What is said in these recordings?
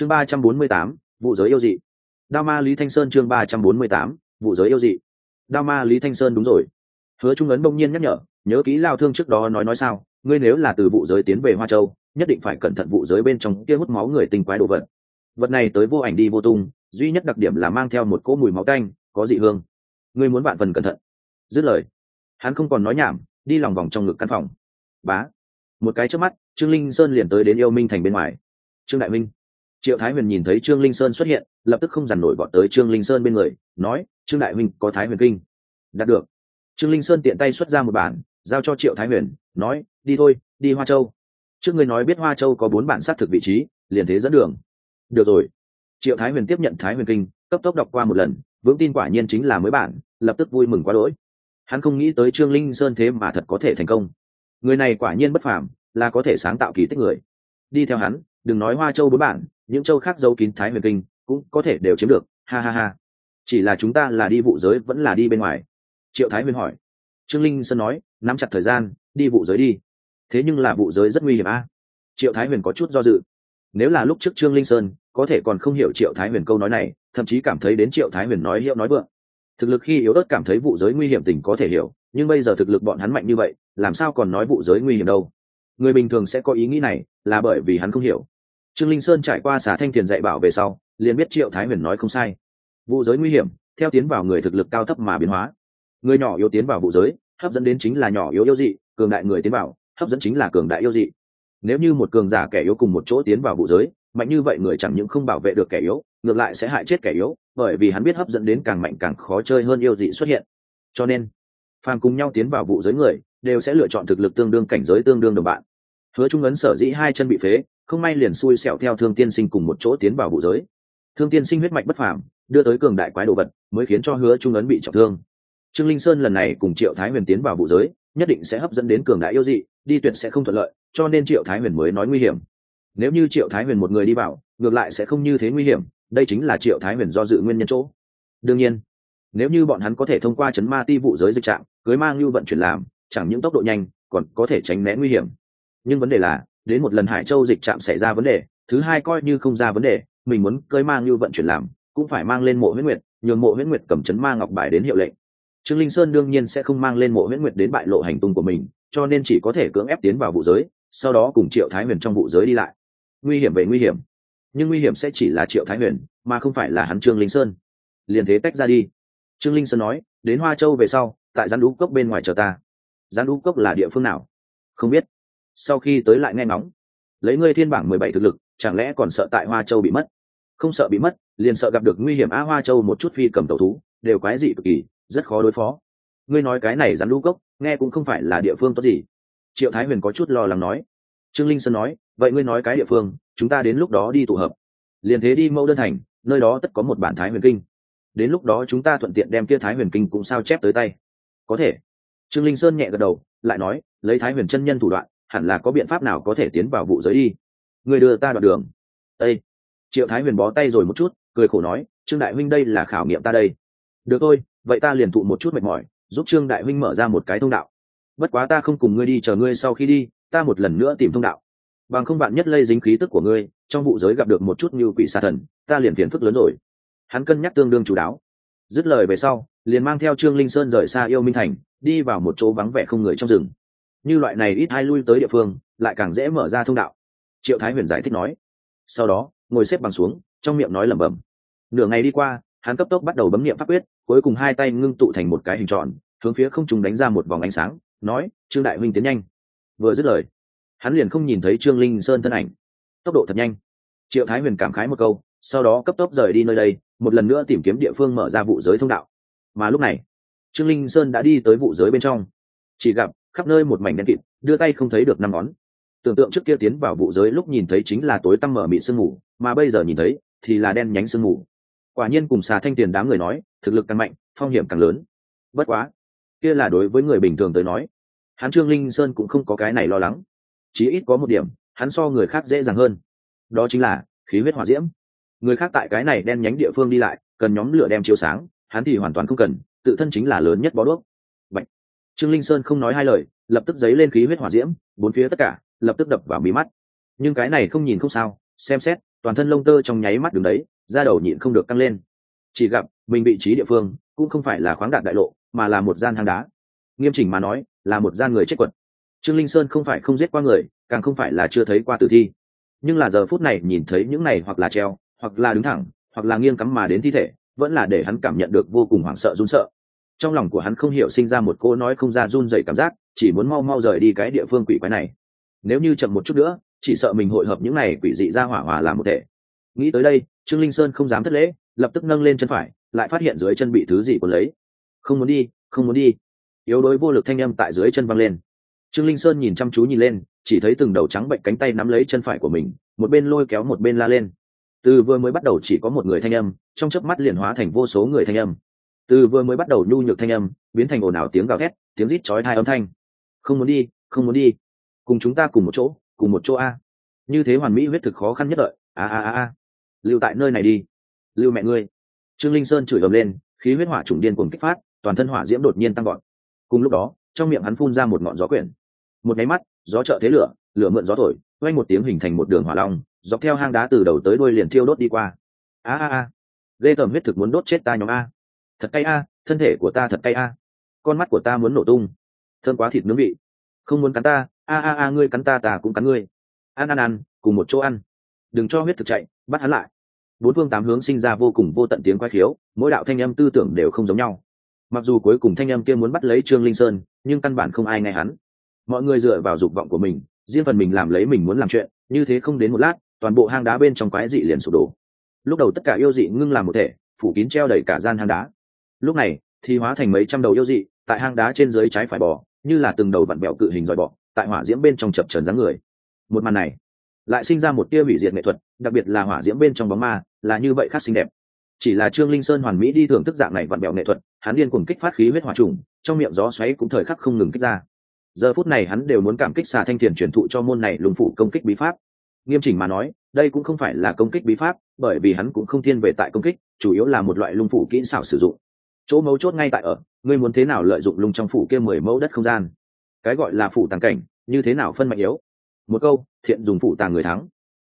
chương ba trăm bốn mươi tám, vụ giới yêu dị. Đao ma lý thanh sơn chương ba trăm bốn mươi tám, vụ giới yêu dị. Đao ma lý thanh sơn đúng rồi. Hứa trung ấn bỗng nhiên nhắc nhở, nhớ kỹ lao thương trước đó nói nói sao, ngươi nếu là từ vụ giới tiến về hoa châu, nhất định phải cẩn thận vụ giới bên trong kia hút máu người tình quái đồ vật. Vật này tới vô ảnh đi vô tung, duy nhất đặc điểm là mang theo một cỗ mùi máu tanh, có dị hương. Ngươi muốn bạn phần cẩn thận. Dứt lời, hắn không còn nói nhảm, đi lòng vòng trong ngực căn phòng. Bá. Một cái trước mắt, trương linh sơn liền tới đến yêu minh thành bên ngoài. Trương đại minh triệu thái huyền nhìn thấy trương linh sơn xuất hiện, lập tức không dằn nổi bọn tới trương linh sơn bên người, nói, trương đại minh có thái huyền kinh. Đạt được. Trương linh sơn tiện tay xuất ra một bản, giao cho triệu thái huyền, nói, đi thôi, đi hoa châu. Trước người nói biết hoa châu có bốn bản xác thực vị trí, liền thế dẫn đường. Được rồi. Triệu thái huyền tiếp nhận thái huyền kinh, cấp tốc đọc qua một lần, vững tin quả nhiên chính là mới bản, lập tức vui mừng quá đỗi. Hắn không nghĩ tới trương linh sơn thế mà thật có thể thành công. Người này quả nhiên bất phàm, là có thể sáng tạo kỳ tích người. Đi theo hắn, đừng nói hoa châu bốn bản những châu khác giấu kín thái huyền kinh, cũng có thể đều chiếm được. Ha ha ha. Chỉ là chúng ta là đi vụ giới, vẫn là đi bên ngoài. Triệu thái huyền hỏi. Trương linh sơn nói, nắm chặt thời gian, đi vụ giới đi. Thế nhưng là vụ giới rất nguy hiểm a. Triệu thái huyền có chút do dự. Nếu là lúc trước trương linh sơn, có thể còn không hiểu triệu thái huyền câu nói này, thậm chí cảm thấy đến triệu thái huyền nói hiệu nói vượng. Thực lực khi yếu ớt cảm thấy vụ giới nguy hiểm tình có thể hiểu, nhưng bây giờ thực lực bọn hắn mạnh như vậy, làm sao còn nói vụ giới nguy hiểm đâu? Người bình thường sẽ có ý nghĩ này, là bởi vì hắn không hiểu trương linh sơn trải qua xả thanh tiền dạy bảo về sau, liền biết triệu thái huyền nói không sai. Vụ giới nguy hiểm, theo tiến vào người thực lực cao thấp mà biến hóa. Người nhỏ yếu tiến vào vụ giới, hấp dẫn đến chính là nhỏ yếu yêu dị, cường đại người tiến vào, hấp dẫn chính là cường đại yêu dị. Nếu như một cường giả kẻ yếu cùng một chỗ tiến vào vụ giới, mạnh như vậy người chẳng những không bảo vệ được kẻ yếu, ngược lại sẽ hại chết kẻ yếu, bởi vì hắn biết hấp dẫn đến càng mạnh càng khó chơi hơn yêu dị xuất hiện. Cho nên, phàm cùng nhau tiến vào vụ giới người, đều sẽ lựa chọn thực lực tương đương cảnh giới tương đương đồng bạn hứa trung ấn sở dĩ hai chân bị phế không may liền xui xẹo theo thương tiên sinh cùng một chỗ tiến vào vụ giới. Thương tiên sinh huyết mạch bất phàm đưa tới cường đại quái đồ vật mới khiến cho hứa trung ấn bị trọng thương. Trương linh sơn lần này cùng triệu thái huyền tiến vào vụ giới nhất định sẽ hấp dẫn đến cường đại yêu dị đi tuyệt sẽ không thuận lợi cho nên triệu thái huyền mới nói nguy hiểm. Nếu như triệu thái huyền một người đi vào ngược lại sẽ không như thế nguy hiểm đây chính là triệu thái huyền do dự nguyên nhân chỗ. Đương nhiên nếu như bọn hắn có thể thông qua chấn ma ti vụ giới dịch trạng, cưới mang lưu vận chuyển làm chẳng những tốc độ nhanh còn có thể tránh né nguy hiểm nhưng vấn đề là, đến một lần hải châu dịch trạm xảy ra vấn đề, thứ hai coi như không ra vấn đề, mình muốn cưới mang như vận chuyển làm, cũng phải mang lên mộ huyết nguyệt, nhường mộ huyết nguyệt cầm chấn ma ngọc bài đến hiệu lệnh. Trương linh sơn đương nhiên sẽ không mang lên mộ huyết nguyệt đến bại lộ hành tung của mình, cho nên chỉ có thể cưỡng ép tiến vào vụ giới, sau đó cùng triệu thái huyền trong vụ giới đi lại. Nguy hiểm về nguy hiểm. Nhưng nguy hiểm sẽ chỉ là triệu thái huyền, mà không phải là hắn trương linh sơn. Liền thế tách ra đi. Trương linh sơn nói, đến hoa châu về sau, tại gián đũ cốc bên ngoài chờ ta. Gián đũ cốc là địa phương nào? Không biết sau khi tới lại nghe ngóng. Lấy ngươi thiên bảng mười bảy thực lực, chẳng lẽ còn sợ tại hoa châu bị mất? Không sợ bị mất, liền sợ gặp được nguy hiểm a hoa châu một chút phi cầm tàu thú, đều quái dị cực kỳ, rất khó đối phó. Ngươi nói cái này rắn lũ cốc, nghe cũng không phải là địa phương tốt gì. Triệu thái huyền có chút lo lắng nói. Trương linh sơn nói, vậy ngươi nói cái địa phương, chúng ta đến lúc đó đi tụ hợp. Liền thế đi mẫu đơn thành, nơi đó tất có một bản thái huyền kinh. Đến lúc đó chúng ta thuận tiện đem kia thái huyền kinh cũng sao chép tới tay. Có thể. Trương linh sơn nhẹ gật đầu, lại nói, lấy thái huyền chân nhân thủ đoạn hẳn là có biện pháp nào có thể tiến vào vụ giới đi người đưa ta đoạn đường. Ây triệu thái huyền bó tay rồi một chút, cười khổ nói, trương đại huynh đây là khảo nghiệm ta đây. Được thôi, vậy ta liền thụ một chút mệt mỏi, giúp trương đại huynh mở ra một cái thông đạo. Bất quá ta không cùng ngươi đi, chờ ngươi sau khi đi, ta một lần nữa tìm thông đạo. Bằng không bạn nhất lây dính khí tức của ngươi, trong vụ giới gặp được một chút như quỷ xà thần, ta liền phiền phức lớn rồi. Hắn cân nhắc tương đương chú đáo. Dứt lời về sau, liền mang theo trương linh sơn rời xa yêu minh thành, đi vào một chỗ vắng vẻ không người trong rừng như loại này ít ai lui tới địa phương, lại càng dễ mở ra thông đạo. Triệu thái huyền giải thích nói. Sau đó, ngồi xếp bằng xuống, trong miệng nói lẩm bẩm. Nửa ngày đi qua, hắn cấp tốc bắt đầu bấm niệm pháp quyết, cuối cùng hai tay ngưng tụ thành một cái hình tròn, hướng phía không trùng đánh ra một vòng ánh sáng, nói, trương đại huynh tiến nhanh. Vừa dứt lời, hắn liền không nhìn thấy trương linh sơn thân ảnh. Tốc độ thật nhanh. Triệu thái huyền cảm khái một câu, sau đó cấp tốc rời đi nơi đây, một lần nữa tìm kiếm địa phương mở ra vụ giới thông đạo. Mà lúc này, trương linh sơn đã đi tới vụ giới bên trong. Chỉ gặp khắp nơi một mảnh đen kịt, đưa tay không thấy được năm ngón. Tưởng tượng trước kia tiến vào vụ giới lúc nhìn thấy chính là tối tăm mở mịn sương mù, mà bây giờ nhìn thấy thì là đen nhánh sương mù. Quả nhiên cùng xà thanh tiền đám người nói, thực lực càng mạnh, phong hiểm càng lớn. Bất quá, kia là đối với người bình thường tới nói, hắn trương linh sơn cũng không có cái này lo lắng. Chí ít có một điểm, hắn so người khác dễ dàng hơn. Đó chính là khí huyết hỏa diễm. Người khác tại cái này đen nhánh địa phương đi lại, cần nhóm lửa đem chiếu sáng, hắn thì hoàn toàn không cần, tự thân chính là lớn nhất bó đuốc trương linh sơn không nói hai lời, lập tức dấy lên khí huyết hỏa diễm, bốn phía tất cả, lập tức đập vào mí mắt. Nhưng cái này không nhìn không sao, xem xét, toàn thân lông tơ trong nháy mắt đứng đấy, da đầu nhịn không được căng lên. Chỉ gặp, mình vị trí địa phương, cũng không phải là khoáng đạt đại lộ, mà là một gian hang đá. Nghiêm chỉnh mà nói, là một gian người chết quật. Trương linh sơn không phải không giết qua người, càng không phải là chưa thấy qua tử thi. Nhưng là giờ phút này nhìn thấy những này hoặc là treo, hoặc là đứng thẳng, hoặc là nghiêng cắm mà đến thi thể, vẫn là để hắn cảm nhận được vô cùng hoảng sợ run sợ trong lòng của hắn không hiểu sinh ra một cô nói không ra run dậy cảm giác, chỉ muốn mau mau rời đi cái địa phương quỷ quái này. Nếu như chậm một chút nữa, chỉ sợ mình hội hợp những này quỷ dị ra hỏa hòa làm một thể. Nghĩ tới đây, trương linh sơn không dám thất lễ, lập tức nâng lên chân phải, lại phát hiện dưới chân bị thứ gì còn lấy. Không muốn đi, không muốn đi. Yếu đuối vô lực thanh âm tại dưới chân văng lên. Trương linh sơn nhìn chăm chú nhìn lên, chỉ thấy từng đầu trắng bệnh cánh tay nắm lấy chân phải của mình, một bên lôi kéo một bên la lên. Từ vừa mới bắt đầu chỉ có một người thanh âm, trong chớp mắt liền hóa thành vô số người thanh âm từ vừa mới bắt đầu nhu nhược thanh âm, biến thành ồn ào tiếng gào thét, tiếng rít chói hai âm thanh. Không muốn đi, không muốn đi. Cùng chúng ta cùng một chỗ, cùng một chỗ a. Như thế hoàn mỹ huyết thực khó khăn nhất đợi. A a a a. Lưu tại nơi này đi. Lưu mẹ ngươi. Trương linh sơn chửi ầm lên, khí huyết hỏa trùng điên cuồng kích phát, toàn thân hỏa diễm đột nhiên tăng gọn cùng lúc đó, trong miệng hắn phun ra một ngọn gió quyển. Một nháy mắt, gió trợ thế lửa lửa mượn gió thổi, quay một tiếng hình thành một đường hỏa long, dọc theo hang đá từ đầu tới đuôi liền thiêu đốt đi qua. A a a. Lê tầm huyết thực muốn đốt chết ta nhóm a thật cay a, thân thể của ta thật cay a. Con mắt của ta muốn nổ tung. Thơm quá thịt nướng vị. Không muốn cắn ta. A a a, ngươi cắn ta ta cũng cắn ngươi. Ăn ăn ăn, cùng một chỗ ăn. Đừng cho huyết thực chạy, bắt hắn lại. Bốn phương tám hướng sinh ra vô cùng vô tận tiếng quay khiếu, mỗi đạo thanh âm tư tưởng đều không giống nhau. Mặc dù cuối cùng thanh âm kia muốn bắt lấy trương linh sơn, nhưng căn bản không ai nghe hắn. Mọi người dựa vào dục vọng của mình, riêng phần mình làm lấy mình muốn làm chuyện, như thế không đến một lát, toàn bộ hang đá bên trong quái dị liền sụp đổ. Lúc đầu tất cả yêu dị ngưng làm một thể, phủ kín treo đầy cả gian hang đá lúc này thì hóa thành mấy trăm đầu yêu dị, tại hang đá trên dưới trái phải bò, như là từng đầu vặn bẹo cự hình dòi bọ tại hỏa diễm bên trong chập trần dáng người. Một màn này, lại sinh ra một tia hủy diệt nghệ thuật, đặc biệt là hỏa diễm bên trong bóng ma, là như vậy khác xinh đẹp. Chỉ là trương linh sơn hoàn mỹ đi thưởng thức dạng này vặn bẹo nghệ thuật, hắn điên cùng kích phát khí huyết hỏa trùng, trong miệng gió xoáy cũng thời khắc không ngừng kích ra. Giờ phút này hắn đều muốn cảm kích xà thanh thiền truyền thụ cho môn này lùng phụ công kích bí pháp. Nghiêm chỉnh mà nói, đây cũng không phải là công kích bí pháp, bởi vì hắn cũng không thiên về tại công kích, chủ yếu là một loại lung phủ kỹ xảo sử dụng chỗ mấu chốt ngay tại ở, ngươi muốn thế nào lợi dụng lùng trong phủ kia mười mẫu đất không gian? Cái gọi là phủ tàng cảnh, như thế nào phân mạnh yếu? Một câu, thiện dùng phủ tàng người thắng.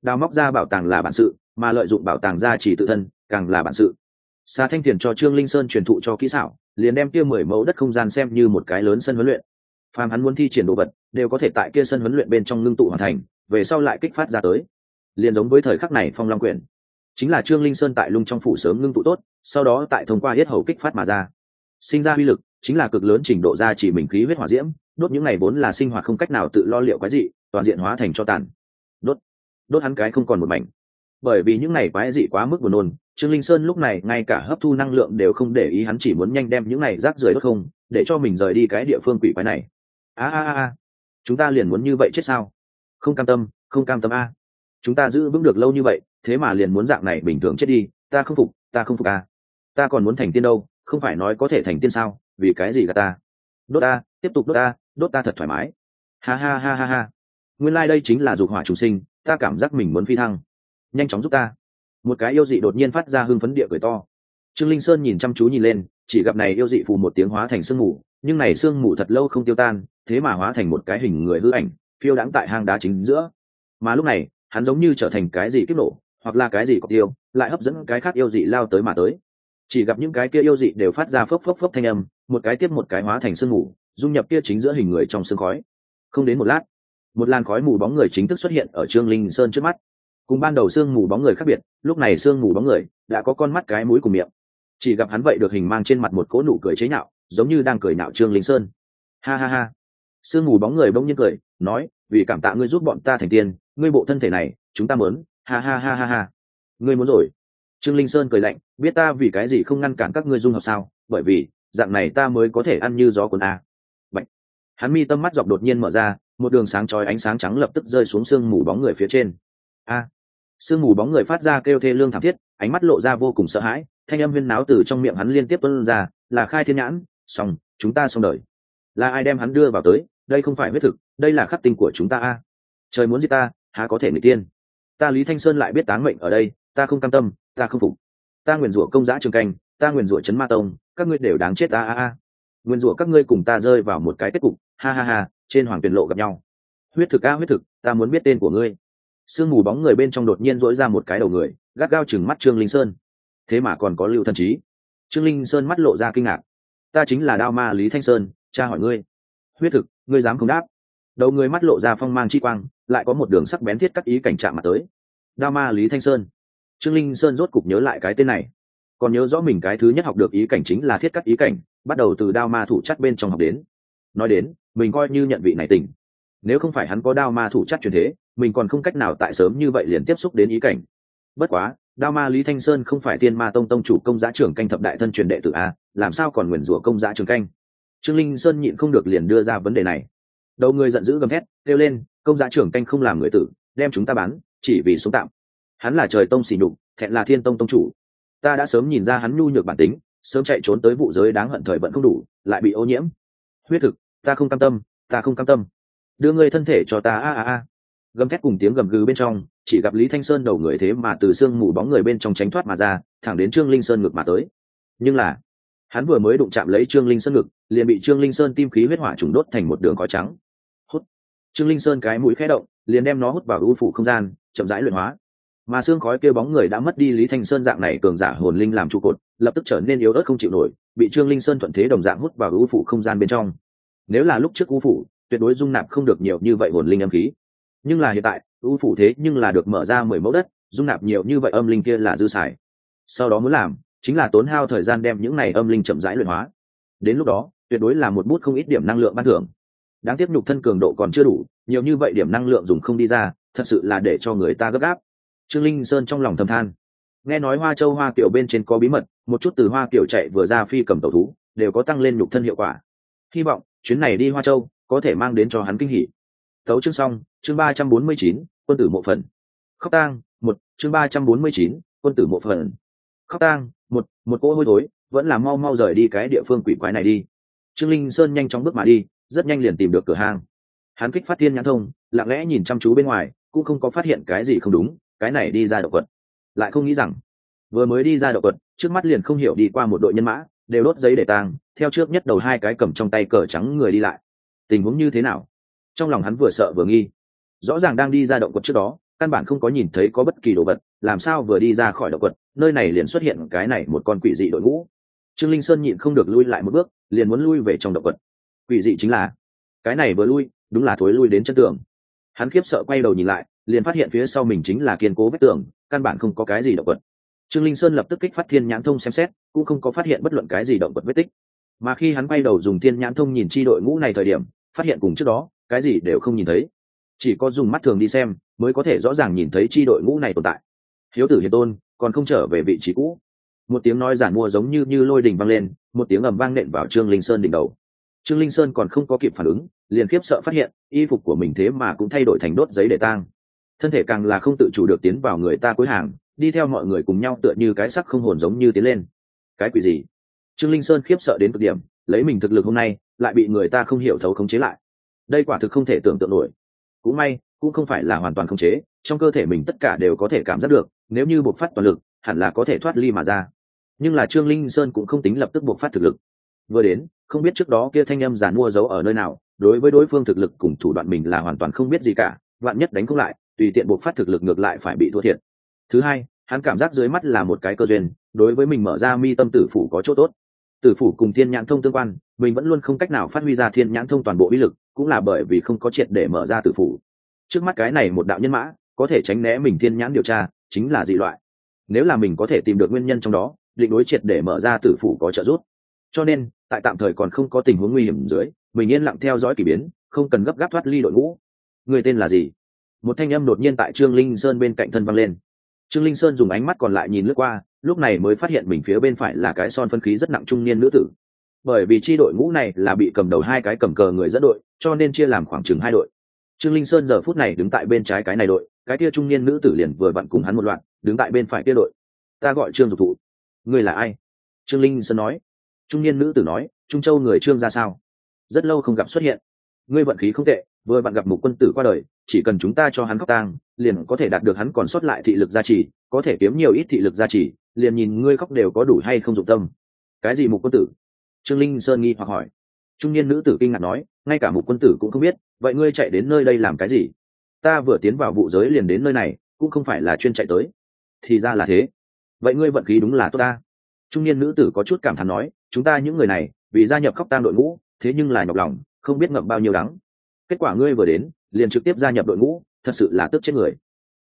Đào móc ra bảo tàng là bản sự, mà lợi dụng bảo tàng ra chỉ tự thân, càng là bản sự. Xa thanh thiền cho trương linh sơn truyền thụ cho kỹ xảo, liền đem kia mười mẫu đất không gian xem như một cái lớn sân huấn luyện. Phàm hắn muốn thi triển đồ vật, đều có thể tại kia sân huấn luyện bên trong ngưng tụ hoàn thành, về sau lại kích phát ra tới. Liền giống với thời khắc này phong long quyển chính là trương linh sơn tại lung trong phủ sớm ngưng tụ tốt, sau đó tại thông qua hết hầu kích phát mà ra. Sinh ra uy lực, chính là cực lớn trình độ ra chỉ mình khí huyết hỏa diễm, đốt những ngày vốn là sinh hoạt không cách nào tự lo liệu quái dị, toàn diện hóa thành cho tàn. Đốt đốt hắn cái không còn một mảnh. Bởi vì những ngày quái dị quá mức buồn nôn, trương linh sơn lúc này ngay cả hấp thu năng lượng đều không để ý hắn chỉ muốn nhanh đem những ngày rác rưởi đốt không, để cho mình rời đi cái địa phương quỷ quái này. A a a. Chúng ta liền muốn như vậy chết sao? Không cam tâm, không cam tâm a. Chúng ta giữ vững được lâu như vậy thế mà liền muốn dạng này bình thường chết đi, ta không phục, ta không phục ta. ta còn muốn thành tiên đâu, không phải nói có thể thành tiên sao, vì cái gì cả ta? Đốt ta, tiếp tục đốt ta đốt ta thật thoải mái. Ha ha ha ha ha. Nguyên lai、like、đây chính là dục hỏa chủ sinh, ta cảm giác mình muốn phi thăng. Nhanh chóng giúp ta. Một cái yêu dị đột nhiên phát ra hưng phấn địa cười to. Trương linh sơn nhìn chăm chú nhìn lên, chỉ gặp này yêu dị phù một tiếng hóa thành sương mù, nhưng này sương mù thật lâu không tiêu tan, thế mà hóa thành một cái hình người hư ảnh, phiêu đãng tại hang đá chính giữa. Mà lúc này, hắn giống như trở thành cái gì kích nổ hoặc là cái gì có tiêu lại hấp dẫn cái khác yêu dị lao tới mà tới. Chỉ gặp những cái kia yêu dị đều phát ra phốc phốc phốc thanh âm, một cái tiếp một cái hóa thành sương mù, dung nhập kia chính giữa hình người trong sương khói. Không đến một lát, một làn khói mù bóng người chính thức xuất hiện ở trương linh sơn trước mắt. Cùng ban đầu sương mù bóng người khác biệt, lúc này sương mù bóng người đã có con mắt cái mũi cùng miệng. Chỉ gặp hắn vậy được hình mang trên mặt một cỗ nụ cười chế nhạo, giống như đang cười nhạo trương linh sơn. Ha ha ha. Sương mù bóng người bỗng nhiên cười, nói, vì cảm tạ ngươi giúp bọn ta thành tiên, ngươi bộ thân thể này, chúng ta mớn ha ha ha ha ha. Ngươi muốn rồi. Trương linh sơn cười lạnh, biết ta vì cái gì không ngăn cản các ngươi dung hợp sao? Bởi vì, dạng này ta mới có thể ăn như gió quần a. Bạch. hắn mi tâm mắt dọc đột nhiên mở ra, một đường sáng chói ánh sáng trắng lập tức rơi xuống sương mù bóng người phía trên. A. Sương mù bóng người phát ra kêu thê lương thảm thiết, ánh mắt lộ ra vô cùng sợ hãi, thanh âm huyên náo từ trong miệng hắn liên tiếp tuân ra, là khai thiên nhãn, xong, chúng ta xong đời. Là ai đem hắn đưa vào tới? Đây không phải huyết thực, đây là khắc tinh của chúng ta a. Trời muốn giết ta, há có thể người tiên? Ta lý thanh sơn lại biết táng mệnh ở đây, ta không cam tâm, ta không phục. Ta nguyền rủa công giã trường canh, ta nguyền rủa Trấn ma tông, các ngươi đều đáng chết a a a. Nguyền rủa các ngươi cùng ta rơi vào một cái kết cục, ha ha ha, trên hoàng tiền lộ gặp nhau. Huyết thực a, huyết thực, ta muốn biết tên của ngươi. Sương mù bóng người bên trong đột nhiên dỗi ra một cái đầu người, gắt gao chừng mắt trương linh sơn. Thế mà còn có lưu thần trí trương linh sơn mắt lộ ra kinh ngạc. Ta chính là đao ma lý thanh sơn, cha hỏi ngươi. Huyết thực, ngươi dám không đáp đầu người mắt lộ ra phong mang chi quang, lại có một đường sắc bén thiết cắt ý cảnh trạng mà tới. Đao ma lý thanh sơn. Trương linh sơn rốt cục nhớ lại cái tên này. Còn nhớ rõ mình cái thứ nhất học được ý cảnh chính là thiết cắt ý cảnh, bắt đầu từ đao ma thủ chắc bên trong học đến. Nói đến, mình coi như nhận vị này tỉnh. nếu không phải hắn có đao ma thủ chắc truyền thế, mình còn không cách nào tại sớm như vậy liền tiếp xúc đến ý cảnh. Bất quá đao ma lý thanh sơn không phải tiên ma tông tông chủ công giá trưởng canh thập đại thân truyền đệ tử a làm sao còn nguyền rủa công giá trưởng canh? Trương linh sơn nhịn không được liền đưa ra vấn đề này đầu người giận dữ gầm thét, kêu lên, công giá trưởng canh không làm người tử, đem chúng ta bán, chỉ vì sống tạm. Hắn là trời tông xỉ nhục, thẹn là thiên tông tông chủ. Ta đã sớm nhìn ra hắn nhu nhược bản tính, sớm chạy trốn tới vụ giới đáng hận thời vẫn không đủ, lại bị ô nhiễm. Huyết thực, ta không cam tâm, ta không cam tâm. Đưa ngươi thân thể cho ta, a a a. Gầm thét cùng tiếng gầm gừ bên trong, chỉ gặp lý thanh sơn đầu người thế mà từ xương mù bóng người bên trong tránh thoát mà ra, thẳng đến trương linh sơn ngực mà tới. Nhưng là, hắn vừa mới đụng chạm lấy trương linh sơn ngực, liền bị trương linh sơn tim khí huyết hỏa trùng đốt thành một đường khói trắng trương linh sơn cái mũi khẽ động, liền đem nó hút vào ưu phủ không gian, chậm rãi luyện hóa. Mà xương khói kia bóng người đã mất đi lý thanh sơn dạng này cường giả hồn linh làm trụ cột, lập tức trở nên yếu ớt không chịu nổi, bị trương linh sơn thuận thế đồng dạng hút vào ưu phủ không gian bên trong. Nếu là lúc trước ưu phủ, tuyệt đối dung nạp không được nhiều như vậy hồn linh âm khí. Nhưng là hiện tại, ưu phủ thế nhưng là được mở ra mười mẫu đất, dung nạp nhiều như vậy âm linh kia là dư xài. Sau đó muốn làm, chính là tốn hao thời gian đem những này âm linh chậm rãi luyện hóa. Đến lúc đó, tuyệt đối là một bút không ít điểm năng lượng ban thưởng đáng tiếc nhục thân cường độ còn chưa đủ, nhiều như vậy điểm năng lượng dùng không đi ra, thật sự là để cho người ta gấp gáp. Trương linh sơn trong lòng thầm than. Nghe nói hoa châu hoa kiểu bên trên có bí mật, một chút từ hoa kiểu chạy vừa ra phi cầm tàu thú, đều có tăng lên nhục thân hiệu quả. Hy vọng chuyến này đi hoa châu có thể mang đến cho hắn kinh hỉ. Tấu chương xong, chương ba trăm bốn mươi chín, quân tử mộ phần. Khóc tang, một, chương ba trăm bốn mươi chín, quân tử mộ phần. Khóc tang, một một cỗ hôi thối, vẫn là mau mau rời đi cái địa phương quỷ quái này đi. Trương linh sơn nhanh chóng bước mà đi rất nhanh liền tìm được cửa hàng hắn kích phát thiên nhãn thông, lặng lẽ nhìn chăm chú bên ngoài, cũng không có phát hiện cái gì không đúng, cái này đi ra động quật lại không nghĩ rằng, vừa mới đi ra động quật trước mắt liền không hiểu đi qua một đội nhân mã, đều đốt giấy để tang, theo trước nhất đầu hai cái cầm trong tay cờ trắng người đi lại. Tình huống như thế nào? Trong lòng hắn vừa sợ vừa nghi. Rõ ràng đang đi ra động quật trước đó, căn bản không có nhìn thấy có bất kỳ đồ vật, làm sao vừa đi ra khỏi động quật nơi này liền xuất hiện cái này một con quỷ dị đội ngũ. Trương linh sơn nhịn không được lui lại một bước, liền muốn lui về trong động quật quỷ dị chính là, cái này vừa lui, đúng là thối lui đến chân tường. Hắn khiếp sợ quay đầu nhìn lại, liền phát hiện phía sau mình chính là kiên cố vách tường, căn bản không có cái gì động vật. Trương linh sơn lập tức kích phát thiên nhãn thông xem xét, cũng không có phát hiện bất luận cái gì động vật vết tích. Mà khi hắn quay đầu dùng thiên nhãn thông nhìn chi đội ngũ này thời điểm, phát hiện cùng trước đó, cái gì đều không nhìn thấy. Chỉ có dùng mắt thường đi xem, mới có thể rõ ràng nhìn thấy chi đội ngũ này tồn tại. Hiếu tử hiền tôn, còn không trở về vị trí cũ. Một tiếng nói giản mua giống như như lôi đình vang lên, một tiếng ầm vang nện vào trương linh sơn đỉnh đầu trương linh sơn còn không có kịp phản ứng, liền khiếp sợ phát hiện, y phục của mình thế mà cũng thay đổi thành đốt giấy để tang. Thân thể càng là không tự chủ được tiến vào người ta cuối hàng, đi theo mọi người cùng nhau tựa như cái sắc không hồn giống như tiến lên. Cái quỷ gì? Trương linh sơn khiếp sợ đến cực điểm, lấy mình thực lực hôm nay, lại bị người ta không hiểu thấu khống chế lại. Đây quả thực không thể tưởng tượng nổi. Cũng may, cũng không phải là hoàn toàn khống chế, trong cơ thể mình tất cả đều có thể cảm giác được, nếu như buộc phát toàn lực, hẳn là có thể thoát ly mà ra. Nhưng là trương linh sơn cũng không tính lập tức buộc phát thực lực. Vừa đến không biết trước đó kia thanh âm giàn mua giấu ở nơi nào, đối với đối phương thực lực cùng thủ đoạn mình là hoàn toàn không biết gì cả, vạn nhất đánh không lại, tùy tiện buộc phát thực lực ngược lại phải bị thua thiệt. Thứ hai, hắn cảm giác dưới mắt là một cái cơ duyên, đối với mình mở ra mi tâm tử phủ có chỗ tốt. Tử phủ cùng thiên nhãn thông tương quan, mình vẫn luôn không cách nào phát huy ra thiên nhãn thông toàn bộ uy lực, cũng là bởi vì không có triệt để mở ra tử phủ. Trước mắt cái này một đạo nhân mã, có thể tránh né mình thiên nhãn điều tra, chính là dị loại. Nếu là mình có thể tìm được nguyên nhân trong đó, định đối triệt để mở ra tử phủ có trợ giúp. Cho nên tại tạm thời còn không có tình huống nguy hiểm dưới, mình yên lặng theo dõi k ỳ biến, không cần gấp gáp thoát ly đội ngũ. Người tên là gì? Một thanh âm đột nhiên tại trương linh sơn bên cạnh thân văng lên. Trương linh sơn dùng ánh mắt còn lại nhìn lướt qua, lúc này mới phát hiện mình phía bên phải là cái son phân khí rất nặng trung niên nữ tử. Bởi vì chi đội ngũ này là bị cầm đầu hai cái cầm cờ người dẫn đội, cho nên chia làm khoảng chừng hai đội. Trương linh sơn giờ phút này đứng tại bên trái cái này đội, cái kia trung niên nữ tử liền vừa vặn cùng hắn một loạt, đứng tại bên phải kia đội. Ta gọi trương dục thụ. Ngươi là ai? Trương linh sơn nói trung niên nữ tử nói, trung châu người trương ra sao? Rất lâu không gặp xuất hiện. Ngươi vận khí không tệ, vừa bạn gặp một quân tử qua đời, chỉ cần chúng ta cho hắn khóc tang, liền có thể đạt được hắn còn sót lại thị lực gia trì, có thể kiếm nhiều ít thị lực gia trì, liền nhìn ngươi khóc đều có đủ hay không dụng tâm. Cái gì một quân tử? Trương linh sơn nghi hoặc hỏi. Trung niên nữ tử kinh ngạc nói, ngay cả một quân tử cũng không biết, vậy ngươi chạy đến nơi đây làm cái gì? Ta vừa tiến vào vụ giới liền đến nơi này, cũng không phải là chuyên chạy tới. Thì ra là thế. Vậy ngươi vận khí đúng là tốt ta. Trung niên nữ tử có chút cảm thán nói chúng ta những người này, vì gia nhập khóc tang đội ngũ, thế nhưng là nhọc lòng, không biết ngậm bao nhiêu đắng. Kết quả ngươi vừa đến, liền trực tiếp gia nhập đội ngũ, thật sự là tức chết người.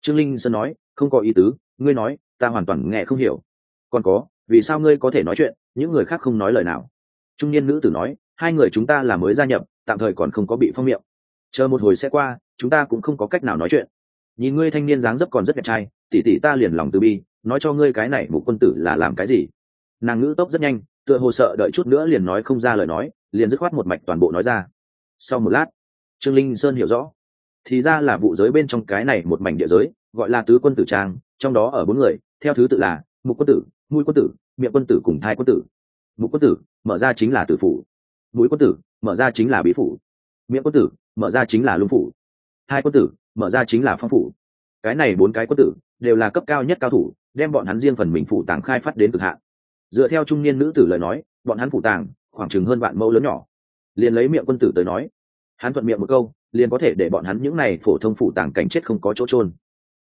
Trương linh sơn nói, không có ý tứ, ngươi nói, ta hoàn toàn nghe không hiểu. Còn có, vì sao ngươi có thể nói chuyện, những người khác không nói lời nào? Trung niên nữ tử nói, hai người chúng ta là mới gia nhập, tạm thời còn không có bị phong miệng. Chờ một hồi sẽ qua, chúng ta cũng không có cách nào nói chuyện. Nhìn ngươi thanh niên dáng dấp còn rất đẹp trai tỉ tỉ ta liền lòng từ bi, nói cho ngươi cái này một quân tử là làm cái gì? Nàng ngữ tốc rất nhanh tựa hồ sợ đợi chút nữa liền nói không ra lời nói, liền dứt khoát một mạch toàn bộ nói ra. Sau một lát, trương linh sơn hiểu rõ. Thì ra là vụ giới bên trong cái này một mảnh địa giới, gọi là tứ quân tử trang, trong đó ở bốn người, theo thứ tự là mục quân tử, mũi quân tử, miệng quân tử cùng thai quân tử. Mục quân tử, mở ra chính là tử phủ. Mũi quân tử, mở ra chính là bí phủ. Miệng quân tử, mở ra chính là lung phủ. Hai quân tử, mở ra chính là phong phủ. Cái này bốn cái quân tử đều là cấp cao nhất cao thủ, đem bọn hắn riêng phần mình phủ tàng khai phát đến cực hạn dựa theo trung niên nữ tử lời nói, bọn hắn phủ tàng, khoảng chừng hơn vạn mẫu lớn nhỏ. Liền lấy miệng quân tử tới nói, hắn thuận miệng một câu, liền có thể để bọn hắn những này phổ thông phủ tàng cảnh chết không có chỗ trôn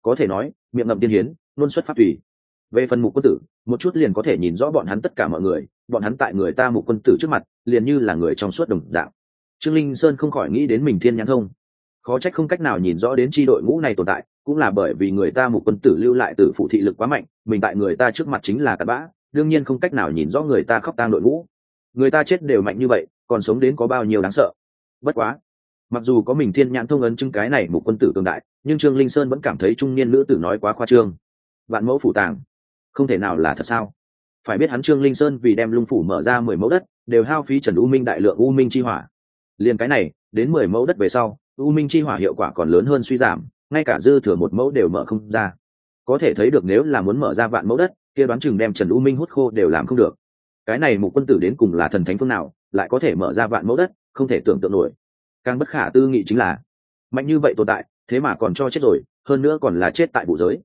có thể nói, miệng ngậm tiên hiến, luôn xuất phát tùy. Về phần mục quân tử, một chút liền có thể nhìn rõ bọn hắn tất cả mọi người, bọn hắn tại người ta mục quân tử trước mặt, liền như là người trong suốt đồng dạng. Trương linh sơn không khỏi nghĩ đến mình thiên nhãn thông. Khó trách không cách nào nhìn rõ đến tri đội ngũ này tồn tại, cũng là bởi vì người ta mục quân tử lưu lại từ phụ thị lực quá mạnh, mình tại người ta trước mặt chính là cặn bã đương nhiên không cách nào nhìn rõ người ta khóc tang đội ngũ. Người ta chết đều mạnh như vậy, còn sống đến có bao nhiêu đáng sợ. Bất quá, mặc dù có mình thiên nhãn thông ấn chứng cái này một quân tử cường đại, nhưng trương linh sơn vẫn cảm thấy trung niên nữ tử nói quá khoa trương. Vạn mẫu phủ tàng, không thể nào là thật sao? Phải biết hắn trương linh sơn vì đem lung phủ mở ra mười mẫu đất, đều hao phí trần u minh đại lượng u minh chi hỏa. Liền cái này, đến mười mẫu đất về sau, u minh chi hỏa hiệu quả còn lớn hơn suy giảm, ngay cả dư thừa một mẫu đều mở không ra. Có thể thấy được nếu là muốn mở ra vạn mẫu đất kia đoán chừng đem trần u minh hút khô đều làm không được. Cái này một quân tử đến cùng là thần thánh phương nào, lại có thể mở ra vạn mẫu đất, không thể tưởng tượng nổi. Càng bất khả tư nghị chính là, mạnh như vậy tồn tại, thế mà còn cho chết rồi, hơn nữa còn là chết tại vụ giới.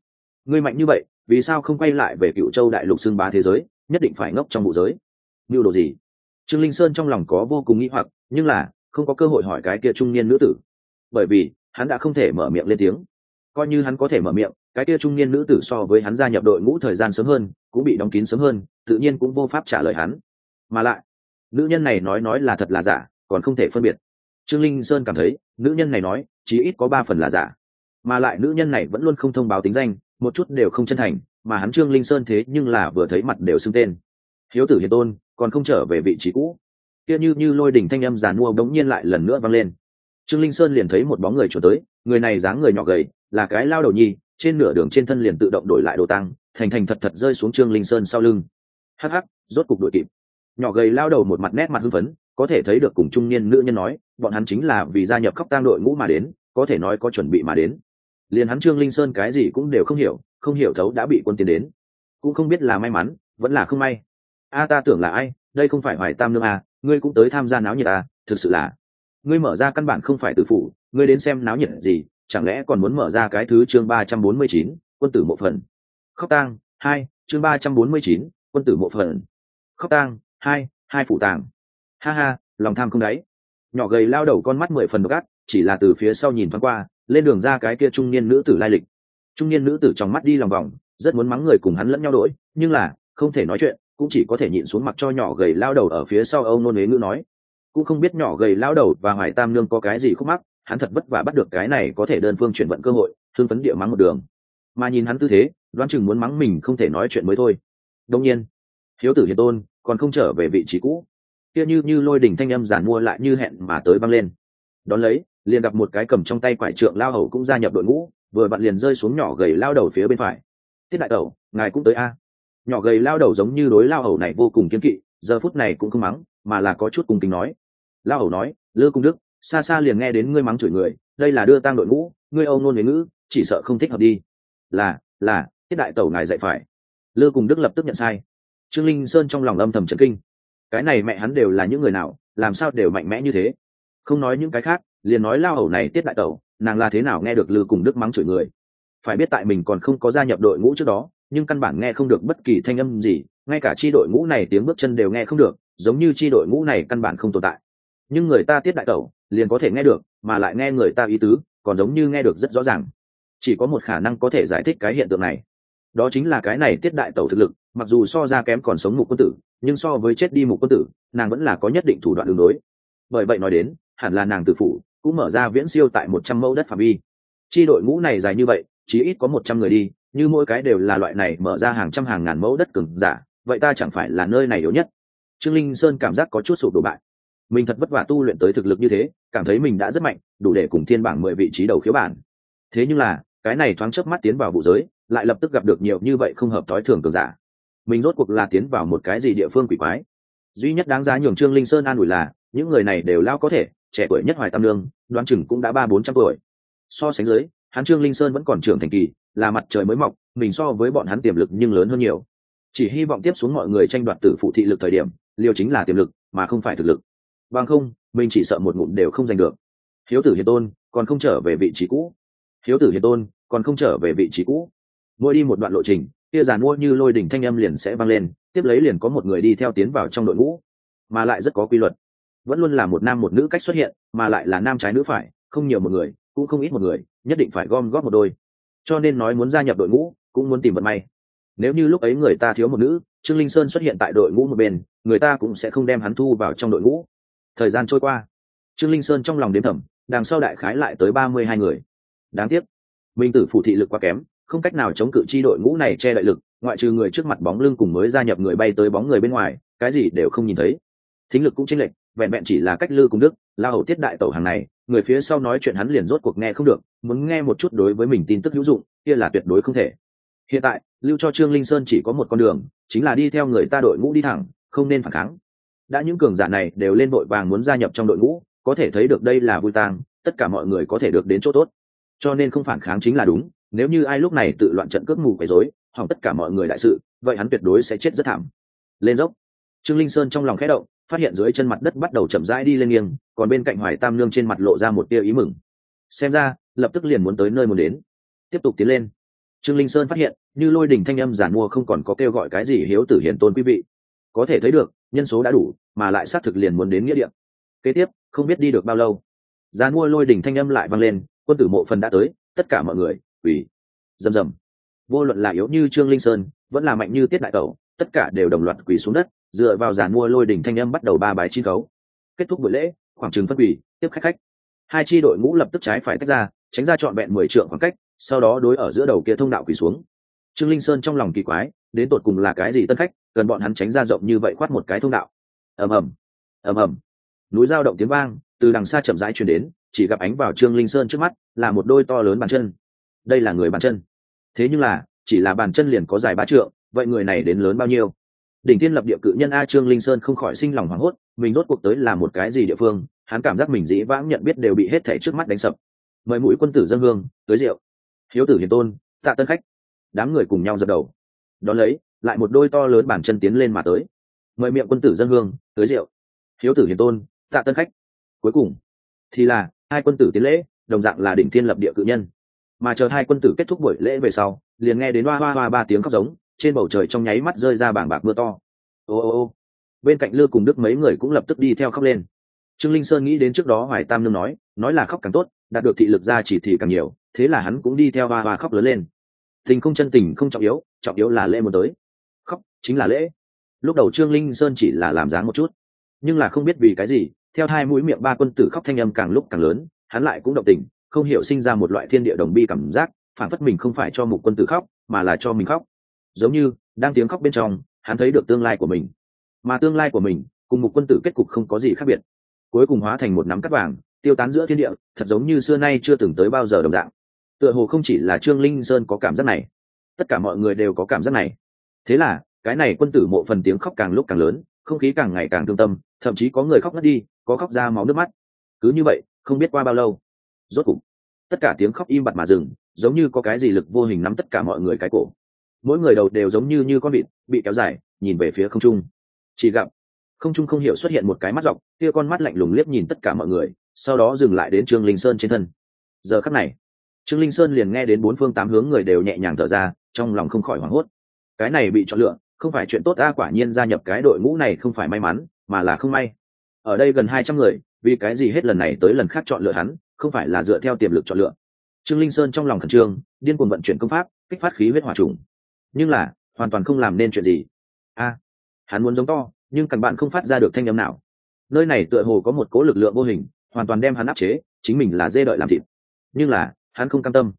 Ngươi mạnh như vậy, vì sao không quay lại về cựu châu đại lục xưng bá thế giới, nhất định phải ngốc trong vụ giới? Mưu đồ gì? Trương linh sơn trong lòng có vô cùng nghĩ hoặc, nhưng là, không có cơ hội hỏi cái kia trung niên nữ tử. Bởi vì, hắn đã không thể mở miệng lên tiếng. Coi như hắn có thể mở miệng cái kia trung niên nữ tử so với hắn gia nhập đội ngũ thời gian sớm hơn, cũng bị đóng kín sớm hơn, tự nhiên cũng vô pháp trả lời hắn. Mà lại, nữ nhân này nói nói là thật là giả, còn không thể phân biệt. Trương linh sơn cảm thấy, nữ nhân này nói, chí ít có ba phần là giả. Mà lại nữ nhân này vẫn luôn không thông báo tính danh, một chút đều không chân thành, mà hắn trương linh sơn thế nhưng là vừa thấy mặt đều xưng tên. Hiếu tử hiền tôn, còn không trở về vị trí cũ. Kia như như lôi đỉnh thanh âm giàn mua bỗng nhiên lại lần nữa vang lên. Trương linh sơn liền thấy một bóng người trốn tới, người này dáng người nhỏ gầy, là cái lao đầu nhi trên nửa đường trên thân liền tự động đổi lại đồ tăng thành thành thật thật rơi xuống trương linh sơn sau lưng. Hắc hắc rốt cục đội kịp. Nhỏ gầy lao đầu một mặt nét mặt hưng phấn có thể thấy được cùng trung niên nữ nhân nói bọn hắn chính là vì gia nhập khóc tang đội ngũ mà đến có thể nói có chuẩn bị mà đến. Liền hắn trương linh sơn cái gì cũng đều không hiểu không hiểu thấu đã bị quân tiến đến. Cũng không biết là may mắn vẫn là không may. A ta tưởng là ai đây không phải hoài tam nương à, ngươi cũng tới tham gia náo nhiệt à, thực sự là. Ngươi mở ra căn bản không phải từ phủ ngươi đến xem náo nhiệt gì chẳng lẽ còn muốn mở ra cái thứ chương ba trăm bốn mươi chín, quân tử mộ phần? Khóc tang, hai, chương ba trăm bốn mươi chín, quân tử mộ phần. Khóc tang, hai hai phụ tàng. Ha ha, lòng tham không đáy. Nhỏ gầy lao đầu con mắt mười phần gắt chỉ là từ phía sau nhìn thoáng qua, lên đường ra cái kia trung niên nữ tử lai lịch. Trung niên nữ tử trong mắt đi lòng vòng, rất muốn mắng người cùng hắn lẫn nhau đỗi, nhưng là, không thể nói chuyện, cũng chỉ có thể nhịn xuống mặt cho nhỏ gầy lao đầu ở phía sau âu nôn huế ngữ nói. Cũng không biết nhỏ gầy lao đầu và hoài tam nương có cái gì khúc mắc hắn thật vất vả bắt được cái này có thể đơn phương chuyển vận cơ hội, thương phấn địa mắng một đường. Mà nhìn hắn tư thế, đoán chừng muốn mắng mình không thể nói chuyện mới thôi. Đông nhiên hiếu tử hiền tôn còn không trở về vị trí cũ. Kia như như lôi đỉnh thanh âm giản mua lại như hẹn mà tới băng lên. Đón lấy, liền gặp một cái cầm trong tay quải trượng lao hầu cũng gia nhập đội ngũ, vừa bạn liền rơi xuống nhỏ gầy lao đầu phía bên phải. Tiết đại tẩu, ngài cũng tới a. Nhỏ gầy lao đầu giống như đối lao hầu này vô cùng kiên kỵ, giờ phút này cũng không mắng, mà là có chút cùng kính nói. Lao hầu nói, lư cung đức xa xa liền nghe đến ngươi mắng chửi người, đây là đưa tang đội ngũ, ngươi âu nôn với ngữ, chỉ sợ không thích hợp đi. Là là tiết đại tẩu ngài dạy phải. Lư cùng đức lập tức nhận sai. Trương linh sơn trong lòng âm thầm trấn kinh. Cái này mẹ hắn đều là những người nào, làm sao đều mạnh mẽ như thế? Không nói những cái khác, liền nói lao hầu này tiết đại tẩu, nàng là thế nào nghe được lư cùng đức mắng chửi người? Phải biết tại mình còn không có gia nhập đội ngũ trước đó, nhưng căn bản nghe không được bất kỳ thanh âm gì, ngay cả chi đội ngũ này tiếng bước chân đều nghe không được, giống như chi đội ngũ này căn bản không tồn tại. Nhưng người ta tiết đại tẩu liền có thể nghe được, mà lại nghe người ta ý tứ, còn giống như nghe được rất rõ ràng. Chỉ có một khả năng có thể giải thích cái hiện tượng này. Đó chính là cái này tiết đại tẩu thực lực, mặc dù so ra kém còn sống mục quân tử, nhưng so với chết đi mục quân tử, nàng vẫn là có nhất định thủ đoạn đường đối bởi vậy nói đến, hẳn là nàng tự Phụ cũng mở ra viễn siêu tại một trăm mẫu đất phạm vi. Chi đội ngũ này dài như vậy chỉ ít có một trăm người đi, như mỗi cái đều là loại này mở ra hàng trăm hàng ngàn mẫu đất cứng giả, vậy ta chẳng phải là nơi này yếu nhất? Trương linh sơn cảm giác có chút sụp đổ bại mình thật vất vả tu luyện tới thực lực như thế, cảm thấy mình đã rất mạnh, đủ để cùng thiên bảng mười vị trí đầu khiếu bản. Thế nhưng là, cái này thoáng chớp mắt tiến vào vụ giới, lại lập tức gặp được nhiều như vậy không hợp thói thường cường giả. Mình rốt cuộc là tiến vào một cái gì địa phương quỷ quái? Duy nhất đáng giá nhường trương linh sơn an ủi là, những người này đều lao có thể, trẻ tuổi nhất hoài tam lương, đoán chừng cũng đã ba bốn trăm tuổi. So sánh dưới, hắn trương linh sơn vẫn còn trưởng thành kỳ, là mặt trời mới mọc, mình so với bọn hắn tiềm lực nhưng lớn hơn nhiều. Chỉ hy vọng tiếp xuống mọi người tranh đoạt tử phụ thị lực thời điểm, liều chính là tiềm lực, mà không phải thực lực bằng không, mình chỉ sợ một ngụm đều không giành được. Hiếu tử hiền tôn, còn không trở về vị trí cũ. Hiếu tử hiền tôn, còn không trở về vị trí cũ. Mỗi đi một đoạn lộ trình kia giàn mua như lôi đỉnh thanh âm liền sẽ vang lên, tiếp lấy liền có một người đi theo tiến vào trong đội ngũ. Mà lại rất có quy luật. Vẫn luôn là một nam một nữ cách xuất hiện, mà lại là nam trái nữ phải, không nhiều một người, cũng không ít một người, nhất định phải gom góp một đôi. Cho nên nói muốn gia nhập đội ngũ, cũng muốn tìm vận may. Nếu như lúc ấy người ta thiếu một nữ, trương linh sơn xuất hiện tại đội ngũ một bên, người ta cũng sẽ không đem hắn thu vào trong đội ngũ thời gian trôi qua. Trương linh sơn trong lòng đếm thầm, đằng sau đại khái lại tới ba mươi hai người. Đáng tiếc minh tử phủ thị lực quá kém, không cách nào chống cự chi đội ngũ này che đại lực, ngoại trừ người trước mặt bóng lưng cùng mới gia nhập người bay tới bóng người bên ngoài, cái gì đều không nhìn thấy. Thính lực cũng chênh lệch, vẹn vẹn chỉ là cách lư cùng đức, la hầu tiết đại tẩu hàng này, người phía sau nói chuyện hắn liền rốt cuộc nghe không được, muốn nghe một chút đối với mình tin tức hữu dụng, kia là tuyệt đối không thể. Hiện tại, lưu cho trương linh sơn chỉ có một con đường, chính là đi theo người ta đội ngũ đi thẳng, không nên phản kháng đã những cường giả này đều lên vội vàng muốn gia nhập trong đội ngũ, có thể thấy được đây là vui tang, tất cả mọi người có thể được đến chỗ tốt. Cho nên không phản kháng chính là đúng, nếu như ai lúc này tự loạn trận cướp mù quấy rối, hỏng tất cả mọi người đại sự, vậy hắn tuyệt đối sẽ chết rất thảm. Lên dốc. Trương linh sơn trong lòng khẽ động, phát hiện dưới chân mặt đất bắt đầu chậm rãi đi lên nghiêng, còn bên cạnh hoài tam nương trên mặt lộ ra một tia ý mừng. Xem ra, lập tức liền muốn tới nơi muốn đến. Tiếp tục tiến lên. Trương linh sơn phát hiện, như lôi đỉnh thanh âm giản mua không còn có kêu gọi cái gì hiếu tử hiển tôn quý vị. Có thể thấy được nhân số đã đủ, mà lại xác thực liền muốn đến nghĩa địa. Kế tiếp, không biết đi được bao lâu giàn mua lôi đỉnh thanh âm lại vang lên, quân tử mộ phần đã tới, tất cả mọi người ủy rầm rầm. Vô luận là yếu như trương linh sơn, vẫn là mạnh như tiết đại tẩu, tất cả đều đồng loạt quỳ xuống đất, dựa vào giàn mua lôi đỉnh thanh âm bắt đầu ba bài chi khấu. Kết thúc buổi lễ, khoảng trừng phân quỳ, tiếp khách khách. Hai chi đội ngũ lập tức trái phải tách ra, tránh ra trọn vẹn mười trượng khoảng cách, sau đó đối ở giữa đầu kia thông đạo quỳ xuống. Trương linh sơn trong lòng kỳ quái đến tột cùng là cái gì tân khách, cần bọn hắn tránh ra rộng như vậy khoát một cái thông đạo. Ầm ầm ầm ầm. Núi giao động tiếng vang, từ đằng xa chậm rãi truyền đến, chỉ gặp ánh vào trương linh sơn trước mắt, là một đôi to lớn bàn chân. Đây là người bàn chân. Thế nhưng là, chỉ là bàn chân liền có dài ba trượng, vậy người này đến lớn bao nhiêu? Đỉnh thiên lập địa cự nhân a trương linh sơn không khỏi sinh lòng hoảng hốt, mình rốt cuộc tới là một cái gì địa phương, hắn cảm giác mình dĩ vãng nhận biết đều bị hết thảy trước mắt đánh sập. Mời mũi quân tử dân hương, tới rượu. Hiếu tử hiền tôn, tạ tân khách. Đám người cùng nhau dập đầu đón lấy, lại một đôi to lớn bản chân tiến lên mà tới. Mời miệng quân tử dân hương, tới rượu. Hiếu tử hiền tôn, tạ tân khách. Cuối cùng, thì là, hai quân tử tiến lễ, đồng dạng là đỉnh thiên lập địa cự nhân. Mà chờ hai quân tử kết thúc buổi lễ về sau, liền nghe đến hoa hoa hoa ba tiếng khóc giống, trên bầu trời trong nháy mắt rơi ra bảng bạc mưa to. Ô ô ô. Bên cạnh lư cùng đức mấy người cũng lập tức đi theo khóc lên. Trương linh sơn nghĩ đến trước đó hoài tam nương nói nói là khóc càng tốt, đạt được thị lực ra chỉ thì càng nhiều, thế là hắn cũng đi theo hoa hoa khóc lớn lên. Tình không chân tình không trọng yếu trọng yếu là lễ muốn tới. Khóc, chính là lễ. Lúc đầu trương linh sơn chỉ là làm dáng một chút, nhưng là không biết vì cái gì, theo hai mũi miệng ba quân tử khóc thanh âm càng lúc càng lớn, hắn lại cũng động tình, không hiểu sinh ra một loại thiên địa đồng bi cảm giác, phản phất mình không phải cho một quân tử khóc, mà là cho mình khóc. Giống như, đang tiếng khóc bên trong, hắn thấy được tương lai của mình. Mà tương lai của mình, cùng một quân tử kết cục không có gì khác biệt. Cuối cùng hóa thành một nắm cắt vàng, tiêu tán giữa thiên địa, thật giống như xưa nay chưa từng tới bao giờ đồng dạng. Tựa hồ không chỉ là trương linh sơn có cảm giác này tất cả mọi người đều có cảm giác này. Thế là, cái này quân tử mộ phần tiếng khóc càng lúc càng lớn, không khí càng ngày càng thương tâm, thậm chí có người khóc ngất đi, có khóc ra máu nước mắt. Cứ như vậy, không biết qua bao lâu, rốt cục, tất cả tiếng khóc im bặt mà dừng, giống như có cái gì lực vô hình nắm tất cả mọi người cái cổ. Mỗi người đầu đều giống như như con vịt, bị kéo dài, nhìn về phía không trung. Chỉ gặp, không trung không hiểu xuất hiện một cái mắt dọc, kia con mắt lạnh lùng liếc nhìn tất cả mọi người, sau đó dừng lại đến trương linh sơn trên thân. Giờ khắc này, trương linh sơn liền nghe đến bốn phương tám hướng người đều nhẹ nhàng thở ra trong lòng không khỏi hoảng hốt. Cái này bị chọn lựa, không phải chuyện tốt ta quả nhiên gia nhập cái đội ngũ này không phải may mắn, mà là không may. Ở đây gần hai trăm người, vì cái gì hết lần này tới lần khác chọn lựa hắn, không phải là dựa theo tiềm lực chọn lựa. Trương linh sơn trong lòng khẩn trương, điên cuồng vận chuyển công pháp, kích phát khí huyết hỏa trùng. Nhưng là, hoàn toàn không làm nên chuyện gì. A, hắn muốn giống to, nhưng cằn bạn không phát ra được thanh âm nào. Nơi này tựa hồ có một cố lực lượng vô hình, hoàn toàn đem hắn áp chế, chính mình là dê đợi làm thịt. Nhưng là, hắn không cam tâm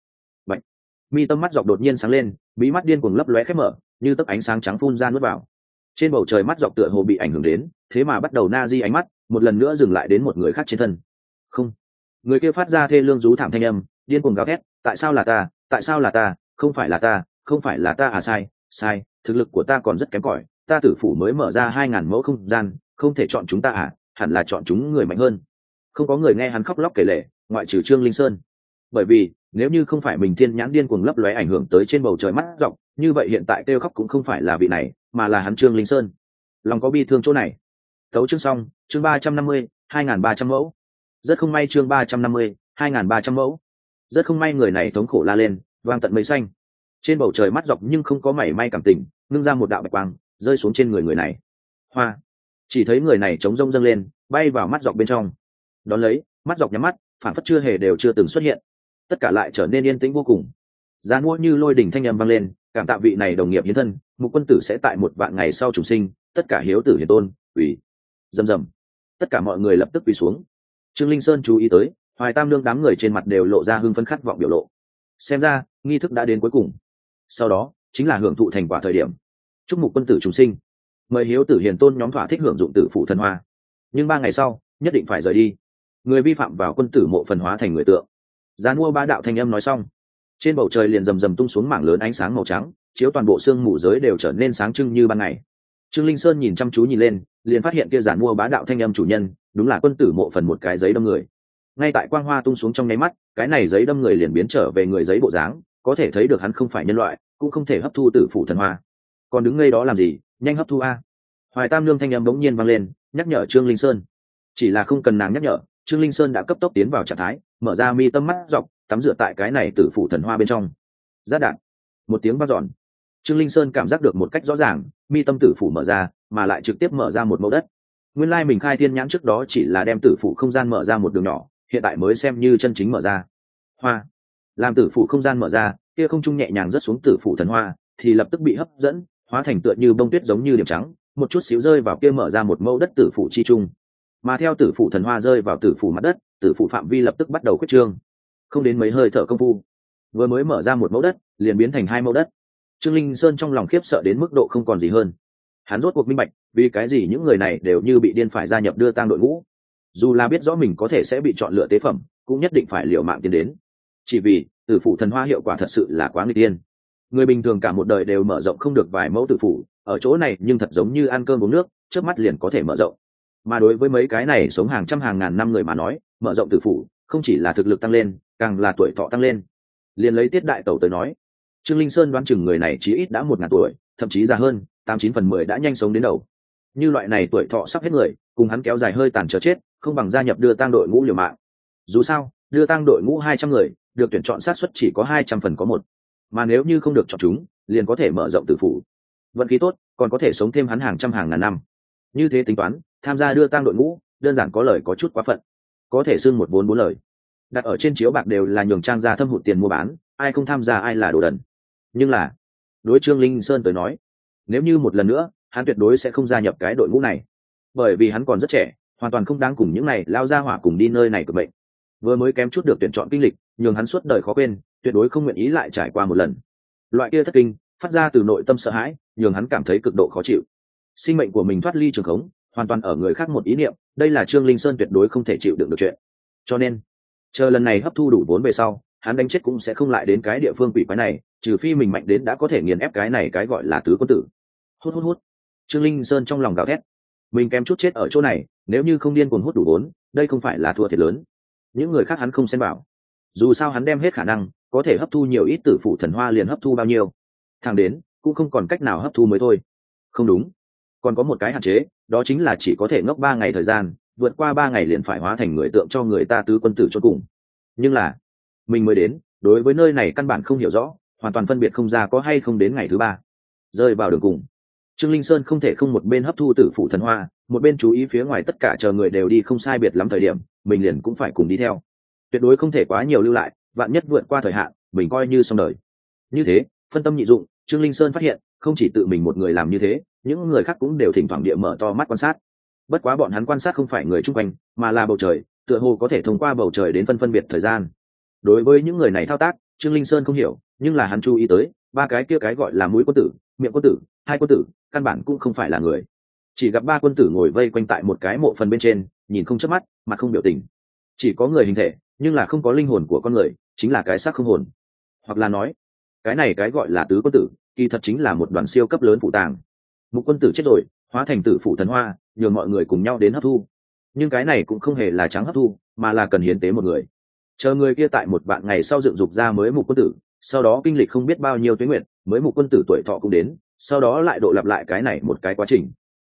mi tâm mắt dọc đột nhiên sáng lên bí mắt điên cuồng lấp lóe khép mở như tấc ánh sáng trắng phun ra nuốt vào. Trên bầu trời mắt dọc tựa hồ bị ảnh hưởng đến thế mà bắt đầu na di ánh mắt một lần nữa dừng lại đến một người khác trên thân. Không. Người kia phát ra thê lương rú thảm thanh âm điên cuồng gào thét tại sao là ta? Tại sao là ta? Không phải là ta không phải là ta à sai sai thực lực của ta còn rất kém cỏi ta tử phủ mới mở ra hai ngàn mẫu không gian không thể chọn chúng ta à hẳn là chọn chúng người mạnh hơn. Không có người nghe hắn khóc lóc kể lể, ngoại trừ trương linh sơn. Bởi vì nếu như không phải mình thiên nhãn điên cuồng lấp lóe ảnh hưởng tới trên bầu trời mắt rộng như vậy hiện tại kêu khóc cũng không phải là vị này, mà là hắn trương linh sơn. Lòng có bi thương chỗ này. Tấu chương xong, chương ba trăm năm mươi, hai n g h n ba trăm mẫu. Rất không may chương ba trăm năm mươi, hai n g h n ba trăm mẫu. Rất không may người này thống khổ la lên, vang tận mây xanh. Trên bầu trời mắt dọc nhưng không có mảy may cảm tình, ngưng ra một đạo bạch quang, rơi xuống trên người người này. Hoa. Chỉ thấy người này chống rông dâng lên, bay vào mắt dọc bên trong. Đón lấy, mắt dọc nhắm mắt phản phất chưa hề đều chưa từng xuất hiện tất cả lại trở nên yên tĩnh vô cùng. Giá mua như lôi đỉnh thanh â m vang lên, cảm tạ vị này đồng nghiệp hiến thân, mục quân tử sẽ tại một vạn ngày sau chủ sinh, tất cả hiếu tử hiền tôn ủy dầm dầm tất cả mọi người lập tức quỳ xuống. Trương linh sơn chú ý tới, hoài tam lương đám người trên mặt đều lộ ra hưng phấn khát vọng biểu lộ. Xem ra, nghi thức đã đến cuối cùng. Sau đó, chính là hưởng thụ thành quả thời điểm. Chúc mục quân tử trùng sinh. Mời hiếu tử hiền tôn nhóm thỏa thích hưởng dụng tử phụ thần hoa. Nhưng ba ngày sau, nhất định phải rời đi. Người vi phạm vào quân tử mộ phần hóa thành người tượng. Gian mua ba đạo thanh âm nói xong, trên bầu trời liền rầm rầm tung xuống mảng lớn ánh sáng màu trắng, chiếu toàn bộ xương mù giới đều trở nên sáng trưng như ban ngày. Trương linh sơn nhìn chăm chú nhìn lên, liền phát hiện kia giản mua bá đạo thanh âm chủ nhân, đúng là quân tử mộ phần một cái giấy đâm người. Ngay tại quang hoa tung xuống trong nháy mắt, cái này giấy đâm người liền biến trở về người giấy bộ dáng, có thể thấy được hắn không phải nhân loại, cũng không thể hấp thu tử phủ thần hoa. Còn đứng ngay đó làm gì? Nhanh hấp thu a. Hoài tam lương thanh âm bỗng nhiên vang lên, nhắc nhở trương linh sơn. Chỉ là không cần nàng nhắc nhở, trương linh sơn đã cấp tốc tiến vào trạng thái mở ra mi tâm mắt dọc, tắm rửa tại cái này tử phủ thần hoa bên trong. Giáp đạn. Một tiếng vang dọn. Trương linh sơn cảm giác được một cách rõ ràng, mi tâm tử phủ mở ra, mà lại trực tiếp mở ra một mẫu đất. Nguyên lai mình khai thiên nhãn trước đó chỉ là đem tử phủ không gian mở ra một đường nhỏ, hiện tại mới xem như chân chính mở ra. Hoa. Làm tử phủ không gian mở ra, kia không trung nhẹ nhàng rớt xuống tử phủ thần hoa, thì lập tức bị hấp dẫn, hóa thành tựa như bông tuyết giống như điểm trắng, một chút xíu rơi vào kia mở ra một mẫu đất tử phủ chi trung. Mà theo tử phủ thần hoa rơi vào tử phủ mặt đất tử Phụ phạm vi lập tức bắt đầu khuyết trương. Không đến mấy hơi thở công phu, vừa mới mở ra một mẫu đất, liền biến thành hai mẫu đất. Trương linh sơn trong lòng khiếp sợ đến mức độ không còn gì hơn. Hắn rốt cuộc minh bạch, vì cái gì những người này đều như bị điên phải gia nhập đưa tang đội ngũ. Dù là biết rõ mình có thể sẽ bị chọn lựa tế phẩm, cũng nhất định phải liều mạng tiến đến. Chỉ vì, tử phủ thần hoa hiệu quả thật sự là quá nguy tiên người bình thường cả một đời đều mở rộng không được vài mẫu tử phủ ở chỗ này nhưng thật giống như ăn cơm uống nước trước mắt liền có thể mở rộng mà đối với mấy cái này sống hàng trăm hàng ngàn năm người mà nói, mở rộng tử phủ, không chỉ là thực lực tăng lên, càng là tuổi thọ tăng lên. Liền lấy tiết đại tẩu tới nói, trương linh sơn đoán chừng người này chí ít đã một ngàn tuổi, thậm chí già hơn, tám chín phần mười đã nhanh sống đến đầu. Như loại này tuổi thọ sắp hết người, cùng hắn kéo dài hơi tàn trở chết, không bằng gia nhập đưa tang đội ngũ liều mạng. Dù sao, đưa tang đội ngũ hai trăm người, được tuyển chọn sát xuất chỉ có hai trăm phần có một. Mà nếu như không được chọn chúng, liền có thể mở rộng tử phủ. Vận khí tốt, còn có thể sống thêm hắn hàng trăm hàng ngàn năm như thế tính toán, tham gia đưa tang đội ngũ, đơn giản có lời có chút quá phận. Có thể xưng một bốn bốn lời. Đặt ở trên chiếu bạc đều là nhường trang gia thâm hụt tiền mua bán, ai không tham gia ai là đồ đần. Nhưng là, đối trương linh sơn tới nói, nếu như một lần nữa, hắn tuyệt đối sẽ không gia nhập cái đội ngũ này. Bởi vì hắn còn rất trẻ, hoàn toàn không đáng cùng những này lao ra hỏa cùng đi nơi này của bệnh vừa mới kém chút được tuyển chọn kinh lịch, nhường hắn suốt đời khó quên, tuyệt đối không nguyện ý lại trải qua một lần. Loại kia thất kinh, phát ra từ nội tâm sợ hãi, nhường hắn cảm thấy cực độ khó chịu sinh mệnh của mình thoát ly trường khống, hoàn toàn ở người khác một ý niệm, đây là trương linh sơn tuyệt đối không thể chịu đựng được chuyện. Cho nên, chờ lần này hấp thu đủ vốn về sau, hắn đánh chết cũng sẽ không lại đến cái địa phương quỷ quái này, trừ phi mình mạnh đến đã có thể nghiền ép cái này cái gọi là tứ quân tử. Hút hút hút. Trương linh sơn trong lòng gào thét. Mình kém chút chết ở chỗ này, nếu như không điên cuồng hút đủ vốn, đây không phải là thua thiệt lớn. Những người khác hắn không xem bảo dù sao hắn đem hết khả năng, có thể hấp thu nhiều ít tử phụ thần hoa liền hấp thu bao nhiêu. Thang đến, cũng không còn cách nào hấp thu mới thôi. Không đúng còn có một cái hạn chế, đó chính là chỉ có thể ngốc ba ngày thời gian, vượt qua ba ngày liền phải hóa thành người tượng cho người ta tứ quân tử cho cùng. Nhưng là, mình mới đến, đối với nơi này căn bản không hiểu rõ, hoàn toàn phân biệt không ra có hay không đến ngày thứ ba. Rơi vào đường cùng. Trương linh sơn không thể không một bên hấp thu tử phụ thần hoa, một bên chú ý phía ngoài tất cả chờ người đều đi không sai biệt lắm thời điểm, mình liền cũng phải cùng đi theo. Tuyệt đối không thể quá nhiều lưu lại, vạn nhất vượt qua thời hạn, mình coi như xong đời. Như thế, phân tâm nhị dụng, trương linh sơn phát hiện, không chỉ tự mình một người làm như thế những người khác cũng đều thỉnh thoảng địa mở to mắt quan sát. Bất quá bọn hắn quan sát không phải người chung quanh, mà là bầu trời, tựa hồ có thể thông qua bầu trời đến phân phân biệt thời gian. Đối với những người này thao tác, trương linh sơn không hiểu, nhưng là hắn chú ý tới, ba cái kia cái gọi là mũi quân tử, miệng quân tử, hai quân tử, căn bản cũng không phải là người. Chỉ gặp ba quân tử ngồi vây quanh tại một cái mộ phần bên trên, nhìn không chớp mắt, mà không biểu tình. Chỉ có người hình thể, nhưng là không có linh hồn của con người, chính là cái xác không hồn. Hoặc là nói, cái này cái gọi là tứ quân tử, kỳ thật chính là một đoàn siêu cấp lớn phụ tàng một quân tử chết rồi, hóa thành tử phủ thần hoa, nhường mọi người cùng nhau đến hấp thu. Nhưng cái này cũng không hề là trắng hấp thu, mà là cần hiến tế một người. Chờ người kia tại một bạn ngày sau dựng dục ra mới mục quân tử, sau đó kinh lịch không biết bao nhiêu tuyến nguyện mới mục quân tử tuổi thọ cũng đến, sau đó lại độ lặp lại cái này một cái quá trình.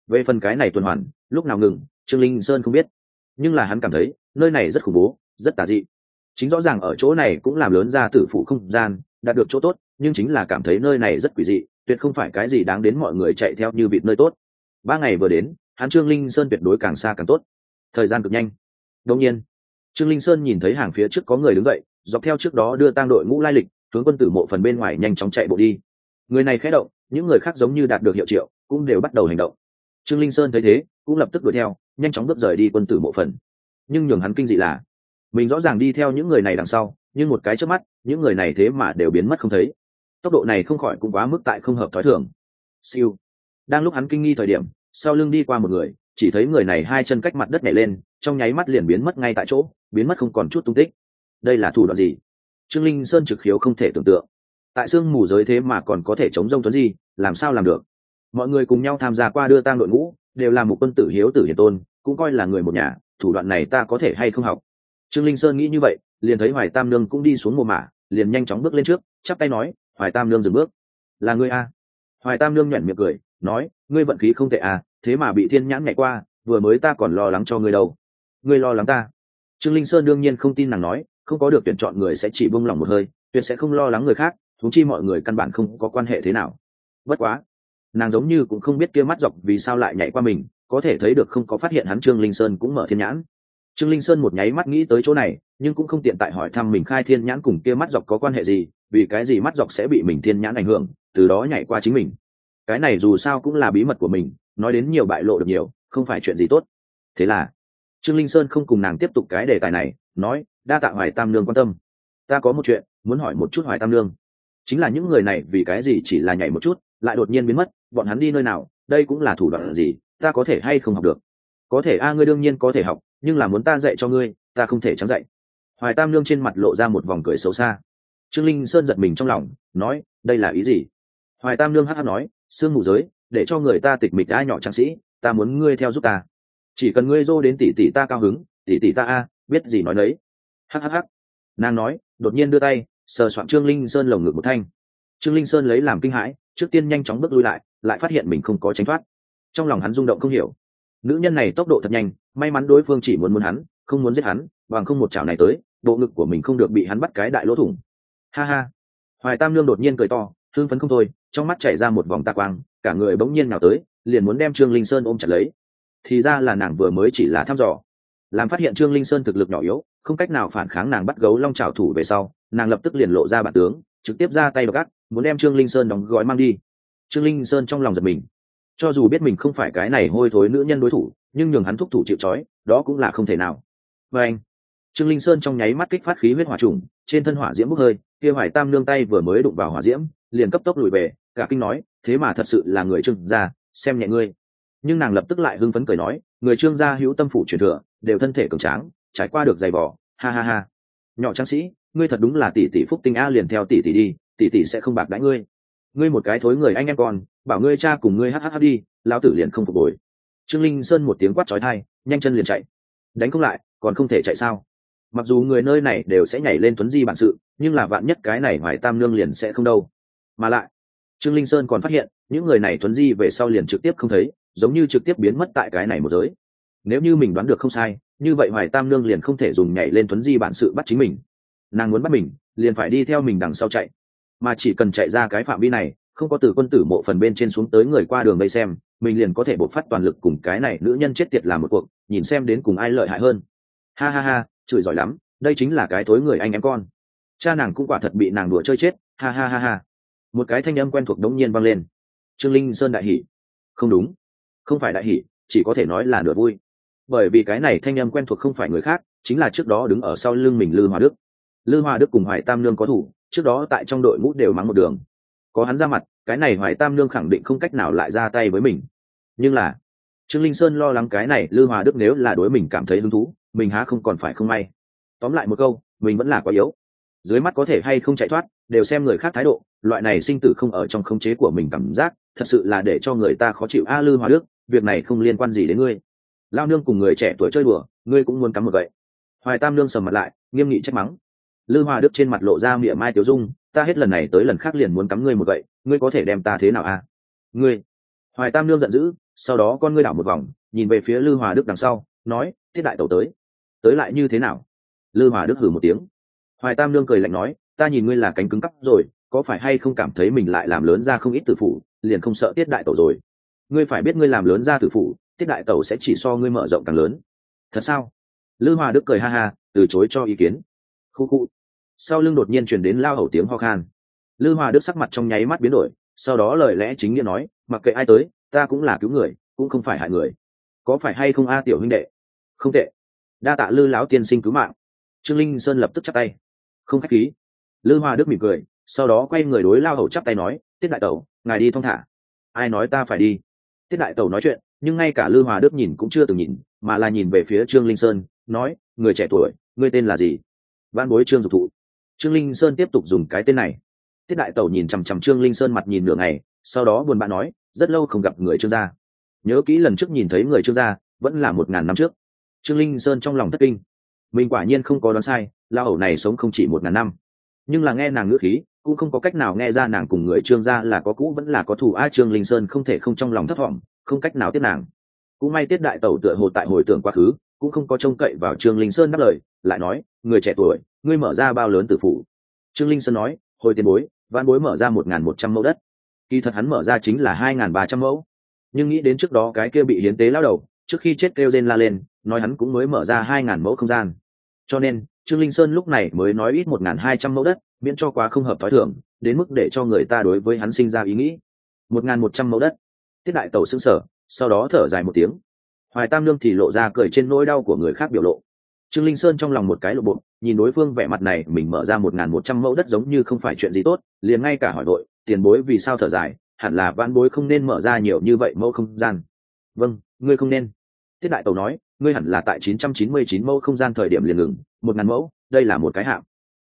Về phần cái này tuần hoàn, lúc nào ngừng, trương linh sơn không biết. Nhưng là hắn cảm thấy, nơi này rất khủng bố, rất tà dị. Chính rõ ràng ở chỗ này cũng làm lớn ra tử phủ không gian, đạt được chỗ tốt nhưng chính là cảm thấy nơi này rất quỷ dị, tuyệt không phải cái gì đáng đến mọi người chạy theo như vịt nơi tốt. Ba ngày vừa đến, hắn trương linh sơn tuyệt đối càng xa càng tốt. Thời gian cực nhanh. Đông nhiên, trương linh sơn nhìn thấy hàng phía trước có người đứng dậy, dọc theo trước đó đưa tang đội ngũ lai lịch hướng quân tử mộ phần bên ngoài nhanh chóng chạy bộ đi. Người này khẽ động, những người khác giống như đạt được hiệu triệu, cũng đều bắt đầu hành động. Trương linh sơn thấy thế, cũng lập tức đuổi theo, nhanh chóng bước rời đi quân tử mộ phần. Nhưng nhường hắn kinh dị là, mình rõ ràng đi theo những người này đằng sau, nhưng một cái trước mắt, những người này thế mà đều biến mất không thấy tốc độ này không khỏi cũng quá mức tại không hợp thói thường. Siêu. Đang lúc hắn kinh nghi thời điểm, sau lưng đi qua một người, chỉ thấy người này hai chân cách mặt đất nhảy lên, trong nháy mắt liền biến mất ngay tại chỗ, biến mất không còn chút tung tích. Đây là thủ đoạn gì? Trương linh sơn trực khiếu không thể tưởng tượng. Tại sương mù giới thế mà còn có thể chống rông tuấn gì, làm sao làm được? Mọi người cùng nhau tham gia qua đưa tang đội ngũ, đều là một quân tử hiếu tử hiền tôn, cũng coi là người một nhà, thủ đoạn này ta có thể hay không học? Trương linh sơn nghĩ như vậy, liền thấy hoài tam nương cũng đi xuống mồ mả, liền nhanh chóng bước lên trước, chắp tay nói hoài tam lương dừng bước. Là ngươi a hoài tam lương nhoẻn miệng cười, nói, ngươi vận khí không tệ à thế mà bị thiên nhãn nhảy qua, vừa mới ta còn lo lắng cho ngươi đâu. Ngươi lo lắng ta? Trương linh sơn đương nhiên không tin nàng nói, không có được tuyển chọn người sẽ chỉ buông lòng một hơi, tuyệt sẽ không lo lắng người khác thúng chi mọi người căn bản không có quan hệ thế nào. Bất quá, nàng giống như cũng không biết kia mắt dọc vì sao lại nhảy qua mình, có thể thấy được không có phát hiện hắn trương linh sơn cũng mở thiên nhãn. Trương linh sơn một nháy mắt nghĩ tới chỗ này nhưng cũng không tiện tại hỏi thăm mình khai thiên nhãn cùng kia mắt dọc có quan hệ gì, vì cái gì mắt dọc sẽ bị mình thiên nhãn ảnh hưởng, từ đó nhảy qua chính mình. Cái này dù sao cũng là bí mật của mình, nói đến nhiều bại lộ được nhiều, không phải chuyện gì tốt. Thế là, trương linh sơn không cùng nàng tiếp tục cái đề tài này, nói, đa tạ hoài tam nương quan tâm. Ta có một chuyện, muốn hỏi một chút hoài tam nương. Chính là những người này vì cái gì chỉ là nhảy một chút, lại đột nhiên biến mất, bọn hắn đi nơi nào, đây cũng là thủ đoạn gì, ta có thể hay không học được? Có thể a, ngươi đương nhiên có thể học, nhưng là muốn ta dạy cho ngươi, ta không thể trắng dạy hoài tam Lương trên mặt lộ ra một vòng cười xấu xa. Trương linh sơn giật mình trong lòng, nói, đây là ý gì? Hoài tam Lương hát hát nói, sương mù giới, để cho người ta tịch mịch ai nhỏ tráng sĩ, ta muốn ngươi theo giúp ta. Chỉ cần ngươi dô đến tỷ tỷ ta cao hứng, tỷ tỷ ta a, biết gì nói đấy hhh nàng nói, đột nhiên đưa tay, sờ soạn trương linh sơn lồng ngực một thanh. Trương linh sơn lấy làm kinh hãi, trước tiên nhanh chóng bước lui lại lại phát hiện mình không có tránh thoát. Trong lòng hắn rung động không hiểu. Nữ nhân này tốc độ thật nhanh, may mắn đối phương chỉ muốn muốn hắn, không muốn giết hắn, bằng không một chảo này tới bộ ngực của mình không được bị hắn bắt cái đại lỗ thủng. Ha ha. Hoài tam lương đột nhiên cười to, thương phấn không thôi, trong mắt chảy ra một vòng tà quang, cả người bỗng nhiên nào tới, liền muốn đem trương linh sơn ôm chặt lấy. Thì ra là nàng vừa mới chỉ là thăm dò. Làm phát hiện trương linh sơn thực lực nhỏ yếu, không cách nào phản kháng nàng bắt gấu long trào thủ về sau, nàng lập tức liền lộ ra bản tướng, trực tiếp ra tay đ gắt muốn đem trương linh sơn đóng gói mang đi. Trương linh sơn trong lòng giật mình. Cho dù biết mình không phải cái này hôi thối nữ nhân đối thủ, nhưng nhường hắn thúc thủ chịu c đó cũng là không thể nào. Và anh trương linh sơn trong nháy mắt kích phát khí huyết hỏa trùng trên thân hỏa diễm bốc hơi kia hoài tam nương tay vừa mới đụng vào hỏa diễm liền cấp tốc lùi về cả kinh nói thế mà thật sự là người trương gia xem nhẹ ngươi. Nhưng nàng lập tức lại hưng phấn cười nói người trương gia hữu tâm phủ truyền thừa đều thân thể cường tráng trải qua được giày vỏ ha ha ha. Nhỏ tráng sĩ ngươi thật đúng là tỷ tỷ phúc tinh a liền theo tỷ tỷ đi tỷ tỷ sẽ không bạc đãi ngươi. Ngươi một cái thối người anh em còn, bảo ngươi cha cùng ngươi hhh đi lão tử liền không phục hồi. Trương linh sơn một tiếng quát trói thai nhanh chân liền chạy. Đánh không lại còn không thể chạy sao? Mặc dù người nơi này đều sẽ nhảy lên tuấn di bản sự, nhưng là vạn nhất cái này hoài tam nương liền sẽ không đâu. Mà lại, trương linh sơn còn phát hiện, những người này tuấn di về sau liền trực tiếp không thấy, giống như trực tiếp biến mất tại cái này một giới. Nếu như mình đoán được không sai, như vậy hoài tam nương liền không thể dùng nhảy lên tuấn di bản sự bắt chính mình. Nàng muốn bắt mình, liền phải đi theo mình đằng sau chạy. Mà chỉ cần chạy ra cái phạm vi này, không có từ quân tử mộ phần bên trên xuống tới người qua đường đây xem, mình liền có thể bộc phát toàn lực cùng cái này nữ nhân chết tiệt làm một cuộc, nhìn xem đến cùng ai lợi hại hơn. Ha ha ha chửi giỏi lắm, đây chính là cái thối người anh em con. Cha nàng cũng quả thật bị nàng đùa chơi chết, ha ha ha ha. Một cái thanh âm quen thuộc đống nhiên vang lên. Trương linh sơn đại hỷ không đúng. Không phải đại hỷ chỉ có thể nói là nửa vui. Bởi vì cái này thanh âm quen thuộc không phải người khác, chính là trước đó đứng ở sau lưng mình lư hòa đức. Lư hòa đức cùng hoài tam nương có thủ, trước đó tại trong đội ngũ đều mắng một đường. Có hắn ra mặt, cái này hoài tam nương khẳng định không cách nào lại ra tay với mình. Nhưng là, trương linh sơn lo lắng cái này lư hòa đức nếu là đối mình cảm thấy hứng thú mình há không còn phải không may. Tóm lại một câu, mình vẫn là quá yếu. Dưới mắt có thể hay không chạy thoát, đều xem người khác thái độ, loại này sinh tử không ở trong khống chế của mình cảm giác, thật sự là để cho người ta khó chịu a lư hòa đức, việc này không liên quan gì đến ngươi. Lao nương cùng người trẻ tuổi chơi đùa, ngươi cũng muốn cắm một vậy hoài tam nương sầm mặt lại, nghiêm nghị trách mắng. Lư hòa đức trên mặt lộ ra mỉa mai tiểu dung, ta hết lần này tới lần khác liền muốn cắm ngươi một vậy ngươi có thể đem ta thế nào a? Ngươi. Hoài tam nương giận dữ, sau đó con ngươi đảo một vòng, nhìn về phía lư hòa đức đằng sau, nói, tiết đại tẩu tới tới lại như thế nào? Lư hòa đức hử một tiếng. Hoài tam nương cười lạnh nói ta nhìn ngươi là cánh cứng cắp rồi có phải hay không cảm thấy mình lại làm lớn ra không ít tử phụ, liền không sợ tiết đại tẩu rồi? Ngươi phải biết ngươi làm lớn ra tử phụ, tiết đại tẩu sẽ chỉ so ngươi mở rộng càng lớn. Thật sao? Lư hòa đức cười ha ha từ chối cho ý kiến. Khu khu. Sau lưng đột nhiên truyền đến lao hầu tiếng ho khan. Lư hòa đức sắc mặt trong nháy mắt biến đổi sau đó lời lẽ chính nghĩa nói mặc kệ ai tới ta cũng là cứu người cũng không phải hại người. Có phải hay không a tiểu huynh đệ? Không tệ đa tạ lư lão tiên sinh cứu mạng. Trương linh sơn lập tức chắp tay. Không khách khí. Lư hoa đức mỉm cười, sau đó quay người đối lao hầu chắp tay nói, tiết đại tẩu, ngài đi thong thả. Ai nói ta phải đi? Tiết đại tẩu nói chuyện, nhưng ngay cả lư hòa đức nhìn cũng chưa từng nhìn, mà là nhìn về phía trương linh sơn, nói, người trẻ tuổi, ngươi tên là gì? Văn bối trương dục thụ. Trương linh sơn tiếp tục dùng cái tên này. Tiết đại tẩu nhìn chằm chằm trương linh sơn mặt nhìn nửa ngày, sau đó buồn bã nói, rất lâu không gặp người trương gia. Nhớ kỹ lần trước nhìn thấy người trương gia, vẫn là một ngàn năm trước trương linh sơn trong lòng thất kinh. Mình quả nhiên không có đoán sai lao hầu này sống không chỉ một ngàn năm. Nhưng là nghe nàng ngữ khí, cũng không có cách nào nghe ra nàng cùng người trương gia là có cũ vẫn là có thù. A, trương linh sơn không thể không trong lòng thất vọng không cách nào tiếp nàng. Cũng may tiết đại tẩu tựa hồ tại hồi tưởng quá khứ, cũng không có trông cậy vào trương linh sơn đáp lời, lại nói, người trẻ tuổi, ngươi mở ra bao lớn tử phủ? Trương linh sơn nói, hồi tiền bối văn bối mở ra một n g h n một trăm mẫu đất. Kỳ thật hắn mở ra chính là hai n g h n ba trăm mẫu. Nhưng nghĩ đến trước đó cái kia bị hiến tế lao đầu, trước khi chết kêu rên la lên nói hắn cũng mới mở ra hai ngàn mẫu không gian. Cho nên, trương linh sơn lúc này mới nói ít một ngàn hai trăm mẫu đất, miễn cho quá không hợp t h i thưởng đến mức để cho người ta đối với hắn sinh ra ý nghĩ. Một ngàn một trăm mẫu đất. Tiết đại tẩu xưng sở sau đó thở dài một tiếng. Hoài tam lương thì lộ ra cười trên nỗi đau của người khác biểu lộ. Trương linh sơn trong lòng một cái lộ bộ, nhìn đối phương vẻ mặt này, mình mở ra một ngàn một trăm mẫu đất giống như không phải chuyện gì tốt, liền ngay cả hỏi đội tiền bối vì sao thở dài? Hẳn là vãn bối không nên mở ra nhiều như vậy mẫu không gian. Vâng ngươi không nên. Tiết đại tẩu nói ngươi hẳn là tại 999 mẫu không gian thời điểm liền ngừng, một ngàn mẫu, đây là một cái hạm.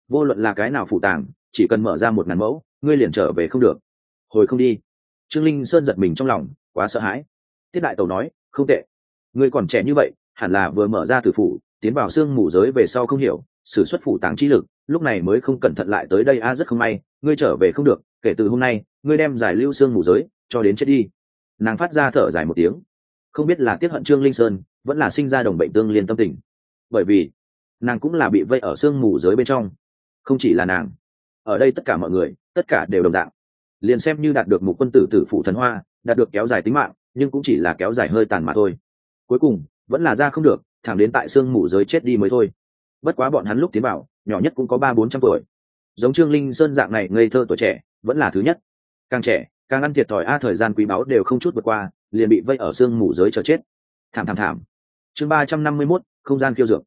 vô luận là cái nào phụ tàng, chỉ cần mở ra một ngàn mẫu, ngươi liền trở về không được. Hồi không đi. Trương linh sơn giật mình trong lòng, quá sợ hãi. Tiết đại tẩu nói, không tệ. Ngươi còn trẻ như vậy, hẳn là vừa mở ra tử phủ, tiến vào xương mù giới về sau không hiểu, sử xuất phủ tàng chi lực, lúc này mới không cẩn thận lại tới đây, a, rất không may, ngươi trở về không được, kể từ hôm nay, ngươi đem giải lưu xương mù giới, cho đến chết đi. Nàng phát ra thở dài một tiếng. Không biết là tiếc hận trương linh sơn vẫn là sinh ra đồng bệnh tương liên tâm tình. Bởi vì, nàng cũng là bị vây ở sương mù giới bên trong. Không chỉ là nàng, ở đây tất cả mọi người, tất cả đều đồng dạng. Liền xem như đạt được một quân tử tử phụ thần hoa, đạt được kéo dài tính mạng, nhưng cũng chỉ là kéo dài hơi tàn mà thôi. Cuối cùng, vẫn là ra không được, thẳng đến tại sương mù giới chết đi mới thôi. Bất quá bọn hắn lúc tiến bảo nhỏ nhất cũng có ba bốn trăm tuổi. Giống trương linh sơn dạng này ngây thơ tuổi trẻ, vẫn là thứ nhất. Càng trẻ, càng ăn thiệt thòi, a, thời gian quý báu đều không chút vượt qua, liền bị vây ở sương mù giới chờ chết. Thảm thảm thảm chương ba trăm năm mươi mốt, không gian khiêu dược.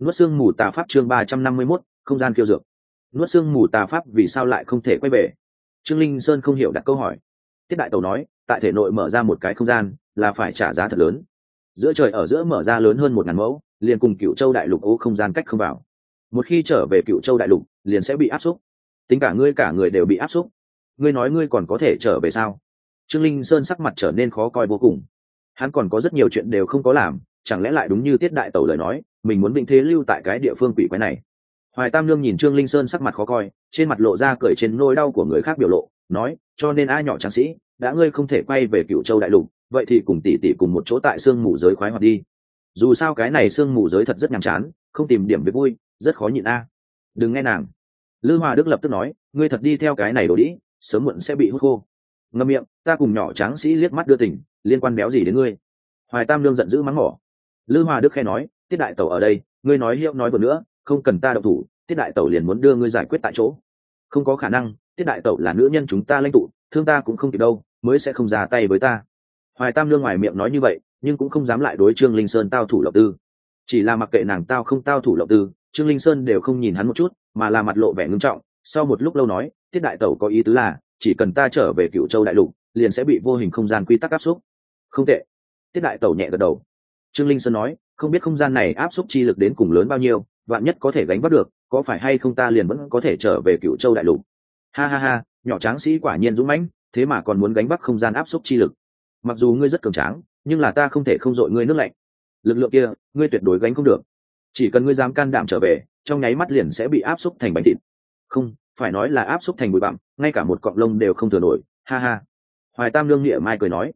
Nuốt xương mù tà pháp chương ba trăm năm mươi mốt, không gian khiêu dược. Nuốt xương mù tà pháp vì sao lại không thể quay về? Trương linh sơn không hiểu đặt câu hỏi. Tiết đại tàu nói, tại thể nội mở ra một cái không gian là phải trả giá thật lớn. Giữa trời ở giữa mở ra lớn hơn một ngàn mẫu, liền cùng cựu châu đại lục ô không gian cách không vào. Một khi trở về cựu châu đại lục, liền sẽ bị áp xúc. Tính cả ngươi cả người đều bị áp xúc. Ngươi nói ngươi còn có thể trở về sao? Trương linh sơn sắc mặt trở nên khó coi vô cùng. Hắn còn có rất nhiều chuyện đều không có làm chẳng lẽ lại đúng như tiết đại tẩu lời nói, mình muốn vĩnh thế lưu tại cái địa phương quỷ quái này? Hoài tam lương nhìn trương linh sơn sắc mặt khó coi, trên mặt lộ ra cười trên nôi đau của người khác biểu lộ, nói, cho nên ai nhỏ tráng sĩ, đã ngươi không thể quay về cựu châu đại lục, vậy thì cùng tỷ tỷ cùng một chỗ tại sương mù giới khoái hoạt đi. Dù sao cái này sương mù giới thật rất nhàm chán, không tìm điểm việc vui, rất khó nhịn a. Đừng nghe nàng. Lư hòa đức lập tức nói, ngươi thật đi theo cái này đồ đĩ sớm muộn sẽ bị hút khô. Ngâm miệng, ta cùng nhỏ tráng sĩ liếc mắt đưa tỉnh, liên quan béo gì đến ngươi? Hoài tam lương giận dữ mắng mỏ lư hòa đức khe nói, tiết đại tẩu ở đây, ngươi nói hiệu nói vừa nữa, không cần ta đậu thủ, tiết đại tẩu liền muốn đưa ngươi giải quyết tại chỗ. Không có khả năng, tiết đại tẩu là nữ nhân chúng ta lãnh tụ, thương ta cũng không kịp đâu, mới sẽ không ra tay với ta. Hoài tam lương ngoài miệng nói như vậy, nhưng cũng không dám lại đối trương linh sơn tao thủ lộc tư. Chỉ là mặc kệ nàng tao không tao thủ lộc tư, trương linh sơn đều không nhìn hắn một chút, mà là mặt lộ vẻ ngưng trọng, sau một lúc lâu nói, tiết đại tẩu có ý tứ là, chỉ cần ta trở về cựu châu đại lục, liền sẽ bị vô hình không gian quy tắc áp xúc. Không tệ. Tiết đại tẩu nhẹ gật đầu trương linh sơn nói, không biết không gian này áp suất chi lực đến cùng lớn bao nhiêu, vạn nhất có thể gánh vác được, có phải hay không ta liền vẫn có thể trở về cựu châu đại lục? Ha ha ha, nhỏ tráng sĩ quả nhiên dũng mãnh, thế mà còn muốn gánh vác không gian áp suất chi lực. Mặc dù ngươi rất cường tráng, nhưng là ta không thể không dội ngươi nước lạnh. Lực lượng kia, ngươi tuyệt đối gánh không được. Chỉ cần ngươi dám can đảm trở về, trong nháy mắt liền sẽ bị áp xúc thành bánh thịt. Không, phải nói là áp xúc thành bụi bặm, ngay cả một cọng lông đều không thừa nổi. Ha ha. Hoài tam lương nghĩa mai cười nói.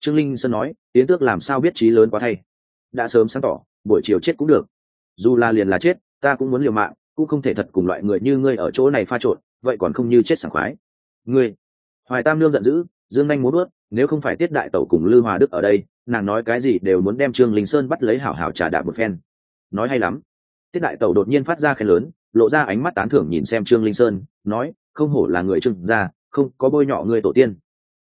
Trương linh sơn nói tiến tước làm sao biết trí lớn quá thay? Đã sớm sáng tỏ, buổi chiều chết cũng được. Dù là liền là chết, ta cũng muốn liều mạng, cũng không thể thật cùng loại người như ngươi ở chỗ này pha trộn, vậy còn không như chết sảng khoái. Ngươi, hoài tam lương giận dữ, dương anh muốn bước, nếu không phải tiết đại tẩu cùng lư hòa đức ở đây, nàng nói cái gì đều muốn đem trương linh sơn bắt lấy hảo hảo trà đạp một phen. Nói hay lắm. Tiết đại tẩu đột nhiên phát ra khen lớn, lộ ra ánh mắt tán thưởng nhìn xem trương linh sơn, nói, không hổ là người trương gia, không có bôi nhọ người tổ tiên.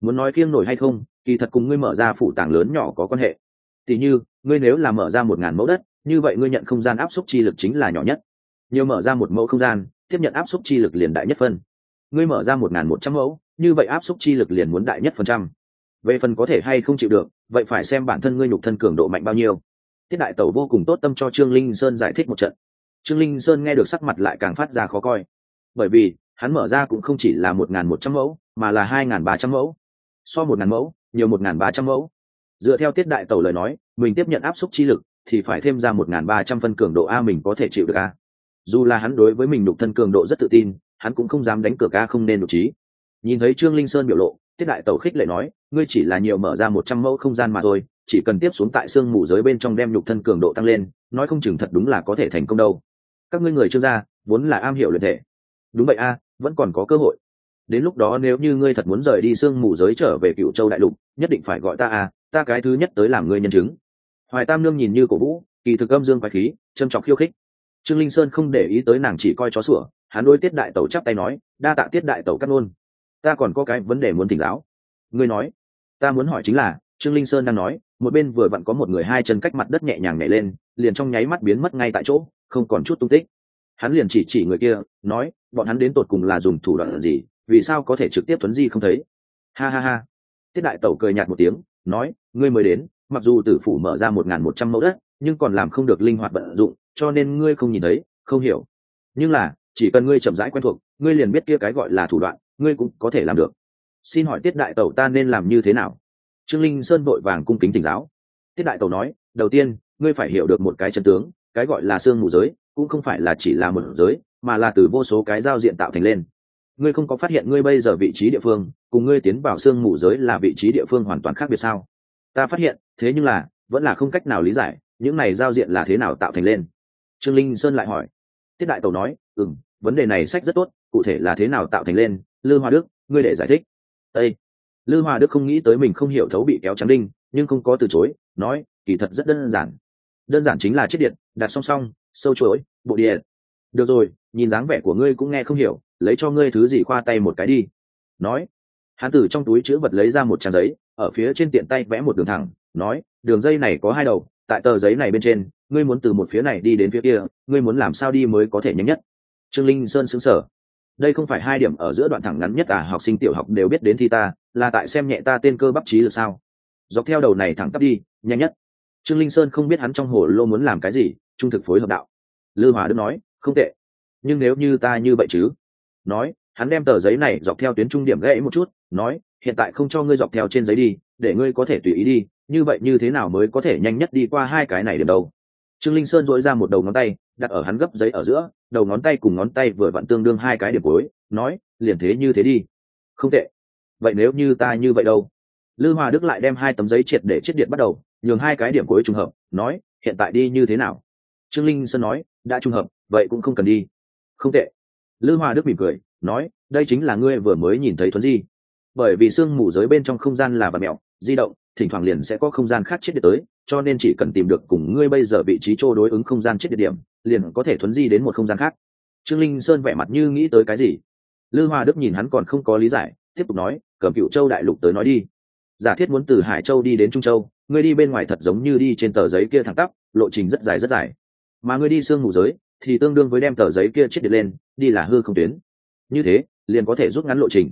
Muốn nói kiêng nổi hay không, kỳ thật cùng ngươi mở ra phủ tàng lớn nhỏ có quan hệ tỉ như, ngươi nếu là mở ra một ngàn mẫu đất, như vậy ngươi nhận không gian áp suất chi lực chính là nhỏ nhất. Nhiều mở ra một mẫu không gian, tiếp nhận áp suất chi lực liền đại nhất phân. Ngươi mở ra một ngàn một trăm mẫu, như vậy áp suất chi lực liền muốn đại nhất phần trăm. Về phần có thể hay không chịu được, vậy phải xem bản thân ngươi nhục thân cường độ mạnh bao nhiêu. Tiết đại tẩu vô cùng tốt tâm cho trương linh sơn giải thích một trận. Trương linh sơn nghe được sắc mặt lại càng phát ra khó coi. Bởi vì, hắn mở ra cũng không chỉ là một n g h n một trăm mẫu, mà là hai n g h n ba trăm mẫu. So một ngàn mẫu, nhiều một n g h n ba trăm mẫu dựa theo tiết đại tẩu lời nói, mình tiếp nhận áp suất chi lực thì phải thêm ra một n g h n ba trăm phân cường độ a mình có thể chịu được a. Dù là hắn đối với mình đục thân cường độ rất tự tin, hắn cũng không dám đánh cược a không nên đục trí. Nhìn thấy trương linh sơn biểu lộ, tiết đại tẩu khích lệ nói, ngươi chỉ là nhiều mở ra một trăm mẫu không gian mà thôi, chỉ cần tiếp xuống tại xương mù giới bên trong đem nhục thân cường độ tăng lên, nói không chừng thật đúng là có thể thành công đâu. Các ngươi người trương gia, vốn là am hiểu luyện thể. Đúng vậy a, vẫn còn có cơ hội. Đến lúc đó nếu như ngươi thật muốn rời đi xương mù giới trở về cựu châu đại lục, nhất định phải gọi ta a ta cái thứ nhất tới làm ngươi nhân chứng. Hoài tam nương nhìn như cổ vũ, kỳ thực âm dương quái khí, châm trọc khiêu khích. Trương linh sơn không để ý tới nàng chỉ coi chó sủa, hắn đôi tiết đại tẩu chắp tay nói, đa tạ tiết đại tẩu cắt luôn. Ta còn có cái vấn đề muốn thỉnh giáo. Ngươi nói, ta muốn hỏi chính là, trương linh sơn đang nói, một bên vừa vặn có một người hai chân cách mặt đất nhẹ nhàng nhảy lên, liền trong nháy mắt biến mất ngay tại chỗ, không còn chút tung tích. Hắn liền chỉ chỉ người kia, nói, bọn hắn đến tột cùng là dùng thủ đoạn gì, vì sao có thể trực tiếp tuấn di không thấy? Ha ha ha. Tiết đại tẩu cười nhạt một tiếng nói, ngươi mới đến, mặc dù tử phủ mở ra một n g h n một trăm mẫu đất, nhưng còn làm không được linh hoạt vận dụng, cho nên ngươi không nhìn thấy, không hiểu. Nhưng là, chỉ cần ngươi chậm rãi quen thuộc, ngươi liền biết kia cái gọi là thủ đoạn, ngươi cũng có thể làm được. Xin hỏi tiết đại tẩu ta nên làm như thế nào? Trương linh sơn vội vàng cung kính tỉnh giáo. Tiết đại tẩu nói, đầu tiên, ngươi phải hiểu được một cái chân tướng, cái gọi là xương mù giới, cũng không phải là chỉ là một giới, mà là từ vô số cái giao diện tạo thành lên ngươi không có phát hiện ngươi bây giờ vị trí địa phương, cùng ngươi tiến vào xương mù giới là vị trí địa phương hoàn toàn khác biệt sao? Ta phát hiện, thế nhưng là, vẫn là không cách nào lý giải, những này giao diện là thế nào tạo thành lên. Trương linh sơn lại hỏi. Tiết đại tẩu nói ừ m vấn đề này sách rất tốt, cụ thể là thế nào tạo thành lên, lư hoa đức, ngươi để giải thích. Â lư hoa đức không nghĩ tới mình không hiểu thấu bị kéo trắng đinh, nhưng không có từ chối, nói, kỳ thật rất đơn giản. Đơn giản chính là chiếc điện, đặt song song, sâu chuỗi, bộ điện. Được rồi, nhìn dáng vẻ của ngươi cũng nghe không hiểu lấy cho ngươi thứ gì khoa tay một cái đi. Nói, hắn từ trong túi chữ vật lấy ra một trang giấy, ở phía trên tiện tay vẽ một đường thẳng, nói, đường dây này có hai đầu, tại tờ giấy này bên trên, ngươi muốn từ một phía này đi đến phía kia, ngươi muốn làm sao đi mới có thể nhanh nhất. Trương linh sơn xứng sở đây không phải hai điểm ở giữa đoạn thẳng ngắn nhất à học sinh tiểu học đều biết đến thi ta, là tại xem nhẹ ta tên cơ bắp trí được sao. Dọc theo đầu này thẳng tắp đi, nhanh nhất. Trương linh sơn không biết hắn trong hồ lô muốn làm cái gì, trung thực phối hợp đạo. Lư hòa đức nói, không tệ. Nhưng nếu như ta như vậy chứ? Nói, hắn đem tờ giấy này dọc theo tuyến trung điểm gãy một chút, nói, hiện tại không cho ngươi dọc theo trên giấy đi, để ngươi có thể tùy ý đi, như vậy như thế nào mới có thể nhanh nhất đi qua hai cái này điểm đâu? Trương linh sơn dội ra một đầu ngón tay, đặt ở hắn gấp giấy ở giữa, đầu ngón tay cùng ngón tay vừa vặn tương đương hai cái điểm cuối, nói, liền thế như thế đi. Không tệ. Vậy nếu như ta như vậy đâu? Lư hòa đức lại đem hai tấm giấy triệt để chết điện bắt đầu, nhường hai cái điểm cuối trùng hợp, nói, hiện tại đi như thế nào? Trương linh sơn nói, đã trùng hợp, vậy cũng không cần đi. Không tệ lư hòa đức mỉm cười, nói, đây chính là ngươi vừa mới nhìn thấy thuấn di. Bởi vì sương mù giới bên trong không gian là vật mẹo, di động, thỉnh thoảng liền sẽ có không gian khác chết điện tới, cho nên chỉ cần tìm được cùng ngươi bây giờ vị trí chỗ đối ứng không gian chết địa điểm, liền có thể thuấn di đến một không gian khác. Trương linh sơn vẻ mặt như nghĩ tới cái gì? Lư hoa đức nhìn hắn còn không có lý giải, tiếp tục nói, cầm cựu châu đại lục tới nói đi. Giả thiết muốn từ hải châu đi đến trung châu, ngươi đi bên ngoài thật giống như đi trên tờ giấy kia thẳng tắp, lộ trình rất dài rất dài. Mà ngươi đi xương mù giới thì tương đương với đem tờ giấy kia chết điện lên, đi là hư không tuyến. Như thế, liền có thể rút ngắn lộ trình.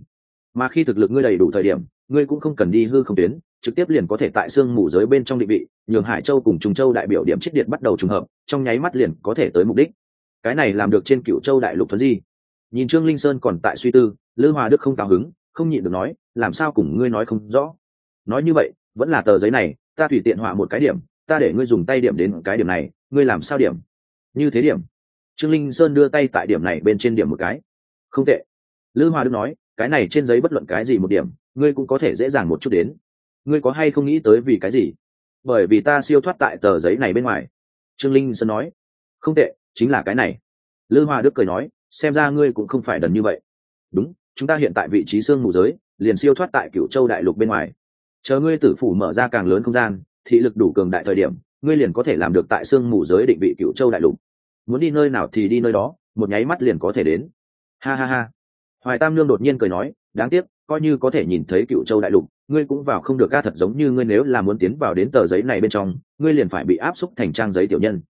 Mà khi thực lực ngươi đầy đủ thời điểm, ngươi cũng không cần đi hư không tuyến, trực tiếp liền có thể tại xương mù giới bên trong định vị, nhường hải châu cùng trùng châu đại biểu điểm chết điện bắt đầu trùng hợp, trong nháy mắt liền có thể tới mục đích. Cái này làm được trên cựu châu đại lục thuấn di. Nhìn trương linh sơn còn tại suy tư, lư hòa đức không cao hứng, không nhịn được nói, làm sao cùng ngươi nói không rõ? Nói như vậy, vẫn là tờ giấy này, ta tùy tiện họa một cái điểm, ta để ngươi dùng tay điểm đến cái điểm này, ngươi làm sao điểm? Như thế điểm trương linh sơn đưa tay tại điểm này bên trên điểm một cái. Không tệ. Lư hoa đức nói, cái này trên giấy bất luận cái gì một điểm, ngươi cũng có thể dễ dàng một chút đến. Ngươi có hay không nghĩ tới vì cái gì? Bởi vì ta siêu thoát tại tờ giấy này bên ngoài. Trương linh sơn nói, không tệ, chính là cái này. Lư hoa đức cười nói, xem ra ngươi cũng không phải đần như vậy. Đúng, chúng ta hiện tại vị trí xương mù giới, liền siêu thoát tại cựu châu đại lục bên ngoài. Chờ ngươi tử phủ mở ra càng lớn không gian, thị lực đủ cường đại thời điểm, ngươi liền có thể làm được tại xương mù giới định vị cựu châu đại lục muốn đi nơi nào thì đi nơi đó, một nháy mắt liền có thể đến. Ha ha ha. Hoài tam lương đột nhiên cười nói, đáng tiếc, coi như có thể nhìn thấy cựu châu đại lục, ngươi cũng vào không được ca thật giống như ngươi nếu là muốn tiến vào đến tờ giấy này bên trong, ngươi liền phải bị áp xúc thành trang giấy tiểu nhân.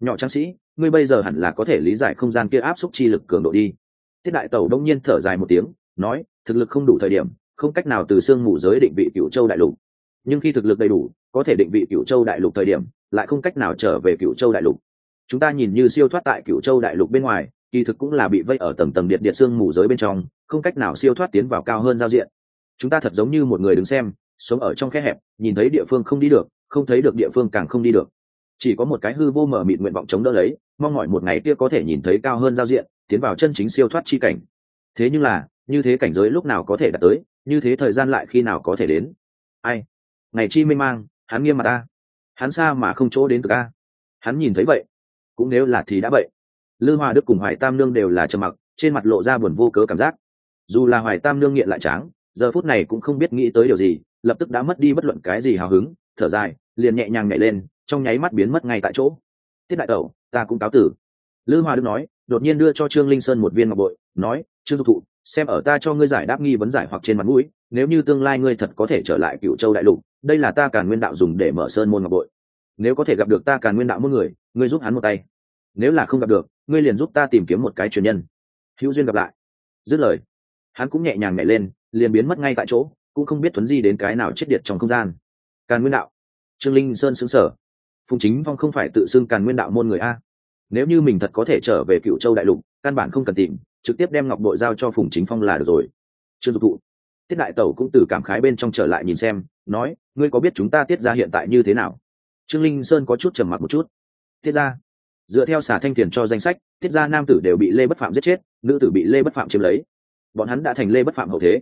Nhỏ trang sĩ, ngươi bây giờ hẳn là có thể lý giải không gian kia áp xúc chi lực cường độ đi. Thiết đại tẩu đông nhiên thở dài một tiếng, nói, thực lực không đủ thời điểm, không cách nào từ xương mù giới định vị cựu châu đại lục. Nhưng khi thực lực đầy đủ, có thể định vị cựu châu đại lục thời điểm, lại không cách nào trở về cựu châu đại lục chúng ta nhìn như siêu thoát tại cựu châu đại lục bên ngoài, kỳ thực cũng là bị vây ở tầng tầng điện điện xương mù giới bên trong, không cách nào siêu thoát tiến vào cao hơn giao diện. Chúng ta thật giống như một người đứng xem, sống ở trong khe hẹp, nhìn thấy địa phương không đi được, không thấy được địa phương càng không đi được. Chỉ có một cái hư vô mờ mịt nguyện vọng chống đỡ lấy, mong mỏi một ngày kia có thể nhìn thấy cao hơn giao diện, tiến vào chân chính siêu thoát chi cảnh. Thế nhưng là, như thế cảnh giới lúc nào có thể đạt tới, như thế thời gian lại khi nào có thể đến? Ai? Ngày chi mê mang, hắn nghiêm mặt ta. Hắn xa mà không chỗ đến được a. Hắn nhìn thấy vậy cũng nếu là thì đã vậy. Lư hòa đức cùng hoài tam nương đều là trầm mặc, trên mặt lộ ra buồn vô cớ cảm giác. Dù là hoài tam nương nghiện lại tráng, giờ phút này cũng không biết nghĩ tới điều gì, lập tức đã mất đi bất luận cái gì hào hứng, thở dài, liền nhẹ nhàng nhảy lên, trong nháy mắt biến mất ngay tại chỗ. Tiết đại tẩu, ta cũng cáo tử. Lư hòa đức nói, đột nhiên đưa cho trương linh sơn một viên ngọc bội, nói, trương dục thụ, xem ở ta cho ngươi giải đáp nghi vấn giải hoặc trên mặt mũi, nếu như tương lai ngươi thật có thể trở lại cựu châu đại lục, đây là ta càn nguyên đạo dùng để mở sơn môn ngọc bội. Nếu có thể gặp được ta càn nguyên đạo mỗi người, ngươi giúp hắn một tay nếu là không gặp được, ngươi liền giúp ta tìm kiếm một cái truyền nhân. Hữu duyên gặp lại. Dứt lời, hắn cũng nhẹ nhàng nhảy lên, liền biến mất ngay tại chỗ, cũng không biết thuấn di đến cái nào chết điệt trong không gian. Càn nguyên đạo. Trương linh sơn xứng sở phùng chính phong không phải tự xưng càn nguyên đạo môn người a. Nếu như mình thật có thể trở về cựu châu đại lục, căn bản không cần tìm, trực tiếp đem ngọc bội giao cho phùng chính phong là được rồi. Trương dục thụ. Tiết đại tẩu cũng từ cảm khái bên trong trở lại nhìn xem, nói, ngươi có biết chúng ta tiết ra hiện tại như thế nào? Trương linh sơn có chút trầm mặc một chút. Tiết ra? Dựa theo xả thanh tiền cho danh sách, tiết ra nam tử đều bị lê bất phạm giết chết, nữ tử bị lê bất phạm chiếm lấy. Bọn hắn đã thành lê bất phạm hậu thế.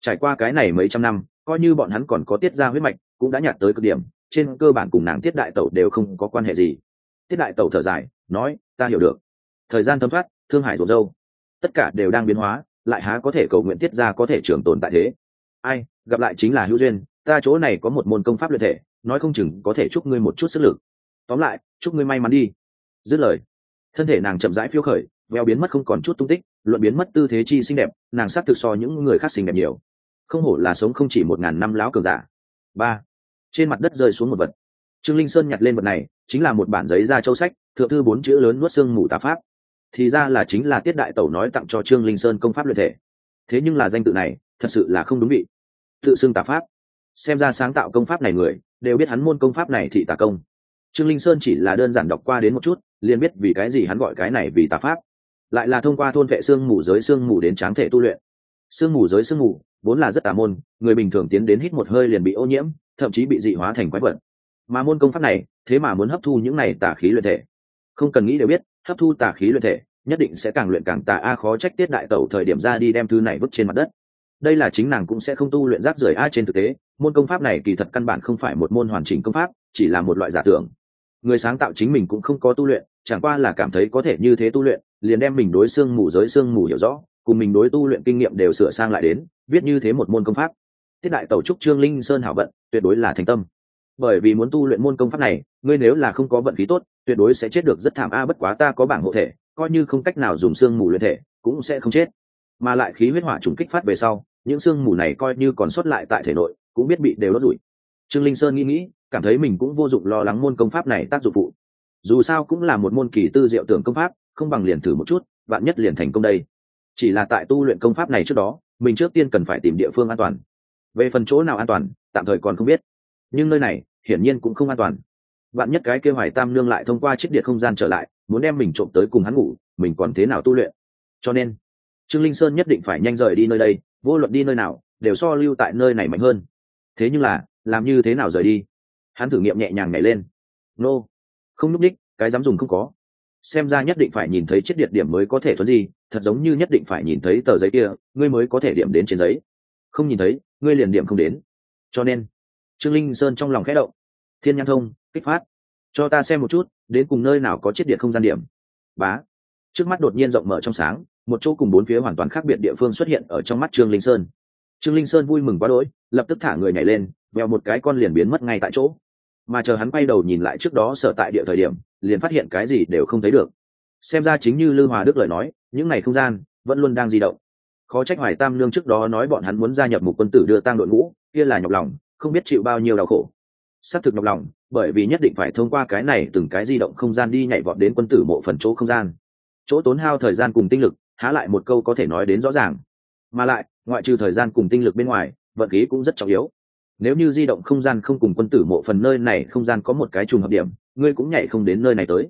Trải qua cái này mấy trăm năm, coi như bọn hắn còn có tiết ra huyết mạch, cũng đã nhạt tới cực điểm, trên cơ bản cùng nàng tiết đại tẩu đều không có quan hệ gì. Tiết đại tẩu thở dài, nói, ta hiểu được. Thời gian thấm thoát, thương hải rộn râu. Tất cả đều đang biến hóa, lại há có thể cầu nguyện tiết ra có thể trường tồn tại thế? Ai, gặp lại chính là hữu duyên, ta chỗ này có một môn công pháp luyện thể, nói không chừng có thể chúc ngươi một chút sức lực. Tóm lại, chúc ngươi may mắn đi dứt lời, thân thể nàng chậm rãi phiêu khởi, veo biến mất không còn chút tung tích, luận biến mất tư thế chi xinh đẹp, nàng sắc thực so những người khác xinh đẹp nhiều. Không hổ là sống không chỉ một ngàn năm láo cường giả. Ba, trên mặt đất rơi xuống một vật. Trương linh sơn nhặt lên vật này, chính là một bản giấy da châu sách, thượng thư bốn chữ lớn nuốt xương mù tà pháp. Thì ra là chính là tiết đại tẩu nói tặng cho trương linh sơn công pháp luyện thể. Thế nhưng là danh tự này, thật sự là không đúng vị. Tự xưng tà pháp. Xem ra sáng tạo công pháp này người, đều biết hắn môn công pháp này thị tà công trương linh sơn chỉ là đơn giản đọc qua đến một chút, liền biết vì cái gì hắn gọi cái này vì tà pháp. Lại là thông qua thôn vệ xương mù giới xương mù đến tráng thể tu luyện. Xương mù giới xương mù, vốn là rất tà môn, người bình thường tiến đến hít một hơi liền bị ô nhiễm, thậm chí bị dị hóa thành quái vật. Mà môn công pháp này, thế mà muốn hấp thu những này tà khí luyện thể. Không cần nghĩ đều biết, hấp thu tà khí luyện thể, nhất định sẽ càng luyện càng tà a khó trách tiết đại tẩu thời điểm ra đi đem thư này vứt trên mặt đất. Đây là chính nàng cũng sẽ không tu luyện rác rưởi a trên thực tế, môn công pháp này kỳ thật căn bản không phải một môn hoàn chỉnh công pháp, chỉ là một loại giả tưởng người sáng tạo chính mình cũng không có tu luyện, chẳng qua là cảm thấy có thể như thế tu luyện, liền đem mình đối xương mù giới xương mù hiểu rõ, cùng mình đối tu luyện kinh nghiệm đều sửa sang lại đến, viết như thế một môn công pháp. Tiết đại tẩu trúc trương linh sơn hảo vận, tuyệt đối là thành tâm. Bởi vì muốn tu luyện môn công pháp này, ngươi nếu là không có vận khí tốt, tuyệt đối sẽ chết được rất thảm a, bất quá ta có bảng hộ thể, coi như không cách nào dùng xương mù luyện thể, cũng sẽ không chết. Mà lại khí huyết hỏa trùng kích phát về sau, những xương mù này coi như còn sót lại tại thể nội, cũng biết bị đều đốt rủi. Trương linh sơn nghĩ nghĩ cảm thấy mình cũng vô dụng lo lắng môn công pháp này tác dụng phụ. Dù sao cũng là một môn kỳ tư diệu tưởng công pháp, không bằng liền thử một chút bạn nhất liền thành công đây. Chỉ là tại tu luyện công pháp này trước đó, mình trước tiên cần phải tìm địa phương an toàn. Về phần chỗ nào an toàn, tạm thời còn không biết. Nhưng nơi này, hiển nhiên cũng không an toàn. Bạn nhất cái kêu hoài tam nương lại thông qua chiếc điện không gian trở lại, muốn đem mình trộm tới cùng hắn ngủ, mình còn thế nào tu luyện? Cho nên, trương linh sơn nhất định phải nhanh rời đi nơi đây, vô luận đi nơi nào, đều so lưu tại nơi này mạnh hơn. Thế nhưng là, làm như thế nào rời đi? Hắn thử nghiệm nhẹ nhàng nhảy lên. Nô、no. không núp đích, cái dám dùng không có. Xem ra nhất định phải nhìn thấy chiếc điện điểm mới có thể thuấn gì, thật giống như nhất định phải nhìn thấy tờ giấy kia, ngươi mới có thể điểm đến trên giấy. Không nhìn thấy, ngươi liền điểm không đến. Cho nên, trương linh sơn trong lòng khẽ động. Thiên nhãn thông, kích phát. Cho ta xem một chút, đến cùng nơi nào có chiếc điện không gian điểm. Bá. Trước mắt đột nhiên rộng mở trong sáng, một chỗ cùng bốn phía hoàn toàn khác biệt địa phương xuất hiện ở trong mắt trương linh sơn trương linh sơn vui mừng quá đỗi, lập tức thả người nhảy lên, vèo một cái con liền biến mất ngay tại chỗ. Mà chờ hắn quay đầu nhìn lại trước đó sở tại địa thời điểm, liền phát hiện cái gì đều không thấy được. Xem ra chính như lư hòa đức lời nói, những ngày không gian, vẫn luôn đang di động. Khó trách hoài tam lương trước đó nói bọn hắn muốn gia nhập một quân tử đưa tang đội ngũ, kia là nhọc lòng, không biết chịu bao nhiêu đau khổ. Xác thực nhọc lòng, bởi vì nhất định phải thông qua cái này từng cái di động không gian đi nhảy vọt đến quân tử mộ phần chỗ không gian. Chỗ tốn hao thời gian cùng tinh lực, há lại một câu có thể nói đến rõ ràng mà lại, ngoại trừ thời gian cùng tinh lực bên ngoài, vận khí cũng rất trọng yếu. Nếu như di động không gian không cùng quân tử mộ phần nơi này không gian có một cái trùng hợp điểm, ngươi cũng nhảy không đến nơi này tới.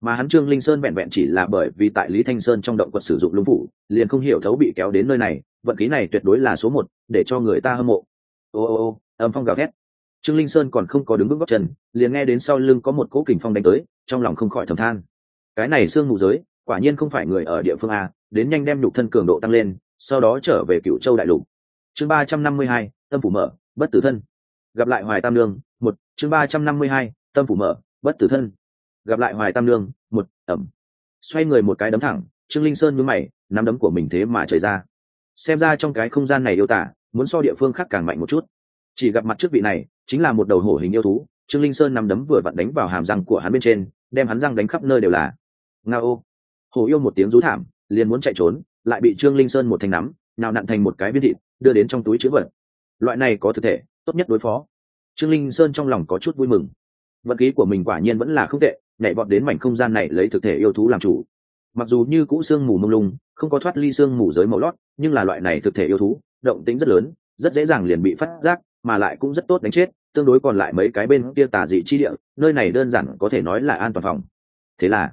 Mà hắn trương linh sơn vẹn vẹn chỉ là bởi vì tại lý thanh sơn trong động quật sử dụng lũng phủ, liền không hiểu thấu bị kéo đến nơi này, vận khí này tuyệt đối là số một, để cho người ta hâm mộ. Ô ô ô, âm phong gào thét. Trương linh sơn còn không có đứng bước góc chân, liền nghe đến sau lưng có một cỗ kình phong đánh tới, trong lòng không khỏi thầm than. Cái này xương mù giới, quả nhiên không phải người ở địa phương a, đến nhanh đem nhục thân cường độ tăng lên sau đó trở về cựu châu đại lục. Chương ba trăm năm mươi hai, tâm phủ mở, bất tử thân. Gặp lại hoài tam lương một, chương ba trăm năm mươi hai, tâm phủ mở, bất tử thân. Gặp lại hoài tam lương một, ẩm. Xoay người một cái đấm thẳng, trương linh sơn nhúm mày, nắm đấm của mình thế mà trời ra. Xem ra trong cái không gian này yêu tả, muốn so địa phương khác càng mạnh một chút. Chỉ gặp mặt trước vị này, chính là một đầu hổ hình yêu thú, trương linh sơn nắm đấm vừa vặn đánh vào hàm răng của hắn bên trên, đem hắn răng đánh khắp nơi đều là. Nga ô. Hổ yêu một tiếng rú thảm, liền muốn chạy trốn lại bị trương linh sơn một thanh nắm, nào nặn thành một cái viên thịt, đưa đến trong túi chữ vật. Loại này có thực thể, tốt nhất đối phó. Trương linh sơn trong lòng có chút vui mừng. Vật khí của mình quả nhiên vẫn là không tệ, nhảy vọt đến mảnh không gian này lấy thực thể yêu thú làm chủ. Mặc dù như cũ sương mù mông lung, không có thoát ly sương mù giới màu lót, nhưng là loại này thực thể yêu thú, động tính rất lớn, rất dễ dàng liền bị phát giác, mà lại cũng rất tốt đánh chết, tương đối còn lại mấy cái bên kia tà dị chi địa, nơi này đơn giản có thể nói là an toàn phòng. Thế là,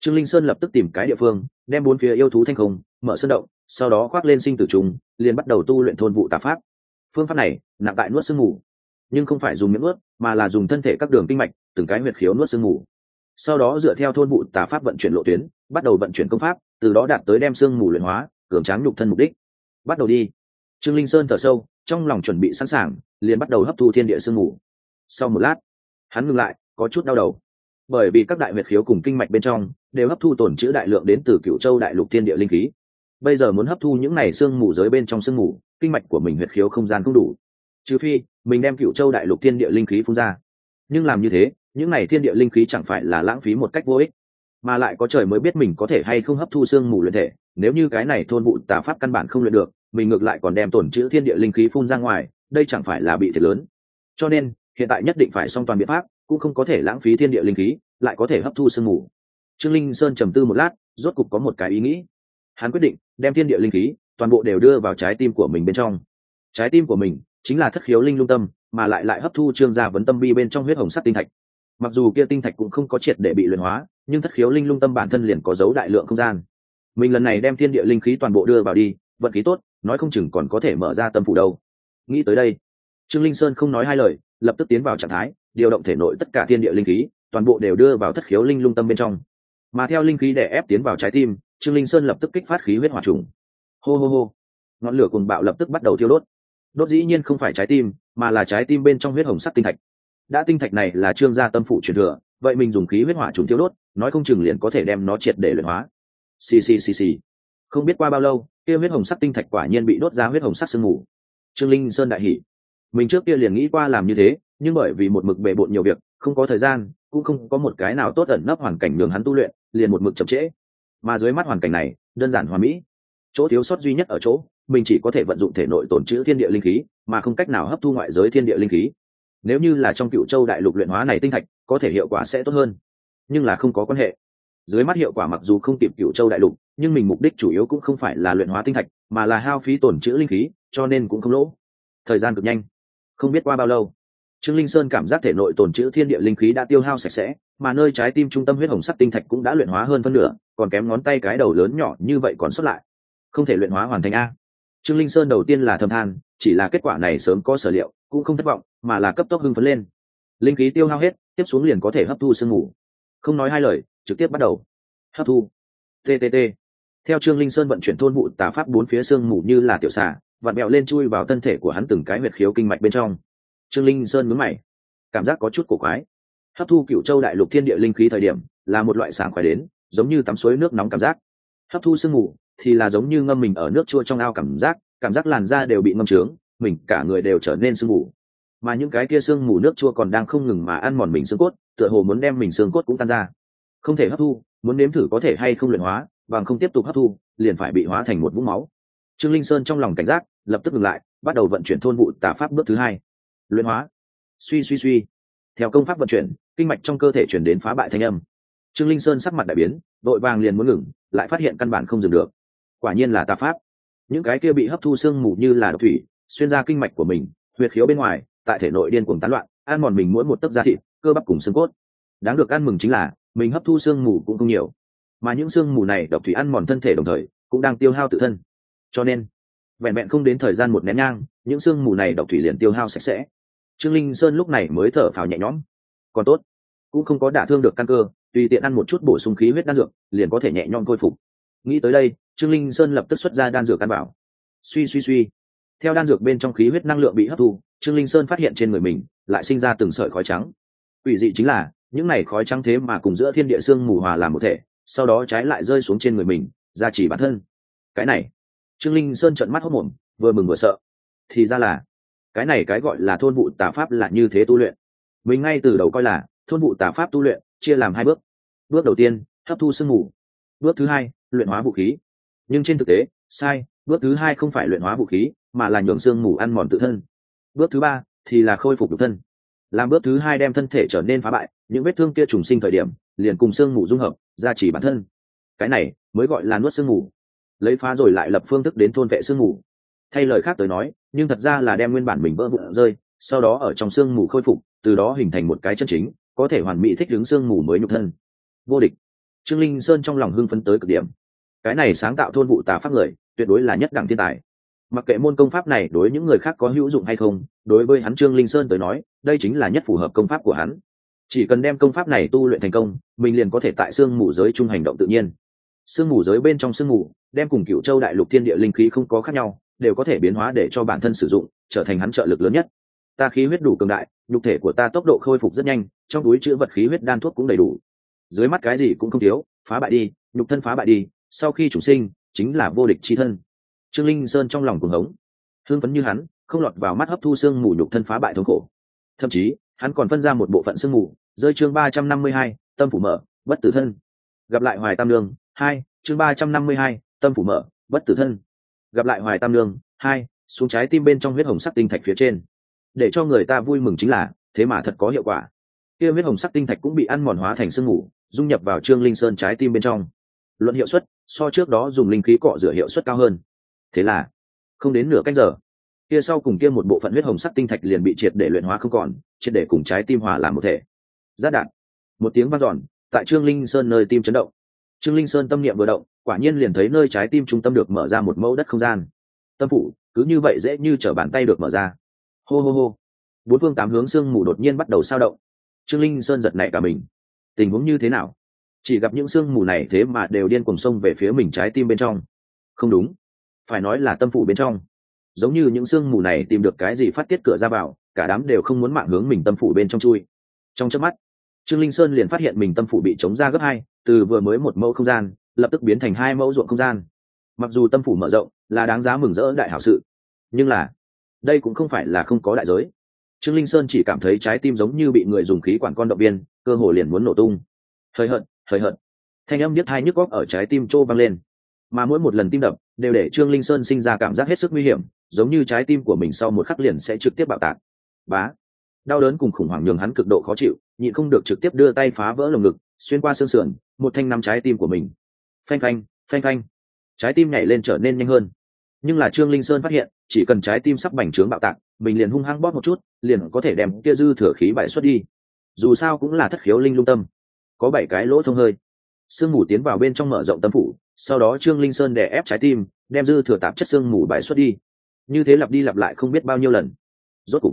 trương linh sơn lập tức tìm cái địa phương, đem bốn phía yêu thú thanh không mở sân động, sau đó khoác lên sinh tử trùng, liền bắt đầu tu luyện thôn vụ tà pháp. Phương pháp này, nặng tại nuốt sương mù, nhưng không phải dùng miệng nuốt, mà là dùng thân thể các đường kinh mạch, từng cái huyệt khiếu nuốt sương mù. Sau đó dựa theo thôn vụ tà pháp vận chuyển lộ tuyến, bắt đầu vận chuyển công pháp, từ đó đạt tới đem sương mù luyện hóa, cường tráng nhục thân mục đích. Bắt đầu đi. Trương linh sơn thở sâu, trong lòng chuẩn bị sẵn sàng, liền bắt đầu hấp thu thiên địa sương mù. Sau một lát, hắn ngừng lại, có chút đau đầu. Bởi vì các đại huyệt khiếu cùng kinh mạch bên trong, đều hấp thu tổn chữ đại lượng đến từ cựu châu đại lục thiên địa linh khí bây giờ muốn hấp thu những này sương mù giới bên trong sương mù, kinh mạch của mình huyệt khiếu không gian không đủ. Trừ phi, mình đem cựu châu đại lục thiên địa linh khí phun ra. Nhưng làm như thế, những này thiên địa linh khí chẳng phải là lãng phí một cách vô ích, mà lại có trời mới biết mình có thể hay không hấp thu sương mù luyện thể. Nếu như cái này thôn vụ tà pháp căn bản không luyện được, mình ngược lại còn đem tổn chữ thiên địa linh khí phun ra ngoài, đây chẳng phải là bị thiệt lớn. Cho nên, hiện tại nhất định phải song toàn biện pháp, cũng không có thể lãng phí thiên địa linh khí, lại có thể hấp thu sương mù. Trương linh sơn trầm tư một lát, rốt cục có một cái ý nghĩ hắn quyết định đem thiên địa linh khí toàn bộ đều đưa vào trái tim của mình bên trong. Trái tim của mình chính là thất khiếu linh lung tâm, mà lại lại hấp thu trương gia vấn tâm bi bên trong huyết hồng sắt tinh thạch. Mặc dù kia tinh thạch cũng không có triệt để bị luyện hóa, nhưng thất khiếu linh lung tâm bản thân liền có dấu đại lượng không gian. Mình lần này đem thiên địa linh khí toàn bộ đưa vào đi, vận khí tốt, nói không chừng còn có thể mở ra tâm phủ đâu. Nghĩ tới đây, trương linh sơn không nói hai lời, lập tức tiến vào trạng thái, điều động thể nội tất cả thiên địa linh khí, toàn bộ đều đưa vào thất khiếu linh lung tâm bên trong. Mà theo linh khí để ép tiến vào trái tim trương linh sơn lập tức kích phát khí huyết hỏa trùng. Hô hô hô. Ngọn lửa cùng bạo lập tức bắt đầu thiêu đốt. Đốt dĩ nhiên không phải trái tim, mà là trái tim bên trong huyết hồng sắc tinh thạch. Đã tinh thạch này là trương gia tâm phụ truyền thừa, vậy mình dùng khí huyết hỏa trùng thiêu đốt, nói không chừng liền có thể đem nó triệt để luyện hóa. Xì xì xì xì. Không biết qua bao lâu, kia huyết hồng sắc tinh thạch quả nhiên bị đốt ra huyết hồng sắc sương mù. Trương linh sơn đại hỉ. Mình trước kia liền nghĩ qua làm như thế, nhưng bởi vì một mực bề bộn nhiều việc, không có thời gian, cũng không có một cái nào tốt ẩn nấp hoàn cảnh nhường hắn tu luyện, liền một mực chậm trễ mà dưới mắt hoàn cảnh này, đơn giản hoàn mỹ. Chỗ thiếu sót duy nhất ở chỗ, mình chỉ có thể vận dụng thể nội tổn chữ thiên địa linh khí, mà không cách nào hấp thu ngoại giới thiên địa linh khí. Nếu như là trong cựu châu đại lục luyện hóa này tinh thạch, có thể hiệu quả sẽ tốt hơn. Nhưng là không có quan hệ. Dưới mắt hiệu quả mặc dù không kịp cựu châu đại lục, nhưng mình mục đích chủ yếu cũng không phải là luyện hóa tinh thạch, mà là hao phí tổn chữ linh khí, cho nên cũng không lỗ. Thời gian cực nhanh. Không biết qua bao lâu, trương linh sơn cảm giác thể nội tổn chữ thiên địa linh khí đã tiêu hao sạch sẽ mà nơi trái tim trung tâm huyết hồng sắc tinh thạch cũng đã luyện hóa hơn phân nửa, còn kém ngón tay cái đầu lớn nhỏ như vậy còn xuất lại. Không thể luyện hóa hoàn thành a. Trương linh sơn đầu tiên là thầm than, chỉ là kết quả này sớm có sở liệu, cũng không thất vọng, mà là cấp tốc hưng phấn lên. Linh khí tiêu hao hết, tiếp xuống liền có thể hấp thu sương mù. Không nói hai lời, trực tiếp bắt đầu. Hấp thu. Ttt theo trương linh sơn vận chuyển thôn vụ tà pháp bốn phía sương mù như là tiểu xà, vặn mẹo lên chui vào thân thể của hắn từng cái huyệt khiếu kinh mạch bên trong. Trương linh sơn mướn mày. Cảm giác có chút cổ quái hấp thu cựu châu đại lục thiên địa linh khí thời điểm, là một loại sảng khoái đến, giống như tắm suối nước nóng cảm giác. Hấp thu sương mù, thì là giống như ngâm mình ở nước chua trong ao cảm giác cảm giác làn da đều bị ngâm trướng, mình cả người đều trở nên sương mù. Mà những cái kia sương mù nước chua còn đang không ngừng mà ăn mòn mình xương cốt, tựa hồ muốn đem mình xương cốt cũng tan ra. Không thể hấp thu, muốn nếm thử có thể hay không luyện hóa, bằng không tiếp tục hấp thu, liền phải bị hóa thành một vũng máu. Trương linh sơn trong lòng cảnh giác, lập tức ngừng lại, bắt đầu vận chuyển thôn vụ tà pháp bước thứ hai. Luyện hóa. Suy suy suy. Theo công pháp vận chuyển kinh mạch trong cơ thể chuyển đến phá bại thanh âm. Trương linh sơn sắc mặt đại biến, đội vàng liền muốn ngừng, lại phát hiện căn bản không dừng được. Quả nhiên là tà pháp. Những cái kia bị hấp thu sương mù như là độc thủy, xuyên ra kinh mạch của mình, huyệt khiếu bên ngoài, tại thể nội điên cuồng tán loạn, ăn mòn mình mỗi một tấc da thịt, cơ bắp cùng xương cốt. Đáng được ăn mừng chính là, mình hấp thu sương mù cũng không nhiều. Mà những sương mù này độc thủy ăn mòn thân thể đồng thời, cũng đang tiêu hao tự thân. Cho nên, vẹn vẹn không đến thời gian một nén nhang, những sương mù này độc thủy liền tiêu hao sạch sẽ. Trương linh sơn lúc này mới thở phào nhẹ nhõm còn tốt. Cũng không có đả thương được căn cơ, tùy tiện ăn một chút bổ sung khí huyết đan dược, liền có thể nhẹ nhõm khôi phục. Nghĩ tới đây, trương linh sơn lập tức xuất ra đan dược căn bảo. Suy suy suy. Theo đan dược bên trong khí huyết năng lượng bị hấp thu, trương linh sơn phát hiện trên người mình lại sinh ra từng sợi khói trắng. Ủy dị chính là, những này khói trắng thế mà cùng giữa thiên địa xương mù hòa làm một thể, sau đó trái lại rơi xuống trên người mình, ra chỉ bản thân. Cái này, trương linh sơn trợn mắt hốc mồm vừa mừng vừa sợ. Thì ra là, cái này cái gọi là thôn vụ tà pháp là như thế tu luyện mình ngay từ đầu coi là thôn vụ tà pháp tu luyện, chia làm hai bước. Bước đầu tiên, hấp thu sương mù. Bước thứ hai, luyện hóa vũ khí. Nhưng trên thực tế, sai, bước thứ hai không phải luyện hóa vũ khí, mà là nhường sương mù ăn mòn tự thân. Bước thứ ba thì là khôi phục được thân. Làm bước thứ hai đem thân thể trở nên phá bại, những vết thương kia trùng sinh thời điểm, liền cùng sương mù dung hợp ra chỉ bản thân. Cái này mới gọi là nuốt sương mù. Lấy phá rồi lại lập phương thức đến thôn vệ sương mù. Thay lời khác tới nói, nhưng thật ra là đem nguyên bản mình vỡ vụn rơi, sau đó ở trong sương mù khôi phục từ đó hình thành một cái chân chính, có thể hoàn mỹ thích ứng sương mù mới nhục thân. Vô địch. Trương linh sơn trong lòng hưng phấn tới cực điểm. Cái này sáng tạo thôn vụ tà pháp người, tuyệt đối là nhất đẳng thiên tài. Mặc kệ môn công pháp này đối những người khác có hữu dụng hay không, đối với hắn trương linh sơn tới nói, đây chính là nhất phù hợp công pháp của hắn. Chỉ cần đem công pháp này tu luyện thành công, mình liền có thể tại sương mù giới chung hành động tự nhiên. Sương mù giới bên trong sương mù, đem cùng cựu châu đại lục thiên địa linh khí không có khác nhau, đều có thể biến hóa để cho bản thân sử dụng, trở thành hắn trợ lực lớn nhất ta khí huyết đủ cường đại, nhục thể của ta tốc độ khôi phục rất nhanh, trong túi chữ vật khí huyết đan thuốc cũng đầy đủ. Dưới mắt cái gì cũng không thiếu, phá bại đi, nhục thân phá bại đi, sau khi chủ sinh, chính là vô địch chi thân. Trương linh sơn trong lòng cuồng hống. Hương phấn như hắn, không lọt vào mắt hấp thu xương mù nhục thân phá bại thống khổ. Thậm chí, hắn còn phân ra một bộ phận xương mù, rơi chương ba trăm năm mươi hai, tâm phủ mở, bất tử thân. Gặp lại hoài tam lương hai, chương ba trăm năm mươi hai, tâm phủ mở, bất tử thân. Gặp lại hoài tam lương hai, xuống trái tim bên trong huyết hồng sắc tinh thạch phía trên để cho người ta vui mừng chính là, thế mà thật có hiệu quả. Kia huyết hồng sắc tinh thạch cũng bị ăn mòn hóa thành sương mù, dung nhập vào trương linh sơn trái tim bên trong. Luận hiệu suất, so trước đó dùng linh khí cọ rửa hiệu suất cao hơn. Thế là, không đến nửa cách giờ, kia sau cùng kia một bộ phận huyết hồng sắc tinh thạch liền bị triệt để luyện hóa không còn, triệt để cùng trái tim hòa làm một thể. Giáp đạn, một tiếng vang dọn, tại trương linh sơn nơi tim chấn động. Trương linh sơn tâm niệm vừa động, quả nhiên liền thấy nơi trái tim trung tâm được mở ra một mẫu đất không gian. Tâm phủ, cứ như vậy dễ như t r ở bàn tay được mở ra hô hô hô. Bốn phương tám hướng sương mù đột nhiên bắt đầu sao động. Trương linh sơn giật nảy cả mình. Tình huống như thế nào? Chỉ gặp những sương mù này thế mà đều điên cùng sông về phía mình trái tim bên trong. Không đúng. Phải nói là tâm phủ bên trong. Giống như những sương mù này tìm được cái gì phát tiết cửa ra vào, cả đám đều không muốn mạng hướng mình tâm phủ bên trong chui. Trong chớp mắt, trương linh sơn liền phát hiện mình tâm phủ bị chống ra gấp hai, từ vừa mới một mẫu không gian, lập tức biến thành hai mẫu ruộng không gian. Mặc dù tâm phủ mở rộng, là đáng giá mừng rỡ đại hảo sự, nhưng là đây cũng không phải là không có đại giới. Trương linh sơn chỉ cảm thấy trái tim giống như bị người dùng khí quản con động viên, cơ hồ liền muốn nổ tung. Hơi hận hơi hận. Thanh âm biết hai nhức góc ở trái tim trô văng lên. Mà mỗi một lần tim đập, đều để trương linh sơn sinh ra cảm giác hết sức nguy hiểm, giống như trái tim của mình sau một khắc liền sẽ trực tiếp bạo tạc. Bá. Đau đớn cùng khủng hoảng nhường hắn cực độ khó chịu, nhịn không được trực tiếp đưa tay phá vỡ lồng ngực, xuyên qua xương sườn, một thanh nắm trái tim của mình. Phanh phanh phanh phanh. Trái tim nhảy lên trở nên nhanh hơn. Nhưng là trương linh sơn phát hiện chỉ cần trái tim sắp bành trướng bạo tạc, mình liền hung hăng bóp một chút, liền có thể đem kia dư thừa khí bài xuất đi. Dù sao cũng là thất khiếu linh lung tâm. Có bảy cái lỗ thông hơi. Sương mù tiến vào bên trong mở rộng tâm phủ, sau đó trương linh sơn đè ép trái tim, đem dư thừa tạp chất sương mù bài xuất đi. Như thế lặp đi lặp lại không biết bao nhiêu lần. Rốt cục,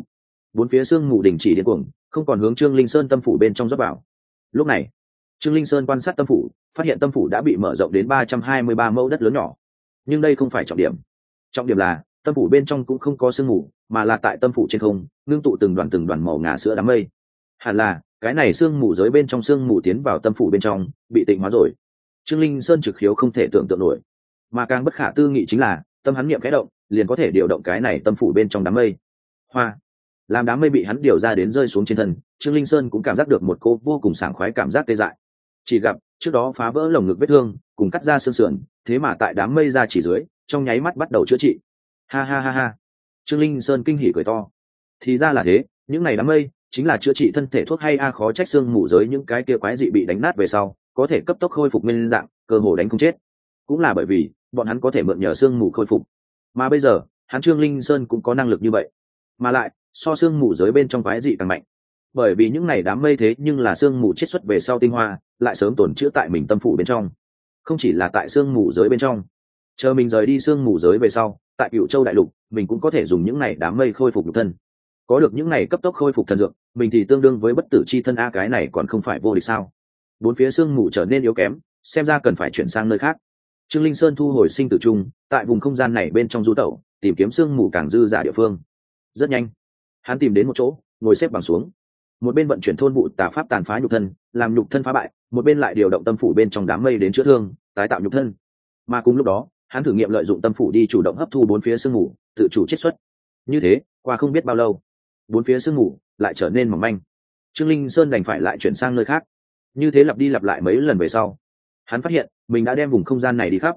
bốn phía sương mù đình chỉ điên cuồng, không còn hướng trương linh sơn tâm phủ bên trong rót vào. Lúc này, trương linh sơn quan sát tâm phủ, phát hiện tâm phủ đã bị mở rộng đến ba trăm hai mươi ba mẫu đất lớn nhỏ. Nhưng đây không phải trọng điểm. Trọng điểm là tâm phủ bên trong cũng không có sương mù, mà là tại tâm phủ trên không, ngưng tụ từng đoàn từng đoàn màu ngà sữa đám mây. Hẳn là, cái này sương mù giới bên trong sương mù tiến vào tâm phủ bên trong, bị tịnh hóa rồi. Trương linh sơn trực khiếu không thể tưởng tượng nổi. Mà càng bất khả tư nghị chính là, tâm hắn niệm khẽ động, liền có thể điều động cái này tâm phủ bên trong đám mây. Hoa! Làm đám mây bị hắn điều ra đến rơi xuống trên thân, trương linh sơn cũng cảm giác được một cô vô cùng sảng khoái cảm giác tê dại. Chỉ gặp, trước đó phá vỡ lồng ngực vết thương, cùng cắt ra xương sườn, thế mà tại đám mây ra chỉ dưới, trong nháy mắt bắt đầu chữa trị ha ha ha ha. Trương linh sơn kinh hỉ cười to. Thì ra là thế, những ngày đám mây chính là chữa trị thân thể thuốc hay a khó trách xương mù giới những cái kia quái dị bị đánh nát về sau, có thể cấp tốc khôi phục nguyên dạng, cơ hồ đánh không chết. Cũng là bởi vì, bọn hắn có thể mượn nhờ xương mù khôi phục. Mà bây giờ, hắn trương linh sơn cũng có năng lực như vậy. Mà lại, so xương mù giới bên trong quái dị càng mạnh. Bởi vì những này đám mây thế nhưng là xương mù chết xuất về sau tinh hoa, lại sớm tổn chữa tại mình tâm phủ bên trong. Không chỉ là tại xương mù giới bên trong. Chờ mình rời đi xương mù giới về sau tại cựu châu đại lục, mình cũng có thể dùng những này đám mây khôi phục nhục thân. Có được những này cấp tốc khôi phục thần dược, mình thì tương đương với bất tử c h i thân a, cái này còn không phải vô địch sao? Bốn phía xương mù trở nên yếu kém, xem ra cần phải chuyển sang nơi khác. Trương linh sơn thu hồi sinh tử trung tại vùng không gian này bên trong du tẩu, tìm kiếm xương mù càng dư giả địa phương. Rất nhanh, hắn tìm đến một chỗ, ngồi xếp bằng xuống. Một bên vận chuyển thôn vụ tà pháp tàn phá nhục thân, làm nhục thân phá bại, một bên lại điều động tâm phủ bên trong đám mây đến chữa thương, tái tạo nhục thân. Mà cùng lúc đó hắn thử nghiệm lợi dụng tâm phủ đi chủ động hấp thu bốn phía sương mù, tự chủ chiết xuất. Như thế, qua không biết bao lâu, bốn phía sương mù lại trở nên mỏng manh. Trương linh sơn đành phải lại chuyển sang nơi khác. Như thế lặp đi lặp lại mấy lần về sau, hắn phát hiện mình đã đem vùng không gian này đi khắp.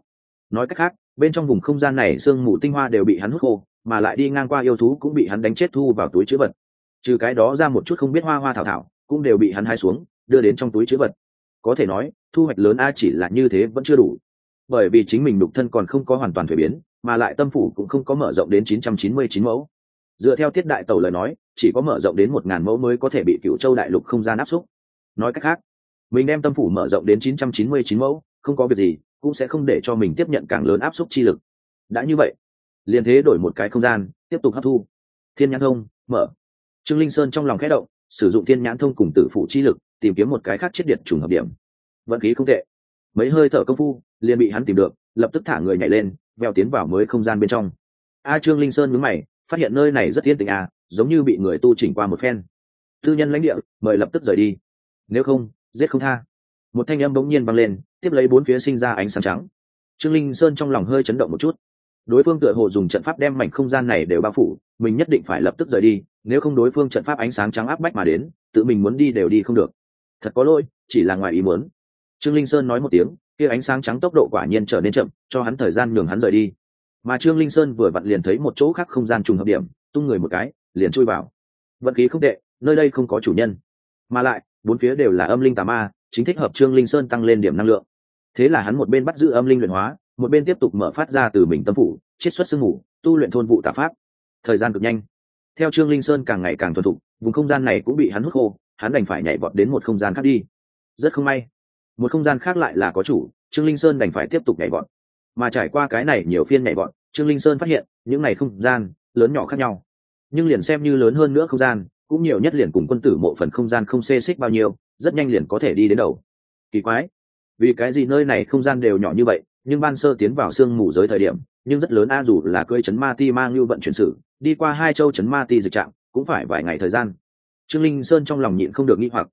Nói cách khác, bên trong vùng không gian này sương mù tinh hoa đều bị hắn hút khô, mà lại đi ngang qua yêu thú cũng bị hắn đánh chết thu vào túi chữ vật. Trừ cái đó ra một chút không biết hoa hoa thảo thảo cũng đều bị hắn hái xuống, đưa đến trong túi chữ vật. Có thể nói, thu hoạch lớn a chỉ là như thế vẫn chưa đủ bởi vì chính mình đục thân còn không có hoàn toàn thuế biến, mà lại tâm phủ cũng không có mở rộng đến 999 mẫu. Dựa theo tiết đại Tẩu lời nói, chỉ có mở rộng đến một ngàn mẫu mới có thể bị cựu châu đại lục không gian áp xúc. Nói cách khác, mình đem tâm phủ mở rộng đến 999 mẫu, không có việc gì, cũng sẽ không để cho mình tiếp nhận càng lớn áp xúc chi lực. Đã như vậy, liền thế đổi một cái không gian, tiếp tục hấp thu. Thiên nhãn thông, mở. Trương linh sơn trong lòng khẽ động, sử dụng thiên nhãn thông cùng tử phụ chi lực, tìm kiếm một cái khác chiết điện trùng hợp điểm. Vận khí không tệ mấy hơi thở công phu, liền bị hắn tìm được, lập tức thả người nhảy lên, veo tiến vào mới không gian bên trong. A trương linh sơn mướn mày, phát hiện nơi này rất yên tĩnh à giống như bị người tu chỉnh qua một phen. Tư nhân lãnh địa, mời lập tức rời đi. Nếu không, giết không tha. Một thanh âm bỗng nhiên vang lên, tiếp lấy bốn phía sinh ra ánh sáng trắng. Trương linh sơn trong lòng hơi chấn động một chút. Đối phương tựa hồ dùng trận pháp đem mảnh không gian này đều bao phủ, mình nhất định phải lập tức rời đi, nếu không đối phương trận pháp ánh sáng trắng áp bách mà đến, tự mình muốn đi đều đi không được. Thật có lỗi, chỉ là ngoài ý muốn trương linh sơn nói một tiếng, kia ánh sáng trắng tốc độ quả nhiên trở nên chậm, cho hắn thời gian nhường hắn rời đi. Mà trương linh sơn vừa vặn liền thấy một chỗ khác không gian trùng hợp điểm, tung người một cái, liền chui vào. Vận khí không tệ, nơi đây không có chủ nhân. Mà lại, bốn phía đều là âm linh tà ma, chính thích hợp trương linh sơn tăng lên điểm năng lượng. Thế là hắn một bên bắt giữ âm linh luyện hóa, một bên tiếp tục mở phát ra từ mình tâm phủ, chiết xuất sương mù, tu luyện thôn vụ tà pháp. Thời gian cực nhanh. Theo trương linh sơn càng ngày càng thuần thục, vùng không gian này cũng bị hắn hút khô, hắn đành phải nhảy vọt đến một không gian khác đi. Rất không may một không gian khác lại là có chủ, trương linh sơn đành phải tiếp tục nhảy vọt. Mà trải qua cái này nhiều phiên nhảy vọt, trương linh sơn phát hiện, những này không gian, lớn nhỏ khác nhau. Nhưng liền xem như lớn hơn nữa không gian, cũng nhiều nhất liền cùng quân tử mộ phần không gian không xê xích bao nhiêu, rất nhanh liền có thể đi đến đầu. Kỳ quái, vì cái gì nơi này không gian đều nhỏ như vậy, nhưng ban sơ tiến vào sương mù giới thời điểm, nhưng rất lớn a dù là cơi chấn ma ti mang như vận chuyển sử đi qua hai châu chấn ma ti dịch trạng, cũng phải vài ngày thời gian. Trương linh sơn trong lòng nhịn không được nghi hoặc,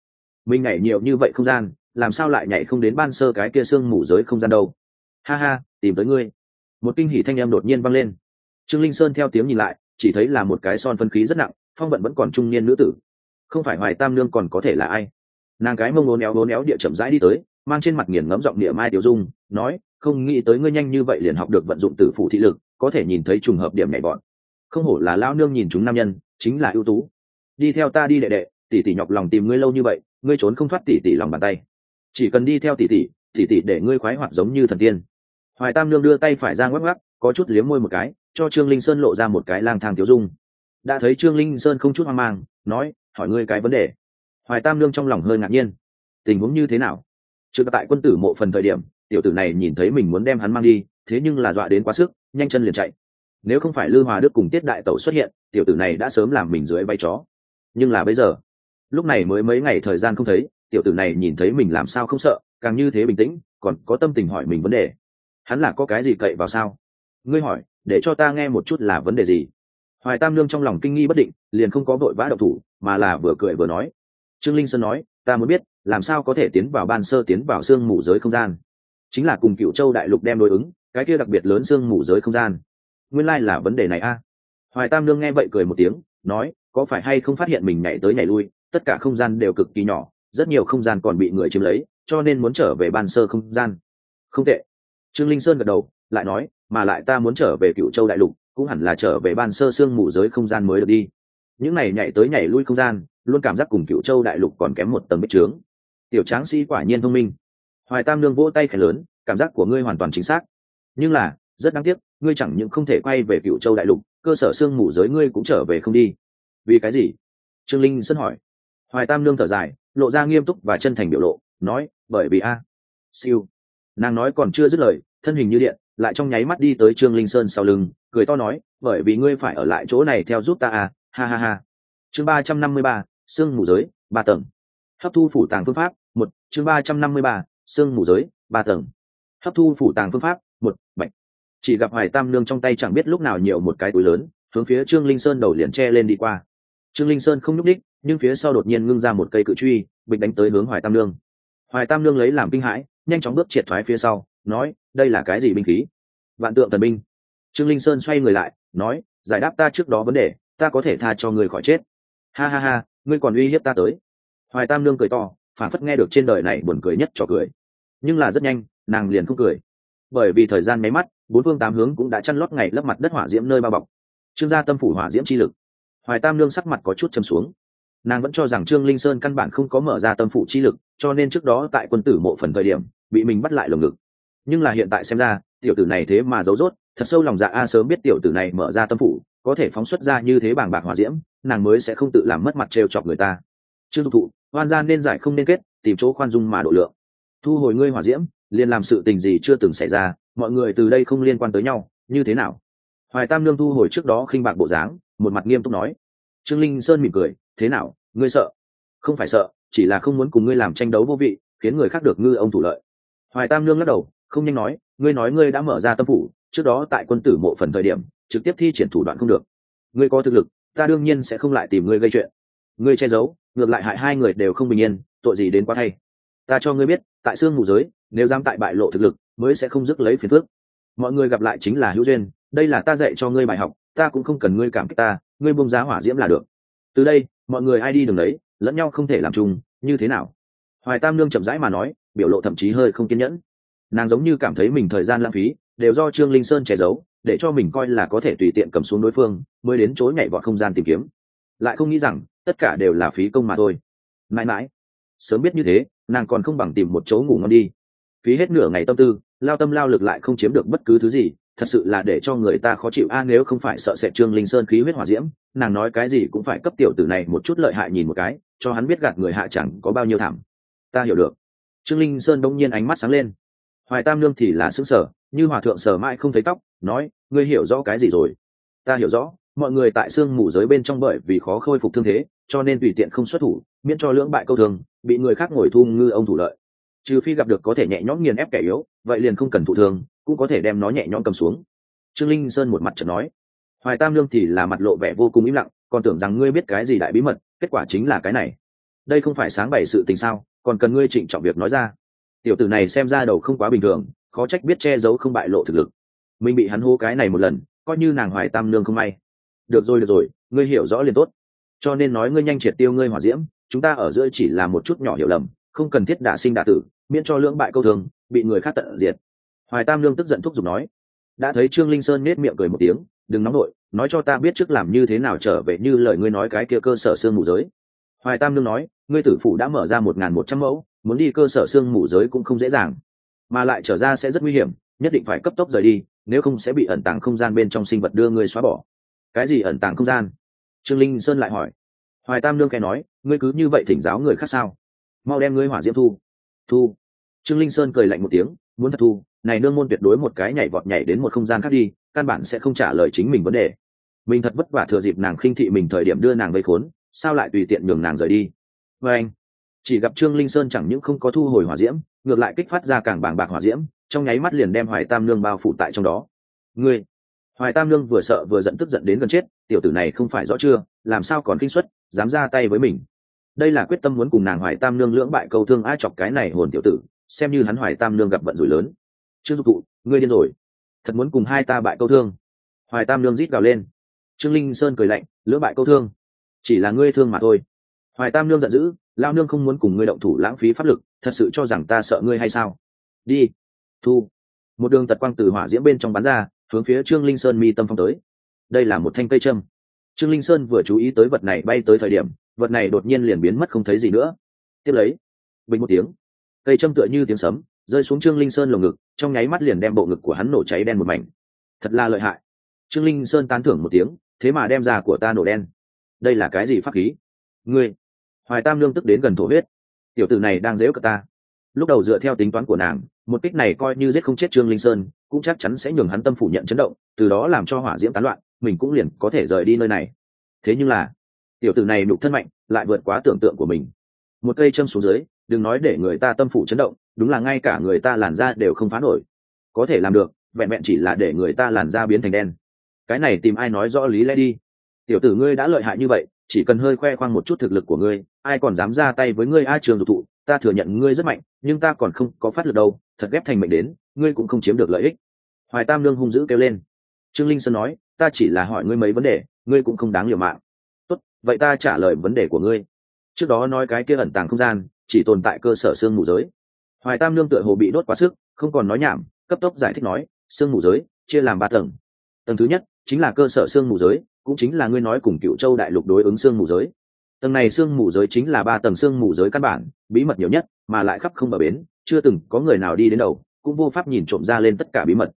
mình nhảy nhiều như vậy không gian làm sao lại nhảy không đến ban sơ cái kia sương mù giới không gian đâu? Ha ha, tìm tới ngươi. Một kinh hỉ thanh em đột nhiên vang lên. Trương linh sơn theo tiếng nhìn lại, chỉ thấy là một cái son phân khí rất nặng, phong vận vẫn còn trung niên nữ tử. Không phải hoài tam nương còn có thể là ai? Nàng cái mông ngố néo ngố néo địa chậm rãi đi tới, mang trên mặt nghiền ngẫm giọng địa mai tiểu dung, nói, không nghĩ tới ngươi nhanh như vậy liền học được vận dụng tử phủ thị lực, có thể nhìn thấy trùng hợp điểm nhảy bọn. Không hổ là lao nương nhìn chúng nam nhân, chính là ưu tú. Đi theo ta đi đệ đệ, tỷ tỷ nhọc lòng tìm ngươi lâu như vậy, ngươi trốn không thoát tỷ tỷ lòng bàn tay chỉ cần đi theo tỷ tỷ tỷ tỷ để ngươi khoái hoạt giống như thần tiên. Hoài tam lương đưa tay phải ra ngoắc ngoắc, có chút liếm môi một cái, cho trương linh sơn lộ ra một cái lang thang tiểu dung. Đã thấy trương linh sơn không chút hoang mang, nói, hỏi ngươi cái vấn đề. Hoài tam lương trong lòng hơi ngạc nhiên. Tình huống như thế nào? Trước tại quân tử mộ phần thời điểm, tiểu tử này nhìn thấy mình muốn đem hắn mang đi, thế nhưng là dọa đến quá sức, nhanh chân liền chạy. Nếu không phải lư hòa đức cùng tiết đại tẩu xuất hiện, tiểu tử này đã sớm làm mình dưới bay chó. Nhưng là bây giờ, lúc này mới mấy ngày thời gian không thấy tiểu tử này nhìn thấy mình làm sao không sợ, càng như thế bình tĩnh, còn có tâm tình hỏi mình vấn đề. Hắn là có cái gì cậy vào sao? Ngươi hỏi, để cho ta nghe một chút là vấn đề gì? Hoài tam lương trong lòng kinh nghi bất định, liền không có vội vã độc thủ, mà là vừa cười vừa nói. Trương linh sơn nói, ta muốn biết, làm sao có thể tiến vào ban sơ tiến vào xương mù giới không gian? Chính là cùng cựu châu đại lục đem đối ứng, cái kia đặc biệt lớn xương mù giới không gian. Nguyên lai、like、là vấn đề này a. Hoài tam lương nghe vậy cười một tiếng, nói, có phải hay không phát hiện mình nhảy tới nhảy lui, tất cả không gian đều cực kỳ nhỏ rất nhiều không gian còn bị người chiếm lấy, cho nên muốn trở về ban sơ không gian. Không tệ. Trương linh sơn gật đầu, lại nói, mà lại ta muốn trở về cựu châu đại lục, cũng hẳn là trở về ban sơ xương mù giới không gian mới được đi. Những này nhảy tới nhảy lui không gian, luôn cảm giác cùng cựu châu đại lục còn kém một tầng bích trướng. Tiểu tráng sĩ quả nhiên thông minh. Hoài tam nương vỗ tay khẽ lớn, cảm giác của ngươi hoàn toàn chính xác. Nhưng là, rất đáng tiếc, ngươi chẳng những không thể quay về cựu châu đại lục, cơ sở xương mù giới ngươi cũng trở về không đi. Vì cái gì? Trương linh sân hỏi. Hoài tam nương thở dài lộ ra nghiêm túc và chân thành biểu lộ, nói, bởi vì a, siêu. Nàng nói còn chưa dứt lời, thân hình như điện, lại trong nháy mắt đi tới trương linh sơn sau lưng, cười to nói, bởi vì ngươi phải ở lại chỗ này theo giúp ta à ha ha ha. Chương ba trăm năm mươi ba, sương mù giới, ba tầng. Hấp thu phủ tàng phương pháp, một, chương ba trăm năm mươi ba, sương mù giới, ba tầng. Hấp thu phủ tàng phương pháp, một bệnh chỉ gặp hoài tam nương trong tay chẳng biết lúc nào nhiều một cái túi lớn, hướng phía trương linh sơn đầu liền che lên đi qua trương linh sơn không nhúc đích nhưng phía sau đột nhiên ngưng ra một cây cự truy, bịch đánh tới hướng hoài tam nương. Hoài tam nương lấy làm kinh hãi, nhanh chóng bước triệt thoái phía sau, nói, đây là cái gì binh khí? Vạn tượng thần binh. Trương linh sơn xoay người lại, nói, giải đáp ta trước đó vấn đề, ta có thể tha cho người khỏi chết. Ha ha ha, ngươi còn uy hiếp ta tới. Hoài tam nương cười to, phản phất nghe được trên đời này buồn cười nhất cho cười. Nhưng là rất nhanh, nàng liền không cười. Bởi vì thời gian máy mắt, bốn phương tám hướng cũng đã chăn lót ngày lấp mặt đất hỏa diễm nơi bao bọc. Trương gia tâm phủ hỏa diễm chi lực hoài tam nương sắc mặt có chút châm xuống. Nàng vẫn cho rằng trương linh sơn căn bản không có mở ra tâm phụ chi lực, cho nên trước đó tại quân tử mộ phần thời điểm, bị mình bắt lại lồng ngực. Nhưng là hiện tại xem ra, tiểu tử này thế mà giấu rốt, thật sâu lòng dạ a sớm biết tiểu tử này mở ra tâm phụ, có thể phóng xuất ra như thế bảng bạc hỏa diễm, nàng mới sẽ không tự làm mất mặt trêu chọc người ta. Trương dục thụ hoan gian nên giải không nên kết, tìm chỗ khoan dung mà độ lượng. Thu hồi ngươi hỏa diễm, liền làm sự tình gì chưa từng xảy ra, mọi người từ đây không liên quan tới nhau, như thế nào? Hoài tam lương thu hồi trước đó khinh bạc bộ dáng một mặt nghiêm túc nói. Trương linh sơn mỉm cười, thế nào, ngươi sợ? Không phải sợ, chỉ là không muốn cùng ngươi làm tranh đấu vô vị, khiến người khác được ngư ông thủ lợi. Hoài tam lương lắc đầu, không nhanh nói, ngươi nói ngươi đã mở ra tâm phủ, trước đó tại quân tử mộ phần thời điểm, trực tiếp thi triển thủ đoạn không được. Ngươi có thực lực, ta đương nhiên sẽ không lại tìm ngươi gây chuyện. Ngươi che giấu, ngược lại hại hai người đều không bình yên, tội gì đến quá thay. Ta cho ngươi biết, tại xương mù giới, nếu dám tại bại lộ thực lực, mới sẽ không dứt lấy phiền phước mọi người gặp lại chính là hữu duyên, đây là ta dạy cho ngươi bài học ta cũng không cần ngươi cảm kích ta, ngươi buông giá hỏa diễm là được. Từ đây, mọi người ai đi đường đấy, lẫn nhau không thể làm chung, như thế nào? Hoài tam nương chậm rãi mà nói, biểu lộ thậm chí hơi không kiên nhẫn. Nàng giống như cảm thấy mình thời gian lãng phí, đều do trương linh sơn che giấu, để cho mình coi là có thể tùy tiện cầm xuống đối phương, mới đến chối nhảy vọt không gian tìm kiếm. Lại không nghĩ rằng, tất cả đều là phí công mà thôi. Mãi mãi, sớm biết như thế, nàng còn không bằng tìm một chỗ ngủ ngon đi. Phí hết nửa ngày tâm tư, lao tâm lao lực lại không chiếm được bất cứ thứ gì thật sự là để cho người ta khó chịu. A, nếu không phải sợ sệt trương linh sơn khí huyết hỏa diễm, nàng nói cái gì cũng phải cấp tiểu tử này một chút lợi hại nhìn một cái, cho hắn biết gạt người hạ chẳng có bao nhiêu thảm. Ta hiểu được. Trương linh sơn đông nhiên ánh mắt sáng lên. Hoài tam lương thì là xứng sở như hòa thượng sở mãi không thấy tóc, nói, ngươi hiểu rõ cái gì rồi? Ta hiểu rõ. Mọi người tại xương mù giới bên trong bởi vì khó khôi phục thương thế, cho nên tùy tiện không xuất thủ, miễn cho lưỡng bại câu thường, bị người khác ngồi thu ngư ông thủ lợi trừ phi gặp được có thể nhẹ nhõm nghiền ép kẻ yếu, vậy liền không cần thụ thường cũng có thể đem nó nhẹ nhõm cầm xuống. Trương linh sơn một mặt chợt nói. Hoài tam lương thì là mặt lộ vẻ vô cùng im lặng, còn tưởng rằng ngươi biết cái gì đại bí mật, kết quả chính là cái này. Đây không phải sáng bày sự tình sao, còn cần ngươi trịnh trọng việc nói ra. Tiểu tử này xem ra đầu không quá bình thường, khó trách biết che giấu không bại lộ thực lực. Mình bị hắn hô cái này một lần, coi như nàng hoài tam nương không may. Được rồi được rồi, ngươi hiểu rõ liền tốt. Cho nên nói ngươi nhanh triệt tiêu ngươi hỏa diễm, chúng ta ở giữa chỉ là một chút nhỏ hiểu lầm không cần thiết đả sinh đả tử, miễn cho lưỡng bại câu thường, bị người khác tận diệt. Hoài tam lương tức giận thúc giục nói, đã thấy trương linh sơn nết miệng cười một tiếng, đừng nóng nổi nói cho ta biết trước làm như thế nào trở về như lời ngươi nói cái kia cơ sở xương mù giới. Hoài tam lương nói, ngươi tử phủ đã mở ra một n g h n một trăm mẫu, muốn đi cơ sở xương mù giới cũng không dễ dàng, mà lại trở ra sẽ rất nguy hiểm, nhất định phải cấp tốc rời đi, nếu không sẽ bị ẩn tàng không gian bên trong sinh vật đưa ngươi xóa bỏ. Cái gì ẩn tàng không gian? Trương linh sơn lại hỏi. Hoài tam lương kẻ nói, ngươi cứ như vậy thỉnh giáo người khác sao? Mau đem ngươi hỏa diễm thu. Thu. Trương linh sơn cười lạnh một tiếng, muốn thật thu, này nương môn tuyệt đối một cái nhảy vọt nhảy đến một không gian khác đi, căn bản sẽ không trả lời chính mình vấn đề. Mình thật vất vả thừa dịp nàng khinh thị mình thời điểm đưa nàng gây khốn, sao lại tùy tiện nhường nàng rời đi? Vê anh, chỉ gặp trương linh sơn chẳng những không có thu hồi hỏa diễm, ngược lại kích phát ra càng bàng bạc hỏa diễm, trong nháy mắt liền đem hoài tam nương bao phủ tại trong đó. Ngươi, hoài tam nương vừa sợ vừa giận tức giận đến gần chết, tiểu tử này không phải rõ chưa, làm sao còn kinh xuất dám ra tay với mình đây là quyết tâm muốn cùng nàng hoài tam nương lưỡng bại câu thương ai chọc cái này hồn tiểu tử, xem như hắn hoài tam nương gặp vận rủi lớn. Trương dục thụ, ngươi điên rồi. Thật muốn cùng hai ta bại câu thương. Hoài tam nương rít gào lên. Trương linh sơn cười lạnh, lưỡng bại câu thương. Chỉ là ngươi thương mà thôi. Hoài tam nương giận dữ lao nương không muốn cùng ngươi động thủ lãng phí pháp lực, thật sự cho rằng ta sợ ngươi hay sao? Đi. Thu. Một đường tật quang từ hỏa diễm bên trong bắn ra, hướng phía trương linh sơn mi tâm phong tới. Đây là một thanh cây trâm trương linh sơn vừa chú ý tới vật này bay tới thời điểm vật này đột nhiên liền biến mất không thấy gì nữa. Tiếp lấy, bình một tiếng, cây châm tựa như tiếng sấm, rơi xuống trương linh sơn lồng ngực, trong nháy mắt liền đem bộ ngực của hắn nổ cháy đen một mảnh. Thật là lợi hại. Trương linh sơn tán thưởng một tiếng, thế mà đem già của ta nổ đen. Đây là cái gì pháp khí? Ngươi, hoài tam lương tức đến gần thổ huyết. Tiểu tử này đang dễu cả ta. Lúc đầu dựa theo tính toán của nàng, một kích này coi như giết không chết trương linh sơn, cũng chắc chắn sẽ nhường hắn tâm phủ nhận chấn động, từ đó làm cho hỏa diễm tán loạn, mình cũng liền có thể rời đi nơi này. Thế nhưng là tiểu tử này đục thân mạnh, lại vượt quá tưởng tượng của mình. Một cây châm xuống dưới, đừng nói để người ta tâm phủ chấn động, đúng là ngay cả người ta làn da đều không phá nổi. Có thể làm được, vẹn vẹn chỉ là để người ta làn da biến thành đen. Cái này tìm ai nói rõ lý lẽ đi. Tiểu tử ngươi đã lợi hại như vậy, chỉ cần hơi khoe khoang một chút thực lực của ngươi, ai còn dám ra tay với ngươi a trường dục thụ, ta thừa nhận ngươi rất mạnh, nhưng ta còn không có phát lực đâu, thật ghép thành mệnh đến, ngươi cũng không chiếm được lợi ích. Hoài tam lương hung dữ kêu lên. Trương linh sơn nói, ta chỉ là hỏi ngươi mấy vấn đề, ngươi cũng không đáng liều mạng vậy ta trả lời vấn đề của ngươi. Trước đó nói cái kia ẩn tàng không gian, chỉ tồn tại cơ sở xương mù giới. Hoài tam lương tựa hồ bị đốt quá sức, không còn nói nhảm, cấp tốc giải thích nói, xương mù giới, chia làm ba tầng. Tầng thứ nhất, chính là cơ sở xương mù giới, cũng chính là ngươi nói cùng cựu châu đại lục đối ứng xương mù giới. Tầng này xương mù giới chính là ba tầng xương mù giới căn bản, bí mật nhiều nhất, mà lại khắp không bờ bến, chưa từng có người nào đi đến đầu, cũng vô pháp nhìn trộm ra lên tất cả bí mật.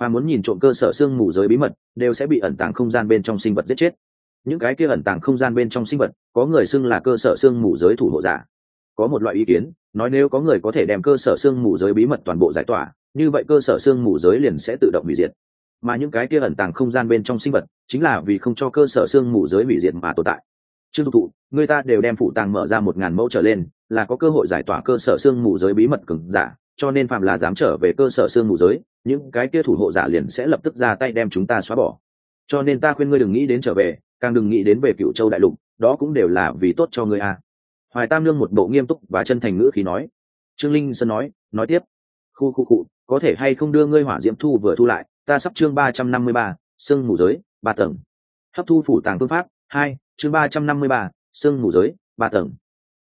Phà muốn nhìn trộm cơ sở xương mù giới bí mật, đều sẽ bị ẩn tàng không gian bên trong sinh vật giết chết những cái kia ẩn tàng không gian bên trong sinh vật, có người xưng là cơ sở xương mù giới thủ hộ giả. Có một loại ý kiến, nói nếu có người có thể đem cơ sở xương mù giới bí mật toàn bộ giải tỏa, như vậy cơ sở xương mù giới liền sẽ tự động hủy diệt. Mà những cái kia ẩn tàng không gian bên trong sinh vật, chính là vì không cho cơ sở xương mù giới hủy diệt mà tồn tại. Trương thụ, người ta đều đem phụ tàng mở ra một ngàn mẫu trở lên, là có cơ hội giải tỏa cơ sở xương mù giới bí mật cứng giả, cho nên phạm là dám trở về cơ sở xương mù giới, những cái kia thủ hộ giả liền sẽ lập tức ra tay đem chúng ta xóa bỏ. Cho nên ta khuyên ngươi đừng nghĩ đến trở về càng đừng nghĩ đến về cựu châu đại lục, đó cũng đều là vì tốt cho ngươi a. Hoài tam lương một bộ nghiêm túc và chân thành ngữ khi nói. Trương linh sơn nói nói tiếp. Khu khu cụ có thể hay không đưa ngươi hỏa diễm thu vừa thu lại, ta sắp chương ba trăm năm mươi ba, sương mù giới, ba tầng. Hấp thu phủ tàng phương pháp, hai, chương ba trăm năm mươi ba, sương mù giới, ba tầng.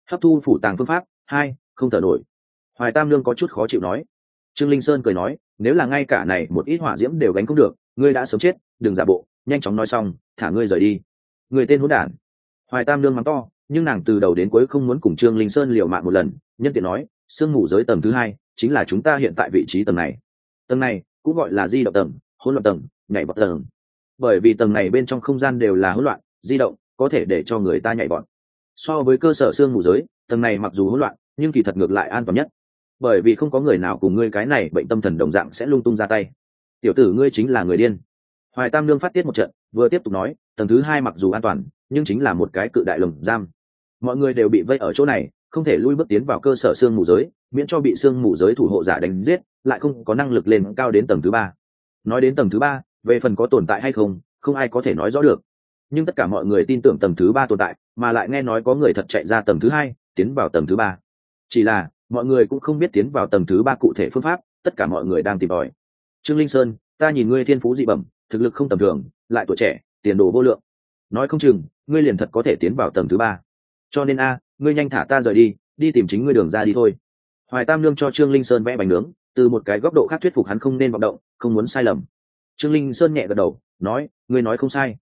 Hấp thu phủ tàng phương pháp, hai, không thở nổi. Hoài tam lương có chút khó chịu nói. Trương linh sơn cười nói, nếu là ngay cả này một ít hỏa diễm đều gánh không được, ngươi đã sớm chết, đừng giả bộ, nhanh chóng nói xong thả ngươi rời đi. Người tên hỗn đản. Hoài tam lương mắng to, nhưng nàng từ đầu đến cuối không muốn cùng trương linh sơn liều mạng một lần, nhân tiện nói, sương mù giới tầng thứ hai chính là chúng ta hiện tại vị trí tầng này. Tầng này cũng gọi là di động tầng, hỗn loạn tầng, nhảy vọt tầng. Bởi vì tầng này bên trong không gian đều là hỗn loạn, di động có thể để cho người ta nhảy vọt. So với cơ sở xương mù giới, tầng này mặc dù hỗn loạn, nhưng kỳ thật ngược lại an toàn nhất. Bởi vì không có người nào cùng ngươi cái này bệnh tâm thần đồng dạng sẽ lung tung ra tay. Tiểu tử ngươi chính là người điên. Hoài tam lương phát tiết một trận vừa tiếp tục nói, tầng thứ hai mặc dù an toàn, nhưng chính là một cái cự đại lồng giam. Mọi người đều bị vây ở chỗ này, không thể lui bước tiến vào cơ sở xương mù giới, miễn cho bị xương mù giới thủ hộ giả đánh giết, lại không có năng lực lên cao đến tầng thứ ba. Nói đến tầng thứ ba, về phần có tồn tại hay không không ai có thể nói rõ được. Nhưng tất cả mọi người tin tưởng tầng thứ ba tồn tại, mà lại nghe nói có người thật chạy ra tầng thứ hai, tiến vào tầng thứ ba. Chỉ là, mọi người cũng không biết tiến vào tầng thứ ba cụ thể phương pháp, tất cả mọi người đang tìm tòi. Trương linh sơn, ta nhìn ngươi thiên phú dị bẩm, thực lực không tầm thường lại tuổi trẻ, tiền đồ vô lượng. Nói không chừng, ngươi liền thật có thể tiến vào tầng thứ ba. Cho nên a, ngươi nhanh thả ta rời đi đi tìm chính ngươi đường ra đi thôi. Hoài tam lương cho trương linh sơn vẽ bánh nướng, từ một cái góc độ khác thuyết phục hắn không nên vọng động, không muốn sai lầm. Trương linh sơn nhẹ gật đầu, nói, ngươi nói không sai.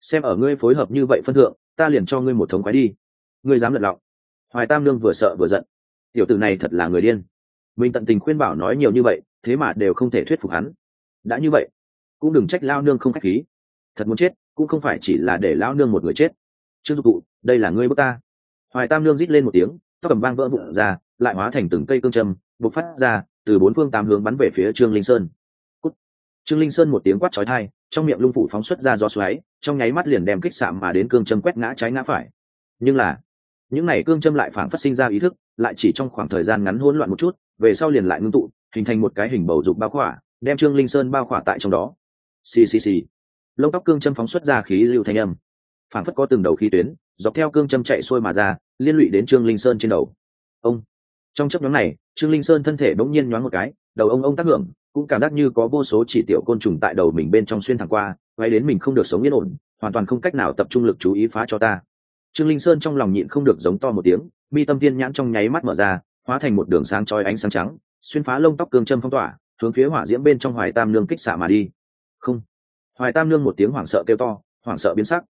Xem ở ngươi phối hợp như vậy phân thượng, ta liền cho ngươi một thống khoái đi. Ngươi dám lật lọng. Hoài tam lương vừa sợ vừa giận. Tiểu tử này thật là người điên. Mình tận tình khuyên bảo nói nhiều như vậy, thế mà đều không thể thuyết phục hắn. Đã như vậy, cũng đừng trách lao nương không khách khí thật muốn chết, cũng không phải chỉ là để lão nương một người chết. Trương dục cụ, đây là ngươi bước ta. Hoài tam nương rít lên một tiếng, tóc cầm vang vỡ vụn ra, lại hóa thành từng cây cương châm, bộc phát ra, từ bốn phương tám hướng bắn về phía trương linh sơn. Cút. trương linh sơn một tiếng quát chói thai trong miệng lung phủ phóng xuất ra do xoáy, trong nháy mắt liền đem kích sạm mà đến cương châm quét ngã trái ngã phải. Nhưng là, những này cương châm lại phản phát sinh ra ý thức, lại chỉ trong khoảng thời gian ngắn hỗn loạn một chút, về sau liền lại ngưng tụ, hình thành một cái hình bầu dục bao khỏa, đem trương linh sơn bao khỏa tại trong đó. Xì xì xì lông tóc cương châm phóng xuất ra khí lưu thanh âm. Phản phất có từng đầu khí tuyến, dọc theo cương châm chạy xuôi mà ra, liên lụy đến trương linh sơn trên đầu. Ông! Trong chấp nhóm này, trương linh sơn thân thể bỗng nhiên nhoáng một cái, đầu ông ông tác hưởng, cũng cảm giác như có vô số chỉ tiểu côn trùng tại đầu mình bên trong xuyên thẳng qua, quay đến mình không được sống yên ổn, hoàn toàn không cách nào tập trung lực chú ý phá cho ta. Trương linh sơn trong lòng nhịn không được giống to một tiếng, mi tâm tiên nhãn trong nháy mắt mở ra, hóa thành một đường sáng chói ánh sáng trắng, xuyên phá lông tóc cương châm phong tỏa, hướng phía hỏa diễm bên trong hoài tam nương kích xả mà đi. Không! Hoài tam nương một tiếng hoảng sợ kêu to, hoảng sợ biến sắc.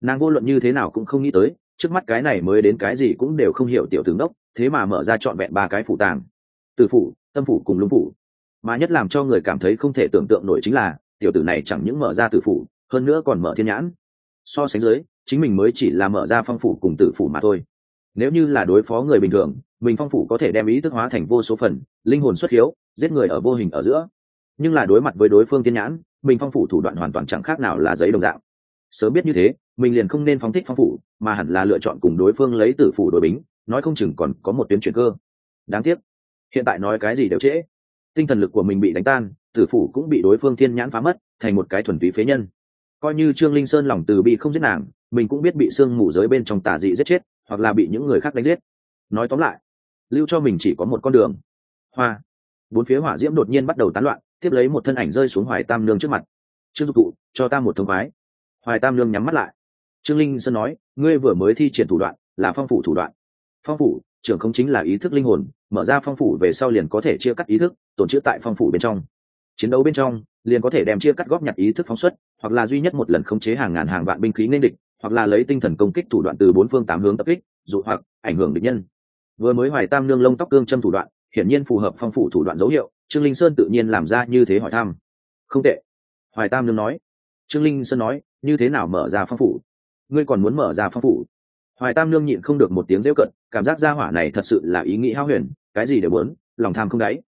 Nàng vô luận như thế nào cũng không nghĩ tới, trước mắt cái này mới đến cái gì cũng đều không hiểu tiểu tướng đốc, thế mà mở ra trọn vẹn ba cái phủ tàng. Từ phủ, tâm phủ cùng lũng phủ. Mà nhất làm cho người cảm thấy không thể tưởng tượng nổi chính là, tiểu tử này chẳng những mở ra tử phủ, hơn nữa còn mở thiên nhãn. So sánh dưới, chính mình mới chỉ là mở ra phong phủ cùng tử phủ mà thôi. Nếu như là đối phó người bình thường, mình phong phủ có thể đem ý thức hóa thành vô số phần, linh hồn xuất hiếu, giết người ở vô hình ở giữa. Nhưng là đối mặt với đối phương thiên nhãn mình phong phủ thủ đoạn hoàn toàn chẳng khác nào là giấy đồng dạng. Sớm biết như thế, mình liền không nên phóng thích phong phủ, mà hẳn là lựa chọn cùng đối phương lấy tử phủ đối bính, nói không chừng còn có một tuyến chuyển cơ. Đáng tiếc, hiện tại nói cái gì đều trễ. Tinh thần lực của mình bị đánh tan, tử phủ cũng bị đối phương thiên nhãn phá mất, thành một cái thuần túy phế nhân. Coi như trương linh sơn lòng từ bi không giết nàng, mình cũng biết bị sương mù giới bên trong tà dị giết chết, hoặc là bị những người khác đánh giết. Nói tóm lại, lưu cho mình chỉ có một con đường. Hoa. Bốn phía hỏa diễm đột nhiên bắt đầu tán loạn tiếp lấy một thân ảnh rơi xuống hoài tam nương trước mặt. Trương dục thụ, cho ta một thông khoái. Hoài tam nương nhắm mắt lại. Trương linh sơn nói, ngươi vừa mới thi triển thủ đoạn, là phong phủ thủ đoạn. Phong phủ? Trưởng không chính là ý thức linh hồn, mở ra phong phủ về sau liền có thể chia cắt ý thức, tồn chữ tại phong phủ bên trong. Chiến đấu bên trong, liền có thể đem chia cắt góp nhặt ý thức phóng xuất, hoặc là duy nhất một lần khống chế hàng ngàn hàng vạn binh khí nên địch, hoặc là lấy tinh thần công kích thủ đoạn từ bốn phương tám hướng tập kích, dụ hoặc ảnh hưởng địch nhân. Vừa mới hoài tam nương lông tóc cương châm thủ đoạn, hiển nhiên phù hợp phong phủ thủ đoạn dấu hiệu trương linh sơn tự nhiên làm ra như thế hỏi thăm. Không tệ. Hoài tam nương nói. Trương linh sơn nói, như thế nào mở ra phong phủ? Ngươi còn muốn mở ra phong phủ? Hoài tam nương nhịn không được một tiếng rêu cận, cảm giác gia hỏa này thật sự là ý nghĩ hao huyền, cái gì đều muốn, lòng tham không đáy.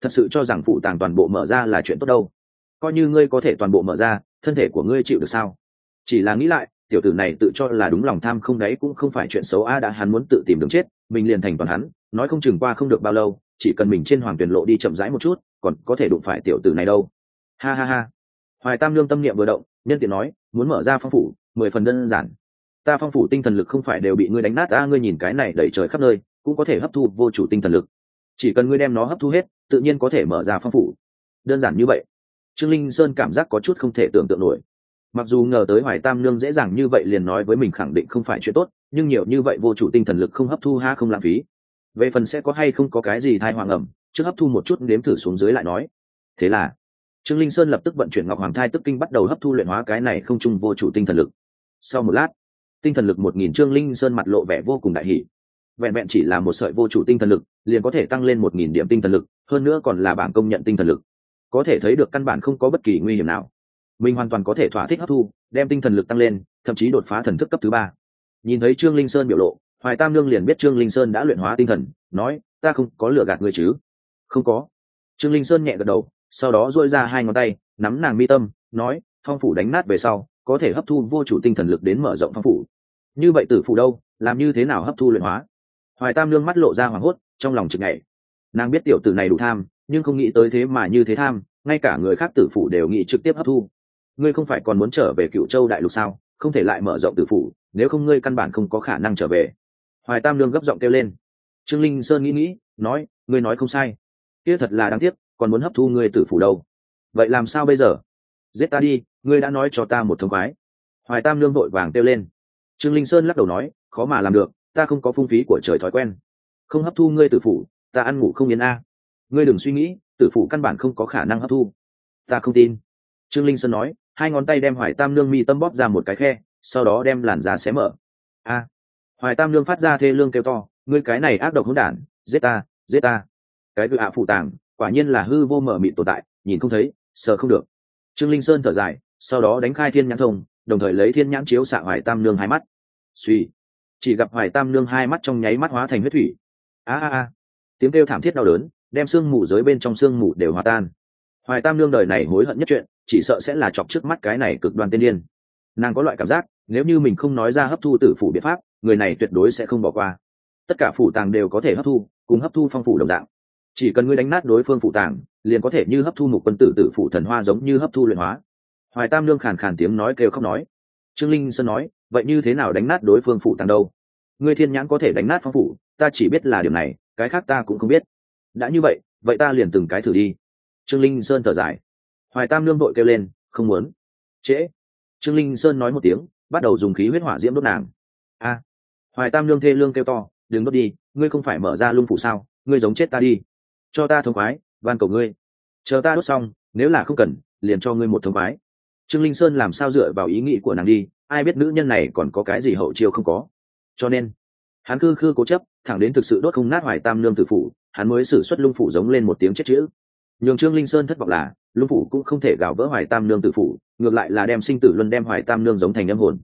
Thật sự cho rằng phụ tàng toàn bộ mở ra là chuyện tốt đâu. Coi như ngươi có thể toàn bộ mở ra, thân thể của ngươi chịu được sao? Chỉ là nghĩ lại, tiểu tử này tự cho là đúng lòng tham không đáy cũng không phải chuyện xấu a, đã hắn muốn tự tìm đường chết, mình liền thành toàn hắn, nói không chừng qua không được bao lâu chỉ cần mình trên hoàng tuyển lộ đi chậm rãi một chút, còn có thể đụng phải tiểu tử này đâu. Ha ha ha. Hoài tam lương tâm niệm vừa động, nhân tiện nói, muốn mở ra phong phủ, mười phần đơn giản. Ta phong phủ tinh thần lực không phải đều bị ngươi đánh nát, ta, ngươi nhìn cái này đẩy trời khắp nơi, cũng có thể hấp thu vô chủ tinh thần lực. Chỉ cần ngươi đem nó hấp thu hết, tự nhiên có thể mở ra phong phủ. Đơn giản như vậy. Trương linh sơn cảm giác có chút không thể tưởng tượng nổi. Mặc dù ngờ tới hoài tam nương dễ dàng như vậy liền nói với mình khẳng định không phải chuyện tốt, nhưng nhiều như vậy vô chủ tinh thần lực không hấp thu ha không lãng phí về phần sẽ có hay không có cái gì thai hoàng ẩm, trước hấp thu một chút nếm thử xuống dưới lại nói. Thế là, trương linh sơn lập tức vận chuyển ngọc hoàng thai tức kinh bắt đầu hấp thu luyện hóa cái này không chung vô chủ tinh thần lực. Sau một lát, tinh thần lực một nghìn trương linh sơn mặt lộ vẻ vô cùng đại hỷ vẹn vẹn chỉ là một sợi vô chủ tinh thần lực, liền có thể tăng lên một nghìn điểm tinh thần lực, hơn nữa còn là bảng công nhận tinh thần lực. Có thể thấy được căn bản không có bất kỳ nguy hiểm nào. Mình hoàn toàn có thể thỏa thích hấp thu, đem tinh thần lực tăng lên, thậm chí đột phá thần thức cấp thứ ba. Nhìn thấy trương linh sơn biểu lộ hoài tam lương liền biết trương linh sơn đã luyện hóa tinh thần, nói, ta không có lừa gạt người chứ? Không có. Trương linh sơn nhẹ gật đầu, sau đó dôi ra hai ngón tay, nắm nàng mi tâm, nói, phong phủ đánh nát về sau, có thể hấp thu vô chủ tinh thần lực đến mở rộng phong phủ. Như vậy tử phủ đâu? Làm như thế nào hấp thu luyện hóa? Hoài tam lương mắt lộ ra hoảng hốt, trong lòng chực ngày nàng biết tiểu tử này đủ tham, nhưng không nghĩ tới thế mà như thế tham, ngay cả người khác tử phủ đều nghĩ trực tiếp hấp thu. Ngươi không phải còn muốn trở về cựu châu đại lục sao? Không thể lại mở rộng tử phủ, nếu không ngươi căn bản không có khả năng trở về hoài tam lương gấp giọng kêu lên. Trương linh sơn nghĩ nghĩ, nói, ngươi nói không sai. Kia thật là đáng tiếc, còn muốn hấp thu ngươi tử phủ đâu. Vậy làm sao bây giờ? Giết ta đi, ngươi đã nói cho ta một thông khoái. Hoài tam lương vội vàng kêu lên. Trương linh sơn lắc đầu nói, khó mà làm được, ta không có phung phí của trời thói quen. Không hấp thu ngươi tử phủ, ta ăn ngủ không yên a. Ngươi đừng suy nghĩ, tử phủ căn bản không có khả năng hấp thu. Ta không tin. Trương linh sơn nói, hai ngón tay đem hoài tam nương mi tâm bóp ra một cái khe, sau đó đem làn da xé mở. A hoài tam lương phát ra thê lương kêu to, ngươi cái này ác độc hỗn đản, giết ta giết ta. Cái cự ạ phụ tàng, quả nhiên là hư vô mở mịt tồn tại, nhìn không thấy, sợ không được. Trương linh sơn thở dài, sau đó đánh khai thiên nhãn thông, đồng thời lấy thiên nhãn chiếu xạ hoài tam nương hai mắt. Suy, chỉ gặp hoài tam nương hai mắt trong nháy mắt hóa thành huyết thủy. A a a. Tiếng kêu thảm thiết đau đớn, đem xương mù dưới bên trong xương mù đều hòa tan. Hoài tam nương đời này hối hận nhất chuyện, chỉ sợ sẽ là chọc trước mắt cái này cực đoan tiên điên. Nàng có loại cảm giác, nếu như mình không nói ra hấp thu tử phủ biện pháp người này tuyệt đối sẽ không bỏ qua. Tất cả phủ tàng đều có thể hấp thu, cùng hấp thu phong phủ đồng dạng. Chỉ cần ngươi đánh nát đối phương phủ tàng, liền có thể như hấp thu một quân tử tử phủ thần hoa giống như hấp thu luyện hóa. Hoài tam lương khàn khàn tiếng nói kêu khóc nói. Trương linh sơn nói, vậy như thế nào đánh nát đối phương phủ tàng đâu? Ngươi thiên nhãn có thể đánh nát phong phủ, ta chỉ biết là điều này, cái khác ta cũng không biết. Đã như vậy vậy ta liền từng cái thử đi. Trương linh sơn thở dài. Hoài tam lương vội kêu lên, không muốn. Trễ. Trương linh sơn nói một tiếng, bắt đầu dùng khí huyết hỏa diễm đốt nàng. A hoài tam lương thê lương kêu to, đừng đốt đi, ngươi không phải mở ra lung phủ sao? Ngươi giống chết ta đi. Cho ta thông khoái, van cầu ngươi. Chờ ta đốt xong, nếu là không cần, liền cho ngươi một thông khoái. Trương linh sơn làm sao dựa vào ý nghĩ của nàng đi, ai biết nữ nhân này còn có cái gì hậu chiêu không có. Cho nên, hắn cư khư cố chấp, thẳng đến thực sự đốt không nát hoài tam lương tử phủ, hắn mới xử suất lung phủ giống lên một tiếng chết chữ. Nhường trương linh sơn thất vọng là, lung phủ cũng không thể gào vỡ hoài tam nương tử phủ, ngược lại là đem sinh tử luân đem hoài tam nương giống thành âm hồn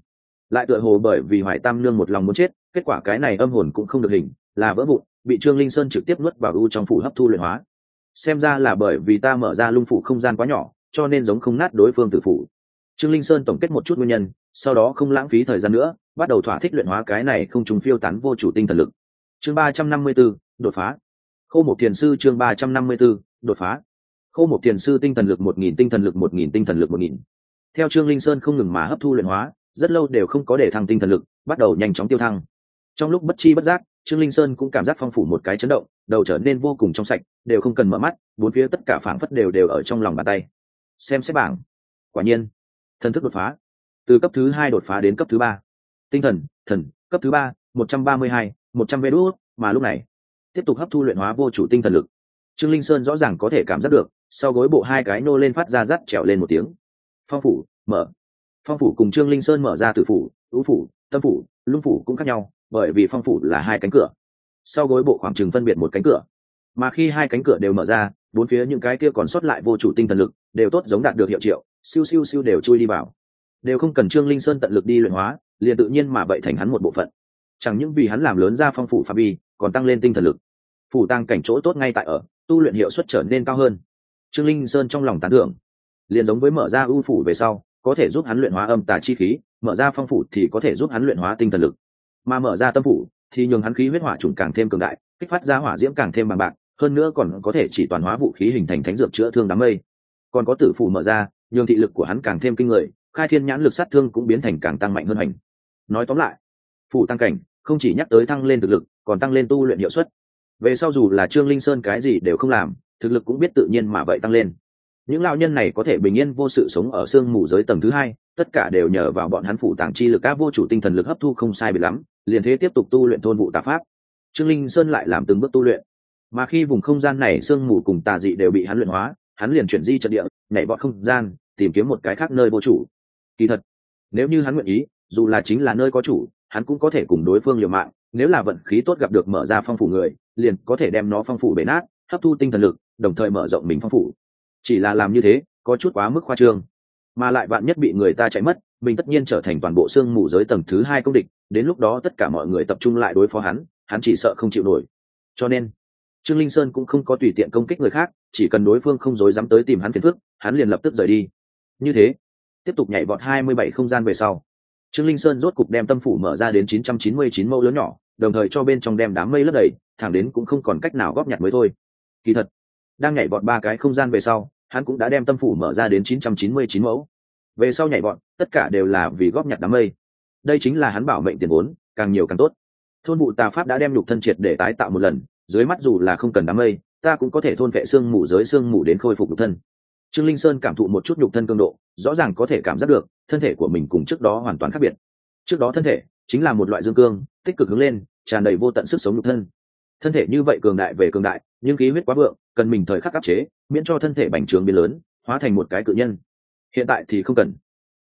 lại tựa hồ bởi vì hoài tam nương một lòng muốn chết, kết quả cái này âm hồn cũng không được hình, là vỡ vụn, bị trương linh sơn trực tiếp nuốt vào u trong phủ hấp thu luyện hóa. Xem ra là bởi vì ta mở ra lung phủ không gian quá nhỏ, cho nên giống không nát đối phương tử phủ. Trương linh sơn tổng kết một chút nguyên nhân, sau đó không lãng phí thời gian nữa, bắt đầu thỏa thích luyện hóa cái này không trùng phiêu tán vô chủ tinh thần lực. Chương ba trăm năm mươi b ố đột phá. Khâu một thiền sư chương ba trăm năm mươi b ố đột phá. Khâu một thiền sư tinh thần lực một nghìn, tinh thần lực một nghìn, tinh thần lực một nghìn. Theo trương linh sơn không ngừng mà hấp thu luyện hóa rất lâu đều không có để thăng tinh thần lực, bắt đầu nhanh chóng tiêu thăng. Trong lúc bất chi bất giác, trương linh sơn cũng cảm giác phong phủ một cái chấn động, đầu trở nên vô cùng trong sạch, đều không cần mở mắt, bốn phía tất cả phảng phất đều đều ở trong lòng bàn tay. Xem xét bảng. Quả nhiên, thần thức đột phá. Từ cấp thứ hai đột phá đến cấp thứ ba. Tinh thần thần, cấp thứ ba, một trăm ba mươi hai, một trăm vê đốt mà lúc này, tiếp tục hấp thu luyện hóa vô chủ tinh thần lực. Trương linh sơn rõ ràng có thể cảm giác được, sau gối bộ hai cái nô lên phát ra rắt trèo lên một tiếng. Phong phủ, mở phong phủ cùng trương linh sơn mở ra tử phủ, ưu phủ, tâm phủ, lung phủ cũng khác nhau, bởi vì phong phủ là hai cánh cửa. Sau gối bộ khoảng trừng phân biệt một cánh cửa. Mà khi hai cánh cửa đều mở ra, bốn phía những cái kia còn sót lại vô chủ tinh thần lực, đều tốt giống đạt được hiệu triệu, siêu siêu siêu đều chui đi vào. Đều không cần trương linh sơn tận lực đi luyện hóa, liền tự nhiên mà vậy thành hắn một bộ phận. Chẳng những vì hắn làm lớn ra phong phủ phạm vi, còn tăng lên tinh thần lực. Phủ tăng cảnh chỗ tốt ngay tại ở, tu luyện hiệu suất trở nên cao hơn. Trương linh sơn trong lòng tán thưởng. Liền giống với mở ra ưu phủ về sau có thể giúp hắn luyện hóa âm tà chi khí, mở ra phong phủ thì có thể giúp hắn luyện hóa tinh thần lực. Mà mở ra tâm phủ thì nhường hắn khí huyết hỏa trùng càng thêm cường đại, kích phát ra hỏa diễm càng thêm bằng bạc, hơn nữa còn có thể chỉ toàn hóa vũ khí hình thành thánh dược chữa thương đám mây. Còn có tử phủ mở ra, nhường thị lực của hắn càng thêm kinh người, khai thiên nhãn lực sát thương cũng biến thành càng tăng mạnh hơn hành nói tóm lại, phủ tăng cảnh không chỉ nhắc tới tăng lên thực lực, còn tăng lên tu luyện hiệu suất. Về sau dù là trương linh sơn cái gì đều không làm, thực lực cũng biết tự nhiên mà vậy tăng lên những lão nhân này có thể bình yên vô sự sống ở sương mù giới tầng thứ hai, tất cả đều nhờ vào bọn hắn phủ tàng chi lực các vô chủ tinh thần lực hấp thu không sai bị lắm, liền thế tiếp tục tu luyện thôn vụ tà pháp. Trương linh sơn lại làm từng bước tu luyện. Mà khi vùng không gian này sương mù cùng tà dị đều bị hắn luyện hóa, hắn liền chuyển di trận địa, nhảy vọt không gian, tìm kiếm một cái khác nơi vô chủ. Kỳ thật, nếu như hắn nguyện ý, dù là chính là nơi có chủ, hắn cũng có thể cùng đối phương liều mạng, nếu là vận khí tốt gặp được mở ra phong phủ người, liền có thể đem nó phong phủ bể nát, hấp thu tinh thần lực, đồng thời mở rộng mình phong phủ chỉ là làm như thế, có chút quá mức khoa trương. Mà lại bạn nhất bị người ta chạy mất, mình tất nhiên trở thành toàn bộ xương mù giới tầng thứ hai công địch, đến lúc đó tất cả mọi người tập trung lại đối phó hắn hắn chỉ sợ không chịu nổi. Cho nên, trương linh sơn cũng không có tùy tiện công kích người khác, chỉ cần đối phương không dối dám tới tìm hắn phiền phức, hắn liền lập tức rời đi. Như thế, tiếp tục nhảy vọt hai mươi bảy không gian về sau, trương linh sơn rốt cục đem tâm phủ mở ra đến chín trăm chín mươi chín mẫu lớn nhỏ, đồng thời cho bên trong đem đám mây lấp đầy, thẳng đến cũng không còn cách nào góp nhặt mới thôi. Kỳ thật, đang nhảy vọt ba cái không gian về sau hắn cũng đã đem tâm phủ mở ra đến chín trăm chín mươi chín mẫu. Về sau nhảy bọn, tất cả đều là vì góp nhặt đám mây. Đây chính là hắn bảo mệnh tiền vốn càng nhiều càng tốt. Thôn vụ tà pháp đã đem nhục thân triệt để tái tạo một lần dưới mắt dù là không cần đám mây ta cũng có thể thôn vệ xương mù giới xương mù đến khôi phục nhục thân. Trương linh sơn cảm thụ một chút nhục thân cường độ rõ ràng có thể cảm giác được thân thể của mình cùng trước đó hoàn toàn khác biệt. Trước đó thân thể chính là một loại dương cương tích cực hướng lên tràn đầy vô tận sức sống nhục thân thân thể như vậy cường đại về cường đại, nhưng khí huyết quá vượng, cần mình thời khắc áp chế, miễn cho thân thể bành trướng biến lớn, hóa thành một cái cự nhân. Hiện tại thì không cần.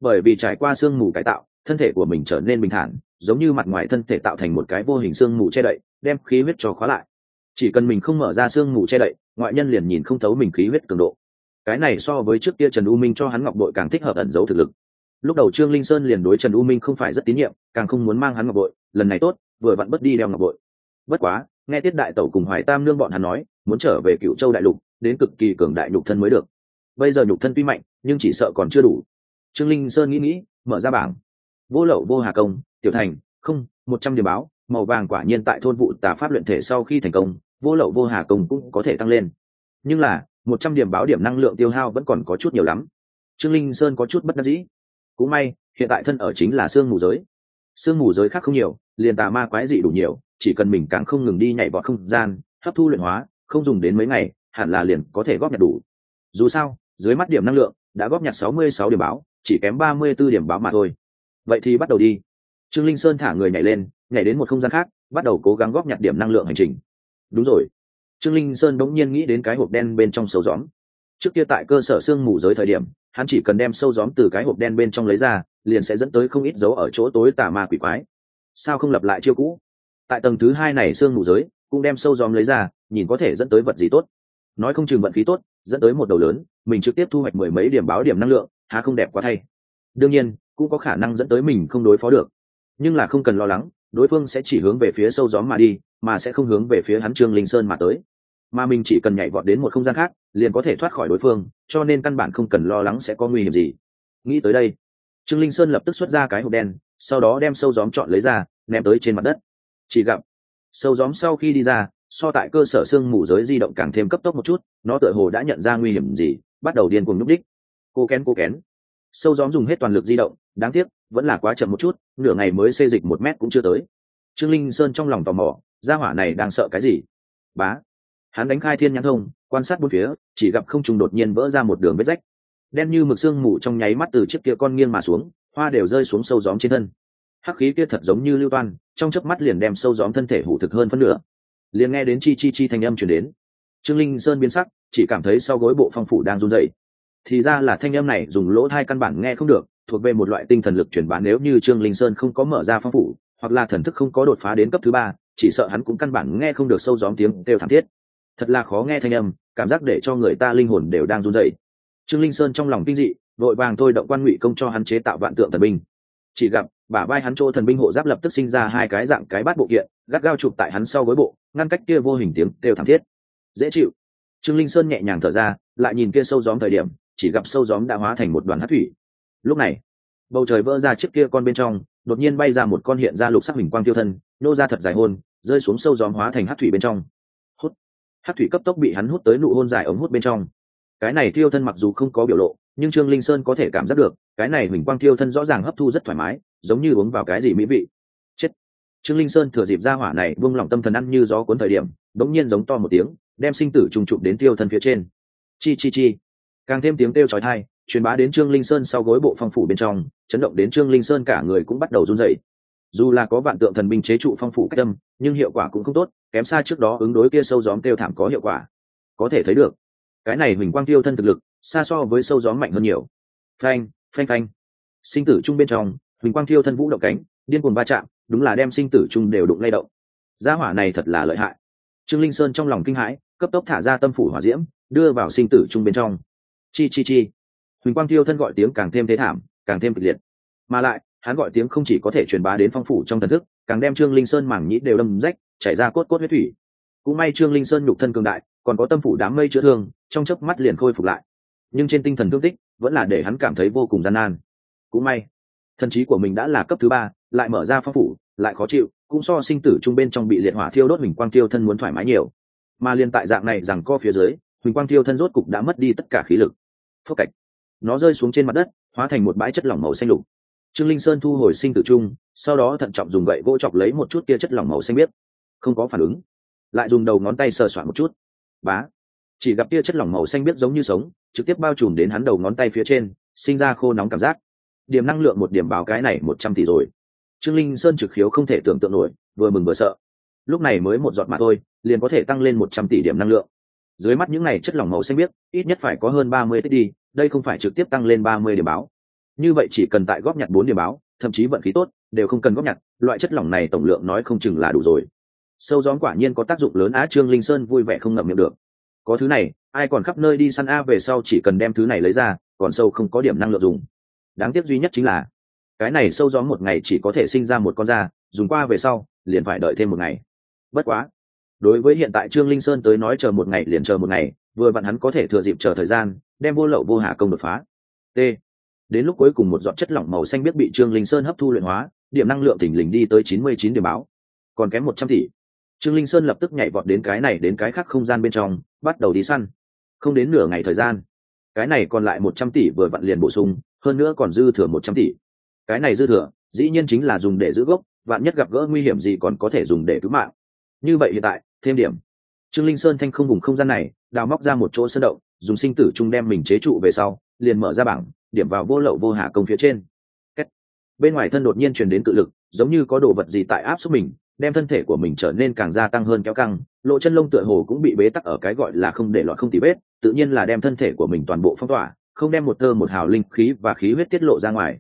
Bởi vì trải qua sương mù cải tạo, thân thể của mình trở nên bình thản, giống như mặt ngoài thân thể tạo thành một cái vô hình sương mù che đậy, đem khí huyết cho khóa lại. Chỉ cần mình không mở ra sương mù che đậy, ngoại nhân liền nhìn không thấu mình khí huyết cường độ. Cái này so với trước kia trần u minh cho hắn ngọc đội càng thích hợp ẩn giấu thực lực. Lúc đầu trương linh sơn liền đối trần u minh không phải rất tín nhiệm, càng không muốn mang hắn ngọc bội, lần này tốt, vừa vặn bất đi đeo ngọc bội. Bất quá nghe tiết đại tẩu cùng hoài tam nương bọn hắn nói, muốn trở về cựu châu đại lục, đến cực kỳ cường đại nhục thân mới được. Bây giờ nhục thân tuy mạnh, nhưng chỉ sợ còn chưa đủ. Trương linh sơn nghĩ nghĩ, mở ra bảng. Vô lậu, vô hà công, tiểu thành, không, một trăm điểm báo, màu vàng quả nhiên tại thôn vụ tà pháp luyện thể sau khi thành công, vô lậu, vô hà công cũng có thể tăng lên. Nhưng là, một trăm điểm báo điểm năng lượng tiêu hao vẫn còn có chút nhiều lắm. Trương linh sơn có chút bất đắc dĩ. Cũng may, hiện tại thân ở chính là sương mù giới. Sương mù giới khác không nhiều liền tà ma quái dị đủ nhiều, chỉ cần mình càng không ngừng đi nhảy vọt không gian, hấp thu luyện hóa, không dùng đến mấy ngày, hẳn là liền có thể góp nhặt đủ. Dù sao, dưới mắt điểm năng lượng đã góp nhặt sáu mươi sáu điểm báo, chỉ kém ba mươi b ố điểm báo mà thôi. Vậy thì bắt đầu đi. Trương linh sơn thả người nhảy lên, nhảy đến một không gian khác, bắt đầu cố gắng góp nhặt điểm năng lượng hành trình. Đúng rồi. Trương linh sơn đ ỗ n g nhiên nghĩ đến cái hộp đen bên trong sâu gióm. Trước kia tại cơ sở sương mù giới thời điểm, hắn chỉ cần đem sâu gióm từ cái hộp đen bên trong lấy ra, liền sẽ dẫn tới không ít dấu ở chỗ tối tà ma quỷ quái sao không lập lại chiêu cũ? Tại tầng thứ hai này sương mù giới, cũng đem sâu dòm lấy ra, nhìn có thể dẫn tới vật gì tốt. Nói không chừng vận khí tốt, dẫn tới một đầu lớn, mình trực tiếp thu hoạch mười mấy điểm báo điểm năng lượng, há không đẹp quá thay. Đương nhiên, cũng có khả năng dẫn tới mình không đối phó được. Nhưng là không cần lo lắng, đối phương sẽ chỉ hướng về phía sâu gió mà đi, mà sẽ không hướng về phía hắn trương linh sơn mà tới. Mà mình chỉ cần nhảy vọt đến một không gian khác, liền có thể thoát khỏi đối phương, cho nên căn bản không cần lo lắng sẽ có nguy hiểm gì. Nghĩ tới đây, trương linh sơn lập tức xuất ra cái hộp đen sau đó đem sâu gióm chọn lấy ra, ném tới trên mặt đất. Chỉ gặp, sâu gióm sau khi đi ra, so tại cơ sở xương mù giới di động càng thêm cấp tốc một chút, nó tựa hồ đã nhận ra nguy hiểm gì, bắt đầu điên cuồng nhúc đích cô kén cô kén. Sâu gióm dùng hết toàn lực di động, đáng tiếc, vẫn là quá chậm một chút, nửa ngày mới xê dịch một mét cũng chưa tới. Trương linh sơn trong lòng tò mò, gia hỏa này đang sợ cái gì? Bá. Hắn đánh khai thiên nhãn thông, quan sát bốn phía, chỉ gặp không trùng đột nhiên vỡ ra một đường vết rách. Đen như mực xương mù trong nháy mắt từ chiếc kia con nghiêng mà xuống hoa đều rơi xuống sâu gióm trên thân. Hắc khí kia thật giống như lưu toan, trong chớp mắt liền đem sâu gióm thân thể hủ thực hơn phân nửa. Liền nghe đến chi chi chi thanh âm chuyển đến. Trương linh sơn biến sắc, chỉ cảm thấy sau gối bộ phong phủ đang run dậy thì ra là thanh âm này dùng lỗ thai căn bản nghe không được, thuộc về một loại tinh thần lực truyền bán nếu như trương linh sơn không có mở ra phong phủ, hoặc là thần thức không có đột phá đến cấp thứ ba, chỉ sợ hắn cũng căn bản nghe không được sâu gióm tiếng đều thảm thiết. Thật là khó nghe thanh âm, cảm giác để cho người ta linh hồn đều đang run dậy trương linh sơn trong lòng kinh dị vội vàng thôi động quan ngụy công cho hắn chế tạo vạn tượng thần binh. Chỉ gặp, bả vai hắn chỗ thần binh hộ giáp lập tức sinh ra hai cái dạng cái bát bộ kiện, gắt gao chụp tại hắn sau gối bộ, ngăn cách kia vô hình tiếng đều thảm thiết. Dễ chịu. Trương linh sơn nhẹ nhàng thở ra, lại nhìn kia sâu gióm thời điểm, chỉ gặp sâu gióm đã hóa thành một đoàn hát thủy. Lúc này, bầu trời vỡ ra trước kia con bên trong, đột nhiên bay ra một con hiện ra lục sắc hình quang tiêu thân, nô ra thật dài hôn, rơi xuống sâu gióm hóa thành hát thủy bên trong. Hút. Hát thủy cấp tốc bị hắn hút tới nụ hôn dài ống hút bên trong. Cái này tiêu thân mặc dù không có biểu lộ nhưng trương linh sơn có thể cảm giác được, cái này huỳnh quang tiêu thân rõ ràng hấp thu rất thoải mái, giống như uống vào cái gì mỹ vị. Chết. Trương linh sơn thừa dịp ra hỏa này buông lỏng tâm thần ăn như gió cuốn thời điểm, đống nhiên giống to một tiếng, đem sinh tử trùng trục đến tiêu thân phía trên. Chi chi chi. Càng thêm tiếng kêu chói tai, truyền bá đến trương linh sơn sau gối bộ phong phủ bên trong, chấn động đến trương linh sơn cả người cũng bắt đầu run rẩy. Dù là có vạn tượng thần binh chế trụ phong phủ cách tâm nhưng hiệu quả cũng không tốt, kém xa trước đó ứng đối kia sâu gióm kêu thảm có hiệu quả. Có thể thấy được, cái này huỳnh quang tiêu thân thực lực xa so với sâu gió mạnh hơn nhiều. Phanh phanh phanh. Sinh tử chung bên trong, huỳnh quang thiêu thân vũ động cánh, điên cuồng va chạm, đúng là đem sinh tử chung đều đụng lay động. Gia hỏa này thật là lợi hại. Trương linh sơn trong lòng kinh hãi, cấp tốc thả ra tâm phủ hỏa diễm, đưa vào sinh tử chung bên trong. Chi chi chi. Huỳnh quang thiêu thân gọi tiếng càng thêm thế thảm, càng thêm kịch liệt. Mà lại, hắn gọi tiếng không chỉ có thể truyền bá đến phong phủ trong thần thức, càng đem trương linh sơn mảng nhĩ đều đâm rách, chảy ra cốt cốt huyết thủy. Cũng may trương linh sơn nhục thân cường đại, còn có tâm phủ đám mây chữa thương, trong chớp mắt liền khôi phục lại nhưng trên tinh thần thương tích vẫn là để hắn cảm thấy vô cùng gian nan. Cũng may, thần trí của mình đã là cấp thứ ba, lại mở ra phong phủ, lại khó chịu, cũng so sinh tử trung bên trong bị liệt hỏa thiêu đốt mình quang tiêu thân muốn thoải mái nhiều. Mà liên tại dạng này rằng co phía dưới, huỳnh quang tiêu thân rốt cục đã mất đi tất cả khí lực. Phốc cạch. Nó rơi xuống trên mặt đất, hóa thành một bãi chất lỏng màu xanh lục. Trương linh sơn thu hồi sinh tử trung, sau đó thận trọng dùng gậy gỗ chọc lấy một chút kia chất lỏng màu xanh biếc. Không có phản ứng. Lại dùng đầu ngón tay sờ soạn một chút. Bá. Chỉ gặp tia chất lỏng màu xanh biếc giống như sống trực tiếp bao trùm đến hắn đầu ngón tay phía trên, sinh ra khô nóng cảm giác. Điểm năng lượng một điểm báo cái này một trăm tỷ rồi. Trương linh sơn trực khiếu không thể tưởng tượng nổi, vừa mừng vừa sợ. Lúc này mới một giọt mà thôi, liền có thể tăng lên một trăm tỷ điểm năng lượng. Dưới mắt những n à y chất lỏng màu xanh biếc, ít nhất phải có hơn ba mươi tích đi, đây không phải trực tiếp tăng lên ba mươi điểm báo. Như vậy chỉ cần tại góp nhặt bốn điểm báo, thậm chí vận khí tốt, đều không cần góp nhặt, loại chất lỏng này tổng lượng nói không chừng là đủ rồi. Sâu gióm quả nhiên có tác dụng lớn á, trương linh sơn vui vẻ không ngậm miệng được. Có thứ này ai còn khắp nơi đi săn a về sau chỉ cần đem thứ này lấy ra, còn sâu không có điểm năng lượng dùng. Đáng tiếc duy nhất chính là, cái này sâu gió một ngày chỉ có thể sinh ra một con da, dùng qua về sau, liền phải đợi thêm một ngày. Bất quá, đối với hiện tại trương linh sơn tới nói chờ một ngày liền chờ một ngày, vừa vặn hắn có thể thừa dịp chờ thời gian, đem vô lậu vô hạ công đột phá. T. Đến lúc cuối cùng một giọt chất lỏng màu xanh biết bị trương linh sơn hấp thu luyện hóa, điểm năng lượng tỉnh lình đi tới chín mươi chín điểm báo. Còn kém một trăm tỷ. Trương linh sơn lập tức nhảy vọt đến cái này đến cái khác không gian bên trong, bắt đầu đi săn không đến nửa ngày thời gian, cái này còn lại một trăm tỷ vừa vặn liền bổ sung, hơn nữa còn dư thừa một trăm tỷ. Cái này dư thừa, dĩ nhiên chính là dùng để giữ gốc, vạn nhất gặp gỡ nguy hiểm gì còn có thể dùng để cứu mạng. Như vậy hiện tại, thêm điểm. Trương linh sơn thanh không vùng không gian này, đào móc ra một chỗ sơn động, dùng sinh tử chung đem mình chế trụ về sau, liền mở ra bảng, điểm vào vô lậu vô hạ công phía trên. Bên ngoài thân đột nhiên truyền đến cự lực, giống như có đồ vật gì tại áp suất mình, đem thân thể của mình trở nên càng gia tăng hơn kéo căng lộ chân lông tựa hồ cũng bị bế tắc ở cái gọi là không để lọt không tì vết tự nhiên là đem thân thể của mình toàn bộ phong tỏa, không đem một tơ một hào linh khí và khí huyết tiết lộ ra ngoài.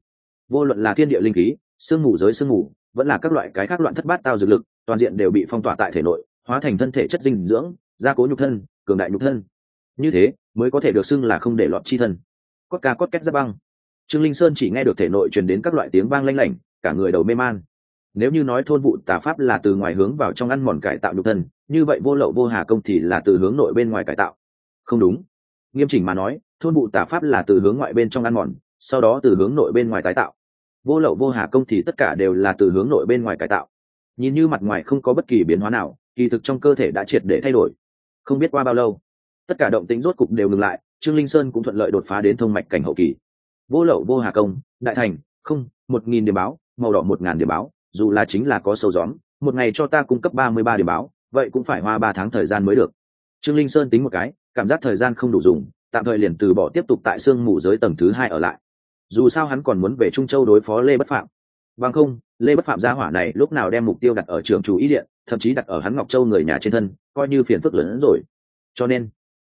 Vô luận là thiên địa linh khí, sương mù giới sương mù, vẫn là các loại cái khác loạn thất bát tao dược lực, toàn diện đều bị phong tỏa tại thể nội, hóa thành thân thể chất dinh dưỡng, gia cố nhục thân, cường đại nhục thân. Như thế, mới có thể được xưng là không để lọt chi thân. Cốt ca cốt két ra băng. Trương linh sơn chỉ nghe được thể nội truyền đến các loại tiếng vang lanh lảnh, cả người đầu mê man. Nếu như nói thôn vụ tà pháp là từ ngoài hướng vào trong ăn mòn cải tạo nhục thân, như vậy vô lậu vô hà công thì là từ hướng nội bên ngoài cải tạo không đúng. Nghiêm chỉnh mà nói, thôn vụ tà pháp là từ hướng ngoại bên trong ăn mòn, sau đó từ hướng nội bên ngoài tái tạo. Vô lậu vô hà công thì tất cả đều là từ hướng nội bên ngoài cải tạo. Nhìn như mặt ngoài không có bất kỳ biến hóa nào, kỳ thực trong cơ thể đã triệt để thay đổi. Không biết qua bao lâu, tất cả động tính rốt cục đều ngừng lại, trương linh sơn cũng thuận lợi đột phá đến thông mạch cảnh hậu kỳ. Vô lậu vô hà công, đại thành, không, một nghìn điểm báo, màu đỏ một ngàn điểm báo, dù là chính là có sâu gióm, một ngày cho ta cung cấp ba mươi ba điểm báo, vậy cũng phải hoa ba tháng thời gian mới được. Trương linh sơn tính một cái cảm giác thời gian không đủ dùng, tạm thời liền từ bỏ tiếp tục tại sương mù giới tầng thứ hai ở lại. Dù sao hắn còn muốn về trung châu đối phó lê bất phạm. Bằng không, lê bất phạm gia hỏa này lúc nào đem mục tiêu đặt ở trường chủ ý điện, thậm chí đặt ở hắn ngọc châu người nhà trên thân, coi như phiền phức lớn hơn rồi. Cho nên,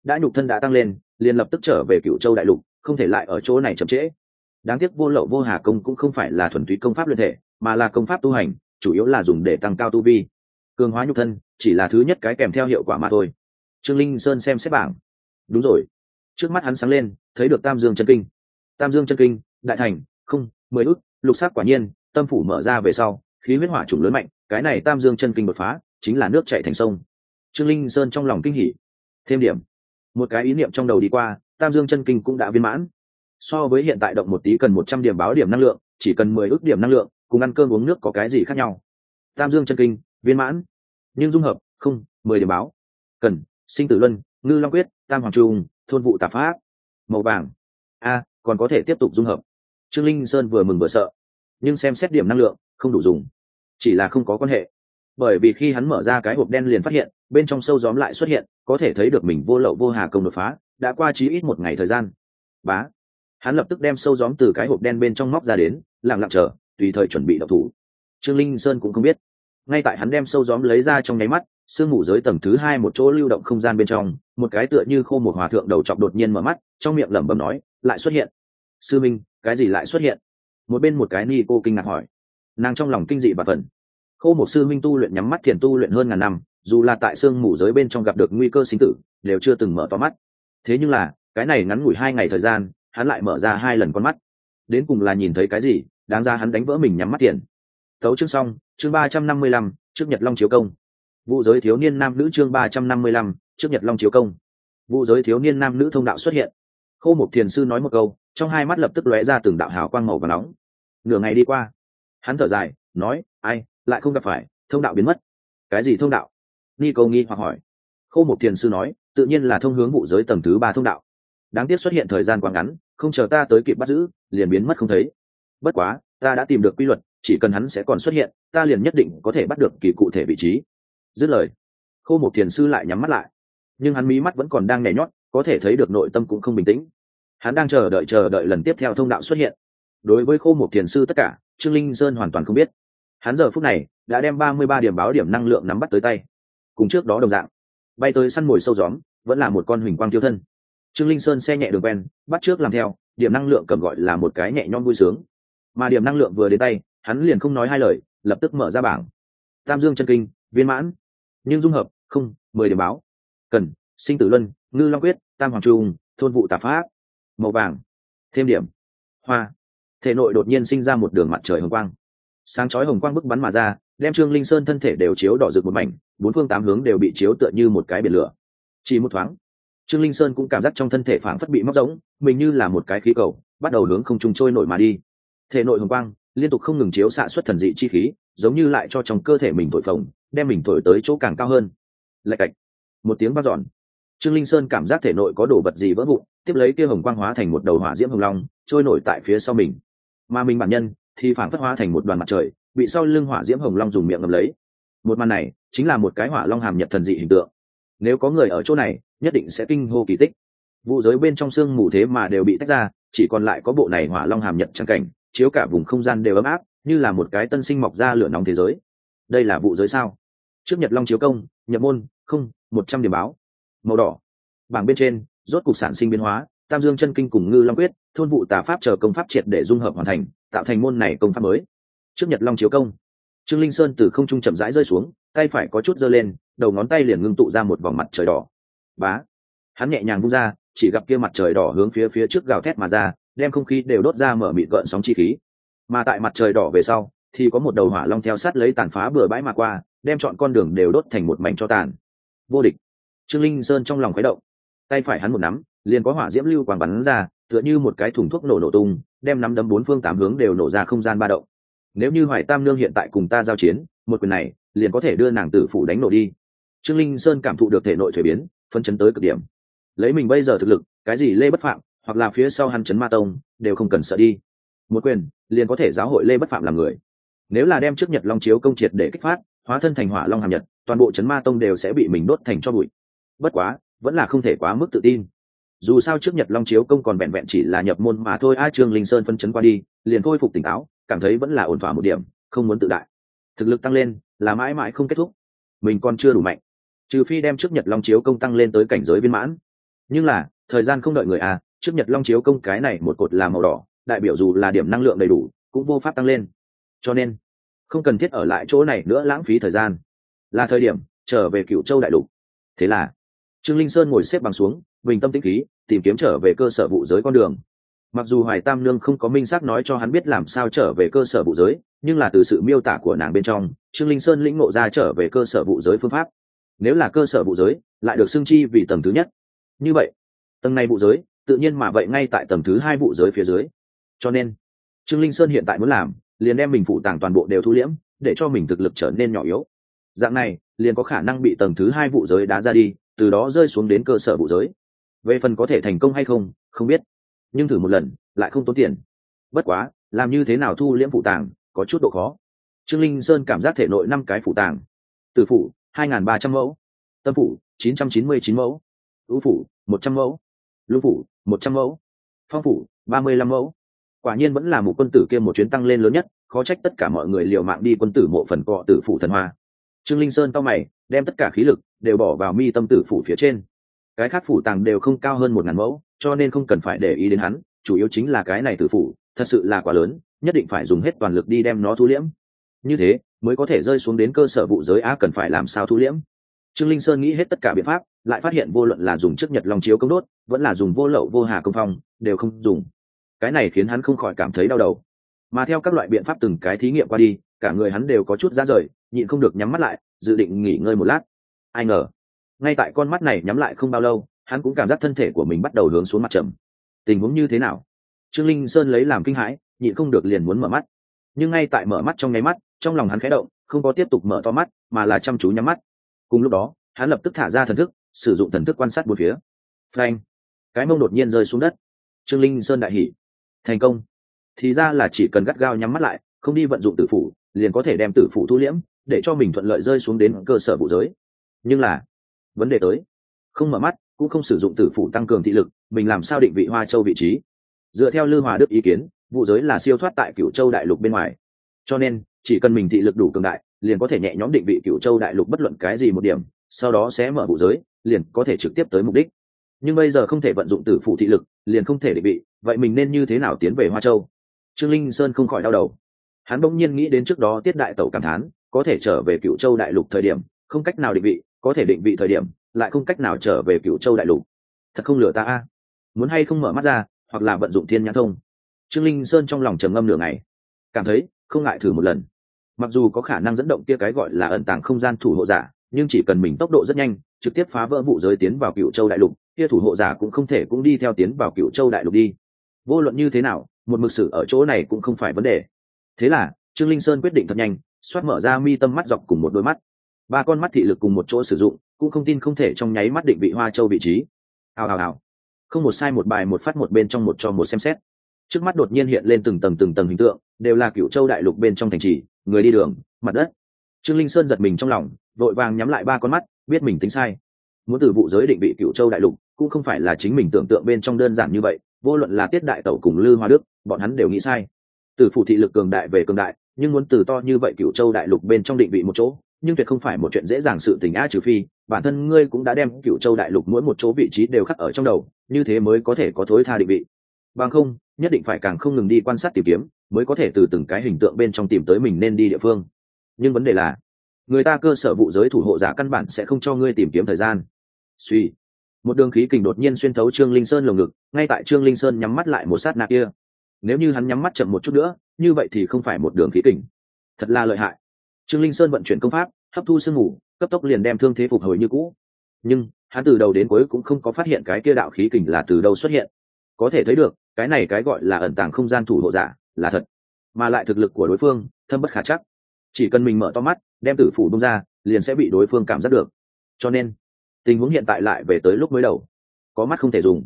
đã nhục thân đã tăng lên, liền lập tức trở về cựu châu đại lục, không thể lại ở chỗ này chậm trễ. Đáng tiếc vô lậu vô hà công cũng không phải là thuần túy công pháp luyện thể, mà là công pháp tu hành, chủ yếu là dùng để tăng cao tu vi. Cường hóa nhục thân chỉ là thứ nhất cái kèm theo hiệu quả mà thôi trương linh sơn xem xét bảng. Đúng rồi. Trước mắt hắn sáng lên, thấy được tam dương chân kinh. Tam dương chân kinh, đại thành, không, mười ước, lục sắc quả nhiên, tâm phủ mở ra về sau, khí huyết hỏa chủng lớn mạnh, cái này tam dương chân kinh đột phá, chính là nước chạy thành sông. Trương linh sơn trong lòng kinh hỉ. Thêm điểm. Một cái ý niệm trong đầu đi qua, tam dương chân kinh cũng đã viên mãn. So với hiện tại động một tí cần một trăm điểm báo điểm năng lượng, chỉ cần mười ước điểm năng lượng, cùng ăn cơm uống nước có cái gì khác nhau? Tam dương chân kinh, viên mãn. Nhưng dung hợp, không, mười điểm báo. Cần sinh tử luân, ngư long quyết, tam hoàng trung, thôn vụ tà pháp, màu vàng. A, còn có thể tiếp tục dung hợp. Trương linh sơn vừa mừng vừa sợ. Nhưng xem xét điểm năng lượng, không đủ dùng. Chỉ là không có quan hệ. Bởi vì khi hắn mở ra cái hộp đen liền phát hiện, bên trong sâu gióm lại xuất hiện, có thể thấy được mình vô lậu vô hà công đột phá, đã qua chí ít một ngày thời gian. Bá. Hắn lập tức đem sâu gióm từ cái hộp đen bên trong móc ra đến, lặng lặng chờ, tùy thời chuẩn bị đậu thủ. Trương linh sơn cũng không biết. Ngay tại hắn đem sâu gióm lấy ra trong nháy mắt sương mù giới tầng thứ hai một chỗ lưu động không gian bên trong, một cái tựa như khô một hòa thượng đầu chọc đột nhiên mở mắt, trong miệng lẩm bẩm nói, lại xuất hiện. Sư minh, cái gì lại xuất hiện? Một bên một cái ni cô kinh ngạc hỏi. Nàng trong lòng kinh dị và phần khô một sư minh tu luyện nhắm mắt thiền tu luyện hơn ngàn năm, dù là tại sương mù giới bên trong gặp được nguy cơ sinh tử, đều chưa từng mở to mắt. Thế nhưng là, cái này ngắn ngủi hai ngày thời gian, hắn lại mở ra hai lần con mắt. Đến cùng là nhìn thấy cái gì, đáng ra hắn đánh vỡ mình nhắm mắt tiền tấu chương xong, chương ba trăm năm mươi lăm, trước nhật long chiếu công vụ giới thiếu niên nam nữ chương ba trăm năm mươi lăm, trước nhật long chiếu công. Vụ giới thiếu niên nam nữ thông đạo xuất hiện. Khô một thiền sư nói một câu, trong hai mắt lập tức lóe ra từng đạo hào quang màu và nóng. Nửa ngày đi qua, hắn thở dài, nói, ai, lại không gặp phải, thông đạo biến mất. Cái gì thông đạo? Ni câu nghi hoặc hỏi. Khô một thiền sư nói, tự nhiên là thông hướng vụ giới tầng thứ ba thông đạo. Đáng tiếc xuất hiện thời gian quá ngắn, không chờ ta tới kịp bắt giữ, liền biến mất không thấy. Bất quá, ta đã tìm được quy luật, chỉ cần hắn sẽ còn xuất hiện, ta liền nhất định có thể bắt được kỳ cụ thể vị trí dứt lời, khô một thiền sư lại nhắm mắt lại. Nhưng hắn mí mắt vẫn còn đang nhảy nhót, có thể thấy được nội tâm cũng không bình tĩnh. Hắn đang chờ đợi chờ đợi lần tiếp theo thông đạo xuất hiện. Đối với khô một thiền sư tất cả, trương linh sơn hoàn toàn không biết. Hắn giờ phút này đã đem ba mươi ba điểm báo điểm năng lượng nắm bắt tới tay. Cùng trước đó đồng dạng, bay tới săn mồi sâu gióm, vẫn là một con huỳnh quang tiêu thân. Trương linh sơn xe nhẹ đường quen, bắt trước làm theo, điểm năng lượng cầm gọi là một cái nhẹ nhõm vui sướng. Mà điểm năng lượng vừa đến tay, hắn liền không nói hai lời, lập tức mở ra bảng. Tam dương chân kinh, viên mãn nhưng dung hợp, không, mười điểm báo. Cần, sinh tử luân, ngư long quyết, tam hoàng trung, thôn vụ tà pháp. Màu vàng, thêm điểm. Hoa, thể nội đột nhiên sinh ra một đường mặt trời hồng quang. Sáng chói hồng quang bức bắn mà ra, đem trương linh sơn thân thể đều chiếu đỏ rực một mảnh, bốn phương tám hướng đều bị chiếu tựa như một cái biển lửa. Chỉ một thoáng, trương linh sơn cũng cảm giác trong thân thể phảng phất bị móc rỗng, mình như là một cái khí cầu, bắt đầu hướng không trùng trôi nổi mà đi. Thể nội hồng quang liên tục không ngừng chiếu xạ xuất thần dị chi khí, giống như lại cho trong cơ thể mình thổi phồng đem mình thổi tới chỗ càng cao hơn. Lạch cạch. Một tiếng vang dọn. Trương linh sơn cảm giác thể nội có đồ vật gì vỡ vụn, tiếp lấy kia hồng quang hóa thành một đầu hỏa diễm hồng long, trôi nổi tại phía sau mình. Mà mình bản nhân thì phản phất hóa thành một đoàn mặt trời, bị sau lưng hỏa diễm hồng long dùng miệng ngầm lấy. Một màn này chính là một cái hỏa long hàm nhật thần dị hình tượng. Nếu có người ở chỗ này, nhất định sẽ kinh hô kỳ tích. Vụ giới bên trong xương mù thế mà đều bị tách ra, chỉ còn lại có bộ này hỏa long hàm nhật trang cảnh, chiếu cả vùng không gian đều ấm áp, như là một cái tân sinh mọc ra lửa nóng thế giới. Đây là vụ giới sao? Trước nhật long chiếu công, nhập môn, không, một trăm điểm báo. Màu đỏ. Bảng bên trên, rốt cục sản sinh biến hóa, tam dương chân kinh cùng ngư long quyết, thôn vụ tà pháp chờ công pháp triệt để dung hợp hoàn thành, tạo thành môn này công pháp mới. Trước nhật long chiếu công, trương linh sơn từ không trung chậm rãi rơi xuống, tay phải có chút giơ lên, đầu ngón tay liền ngưng tụ ra một vòng mặt trời đỏ. Bá. Hắn nhẹ nhàng vung ra, chỉ gặp kia mặt trời đỏ hướng phía phía trước gào thét mà ra, đem không khí đều đốt ra mở mịt gợn sóng chi khí. Mà tại mặt trời đỏ về sau, thì có một đầu hỏa long theo sát lấy tàn phá bừa bãi mà qua đem chọn con đường đều đốt thành một mảnh cho tàn. Vô địch. Trương linh sơn trong lòng khuấy động. Tay phải hắn một nắm, liền có hỏa diễm lưu quang bắn ra, tựa như một cái thùng thuốc nổ nổ tung, đem nắm đấm bốn phương tám hướng đều nổ ra không gian ba động. Nếu như hoài tam nương hiện tại cùng ta giao chiến, một quyền này, liền có thể đưa nàng tử phủ đánh nổ đi. Trương linh sơn cảm thụ được thể nội thuế biến phân chấn tới cực điểm. Lấy mình bây giờ thực lực, cái gì lê bất phạm, hoặc là phía sau hắn chấn ma tông, đều không cần sợ đi. Một quyền, liền có thể giáo hội lê bất phạm làm người. Nếu là đem trước nhật long chiếu công triệt để kích phát hóa thân thành hỏa long hàm nhật, toàn bộ chấn ma tông đều sẽ bị mình đốt thành cho bụi. Bất quá, vẫn là không thể quá mức tự tin. Dù sao trước nhật long chiếu công còn vẹn vẹn chỉ là nhập môn mà thôi, a trương linh sơn phân chấn qua đi, liền khôi phục tỉnh táo, cảm thấy vẫn là ổn thỏa một điểm, không muốn tự đại. Thực lực tăng lên, là mãi mãi không kết thúc. Mình còn chưa đủ mạnh. Trừ phi đem trước nhật long chiếu công tăng lên tới cảnh giới viên mãn. Nhưng là, thời gian không đợi người à trước nhật long chiếu công cái này một cột là màu đỏ, đại biểu dù là điểm năng lượng đầy đủ, cũng vô pháp tăng lên. Cho nên không cần thiết ở lại chỗ này nữa lãng phí thời gian. Là thời điểm, trở về cựu châu đại lục. Thế là, trương linh sơn ngồi xếp bằng xuống, bình tâm tĩnh khí, tìm kiếm trở về cơ sở vụ giới con đường. Mặc dù hoài tam nương không có minh xác nói cho hắn biết làm sao trở về cơ sở vụ giới, nhưng là từ sự miêu tả của nàng bên trong, trương linh sơn lĩnh ngộ ra trở về cơ sở vụ giới phương pháp. Nếu là cơ sở vụ giới, lại được xưng chi vì tầng thứ nhất. Như vậy, tầng này vụ giới, tự nhiên mà vậy ngay tại tầng thứ hai vụ giới phía dưới. Cho nên, trương linh sơn hiện tại muốn làm liền đem mình phụ tàng toàn bộ đều thu liễm, để cho mình thực lực trở nên nhỏ yếu. Dạng này, liền có khả năng bị tầng thứ hai vụ giới đá ra đi, từ đó rơi xuống đến cơ sở vụ giới. Về phần có thể thành công hay không không biết. Nhưng thử một lần, lại không tốn tiền. Bất quá, làm như thế nào thu liễm phụ tàng, có chút độ khó. Trương linh sơn cảm giác thể nội năm cái phụ tàng. Từ phủ hai n ba trăm mẫu. Tâm phủ chín trăm chín mươi chín mẫu. Ưu phủ một trăm mẫu. Lưu phủ một trăm mẫu. Phong phủ ba mươi lăm mẫu quả nhiên vẫn là một quân tử kia một chuyến tăng lên lớn nhất, khó trách tất cả mọi người liều mạng đi quân tử mộ phần cọ tử phủ thần hoa. Trương linh sơn cao mày, đem tất cả khí lực đều bỏ vào mi tâm tử phủ phía trên. Cái khác phủ tàng đều không cao hơn một ngàn mẫu, cho nên không cần phải để ý đến hắn, chủ yếu chính là cái này tử phủ, thật sự là quá lớn, nhất định phải dùng hết toàn lực đi đem nó thu liễm. Như thế, mới có thể rơi xuống đến cơ sở vụ giới á cần phải làm sao thu liễm. Trương linh sơn nghĩ hết tất cả biện pháp, lại phát hiện vô luận là dùng chức nhật long chiếu công đốt, vẫn là dùng vô lậu vô hà công phong, đều không dùng cái này khiến hắn không khỏi cảm thấy đau đầu. Mà theo các loại biện pháp từng cái thí nghiệm qua đi, cả người hắn đều có chút ra rời, nhịn không được nhắm mắt lại, dự định nghỉ ngơi một lát. Ai ngờ, ngay tại con mắt này nhắm lại không bao lâu, hắn cũng cảm giác thân thể của mình bắt đầu hướng xuống mặt trầm. Tình huống như thế nào? Trương linh sơn lấy làm kinh hãi, nhịn không được liền muốn mở mắt. Nhưng ngay tại mở mắt trong nháy mắt, trong lòng hắn khẽ động, không có tiếp tục mở to mắt, mà là chăm chú nhắm mắt. Cùng lúc đó, hắn lập tức thả ra thần thức, sử dụng thần thức quan sát bốn phía. Phanh! Cái mông đột nhiên rơi xuống đất. Trương linh sơn đại hỉ thành công. Thì ra là chỉ cần gắt gao nhắm mắt lại, không đi vận dụng tử phủ, liền có thể đem tử phủ thu liễm, để cho mình thuận lợi rơi xuống đến cơ sở vụ giới. Nhưng là, vấn đề tới. Không mở mắt, cũng không sử dụng tử phủ tăng cường thị lực, mình làm sao định vị hoa châu vị trí? Dựa theo lư hòa đức ý kiến vụ giới là siêu thoát tại Cửu châu đại lục bên ngoài. Cho nên, chỉ cần mình thị lực đủ cường đại, liền có thể nhẹ nhõm định vị Cửu châu đại lục bất luận cái gì một điểm, sau đó sẽ mở vụ giới, liền có thể trực tiếp tới mục đích. Nhưng bây giờ không thể vận dụng tử phụ thị lực, liền không thể định vị vậy mình nên như thế nào tiến về hoa châu? Trương linh sơn không khỏi đau đầu. Hắn bỗng nhiên nghĩ đến trước đó tiết đại tẩu cảm thán, có thể trở về cựu châu đại lục thời điểm, không cách nào định vị, có thể định vị thời điểm, lại không cách nào trở về cựu châu đại lục. Thật không lừa ta a. Muốn hay không mở mắt ra, hoặc là vận dụng thiên nhãn thông. Trương linh sơn trong lòng trầm ngâm nửa ngày. Cảm thấy, không ngại thử một lần. Mặc dù có khả năng dẫn động kia cái gọi là ẩn tàng không gian thủ hộ giả, nhưng chỉ cần mình tốc độ rất nhanh, trực tiếp phá vỡ vụ giới tiến vào cựu châu đại lục, kia thủ hộ giả cũng không thể cũng đi theo tiến vào cựu châu đại lục đi vô luận như thế nào, một mực sử ở chỗ này cũng không phải vấn đề. Thế là, trương linh sơn quyết định thật nhanh, xoát mở ra mi tâm mắt dọc cùng một đôi mắt. Ba con mắt thị lực cùng một chỗ sử dụng, cũng không tin không thể trong nháy mắt định vị hoa châu vị trí. Hào hào hào. Không một sai một bài, một phát một bên trong một cho một xem xét. Trước mắt đột nhiên hiện lên từng tầng từng tầng hình tượng, đều là cựu châu đại lục bên trong thành trì, người đi đường, mặt đất. Trương linh sơn giật mình trong lòng, vội vàng nhắm lại ba con mắt, biết mình tính sai. Muốn từ vụ giới định vị cựu châu đại lục, cũng không phải là chính mình tưởng tượng bên trong đơn giản như vậy vô luận là tiết đại tẩu cùng lư hoa đức, bọn hắn đều nghĩ sai. Từ phụ thị lực cường đại về cường đại, nhưng muốn từ to như vậy cựu châu đại lục bên trong định vị một chỗ, nhưng tuyệt không phải một chuyện dễ dàng sự tình a trừ phi, bản thân ngươi cũng đã đem cựu châu đại lục mỗi một chỗ vị trí đều khắc ở trong đầu, như thế mới có thể có thối tha định vị. Bằng không, nhất định phải càng không ngừng đi quan sát tìm kiếm, mới có thể từ từng cái hình tượng bên trong tìm tới mình nên đi địa phương. Nhưng vấn đề là, người ta cơ sở vụ giới thủ hộ giả căn bản sẽ không cho ngươi tìm kiếm thời gian. Suy một đường khí kình đột nhiên xuyên thấu trương linh sơn lồng ngực, ngay tại trương linh sơn nhắm mắt lại một sát nạ kia. Nếu như hắn nhắm mắt chậm một chút nữa, như vậy thì không phải một đường khí kình. Thật là lợi hại. Trương linh sơn vận chuyển công pháp, hấp thu sương mù, cấp tốc liền đem thương thế phục hồi như cũ. Nhưng, hắn từ đầu đến cuối cũng không có phát hiện cái kia đạo khí kình là từ đâu xuất hiện. Có thể thấy được, cái này cái gọi là ẩn tàng không gian thủ hộ giả, là thật. Mà lại thực lực của đối phương, thâm bất khả chắc. Chỉ cần mình mở to mắt, đem tử phủ bung ra, liền sẽ bị đối phương cảm giác được. Cho nên tình huống hiện tại lại về tới lúc mới đầu. Có mắt không thể dùng.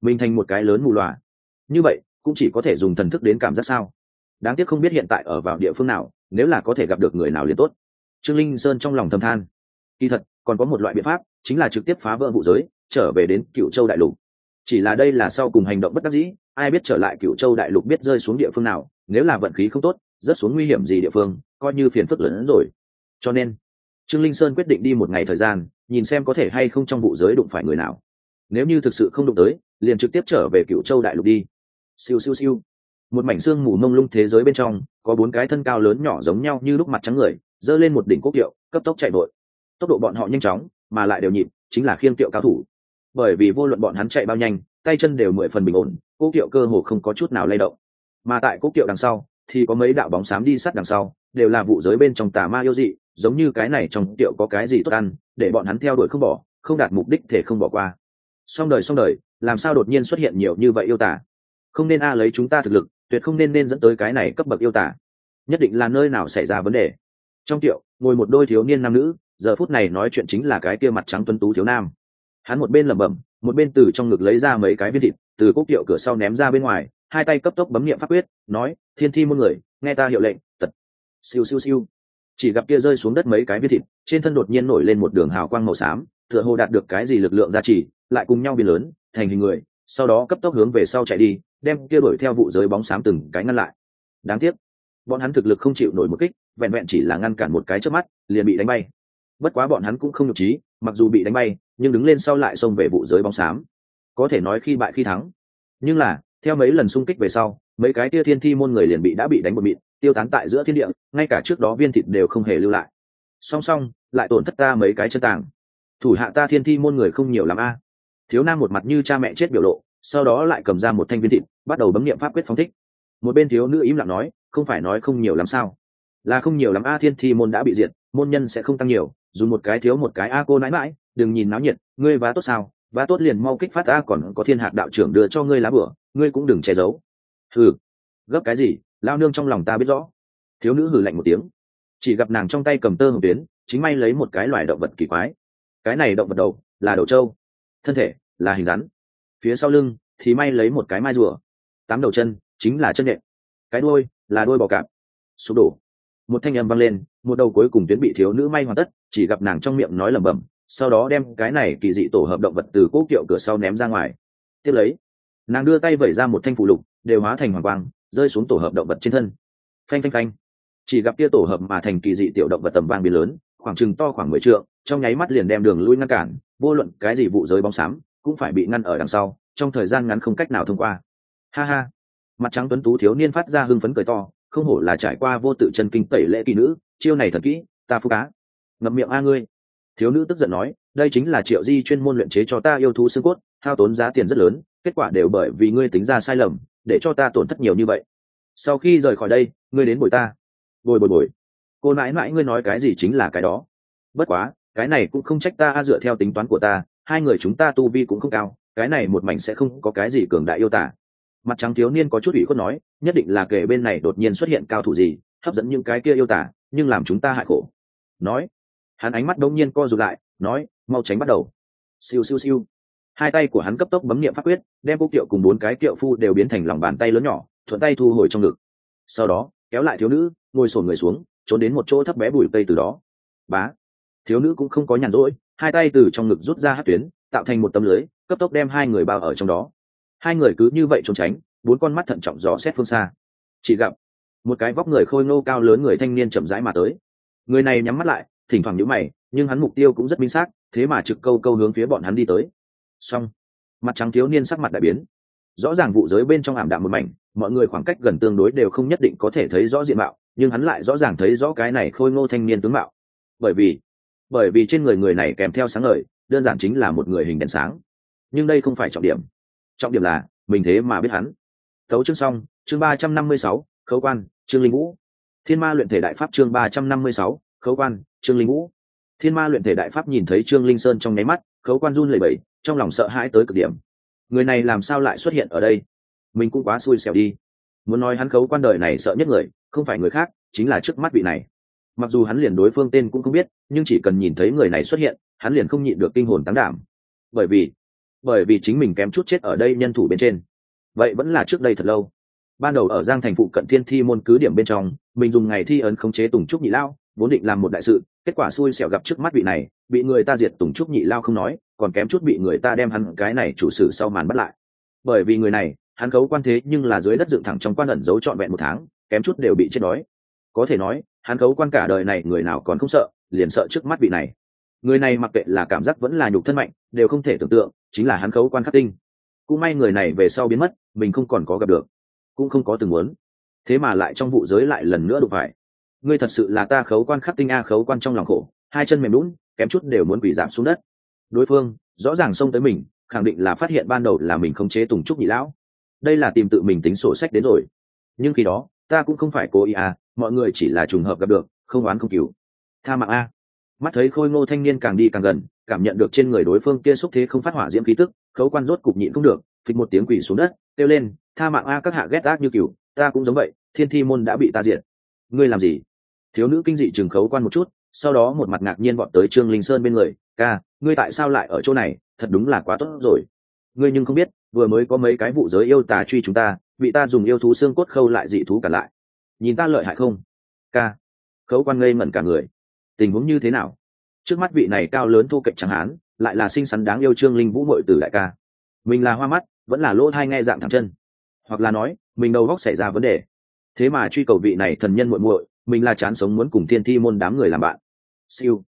Mình thành một cái lớn mù loà. Như vậy, cũng chỉ có thể dùng thần thức đến cảm giác sao? Đáng tiếc không biết hiện tại ở vào địa phương nào, nếu là có thể gặp được người nào liền tốt. Trương linh sơn trong lòng thầm than. Kỳ thật, còn có một loại biện pháp, chính là trực tiếp phá vỡ vụ giới, trở về đến cựu châu đại lục. Chỉ là đây là sau cùng hành động bất đắc dĩ, ai biết trở lại cựu châu đại lục biết rơi xuống địa phương nào, nếu là vận khí không tốt rất xuống nguy hiểm gì địa phương, coi như phiền phức lớn hơn rồi. Cho nên trương linh sơn quyết định đi một ngày thời gian, nhìn xem có thể hay không trong vụ giới đụng phải người nào. Nếu như thực sự không đụng tới, liền trực tiếp trở về cựu châu đại lục đi. Siêu siêu siêu. Một mảnh xương mù mông lung thế giới bên trong, có bốn cái thân cao lớn nhỏ giống nhau như lúc mặt trắng người, giơ lên một đỉnh quốc kiệu, cấp tốc chạy vội. Tốc độ bọn họ nhanh chóng, mà lại đều nhịp, chính là khiêng kiệu cao thủ. Bởi vì vô luận bọn hắn chạy bao nhanh, tay chân đều mười phần bình ổn quốc kiệu cơ hồ không có chút nào lay động. Mà tại quốc kiệu đằng sau, thì có mấy đạo bóng xám đi sát đằng sau, đều là vụ giới bên trong tà ma yêu dị giống như cái này trong tiệu có cái gì tốt ăn, để bọn hắn theo đuổi không bỏ, không đạt mục đích thể không bỏ qua. Xong đời xong đời, làm sao đột nhiên xuất hiện nhiều như vậy yêu tả không nên a lấy chúng ta thực lực, tuyệt không nên nên dẫn tới cái này cấp bậc yêu tả nhất định là nơi nào xảy ra vấn đề. Trong tiệu, ngồi một đôi thiếu niên nam nữ, giờ phút này nói chuyện chính là cái kia mặt trắng tuấn tú thiếu nam. Hắn một bên lẩm bẩm, một bên từ trong ngực lấy ra mấy cái viên thịt, từ cốc tiệu cửa sau ném ra bên ngoài, hai tay cấp tốc bấm nghiệm pháp quyết, nói, thiên thi muôn người, nghe ta hiệu lệnh, tật. Siêu siêu siêu chỉ gặp kia rơi xuống đất mấy cái viên thịt, trên thân đột nhiên nổi lên một đường hào quang màu xám, tựa hồ đạt được cái gì lực lượng gia trì, lại cùng nhau biến lớn, thành hình người, sau đó cấp tốc hướng về sau chạy đi, đem kia đuổi theo vụ giới bóng xám từng cái ngăn lại. Đáng tiếc, bọn hắn thực lực không chịu nổi một kích, vẹn vẹn chỉ là ngăn cản một cái trước mắt, liền bị đánh bay. Bất quá bọn hắn cũng không nhục trí mặc dù bị đánh bay, nhưng đứng lên sau lại xông về vụ giới bóng xám. Có thể nói khi bại khi thắng. Nhưng là, theo mấy lần xung kích về sau, mấy cái tia thiên thi môn người liền bị đã bị đánh một mịn tiêu tán tại giữa thiên địa ngay cả trước đó viên thịt đều không hề lưu lại. Song song lại tổn thất ta mấy cái chân tàng. Thủ hạ ta thiên thi môn người không nhiều l a. Thiếu nam một mặt như cha mẹ chết biểu lộ sau đó lại cầm ra một thanh viên thịt bắt đầu bấm niệm pháp quyết phóng thích. Một bên thiếu nữ im lặng nói không phải nói không nhiều lắm sao? Là không nhiều lắm a thiên thi môn đã bị diệt môn nhân sẽ không tăng nhiều dù một cái thiếu một cái a cô nãi mãi đừng nhìn náo nhiệt ngươi vá tốt sao? Vá tốt liền mau kích phát a còn có thiên hạc đạo trưởng đưa cho ngươi lá bửa ngươi cũng đừng che giấu. Ừ, gấp cái gì? Lao nương trong lòng ta biết rõ. Thiếu nữ hử lạnh một tiếng, chỉ gặp nàng trong tay cầm tơ hồng tuyến, chính may lấy một cái loài động vật kỳ quái. Cái này động vật đầu là đầu trâu, thân thể là hình rắn. Phía sau lưng thì may lấy một cái mai rùa, tám đầu chân chính là chân nhện. Cái đuôi là đuôi bò cạp. Sụp đổ. Một thanh âm vang lên, một đầu cuối cùng tuyến bị thiếu nữ may hoàn tất, chỉ gặp nàng trong miệng nói lẩm bẩm, sau đó đem cái này kỳ dị tổ hợp động vật từ cố kiệu cửa sau ném ra ngoài. Tiếp lấy, nàng đưa tay vẩy ra một thanh phụ lục, đều hóa thành hoàng quang rơi xuống tổ hợp động vật trên thân. Phanh phanh phanh. Chỉ gặp kia tổ hợp mà thành kỳ dị tiểu động vật tầm vang biến lớn, khoảng chừng to khoảng mười trượng, trong nháy mắt liền đem đường lui ngăn cản, vô luận cái gì vụ giới bóng xám cũng phải bị ngăn ở đằng sau, trong thời gian ngắn không cách nào thông qua. Ha ha. Mặt trắng tuấn tú thiếu niên phát ra hưng phấn cười to, không hổ là trải qua vô tự chân kinh tẩy lễ kỳ nữ, chiêu này thật kỹ, ta phú cá. Ngậm miệng a ngươi. Thiếu nữ tức giận nói, đây chính là triệu di chuyên môn luyện chế cho ta yêu thú xương cốt, hao tốn giá tiền rất lớn, kết quả đều bởi vì ngươi tính ra sai lầm để cho ta tổn thất nhiều như vậy. Sau khi rời khỏi đây, ngươi đến bồi ta. Bồi bồi bồi. Cô mãi mãi ngươi nói cái gì chính là cái đó. Bất quá, cái này cũng không trách ta a, dựa theo tính toán của ta, hai người chúng ta tu vi cũng không cao, cái này một mảnh sẽ không có cái gì cường đại yêu tả. Mặt trắng thiếu niên có chút ủy khuất nói, nhất định là kể bên này đột nhiên xuất hiện cao thủ gì, hấp dẫn những cái kia yêu tả, nhưng làm chúng ta hại khổ. Nói, hắn ánh mắt đông nhiên co rụt lại, nói, mau tránh bắt đầu. Siêu siêu siêu hai tay của hắn cấp tốc bấm niệm pháp quyết, đem cô kiệu cùng bốn cái kiệu phu đều biến thành lòng bàn tay lớn nhỏ, thuận tay thu hồi trong ngực. Sau đó, kéo lại thiếu nữ, ngồi sổn người xuống, trốn đến một chỗ thấp bé bùi cây từ đó. Bá! Thiếu nữ cũng không có nhàn rỗi, hai tay từ trong ngực rút ra hát tuyến, tạo thành một tấm lưới, cấp tốc đem hai người bao ở trong đó. Hai người cứ như vậy trốn tránh, bốn con mắt thận trọng dò xét phương xa. Chỉ gặp, một cái vóc người khôi ngô cao lớn người thanh niên chậm rãi mà tới. Người này nhắm mắt lại, thỉnh thoảng nhíu mày, nhưng hắn mục tiêu cũng rất minh xác, thế mà trực câu câu hướng phía bọn hắn đi tới xong. Mặt trắng thiếu niên sắc mặt đại biến. Rõ ràng vụ giới bên trong ảm đạm một mảnh, mọi người khoảng cách gần tương đối đều không nhất định có thể thấy rõ diện mạo, nhưng hắn lại rõ ràng thấy rõ cái này khôi ngô thanh niên tướng mạo. Bởi vì bởi vì trên người người này kèm theo sáng ngời, đơn giản chính là một người hình đèn sáng. Nhưng đây không phải trọng điểm. Trọng điểm là, mình thế mà biết hắn. Tấu chương xong, chương ba trăm năm mươi sáu, khấu quan, trương linh vũ. Thiên ma luyện thể đại pháp chương ba trăm năm mươi sáu, khấu quan, trương linh vũ. Thiên ma luyện thể đại pháp nhìn thấy trương linh sơn trong nháy mắt, khấu quan run lẩy bẩy trong lòng sợ hãi tới cực điểm. Người này làm sao lại xuất hiện ở đây? Mình cũng quá xui xẻo đi. Muốn nói hắn khấu quan đời này sợ nhất người, không phải người khác, chính là trước mắt vị này. Mặc dù hắn liền đối phương tên cũng không biết, nhưng chỉ cần nhìn thấy người này xuất hiện, hắn liền không nhịn được kinh hồn tán đảm. Bởi vì bởi vì chính mình kém chút chết ở đây nhân thủ bên trên. Vậy vẫn là trước đây thật lâu. Ban đầu ở giang thành phụ cận thiên thi môn cứ điểm bên trong, mình dùng ngày thi ấn khống chế tùng trúc nhị lao, vốn định làm một đại sự, kết quả xui xẻo gặp trước mắt vị này, bị người ta diệt tùng trúc nhị lao không nói còn kém chút bị người ta đem hắn cái này chủ sử sau màn bắt lại. Bởi vì người này, hắn cấu quan thế nhưng là dưới đất dựng thẳng trong quan ẩn giấu trọn vẹn một tháng, kém chút đều bị chết đói. Có thể nói, hắn cấu quan cả đời này người nào còn không sợ, liền sợ trước mắt vị này. Người này mặc kệ là cảm giác vẫn là nhục thân mạnh, đều không thể tưởng tượng, chính là hắn cấu quan khắc tinh. Cũng may người này về sau biến mất, mình không còn có gặp được, cũng không có từng muốn. Thế mà lại trong vụ giới lại lần nữa đụng phải. Ngươi thật sự là ta khấu quan khắc tinh a, khấu quan trong lòng khổ, hai chân mềm lún kém chút đều muốn quỷ giảm xuống đất đối phương rõ ràng xông tới mình, khẳng định là phát hiện ban đầu là mình không chế tùng trúc nhị lão. Đây là tìm tự mình tính sổ sách đến rồi. Nhưng khi đó, ta cũng không phải cố ý à mọi người chỉ là trùng hợp gặp được, không oán không cứu tha mạng a. Mắt thấy khôi ngô thanh niên càng đi càng gần, cảm nhận được trên người đối phương kia xúc thế không phát hỏa diễm khí tức, khấu quan rốt cục nhịn không được, phịch một tiếng quỷ xuống đất, kêu lên, tha mạng a, các hạ ghét ác như cừu, ta cũng giống vậy, thiên thi môn đã bị ta diệt. Ngươi làm gì? Thiếu nữ kinh dị chừng khấu quan một chút, sau đó một mặt ngạc nhiên bọn tới trương linh sơn bên người ca, ngươi tại sao lại ở chỗ này? Thật đúng là quá tốt rồi. Ngươi nhưng không biết, vừa mới có mấy cái vụ giới yêu tà truy chúng ta, bị ta dùng yêu thú xương cốt khâu lại dị thú cả lại. Nhìn ta lợi hại không? Ca. Khấu quan ngây ngẩn cả người. Tình huống như thế nào? Trước mắt vị này cao lớn thu cạnh chẳng hán, lại là xinh xắn đáng yêu trương linh vũ mội từ đại ca. Mình là hoa mắt, vẫn là lỗ thai nghe dạng thẳng chân. Hoặc là nói, mình đầu góc xảy ra vấn đề. Thế mà truy cầu vị này thần nhân muội muội, mình là chán sống muốn cùng thiên thi môn đám người làm bạn. Siêu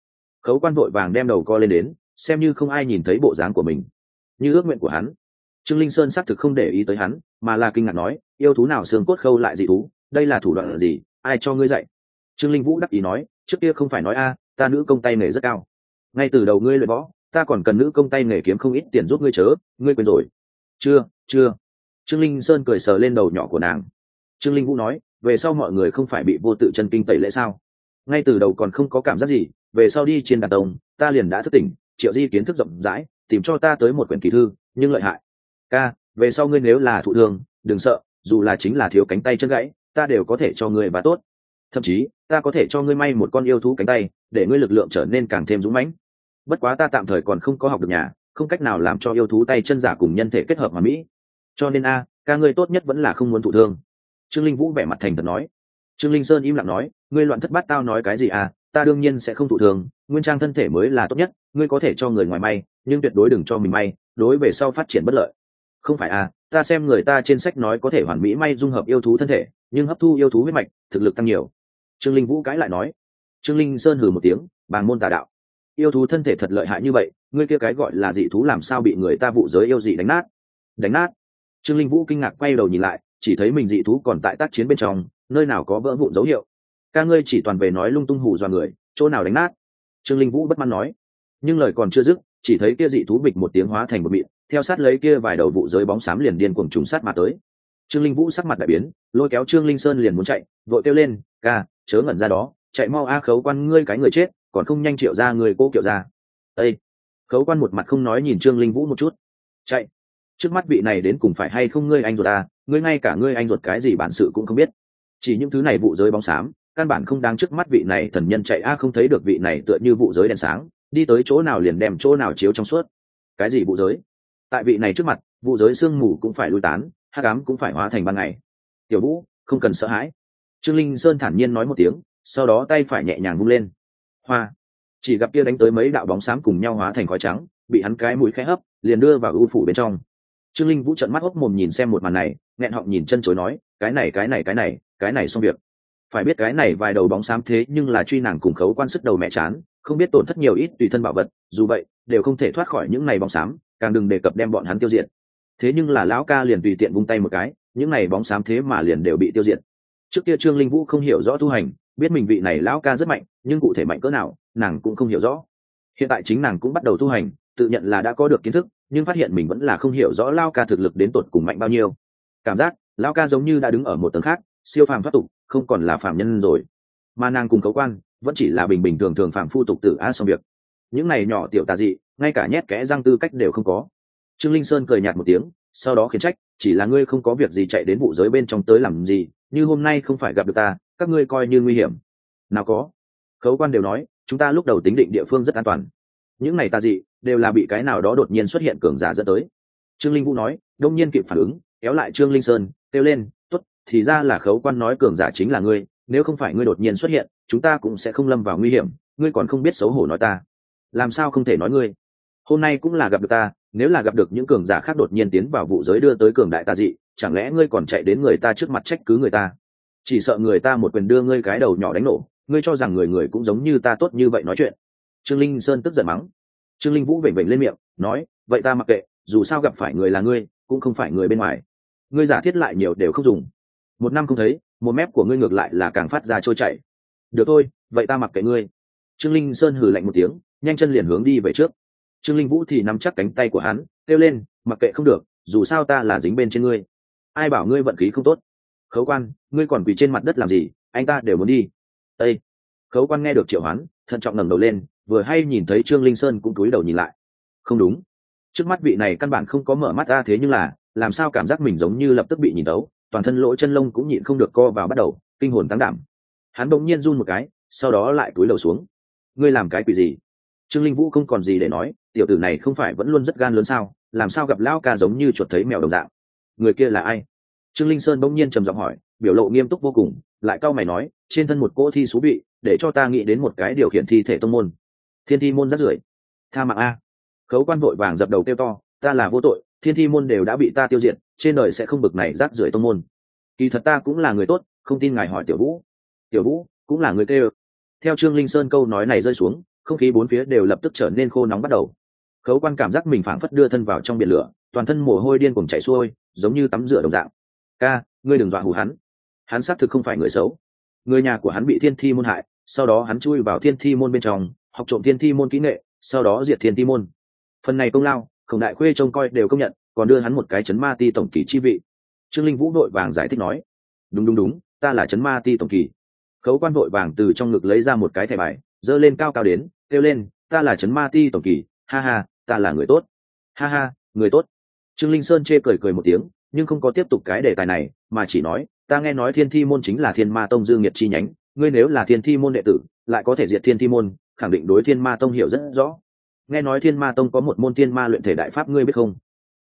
khấu quan vội vàng đem đầu co lên đến, xem như không ai nhìn thấy bộ dáng của mình. Như ước nguyện của hắn, trương linh sơn xác thực không để ý tới hắn, mà là kinh ngạc nói, yêu thú nào xương cốt khâu lại dị thú? Đây là thủ đoạn gì? Ai cho ngươi dạy? Trương linh vũ đắc ý nói, trước kia không phải nói a, ta nữ công tay nghề rất cao. Ngay từ đầu ngươi luyện võ, ta còn cần nữ công tay nghề kiếm không ít tiền giúp ngươi chớ, ngươi quên rồi. Chưa chưa. Trương linh sơn cười sờ lên đầu nhỏ của nàng. Trương linh vũ nói, về sau mọi người không phải bị vô tự chân kinh tẩy lễ sao? Ngay từ đầu còn không có cảm giác gì về sau đi trên đàn tông, ta liền đã thức tỉnh, triệu di kiến thức rộng rãi, tìm cho ta tới một quyển kỳ thư, nhưng lợi hại. Ca, về sau ngươi nếu là thụ thương, đừng sợ, dù là chính là thiếu cánh tay chân gãy, ta đều có thể cho ngươi và tốt. Thậm chí, ta có thể cho ngươi may một con yêu thú cánh tay, để ngươi lực lượng trở nên càng thêm dũng mãnh. Bất quá ta tạm thời còn không có học được nhà, không cách nào làm cho yêu thú tay chân giả cùng nhân thể kết hợp hòa mỹ. Cho nên a, ca ngươi tốt nhất vẫn là không muốn thụ thương. Trương linh vũ vẻ mặt thành thật nói. Trương linh sơn im lặng nói, ngươi loạn thất bát tao nói cái gì à? Ta đương nhiên sẽ không thụ thường, nguyên trang thân thể mới là tốt nhất, ngươi có thể cho người ngoài may, nhưng tuyệt đối đừng cho mình may, đối về sau phát triển bất lợi. Không phải à ta xem người ta trên sách nói có thể hoàn mỹ may dung hợp yêu thú thân thể, nhưng hấp thu yêu thú huyết mạch, thực lực tăng nhiều. Trương linh vũ cãi lại nói. Trương linh sơn hừ một tiếng bàn môn tà đạo. Yêu thú thân thể thật lợi hại như vậy, ngươi kia cái gọi là dị thú làm sao bị người ta vụ giới yêu dị đánh nát? Đánh nát? Trương linh vũ kinh ngạc quay đầu nhìn lại, chỉ thấy mình dị thú còn tại tác chiến bên trong, nơi nào có vỡ vụn dấu hiệu ca ngươi chỉ toàn về nói lung tung hù dọa người, chỗ nào đánh nát? Trương linh vũ bất mãn nói. Nhưng lời còn chưa dứt, chỉ thấy kia dị thú bịch một tiếng hóa thành một mịn, theo sát lấy kia vài đầu vụ giới bóng xám liền điên cuồng trùng sát mà tới. Trương linh vũ sắc mặt đại biến, lôi kéo trương linh sơn liền muốn chạy, vội kêu lên, ca, chớ ngẩn ra đó, chạy mau a, khấu quan ngươi cái người chết, còn không nhanh triệu ra người cô kiệu ra. Ây khấu quan một mặt không nói nhìn trương linh vũ một chút. Chạy! Trước mắt vị này đến cùng phải hay không ngươi anh ruột à? Ngươi ngay cả ngươi anh ruột cái gì bản sự cũng không biết. Chỉ những thứ này vụ giới bóng xám căn bản không đáng trước mắt vị này thần nhân chạy, a, không thấy được vị này tựa như vụ giới đèn sáng, đi tới chỗ nào liền đem chỗ nào chiếu trong suốt. Cái gì vụ giới? Tại vị này trước mặt, vụ giới sương mù cũng phải lui tán hát cám cũng phải hóa thành ban ngày. Tiểu vũ, không cần sợ hãi. Trương linh sơn thản nhiên nói một tiếng, sau đó tay phải nhẹ nhàng vung lên. Hoa. Chỉ gặp kia đánh tới mấy đạo bóng xám cùng nhau hóa thành khói trắng, bị hắn cái mũi khẽ hấp, liền đưa vào ưu phủ bên trong. Trương linh vũ trận mắt hốc mồm nhìn xem một màn này, nghẹn họng nhìn chân chối nói, cái này cái này cái này cái này xong việc phải biết cái này vài đầu bóng xám thế nhưng là truy nàng cùng khấu quan sức đầu mẹ chán, không biết tổn thất nhiều ít tùy thân bảo vật, dù vậy, đều không thể thoát khỏi những này bóng xám, càng đừng đề cập đem bọn hắn tiêu diệt. Thế nhưng là lão ca liền tùy tiện vung tay một cái, những này bóng xám thế mà liền đều bị tiêu diệt. Trước kia trương linh vũ không hiểu rõ tu hành, biết mình vị này lão ca rất mạnh, nhưng cụ thể mạnh cỡ nào, nàng cũng không hiểu rõ. Hiện tại chính nàng cũng bắt đầu tu hành, tự nhận là đã có được kiến thức, nhưng phát hiện mình vẫn là không hiểu rõ lao ca thực lực đến tột cùng mạnh bao nhiêu. Cảm giác lao ca giống như đã đứng ở một tầng khác siêu phàm thoát tục, không còn là phàm nhân rồi. Mà nàng cùng cấu quan, vẫn chỉ là bình bình thường thường phàm phu tục tử a xong việc. Những này nhỏ tiểu tà dị, ngay cả nhét kẽ răng tư cách đều không có. Trương linh sơn cười nhạt một tiếng, sau đó khiển trách, chỉ là ngươi không có việc gì chạy đến vụ giới bên trong tới làm gì, như hôm nay không phải gặp được ta, các ngươi coi như nguy hiểm. Nào có. Khấu quan đều nói, chúng ta lúc đầu tính định địa phương rất an toàn. Những này tà dị, đều là bị cái nào đó đột nhiên xuất hiện cường giả dẫn tới. Trương linh vũ nói, đông nhiên kịp phản ứng, kéo lại trương linh sơn, kêu lên thì ra là khấu quan nói cường giả chính là ngươi, nếu không phải ngươi đột nhiên xuất hiện, chúng ta cũng sẽ không lâm vào nguy hiểm, ngươi còn không biết xấu hổ nói ta. Làm sao không thể nói ngươi? Hôm nay cũng là gặp được ta, nếu là gặp được những cường giả khác đột nhiên tiến vào vụ giới đưa tới cường đại ta dị, chẳng lẽ ngươi còn chạy đến người ta trước mặt trách cứ người ta? Chỉ sợ người ta một quyền đưa ngươi cái đầu nhỏ đánh nổ, ngươi cho rằng người người cũng giống như ta tốt như vậy nói chuyện. Trương linh sơn tức giận mắng. Trương linh vũ vểnh vểnh lên miệng, nói, vậy ta mặc kệ, dù sao gặp phải người là ngươi, cũng không phải người bên ngoài. Ngươi giả thiết lại nhiều đều không dùng một năm không thấy, một mép của ngươi ngược lại là càng phát ra trôi chảy. Được thôi, vậy ta mặc kệ ngươi. Trương linh sơn hừ lạnh một tiếng, nhanh chân liền hướng đi về trước. Trương linh vũ thì nắm chắc cánh tay của hắn, kêu lên, mặc kệ không được, dù sao ta là dính bên trên ngươi. Ai bảo ngươi vận khí không tốt? Khấu quan, ngươi còn quỳ trên mặt đất làm gì? Anh ta đều muốn đi. Ây khấu quan nghe được triệu hoán, thận trọng ngẩng đầu lên, vừa hay nhìn thấy trương linh sơn cũng cúi đầu nhìn lại. Không đúng. Trước mắt vị này căn bản không có mở mắt ra thế nhưng là, làm sao cảm giác mình giống như lập tức bị nhìn tấu? Toàn thân lỗ chân lông cũng nhịn không được co vào bắt đầu, kinh hồn tăng đảm. Hắn bỗng nhiên run một cái, sau đó lại cúi đầu xuống. Ngươi làm cái quỷ gì? Trương linh vũ không còn gì để nói, tiểu tử này không phải vẫn luôn rất gan lớn sao, làm sao gặp lão ca giống như chuột thấy mèo đồng dạng? Người kia là ai? Trương linh sơn bỗng nhiên trầm giọng hỏi, biểu lộ nghiêm túc vô cùng, lại cau mày nói, trên thân một cỗ thi xú bị, để cho ta nghĩ đến một cái điều khiển thi thể tông môn. Thiên thi môn rất rưởi. Tha mạng a. Khấu quan vội vàng dập đầu kêu to, ta là vô tội, thiên thi môn đều đã bị ta tiêu diệt trên đời sẽ không bực này rác rưởi tông môn. Kỳ thật ta cũng là người tốt, không tin ngài hỏi tiểu vũ. Tiểu vũ, cũng là người kêu theo trương linh sơn câu nói này rơi xuống, không khí bốn phía đều lập tức trở nên khô nóng bắt đầu. Khấu quan cảm giác mình phảng phất đưa thân vào trong biển lửa, toàn thân mồ hôi điên cuồng chảy xuôi, giống như tắm rửa đồng dạng. Ca, ngươi đừng dọa hù hắn. Hắn xác thực không phải người xấu. Người nhà của hắn bị thiên thi môn hại, sau đó hắn chui vào thiên thi môn bên trong, học trộm thiên thi môn kỹ nghệ, sau đó diệt thiên thi môn. Phần này công lao, khổng đại khuê trông coi đều công nhận còn đưa hắn một cái chấn ma ti tổng kỳ chi vị. Trương linh vũ đội vàng giải thích nói, đúng đúng đúng, ta là chấn ma ti tổng kỳ. Khấu quan vội vàng từ trong ngực lấy ra một cái thẻ bài dơ lên cao cao đến, kêu lên, ta là chấn ma ti tổng kỳ, ha ha, ta là người tốt. Ha ha, người tốt. Trương linh sơn chê cười cười một tiếng, nhưng không có tiếp tục cái đề tài này, mà chỉ nói, ta nghe nói thiên thi môn chính là thiên ma tông dương nhiệt chi nhánh, ngươi nếu là thiên thi môn đệ tử, lại có thể diệt thiên thi môn, khẳng định đối thiên ma tông hiểu rất rõ. Nghe nói thiên ma tông có một môn thiên ma luyện thể đại pháp, ngươi biết không?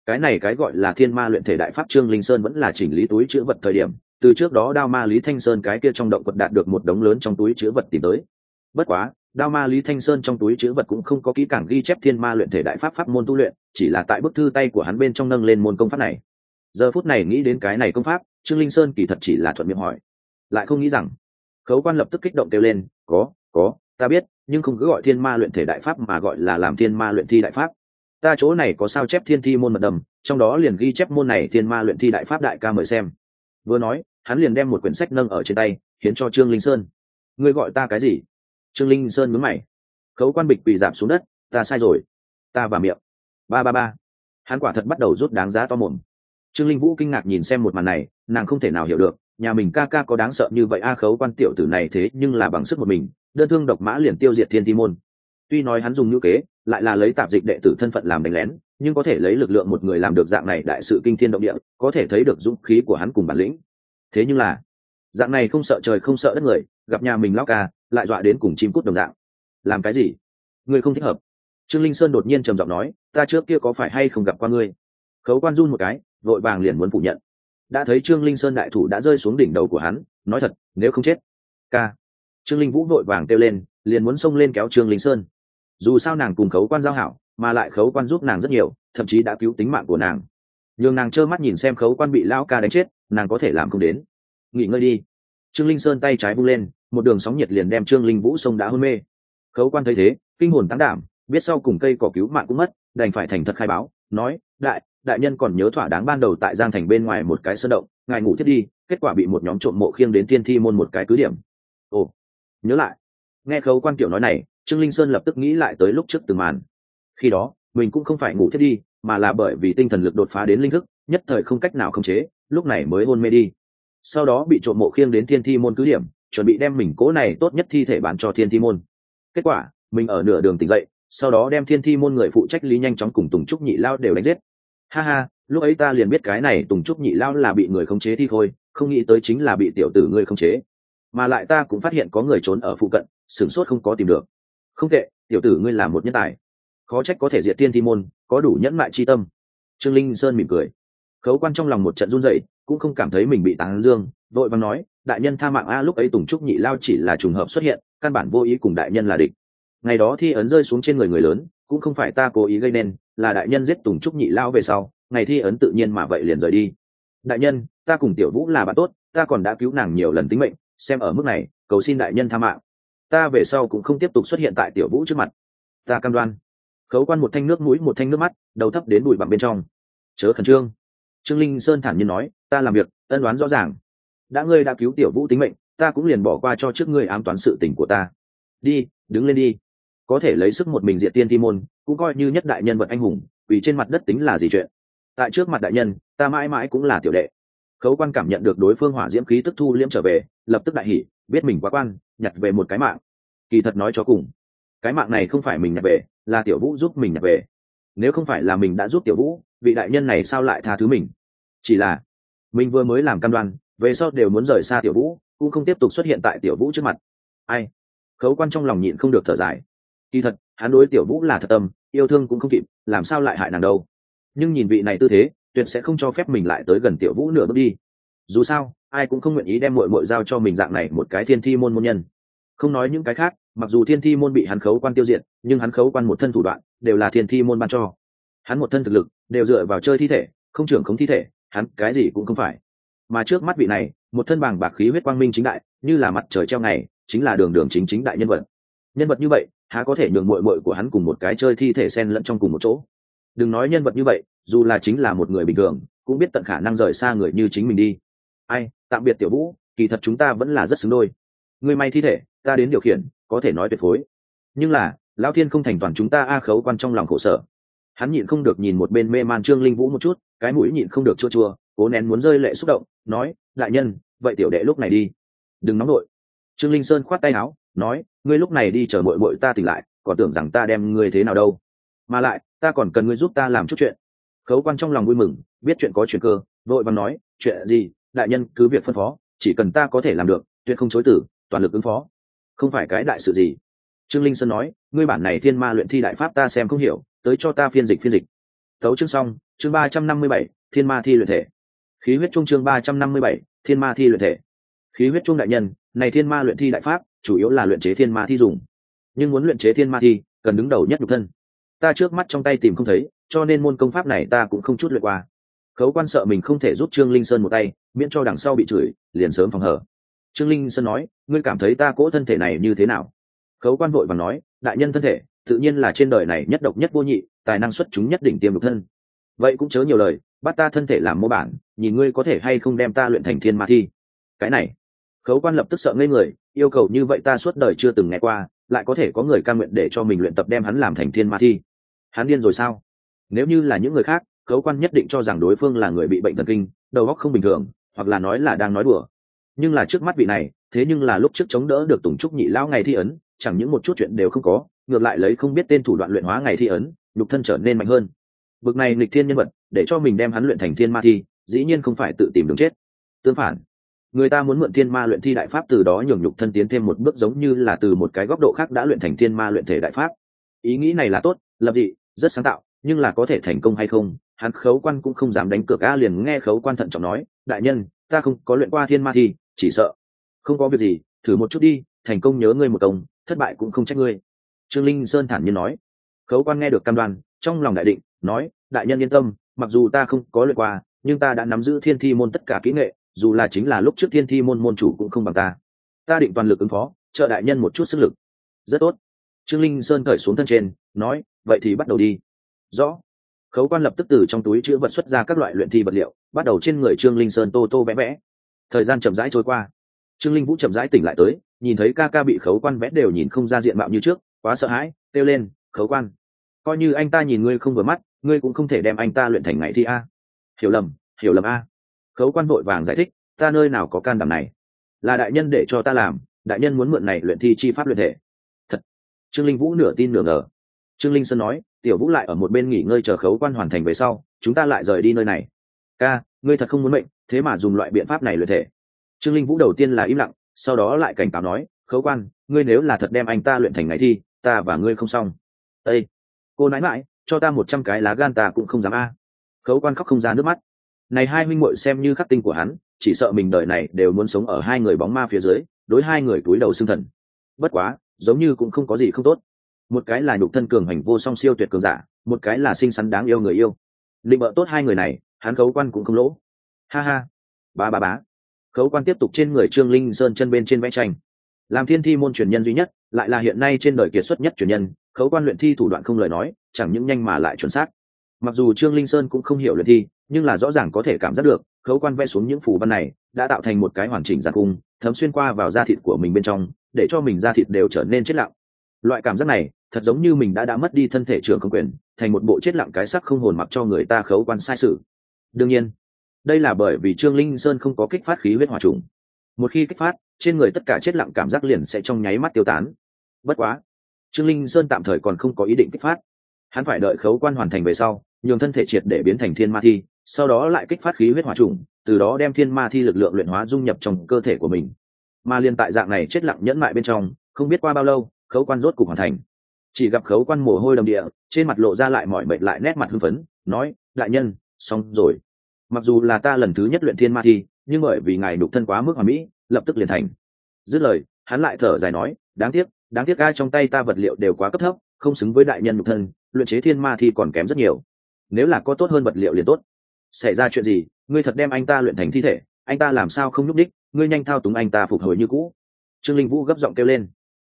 Cái này cái gọi là thiên ma luyện thể đại pháp trương linh sơn vẫn là chỉnh lý túi chữ vật thời điểm, từ trước đó đao ma lý thanh sơn cái kia trong động quật đạt được một đống lớn trong túi chữ vật tìm tới. Bất quá, đao ma lý thanh sơn trong túi chữ vật cũng không có kỹ càng ghi chép thiên ma luyện thể đại pháp pháp môn tu luyện, chỉ là tại bức thư tay của hắn bên trong nâng lên môn công pháp này. Giờ phút này nghĩ đến cái này công pháp, trương linh sơn kỳ thật chỉ là thuận miệng hỏi. Lại không nghĩ rằng, khấu quan lập tức kích động kêu lên, có có, ta biết, nhưng không cứ gọi thiên ma luyện thể đại pháp mà gọi là làm thiên ma luyện thi đại pháp ta chỗ này có sao chép thiên thi môn mật đầm, trong đó liền ghi chép môn này thiên ma luyện thi đại pháp đại ca mời xem. Vừa nói, hắn liền đem một quyển sách nâng ở trên tay khiến cho trương linh sơn. Ngươi gọi ta cái gì? Trương linh sơn mướn mày. Khấu quan bịch bị giảm xuống đất, ta sai rồi. Ta và miệng. Ba ba ba. Hắn quả thật bắt đầu rút đáng giá to mồm. Trương linh vũ kinh ngạc nhìn xem một màn này, nàng không thể nào hiểu được, nhà mình ca ca có đáng sợ như vậy a, khấu quan tiểu tử này thế nhưng là bằng sức một mình, đơn thương độc mã liền tiêu diệt thiên thi môn tuy nói hắn dùng ngữ kế, lại là lấy tạp dịch đệ tử thân phận làm đánh lén, nhưng có thể lấy lực lượng một người làm được dạng này đại sự kinh thiên động địa, có thể thấy được dũng khí của hắn cùng bản lĩnh. Thế nhưng là, dạng này không sợ trời không sợ đất người, gặp nhà mình lao ca, lại dọa đến cùng chim cút đồng dạng. Làm cái gì? Ngươi không thích hợp. Trương linh sơn đột nhiên trầm giọng nói, ta trước kia có phải hay không gặp qua ngươi? Khấu quan run một cái, vội vàng liền muốn phủ nhận. Đã thấy trương linh sơn đại thủ đã rơi xuống đỉnh đầu của hắn, nói thật, nếu không chết, ca. Trương linh vũ vội vàng kêu lên, liền muốn xông lên kéo trương linh sơn dù sao nàng cùng khấu quan giao hảo, mà lại khấu quan giúp nàng rất nhiều, thậm chí đã cứu tính mạng của nàng. Nhường nàng trơ mắt nhìn xem khấu quan bị lão ca đánh chết, nàng có thể làm không đến. Nghỉ ngơi đi. Trương linh sơn tay trái bung lên, một đường sóng nhiệt liền đem trương linh vũ sông đã hôn mê. Khấu quan thấy thế, kinh hồn tán đảm, biết sau cùng cây cỏ cứu mạng cũng mất, đành phải thành thật khai báo, nói, đại đại nhân còn nhớ thỏa đáng ban đầu tại giang thành bên ngoài một cái sơn động, ngài ngủ thiết đi, kết quả bị một nhóm trộm mộ khiêng đến tiên thi môn một cái cứ điểm. Ồ, nhớ lại. Nghe khấu quan kiểu nói này trương linh sơn lập tức nghĩ lại tới lúc trước từng màn. Khi đó, mình cũng không phải ngủ thiết đi, mà là bởi vì tinh thần lực đột phá đến linh thức, nhất thời không cách nào khống chế, lúc này mới hôn mê đi. Sau đó bị trộm mộ khiêng đến thiên thi môn cứ điểm, chuẩn bị đem mình cố này tốt nhất thi thể bán cho thiên thi môn. Kết quả, mình ở nửa đường tỉnh dậy, sau đó đem thiên thi môn người phụ trách lý nhanh chóng cùng tùng trúc nhị lao đều đánh giết. Ha ha, lúc ấy ta liền biết cái này tùng trúc nhị lao là bị người khống chế thi thôi, không nghĩ tới chính là bị tiểu tử người khống chế. Mà lại ta cũng phát hiện có người trốn ở phụ cận, sửng sốt không có tìm được không tệ, tiểu tử ngươi là một nhân tài. Khó trách có thể diệt tiên thi môn, có đủ nhẫn mại chi tâm. Trương linh sơn mỉm cười. Khấu quan trong lòng một trận run dậy cũng không cảm thấy mình bị tán dương, vội vàng nói, đại nhân tha mạng a, lúc ấy tùng trúc nhị lao chỉ là trùng hợp xuất hiện, căn bản vô ý cùng đại nhân là địch. Ngày đó thi ấn rơi xuống trên người người lớn, cũng không phải ta cố ý gây nên, là đại nhân giết tùng trúc nhị lao về sau, ngày thi ấn tự nhiên mà vậy liền rời đi. Đại nhân, ta cùng tiểu vũ là bạn tốt, ta còn đã cứu nàng nhiều lần tính mệnh, xem ở mức này, cầu xin đại nhân tha mạng ta về sau cũng không tiếp tục xuất hiện tại tiểu vũ trước mặt. Ta cam đoan. Khấu quan một thanh nước mũi, một thanh nước mắt, đầu thấp đến bụi bặm bên trong. Chớ khẩn trương. Trương linh sơn thản nhiên nói, ta làm việc, ân đoán rõ ràng. Đã ngươi đã cứu tiểu vũ tính mệnh, ta cũng liền bỏ qua cho trước ngươi ám toán sự tình của ta. Đi, đứng lên đi. Có thể lấy sức một mình diện tiên thi môn, cũng coi như nhất đại nhân vật anh hùng, vì trên mặt đất tính là gì chuyện. Tại trước mặt đại nhân, ta mãi mãi cũng là tiểu đệ. Khấu quan cảm nhận được đối phương hỏa diễm khí tức thu liễm trở về, lập tức đại hỉ biết mình quá quan, nhặt về một cái mạng. Kỳ thật nói cho cùng, cái mạng này không phải mình nhặt về, là tiểu vũ giúp mình nhặt về. Nếu không phải là mình đã giúp tiểu vũ, vị đại nhân này sao lại tha thứ mình? Chỉ là, mình vừa mới làm cam đoan, về sau đều muốn rời xa tiểu vũ, cũng không tiếp tục xuất hiện tại tiểu vũ trước mặt. Ai? Khấu quan trong lòng nhịn không được thở dài. Kỳ thật, hắn đối tiểu vũ là thật tâm, yêu thương cũng không kịp, làm sao lại hại nàng đâu? Nhưng nhìn vị này tư thế, tuyệt sẽ không cho phép mình lại tới gần tiểu vũ nửa bước đi. Dù sao ai cũng không nguyện ý đem mội mội giao cho mình dạng này một cái thiên thi môn môn nhân. Không nói những cái khác, mặc dù thiên thi môn bị hắn khấu quan tiêu diệt, nhưng hắn khấu quan một thân thủ đoạn, đều là thiên thi môn ban cho. Hắn một thân thực lực, đều dựa vào chơi thi thể, không trưởng không thi thể, hắn cái gì cũng không phải. Mà trước mắt vị này, một thân bàng bạc khí huyết quang minh chính đại, như là mặt trời treo ngày, chính là đường đường chính chính đại nhân vật. Nhân vật như vậy, há có thể nhường mội mội của hắn cùng một cái chơi thi thể xen lẫn trong cùng một chỗ? Đừng nói nhân vật như vậy, dù là chính là một người bình thường, cũng biết tận khả năng rời xa người như chính mình đi. Ai tạm biệt tiểu vũ, kỳ thật chúng ta vẫn là rất xứng đôi. Người may thi thể, ta đến điều khiển, có thể nói tuyệt phối. Nhưng là, lão thiên không thành toàn chúng ta a khấu quan trong lòng khổ sở. Hắn nhịn không được nhìn một bên mê man trương linh vũ một chút, cái mũi nhịn không được chua chua, cố nén muốn rơi lệ xúc động, nói, đại nhân, vậy tiểu đệ lúc này đi. Đừng nóng nổi trương linh sơn khoát tay áo, nói, ngươi lúc này đi chờ mội mội ta tỉnh lại, còn tưởng rằng ta đem ngươi thế nào đâu. Mà lại, ta còn cần ngươi giúp ta làm chút chuyện. Khấu quan trong lòng vui mừng, biết chuyện có chuyện cơ, vội và nói, chuyện gì? Đại nhân cứ việc phân phó, chỉ cần ta có thể làm được, tuyệt không chối tử toàn lực ứng phó. Không phải cái đại sự gì. Trương linh sơn nói, ngươi bản này thiên ma luyện thi đại pháp ta xem không hiểu, tới cho ta phiên dịch phiên dịch. Tấu chương xong, chương ba trăm năm mươi bảy, thiên ma thi luyện thể. Khí huyết trung chương ba trăm năm mươi bảy, thiên ma thi luyện thể. Khí huyết trung đại nhân, này thiên ma luyện thi đại pháp, chủ yếu là luyện chế thiên ma thi dùng. Nhưng muốn luyện chế thiên ma thi, cần đứng đầu nhất nhục thân. Ta trước mắt trong tay tìm không thấy, cho nên môn công pháp này ta cũng không chút luyện qua. Khấu quan sợ mình không thể giúp trương linh sơn một tay miễn cho đằng sau bị chửi, liền sớm phòng hở trương linh sơn nói, ngươi cảm thấy ta cỗ thân thể này như thế nào? Khấu quan vội và nói, đại nhân thân thể, tự nhiên là trên đời này nhất độc nhất vô nhị, tài năng xuất chúng nhất đỉnh tiêm độc thân. Vậy cũng chớ nhiều lời, bắt ta thân thể làm mô bản, nhìn ngươi có thể hay không đem ta luyện thành thiên ma thi. Cái này, khấu quan lập tức sợ ngây người, yêu cầu như vậy ta suốt đời chưa từng nghe qua, lại có thể có người ca nguyện để cho mình luyện tập đem hắn làm thành thiên ma thi. Hắn điên rồi sao? Nếu như là những người khác, khấu quan nhất định cho rằng đối phương là người bị bệnh thần kinh, đầu óc không bình thường hoặc là nói là đang nói đùa. Nhưng là trước mắt vị này, thế nhưng là lúc trước chống đỡ được tùng trúc nhị lão ngày thi ấn, chẳng những một chút chuyện đều không có, ngược lại lấy không biết tên thủ đoạn luyện hóa ngày thi ấn, nhục thân trở nên mạnh hơn. Bực này nghịch thiên nhân vật, để cho mình đem hắn luyện thành thiên ma thi, dĩ nhiên không phải tự tìm đường chết. Tương phản, người ta muốn mượn thiên ma luyện thi đại pháp từ đó nhường nhục thân tiến thêm một bước giống như là từ một cái góc độ khác đã luyện thành thiên ma luyện thể đại pháp. Ý nghĩ này là tốt, lập dị, rất sáng tạo, nhưng là có thể thành công hay không, hắn khấu quan cũng không dám đánh cược. A liền nghe khấu quan thận trọng nói đại nhân, ta không có luyện qua thiên ma thi, chỉ sợ. Không có việc gì, thử một chút đi, thành công nhớ ngươi một công, thất bại cũng không trách ngươi. Trương linh sơn thản nhiên nói. Khấu quan nghe được cam đoan, trong lòng đại định, nói, đại nhân yên tâm, mặc dù ta không có luyện qua, nhưng ta đã nắm giữ thiên thi môn tất cả kỹ nghệ, dù là chính là lúc trước thiên thi môn môn chủ cũng không bằng ta. Ta định toàn lực ứng phó, trợ đại nhân một chút sức lực. Rất tốt. Trương linh sơn cởi xuống thân trên, nói, vậy thì bắt đầu đi. Rõ khấu quan lập tức từ trong túi chữ vật xuất ra các loại luyện thi vật liệu, bắt đầu trên người trương linh sơn tô tô vẽ vẽ. Thời gian chậm rãi trôi qua. Trương linh vũ chậm rãi tỉnh lại tới, nhìn thấy ca ca bị khấu quan vẽ đều nhìn không ra diện mạo như trước, quá sợ hãi, kêu lên, khấu quan, coi như anh ta nhìn ngươi không vừa mắt, ngươi cũng không thể đem anh ta luyện thành ngày thi a. Hiểu lầm hiểu lầm a. Khấu quan vội vàng giải thích, ta nơi nào có can đảm này? Là đại nhân để cho ta làm, đại nhân muốn mượn này luyện thi chi pháp luyện thể. Thật. Trương linh vũ nửa tin nửa ngờ. Trương linh sơn nói tiểu vũ lại ở một bên nghỉ ngơi chờ khấu quan hoàn thành về sau, chúng ta lại rời đi nơi này. Ca, ngươi thật không muốn mệnh, thế mà dùng loại biện pháp này luyện thể. Trương linh vũ đầu tiên là im lặng, sau đó lại cảnh cáo nói, khấu quan, ngươi nếu là thật đem anh ta luyện thành ngày thi, ta và ngươi không xong. Ây cô nói mãi cho ta một trăm cái lá gan ta cũng không dám a. Khấu quan khóc không ra nước mắt. Này hai huynh muội xem như khắc tinh của hắn, chỉ sợ mình đời này đều muốn sống ở hai người bóng ma phía dưới, đối hai người túi đầu xương thần. Bất quá, giống như cũng không có gì không tốt một cái là nhục thân cường hành vô song siêu tuyệt cường giả, một cái là xinh xắn đáng yêu người yêu. Định vợ tốt hai người này, hắn khấu quan cũng không lỗ. Ha ha. Ba ba bá. Khấu quan tiếp tục trên người trương linh sơn chân bên trên vẽ tranh. Làm thiên thi môn truyền nhân duy nhất, lại là hiện nay trên đời kiệt xuất nhất truyền nhân, khấu quan luyện thi thủ đoạn không lời nói, chẳng những nhanh mà lại chuẩn xác. Mặc dù trương linh sơn cũng không hiểu luyện thi, nhưng là rõ ràng có thể cảm giác được, khấu quan vẽ xuống những phù văn này, đã tạo thành một cái hoàn chỉnh giặc cung thấm xuyên qua vào da thịt của mình bên trong, để cho mình da thịt đều trở nên chết lặng. Loại cảm giác này thật giống như mình đã đã mất đi thân thể trưởng không quyền, thành một bộ chết lặng cái sắc không hồn mặc cho người ta khấu quan sai sự. Đương nhiên, đây là bởi vì trương linh sơn không có kích phát khí huyết hòa trùng. Một khi kích phát, trên người tất cả chết lặng cảm giác liền sẽ trong nháy mắt tiêu tán. Bất quá, trương linh sơn tạm thời còn không có ý định kích phát. Hắn phải đợi khấu quan hoàn thành về sau, nhường thân thể triệt để biến thành thiên ma thi, sau đó lại kích phát khí huyết hỏa trùng, từ đó đem thiên ma thi lực lượng luyện hóa dung nhập trong cơ thể của mình. Mà liên tại dạng này chết lặng nhẫn mại bên trong, không biết qua bao lâu, khấu quan rốt cục hoàn thành chỉ gặp khấu quan mồ hôi đầm địa, trên mặt lộ ra lại mọi mệt lại nét mặt hưng phấn, nói, đại nhân, xong rồi. Mặc dù là ta lần thứ nhất luyện thiên ma thi, nhưng bởi vì ngài đục thân quá mức hòa mỹ, lập tức liền thành. Dứt lời, hắn lại thở dài nói, đáng tiếc đáng tiếc ai trong tay ta vật liệu đều quá cấp thấp, không xứng với đại nhân đục thân, luyện chế thiên ma thi còn kém rất nhiều. Nếu là có tốt hơn vật liệu liền tốt. Xảy ra chuyện gì, ngươi thật đem anh ta luyện thành thi thể, anh ta làm sao không nhúc đích ngươi nhanh thao túng anh ta phục hồi như cũ. Trương linh vũ gấp giọng kêu lên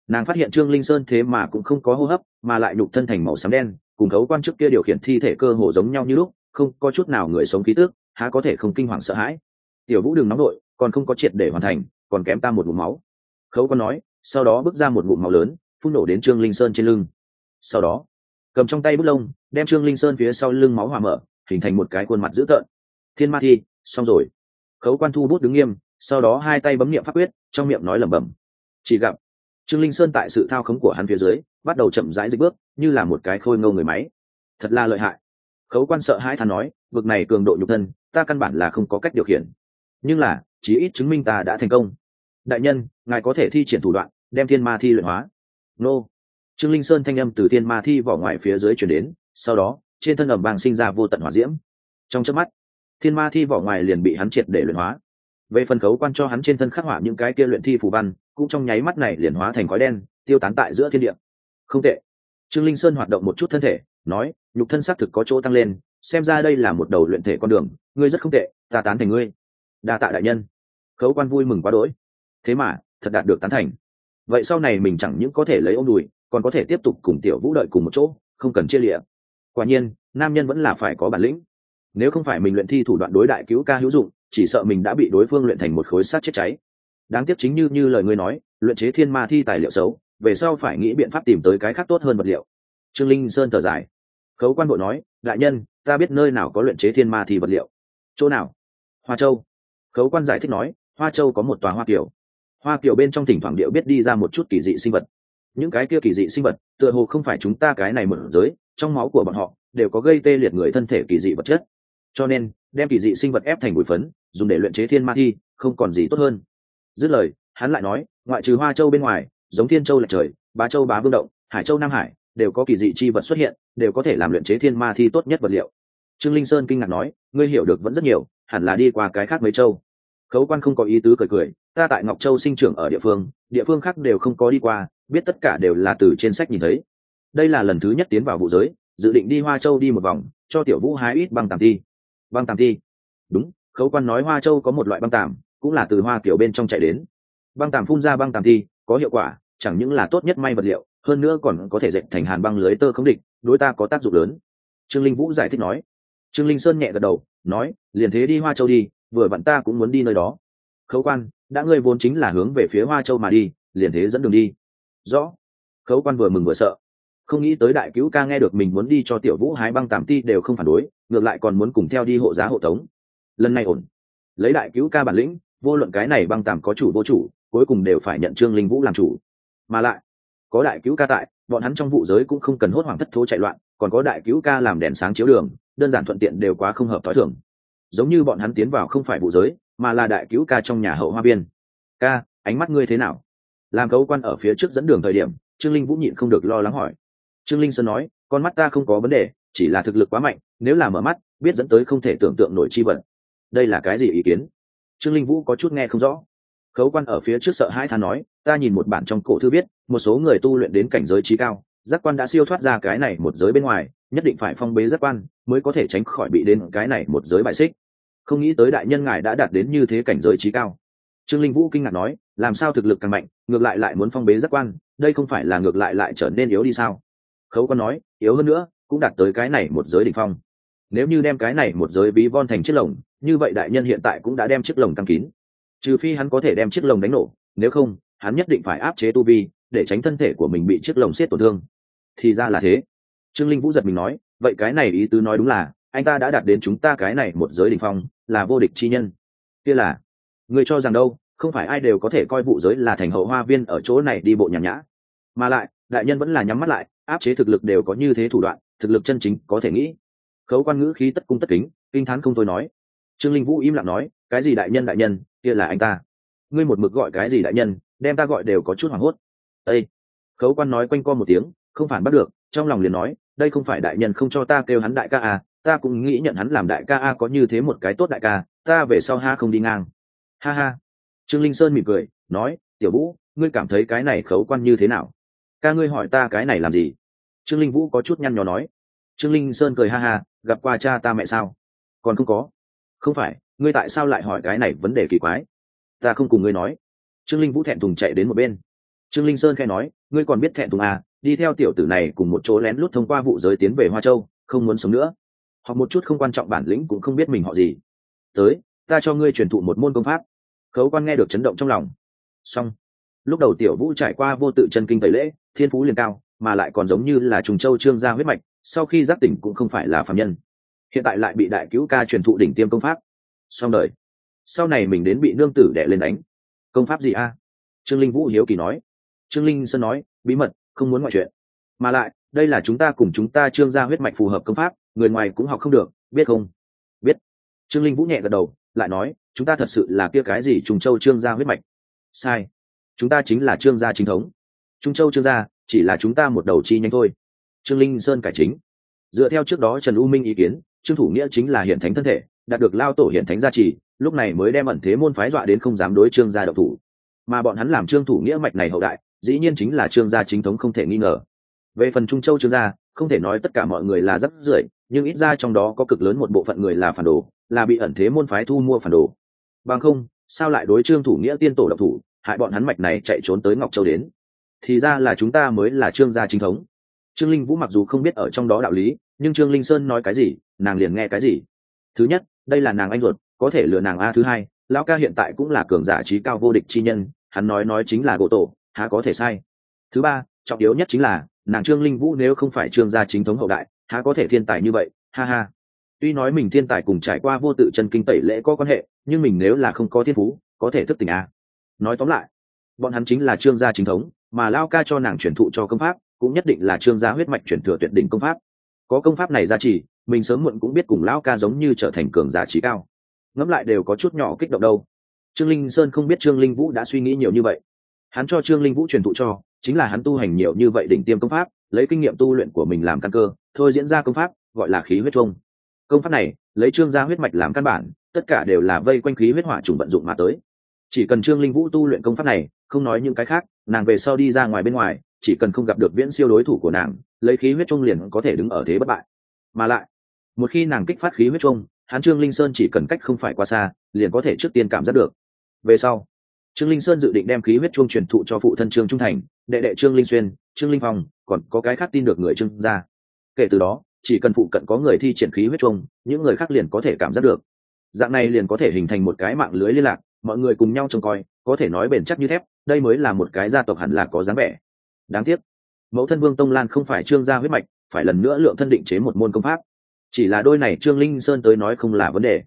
nàng phát hiện trương linh sơn thế mà cũng không có hô hấp, mà lại nhục thân thành màu xám đen, cùng khấu quan chức kia điều khiển thi thể cơ hồ giống nhau như lúc, không có chút nào người sống khí tước há có thể không kinh hoàng sợ hãi. Tiểu vũ đừng nóng nội, còn không có triệt để hoàn thành, còn kém ta một vùng máu. Khấu quan nói, sau đó bước ra một bụng máu lớn, phun nổ đến trương linh sơn trên lưng. Sau đó, cầm trong tay bút lông, đem trương linh sơn phía sau lưng máu hòa mở, hình thành một cái khuôn mặt dữ tợn. Thiên ma thi, xong rồi. Khấu quan thu bút đứng nghiêm, sau đó hai tay bấm n i ệ m pháp quyết, trong miệng nói lẩm bẩm. Chỉ gặp trương linh sơn tại sự thao khống của hắn phía dưới, bắt đầu chậm rãi dịch bước, như là một cái khôi ngâu người máy. Thật là lợi hại. Khấu quan sợ hãi thắn nói vực này cường độ nhục thân, ta căn bản là không có cách điều khiển. Nhưng là, chí ít chứng minh ta đã thành công. Đại nhân, ngài có thể thi triển thủ đoạn, đem thiên ma thi luyện hóa. Nô. Trương linh sơn thanh âm từ thiên ma thi vỏ ngoài phía dưới chuyển đến, sau đó, trên thân ẩm vàng sinh ra vô tận hỏa diễm. Trong chớp mắt, thiên ma thi vỏ ngoài liền bị hắn triệt để luyện hóa về phần khấu quan cho hắn trên thân khắc họa những cái kia luyện thi phù văn, cũng trong nháy mắt này liền hóa thành khói đen, tiêu tán tại giữa thiên địa. Không tệ. Trương linh sơn hoạt động một chút thân thể, nói, nhục thân xác thực có chỗ tăng lên, xem ra đây là một đầu luyện thể con đường, ngươi rất không tệ, ta tán thành ngươi. Đa tạ đại nhân. Khấu quan vui mừng quá đỗi. Thế mà, thật đạt được tán thành. Vậy sau này mình chẳng những có thể lấy ôm đùi, còn có thể tiếp tục cùng tiểu vũ đợi cùng một chỗ, không cần chia lịa quả nhiên, nam nhân vẫn là phải có bản lĩnh nếu không phải mình luyện thi thủ đoạn đối đại cứu ca hữu dụng, chỉ sợ mình đã bị đối phương luyện thành một khối sát chết cháy. Đáng tiếc chính như như lời ngươi nói, luyện chế thiên ma thi tài liệu xấu, về sau phải nghĩ biện pháp tìm tới cái khác tốt hơn vật liệu. Trương linh sơn thở dài. Khấu quan bộ nói, đại nhân, ta biết nơi nào có luyện chế thiên ma thi vật liệu. Chỗ nào? Hoa châu. Khấu quan giải thích nói, hoa châu có một tòa hoa kiều. Hoa kiều bên trong thỉnh thoảng điệu biết đi ra một chút kỳ dị sinh vật. Những cái kia kỳ dị sinh vật, tựa hồ không phải chúng ta cái này mở giới, trong máu của bọn họ, đều có gây tê liệt người thân thể kỳ dị vật chất cho nên, đem kỳ dị sinh vật ép thành bụi phấn, dùng để luyện chế thiên ma thi, không còn gì tốt hơn. Dứt lời, hắn lại nói, ngoại trừ hoa châu bên ngoài, giống thiên châu là trời, bá châu bá vương động, hải châu nam hải, đều có kỳ dị chi vật xuất hiện, đều có thể làm luyện chế thiên ma thi tốt nhất vật liệu. Trương linh sơn kinh ngạc nói, ngươi hiểu được vẫn rất nhiều, hẳn là đi qua cái khác mấy châu. Khấu quan không có ý tứ cười cười, ta tại ngọc châu sinh trưởng ở địa phương địa phương khác đều không có đi qua, biết tất cả đều là từ trên sách nhìn thấy. Đây là lần thứ nhất tiến vào vụ giới, dự định đi hoa châu đi một vòng, cho tiểu vũ hái ít băng tàng thi băng tàm thi. Đúng, khấu quan nói hoa châu có một loại băng tàm, cũng là từ hoa kiểu bên trong chạy đến. Băng tàm phun ra băng tàm thi, có hiệu quả, chẳng những là tốt nhất may vật liệu, hơn nữa còn có thể dệt thành hàn băng lưới tơ không địch, đối ta có tác dụng lớn. Trương linh vũ giải thích nói. Trương linh sơn nhẹ gật đầu, nói, liền thế đi hoa châu đi, vừa vặn ta cũng muốn đi nơi đó. Khấu quan, đã ngươi vốn chính là hướng về phía hoa châu mà đi, liền thế dẫn đường đi. Rõ. Khấu quan vừa mừng vừa sợ không nghĩ tới đại cứu ca nghe được mình muốn đi cho tiểu vũ hái băng tàm ti đều không phản đối, ngược lại còn muốn cùng theo đi hộ giá hộ tống. Lần này ổn. Lấy đại cứu ca bản lĩnh, vô luận cái này băng tàm có chủ vô chủ, cuối cùng đều phải nhận trương linh vũ làm chủ. Mà lại, có đại cứu ca tại, bọn hắn trong vụ giới cũng không cần hốt hoảng thất thố chạy loạn, còn có đại cứu ca làm đèn sáng chiếu đường, đơn giản thuận tiện đều quá không hợp t h ó i thưởng giống như bọn hắn tiến vào không phải vụ giới, mà là đại cứu ca trong nhà hậu hoa biên. Ca, ánh mắt ngươi thế nào? Làm cấu quan ở phía trước dẫn đường thời điểm, trương linh vũ nhịn không được lo lắng hỏi trương linh sơn nói con mắt ta không có vấn đề chỉ là thực lực quá mạnh nếu là mở mắt biết dẫn tới không thể tưởng tượng nổi chi vật đây là cái gì ý kiến? Trương linh vũ có chút nghe không rõ. Khấu quan ở phía trước sợ hai than nói ta nhìn một bản trong cổ thư biết, một số người tu luyện đến cảnh giới trí cao giác quan đã siêu thoát ra cái này một giới bên ngoài nhất định phải phong bế giác quan mới có thể tránh khỏi bị đến cái này một giới bại xích. Không nghĩ tới đại nhân ngài đã đạt đến như thế cảnh giới trí cao. Trương linh vũ kinh ngạc nói làm sao thực lực càng mạnh ngược lại lại muốn phong bế giác quan đây không phải là ngược lại lại trở nên yếu đi sao? Khấu quan nói, yếu hơn nữa, cũng đạt tới cái này một giới đ ỉ n h phong. Nếu như đem cái này một giới bí von thành chiếc lồng, như vậy đại nhân hiện tại cũng đã đem chiếc lồng căng kín. Trừ phi hắn có thể đem chiếc lồng đánh nổ, nếu không, hắn nhất định phải áp chế tu vi, để tránh thân thể của mình bị chiếc lồng xiết tổn thương. Thì ra là thế. Trương linh vũ giật mình nói, vậy cái này ý tứ nói đúng là, anh ta đã đạt đến chúng ta cái này một giới đ ỉ n h phong, là vô địch chi nhân. Kia là, người cho rằng đâu, không phải ai đều có thể coi vụ giới là thành hậu hoa viên ở chỗ này đi bộ nhàn nhã mà lại, đại nhân vẫn là nhắm mắt lại, áp chế thực lực đều có như thế thủ đoạn, thực lực chân chính có thể nghĩ. Khấu quan ngữ khí tất cung tất kính, kinh t h á n không thôi nói. Trương linh vũ im lặng nói, cái gì đại nhân đại nhân, kia là anh ta. Ngươi một mực gọi cái gì đại nhân, đem ta gọi đều có chút hoảng hốt. Ây khấu quan nói quanh co một tiếng, không phản bắt được, trong lòng liền nói, đây không phải đại nhân không cho ta kêu hắn đại ca à ta cũng nghĩ nhận hắn làm đại ca a có như thế một cái tốt đại ca, ta về sau ha không đi ngang. Ha ha. Trương linh sơn mỉm cười, nói, tiểu vũ, ngươi cảm thấy cái này khấu quan như thế nào? Ca ngươi hỏi ta cái này làm gì? Trương linh vũ có chút nhăn nhó nói. Trương linh sơn cười ha ha, gặp qua cha ta mẹ sao? Còn không có. Không phải, ngươi tại sao lại hỏi cái này vấn đề kỳ quái? Ta không cùng ngươi nói. Trương linh vũ thẹn thùng chạy đến một bên. Trương linh sơn khai nói, ngươi còn biết thẹn thùng à? Đi theo tiểu tử này cùng một chỗ lén lút thông qua vụ giới tiến về hoa châu, không muốn sống nữa. Họ một chút không quan trọng bản lĩnh cũng không biết mình họ gì. Tới, ta cho ngươi truyền thụ một môn công pháp. Khấu quan nghe được chấn động trong lòng. Xong lúc đầu tiểu vũ trải qua vô tự chân kinh tẩy lễ, thiên phú liền cao, mà lại còn giống như là trùng châu trương gia huyết mạch, sau khi giác tỉnh cũng không phải là phạm nhân. Hiện tại lại bị đại cứu ca truyền thụ đỉnh tiêm công pháp. Xong đời. Sau này mình đến bị nương tử đẻ lên đánh. Công pháp gì a? Trương linh vũ hiếu kỳ nói. Trương linh sơn nói, bí mật, không muốn ngoại chuyện. Mà lại, đây là chúng ta cùng chúng ta trương gia huyết mạch phù hợp công pháp, người ngoài cũng học không được, biết không? Biết. Trương linh vũ nhẹ gật đầu, lại nói, chúng ta thật sự là kia cái gì trùng châu trương gia huyết mạch? Sai chúng ta chính là trương gia chính thống. Trung châu trương gia chỉ là chúng ta một đầu chi nhanh thôi. Trương linh sơn cải chính. Dựa theo trước đó trần u minh ý kiến, trương thủ nghĩa chính là hiện thánh thân thể, đạt được lao tổ hiện thánh gia trì, lúc này mới đem ẩn thế môn phái dọa đến không dám đối trương gia độc thủ. Mà bọn hắn làm trương thủ nghĩa mạch này hậu đại, dĩ nhiên chính là trương gia chính thống không thể nghi ngờ. Về phần trung châu trương gia, không thể nói tất cả mọi người là rất rưởi, nhưng ít ra trong đó có cực lớn một bộ phận người là phản đồ, là bị ẩn thế môn phái thu mua phản đồ. Bằng không, sao lại đối trương thủ nghĩa tiên tổ độc thủ? Hại bọn hắn mạch này chạy trốn tới ngọc châu đến. Thì ra là chúng ta mới là trương gia chính thống. Trương linh vũ mặc dù không biết ở trong đó đạo lý, nhưng trương linh sơn nói cái gì, nàng liền nghe cái gì. Thứ nhất, đây là nàng anh ruột, có thể lừa nàng a. Thứ hai, lão ca hiện tại cũng là cường giả trí cao vô địch chi nhân, hắn nói nói chính là gỗ tổ, há có thể sai. Thứ ba, trọng yếu nhất chính là, nàng trương linh vũ nếu không phải trương gia chính thống hậu đại, há có thể thiên tài như vậy, ha ha. Tuy nói mình thiên tài cùng trải qua vô tự chân kinh tẩy lễ có quan hệ, nhưng mình nếu là không có thiên phú, có thể thức tỉnh à nói tóm lại, bọn hắn chính là trương gia chính thống, mà lao ca cho nàng truyền thụ cho công pháp, cũng nhất định là trương gia huyết mạch truyền thừa tuyệt đỉnh công pháp. Có công pháp này ra chỉ, mình sớm muộn cũng biết cùng lao ca giống như trở thành cường giả trí cao. Ngẫm lại đều có chút nhỏ kích động đâu. Trương linh sơn không biết trương linh vũ đã suy nghĩ nhiều như vậy. Hắn cho trương linh vũ truyền thụ cho, chính là hắn tu hành nhiều như vậy đỉnh tiêm công pháp, lấy kinh nghiệm tu luyện của mình làm căn cơ, thôi diễn ra công pháp, gọi là khí huyết trung. Công pháp này, lấy trương gia huyết mạch làm căn bản, tất cả đều là vây quanh khí huyết hỏa trùng vận dụng mà tới chỉ cần trương linh vũ tu luyện công pháp này, không nói những cái khác, nàng về sau đi ra ngoài bên ngoài, chỉ cần không gặp được viễn siêu đối thủ của nàng, lấy khí huyết trung liền có thể đứng ở thế bất bại. Mà lại, một khi nàng kích phát khí huyết trung hán trương linh sơn chỉ cần cách không phải qua xa, liền có thể trước tiên cảm giác được. Về sau, trương linh sơn dự định đem khí huyết chuông truyền thụ cho phụ thân trương trung thành, đệ đệ trương linh xuyên, trương linh phong, còn có cái khác tin được người trương ra kể từ đó, chỉ cần phụ cận có người thi triển khí huyết chuông những người khác liền có thể cảm giác được. Dạng này liền có thể hình thành một cái mạng lưới liên lạc mọi người cùng nhau trông coi, có thể nói bền chắc như thép, đây mới là một cái gia tộc hẳn là có dáng vẻ. Đáng tiếc, mẫu thân vương tông lan không phải trương gia huyết mạch, phải lần nữa lượng thân định chế một môn công pháp. Chỉ là đôi này trương linh sơn tới nói không là vấn đề.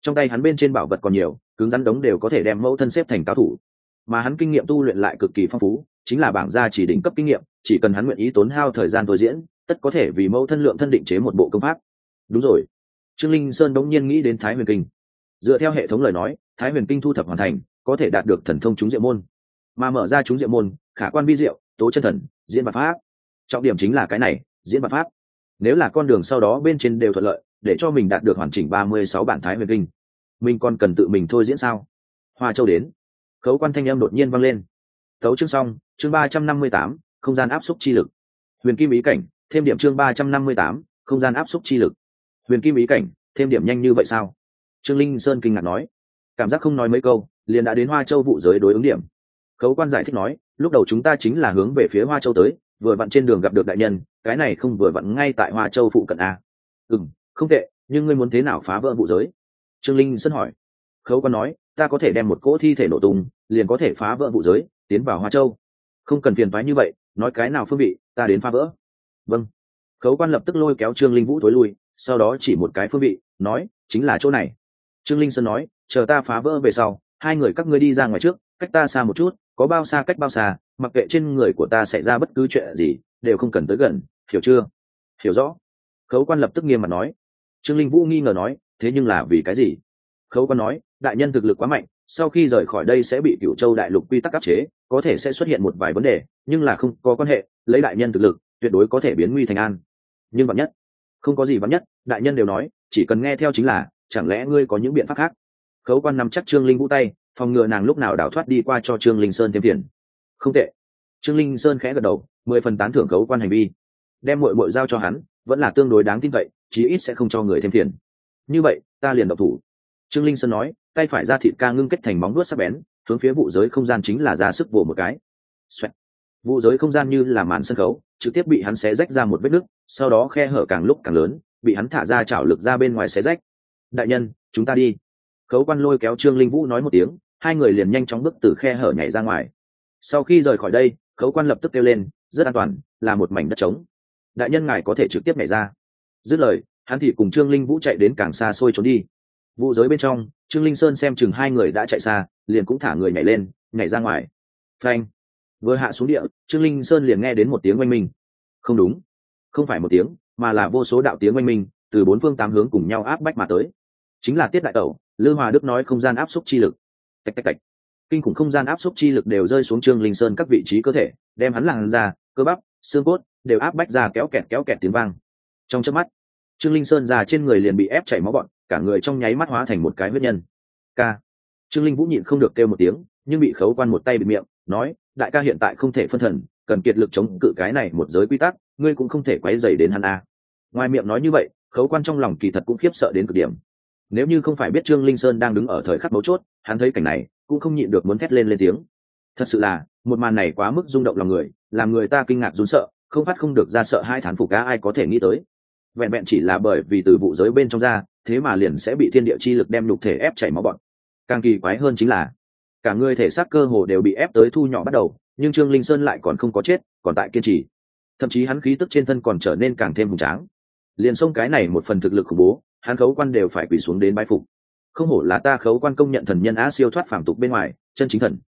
Trong tay hắn bên trên bảo vật còn nhiều, cứng rắn đống đều có thể đem mẫu thân xếp thành cao thủ. Mà hắn kinh nghiệm tu luyện lại cực kỳ phong phú, chính là bảng gia chỉ đỉnh cấp kinh nghiệm, chỉ cần hắn nguyện ý tốn hao thời gian tôi diễn, tất có thể vì mẫu thân lượng thân định chế một bộ công pháp. Đúng rồi. Trương linh sơn đống nhiên nghĩ đến thái huyền kinh. Dựa theo hệ thống lời nói thái huyền kinh thu thập hoàn thành, có thể đạt được thần thông trúng diệu môn. Mà mở ra trúng diệu môn, khả quan vi diệu, tố chân thần, diễn bạc pháp. Trọng điểm chính là cái này, diễn bạc pháp. Nếu là con đường sau đó bên trên đều thuận lợi, để cho mình đạt được hoàn chỉnh ba mươi sáu bản thái huyền kinh, mình còn cần tự mình thôi diễn sao? Hoa châu đến. Khấu quan thanh âm đột nhiên vang lên. Thấu chương xong, chương ba trăm năm mươi tám, không gian áp suất chi lực. Huyền kim ý cảnh, thêm điểm chương ba trăm năm mươi tám, không gian áp suất chi lực. Huyền kim ý cảnh, thêm điểm nhanh như vậy sao? Trương linh sơn kinh ngạc nói cảm giác không nói mấy câu, liền đã đến hoa châu vụ giới đối ứng điểm. Khấu quan giải thích nói, lúc đầu chúng ta chính là hướng về phía hoa châu tới, vừa vặn trên đường gặp được đại nhân, cái này không vừa vặn ngay tại hoa châu phụ cận a. Ừ m không tệ, nhưng ngươi muốn thế nào phá vỡ vụ giới? Trương linh sân hỏi. Khấu quan nói, ta có thể đem một cỗ thi thể nổ tung, liền có thể phá vỡ vụ giới, tiến vào hoa châu. Không cần phiền thoái như vậy, nói cái nào phương vị, ta đến phá vỡ. Vâng. Khấu quan lập tức lôi kéo trương linh vũ thối lui, sau đó chỉ một cái phương vị, nói, chính là chỗ này. Trương linh sơn nói chờ ta phá vỡ về sau, hai người các ngươi đi ra ngoài trước, cách ta xa một chút, có bao xa cách bao xa, mặc kệ trên người của ta xảy ra bất cứ chuyện gì, đều không cần tới gần, hiểu chưa? Hiểu rõ. Khấu quan lập tức nghiêm mặt nói. Trương linh vũ nghi ngờ nói, thế nhưng là vì cái gì? Khấu quan nói, đại nhân thực lực quá mạnh, sau khi rời khỏi đây sẽ bị cựu châu đại lục quy tắc áp chế, có thể sẽ xuất hiện một vài vấn đề, nhưng là không có quan hệ, lấy đại nhân thực lực, tuyệt đối có thể biến nguy thành an. Nhưng vắn nhất, không có gì vắn nhất, đại nhân đều nói, chỉ cần nghe theo chính là, chẳng lẽ ngươi có những biện pháp khác? Khấu quan nắm chắc trương linh vũ tay, phòng ngừa nàng lúc nào đảo thoát đi qua cho trương linh sơn thêm tiền. Không tệ. Trương linh sơn khẽ gật đầu, mười phần tán thưởng khấu quan hành vi. Đem mội mội giao cho hắn, vẫn là tương đối đáng tin cậy, chí ít sẽ không cho người thêm tiền. Như vậy, ta liền độc thủ. Trương linh sơn nói, tay phải ra thịt ca ngưng kết thành móng đuốt sắc bén, hướng phía vụ giới không gian chính là ra sức vồ một cái、Xoẹt. Vụ giới không gian như là màn sân khấu, trực tiếp bị hắn xé rách ra một vết nứt, sau đó khe hở càng lúc càng lớn, bị hắn thả ra chảo lực ra bên ngoài xé rách. Đại nhân, chúng ta đi khấu quan lôi kéo trương linh vũ nói một tiếng, hai người liền nhanh chóng bước từ khe hở nhảy ra ngoài. Sau khi rời khỏi đây, khấu quan lập tức kêu lên, rất an toàn, là một mảnh đất trống. Đại nhân ngài có thể trực tiếp nhảy ra. Dứt lời, hắn thì cùng trương linh vũ chạy đến càng xa xôi trốn đi. Vụ giới bên trong, trương linh sơn xem chừng hai người đã chạy xa, liền cũng thả người nhảy lên, nhảy ra ngoài. Phanh! Vừa hạ xuống địa, trương linh sơn liền nghe đến một tiếng oanh minh. Không đúng. Không phải một tiếng, mà là vô số đạo tiếng oanh minh từ bốn phương tám hướng cùng nhau áp bách mà tới chính là tiết đại tẩu, lư hòa đức nói không gian áp suất chi lực. Tạch tạch tạch. Kinh khủng không gian áp suất chi lực đều rơi xuống trương linh sơn các vị trí cơ thể, đem hắn làn ra, cơ bắp, xương cốt đều áp bách ra kéo kẹt kéo kẹt tiếng vang. Trong chớp mắt, trương linh sơn già trên người liền bị ép chảy máu bọn, cả người trong nháy mắt hóa thành một cái huyết nhân. K trương linh vũ nhịn không được kêu một tiếng, nhưng bị khấu quan một tay bị miệng, nói, đại ca hiện tại không thể phân thần, cần kiệt lực chống cự cái này một giới quy tắc, ngươi cũng không thể quấy dày đến hắn a. Ngoài miệng nói như vậy, khấu quan trong lòng kỳ thật cũng khiếp sợ đến cực điểm nếu như không phải biết trương linh sơn đang đứng ở thời khắc mấu chốt, hắn thấy cảnh này cũng không nhịn được muốn thét lên lên tiếng. Thật sự là, một màn này quá mức rung động lòng người, làm người ta kinh ngạc run sợ, không phát không được ra sợ hai thán phục cá ai có thể nghĩ tới. Vẹn vẹn chỉ là bởi vì từ vụ giới bên trong ra, thế mà liền sẽ bị thiên địa chi lực đem nhục thể ép chảy máu bọn càng kỳ quái hơn chính là, cả người thể xác cơ hồ đều bị ép tới thu nhỏ bắt đầu, nhưng trương linh sơn lại còn không có chết, còn tại kiên trì. Thậm chí hắn khí tức trên thân còn trở nên càng thêm hùng tráng liền xông cái này một phần thực lực khủng bố, hắn khấu quan đều phải quỳ xuống đến bái phục. Không hổ là ta khấu quan công nhận thần nhân á siêu thoát phản tục bên ngoài, chân chính thần.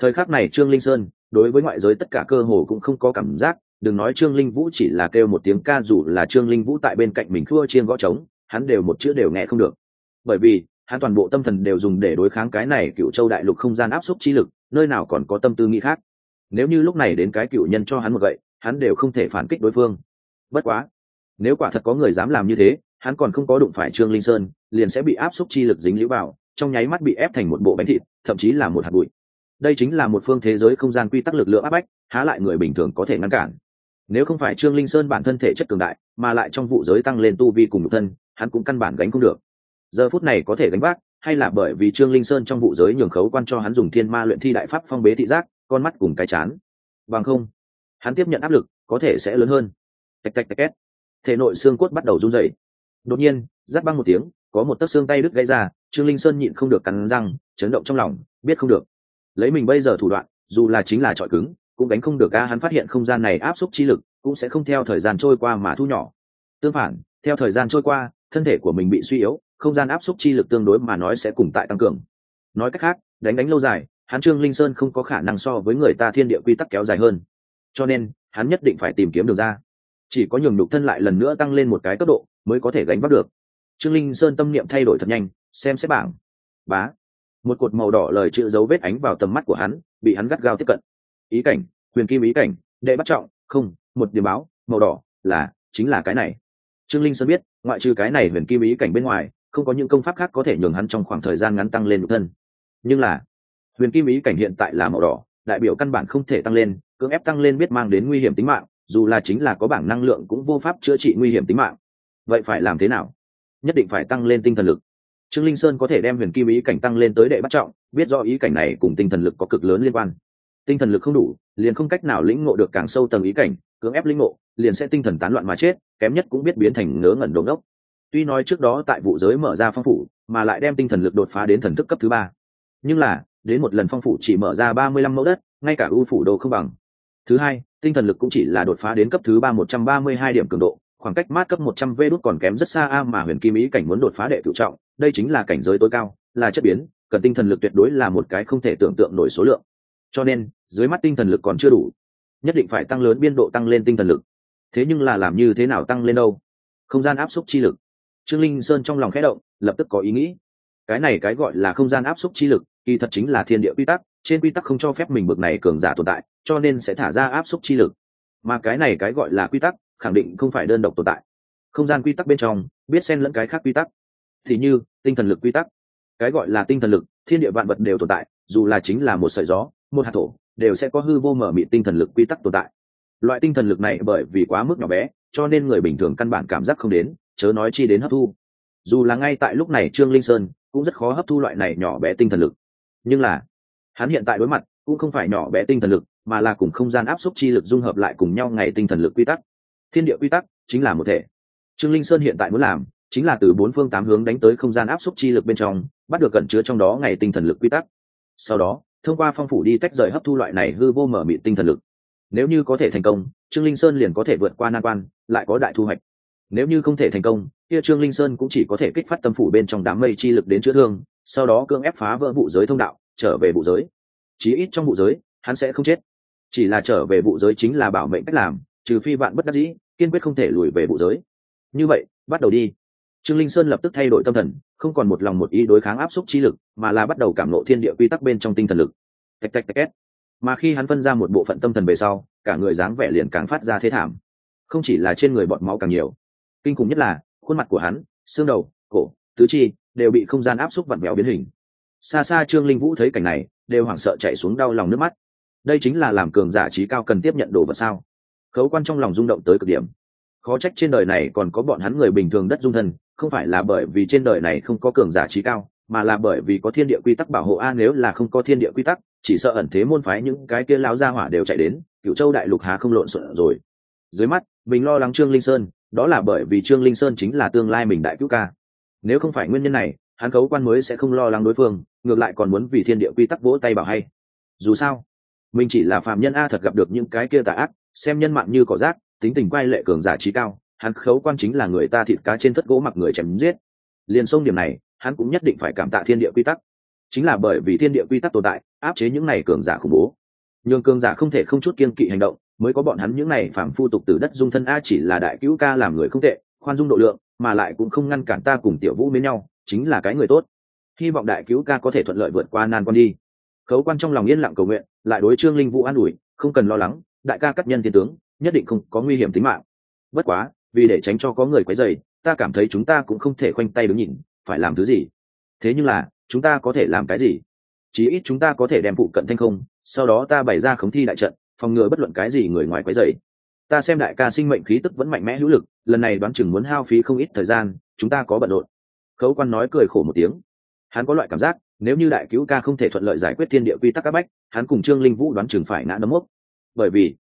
Thời khắc này trương linh sơn, đối với ngoại giới tất cả cơ hồ cũng không có cảm giác, đừng nói trương linh vũ chỉ là kêu một tiếng ca dù là trương linh vũ tại bên cạnh mình khua chiên gõ trống, hắn đều một chữ đều nghe không được. Bởi vì, hắn toàn bộ tâm thần đều dùng để đối kháng cái này cựu châu đại lục không gian áp suất chi lực, nơi nào còn có tâm tư nghĩ khác. Nếu như lúc này đến cái cựu nhân cho hắn một gậy, hắn đều không thể phản kích đối phương. Bất quá nếu quả thật có người dám làm như thế, hắn còn không có đụng phải trương linh sơn, liền sẽ bị áp suất chi lực dính lũ vào, trong nháy mắt bị ép thành một bộ bánh thịt, thậm chí là một hạt bụi. Đây chính là một phương thế giới không gian quy tắc lực lượng áp bách, há lại người bình thường có thể ngăn cản. Nếu không phải trương linh sơn bản thân thể chất cường đại, mà lại trong vụ giới tăng lên tu vi cùng một thân, hắn cũng căn bản gánh không được. Giờ phút này có thể gánh vác, hay là bởi vì trương linh sơn trong vụ giới nhường khấu quan cho hắn dùng thiên ma luyện thi đại pháp phong bế thị giác, con mắt cùng cái chán. Bằng không, hắn tiếp nhận áp lực có thể sẽ lớn hơn. Tạch tạch tạch két thể nội xương cốt bắt đầu run rẩy. Đột nhiên giáp băng một tiếng, có một tấc xương tay đứt gãy ra, trương linh sơn nhịn không được cắn răng, chấn động trong lòng, biết không được. Lấy mình bây giờ thủ đoạn, dù là chính là trọi cứng, cũng đánh không được a, hắn phát hiện không gian này áp suất chi lực, cũng sẽ không theo thời gian trôi qua mà thu nhỏ. Tương phản, theo thời gian trôi qua, thân thể của mình bị suy yếu, không gian áp suất chi lực tương đối mà nói sẽ cùng tại tăng cường. Nói cách khác, đánh đánh lâu dài, hắn trương linh sơn không có khả năng so với người ta thiên địa quy tắc kéo dài hơn. Cho nên, hắn nhất định phải tìm kiếm được ra chỉ có nhường nhục thân lại lần nữa tăng lên một cái cấp độ mới có thể gánh vác được. Trương linh sơn tâm niệm thay đổi thật nhanh, xem xét bảng. Bá. Một cột màu đỏ lời chữ dấu vết ánh vào tầm mắt của hắn, bị hắn gắt gao tiếp cận. Ý cảnh, huyền kim ý cảnh, đệ bắt trọng, không, một điểm báo, màu đỏ, là, chính là cái này. Trương linh sơn biết, ngoại trừ cái này huyền kim ý cảnh bên ngoài, không có những công pháp khác có thể nhường hắn trong khoảng thời gian ngắn tăng lên nhục thân. Nhưng là, huyền kim ý cảnh hiện tại là màu đỏ, đại biểu căn bản không thể tăng lên, cưỡng ép tăng lên biết mang đến nguy hiểm tính mạng dù là chính là có bảng năng lượng cũng vô pháp chữa trị nguy hiểm tính mạng. Vậy phải làm thế nào? Nhất định phải tăng lên tinh thần lực. Trương linh sơn có thể đem huyền kim ý cảnh tăng lên tới đệ bắt trọng, biết do ý cảnh này cùng tinh thần lực có cực lớn liên quan. Tinh thần lực không đủ, liền không cách nào lĩnh ngộ được càng sâu tầng ý cảnh, cưỡng ép lĩnh ngộ, liền sẽ tinh thần tán loạn mà chết, kém nhất cũng biết biến thành ngớ ngẩn đống đốc. Tuy nói trước đó tại vụ giới mở ra phong phủ, mà lại đem tinh thần lực đột phá đến thần thức cấp thứ ba. Nhưng là, đến một lần phong phủ chỉ mở ra ba mươi lăm mẫu đất, ngay cả ưu phủ đồ không bằng. Thứ hai tinh thần lực cũng chỉ là đột phá đến cấp thứ ba một trăm ba mươi hai điểm cường độ, khoảng cách mát cấp một trăm v đốt còn kém rất xa a mà huyền kim ý cảnh muốn đột phá đệ cựu trọng, đây chính là cảnh giới tối cao, là chất biến, cần tinh thần lực tuyệt đối là một cái không thể tưởng tượng nổi số lượng. Cho nên, dưới mắt tinh thần lực còn chưa đủ, nhất định phải tăng lớn biên độ tăng lên tinh thần lực. Thế nhưng là làm như thế nào tăng lên đâu? Không gian áp suất chi lực. Trương linh sơn trong lòng khẽ động, lập tức có ý nghĩ. Cái này cái gọi là không gian áp suất chi lực, kỳ thật chính là thiên địa quy tắc, trên quy tắc không cho phép mình bực này cường giả tồn tại cho nên sẽ thả ra áp suất chi lực. Mà cái này cái gọi là quy tắc, khẳng định không phải đơn độc tồn tại. Không gian quy tắc bên trong, biết xen lẫn cái khác quy tắc. Thì như, tinh thần lực quy tắc. Cái gọi là tinh thần lực, thiên địa vạn vật đều tồn tại, dù là chính là một sợi gió, một hạt thổ, đều sẽ có hư vô mở mịt tinh thần lực quy tắc tồn tại. Loại tinh thần lực này bởi vì quá mức nhỏ bé, cho nên người bình thường căn bản cảm giác không đến, chớ nói chi đến hấp thu. Dù là ngay tại lúc này trương linh sơn cũng rất khó hấp thu loại này nhỏ bé tinh thần lực. Nhưng là, hắn hiện tại đối mặt cũng không phải nhỏ bé tinh thần lực mà là cùng không gian áp suất chi lực dung hợp lại cùng nhau ngày tinh thần lực quy tắc. Thiên địa quy tắc chính là một thể. Trương linh sơn hiện tại muốn làm chính là từ bốn phương tám hướng đánh tới không gian áp suất chi lực bên trong, bắt được cẩn chứa trong đó ngày tinh thần lực quy tắc. Sau đó, thông qua phong phủ đi tách rời hấp thu loại này hư vô mở mịn tinh thần lực. Nếu như có thể thành công, trương linh sơn liền có thể vượt qua nan quan, lại có đại thu hoạch. Nếu như không thể thành công, kia trương linh sơn cũng chỉ có thể kích phát tâm phủ bên trong đám mây chi lực đến chữa thương, sau đó cưỡng ép phá vỡ vụ giới thông đạo, trở về vụ giới. Chí ít trong vụ giới, hắn sẽ không chết chỉ là trở về vụ giới chính là bảo mệnh cách làm, trừ phi bạn bất đắc dĩ, kiên quyết không thể lùi về vụ giới. Như vậy, bắt đầu đi. Trương linh sơn lập tức thay đổi tâm thần, không còn một lòng một ý đối kháng áp suất chi lực, mà là bắt đầu cảm nộ thiên địa quy tắc bên trong tinh thần lực. Tạch tạch tạch két mà khi hắn phân ra một bộ phận tâm thần về sau, cả người dáng vẻ liền càng phát ra thế thảm. Không chỉ là trên người bọt máu càng nhiều. Kinh khủng nhất là, khuôn mặt của hắn, xương đầu, cổ, tứ chi đều bị không gian áp suất vặn vẹo biến hình. Xa xa trương linh vũ thấy cảnh này, đều hoảng sợ chạy xuống đau lòng nước mắt đây chính là làm cường giả trí cao cần tiếp nhận đồ vật sao? Khấu quan trong lòng rung động tới cực điểm. Khó trách trên đời này còn có bọn hắn người bình thường đất dung thân, không phải là bởi vì trên đời này không có cường giả trí cao, mà là bởi vì có thiên địa quy tắc bảo hộ a nếu là không có thiên địa quy tắc, chỉ sợ ẩn thế môn phái những cái kia lao ra hỏa đều chạy đến cựu châu đại lục há không lộn xộn rồi. Dưới mắt, mình lo lắng trương linh sơn, đó là bởi vì trương linh sơn chính là tương lai mình đại cứu ca. Nếu không phải nguyên nhân này, hắn khấu quan mới sẽ không lo lắng đối phương, ngược lại còn muốn vì thiên địa quy tắc vỗ tay bảo hay. Dù sao mình chỉ là phạm nhân a thật gặp được những cái kia tà ác, xem nhân mạng như cỏ rác, tính tình quay lệ cường giả trí cao, hắn khấu quan chính là người ta thịt cá trên thất gỗ mặc người chém giết. Liền sông điểm này, hắn cũng nhất định phải cảm tạ thiên địa quy tắc. Chính là bởi vì thiên địa quy tắc tồn tại, áp chế những này cường giả khủng bố. Nhường cường giả không thể không chút kiên kỵ hành động, mới có bọn hắn những này phạm phu tục từ đất dung thân a chỉ là đại cứu ca làm người không tệ, khoan dung độ lượng, mà lại cũng không ngăn cản ta cùng tiểu vũ mến nhau, chính là cái người tốt. Hy vọng đại cứu ca có thể thuận lợi vượt qua nan con đi khấu quan trong lòng yên lặng cầu nguyện, lại đối trương linh vũ an ủi, không cần lo lắng, đại ca cắt nhân thiên tướng, nhất định không có nguy hiểm tính mạng. Bất quá, vì để tránh cho có người quấy dày ta cảm thấy chúng ta cũng không thể khoanh tay đứng nhìn, phải làm thứ gì? Thế nhưng là, chúng ta có thể làm cái gì? Chí ít chúng ta có thể đem phụ cận thanh không, sau đó ta bày ra khống thi đại trận, phòng ngừa bất luận cái gì người ngoài quấy dày ta xem đại ca sinh mệnh khí tức vẫn mạnh mẽ hữu lực, lần này đoán chừng muốn hao phí không ít thời gian, chúng ta có bận rộn. Khấu quan nói cười khổ một tiếng. Hắn có loại cảm giác nếu như đại cứu ca không thể thuận lợi giải quyết thiên địa quy tắc các bách, hắn cùng trương linh vũ đoán chừng phải ngã nấm mốc. Bởi vì,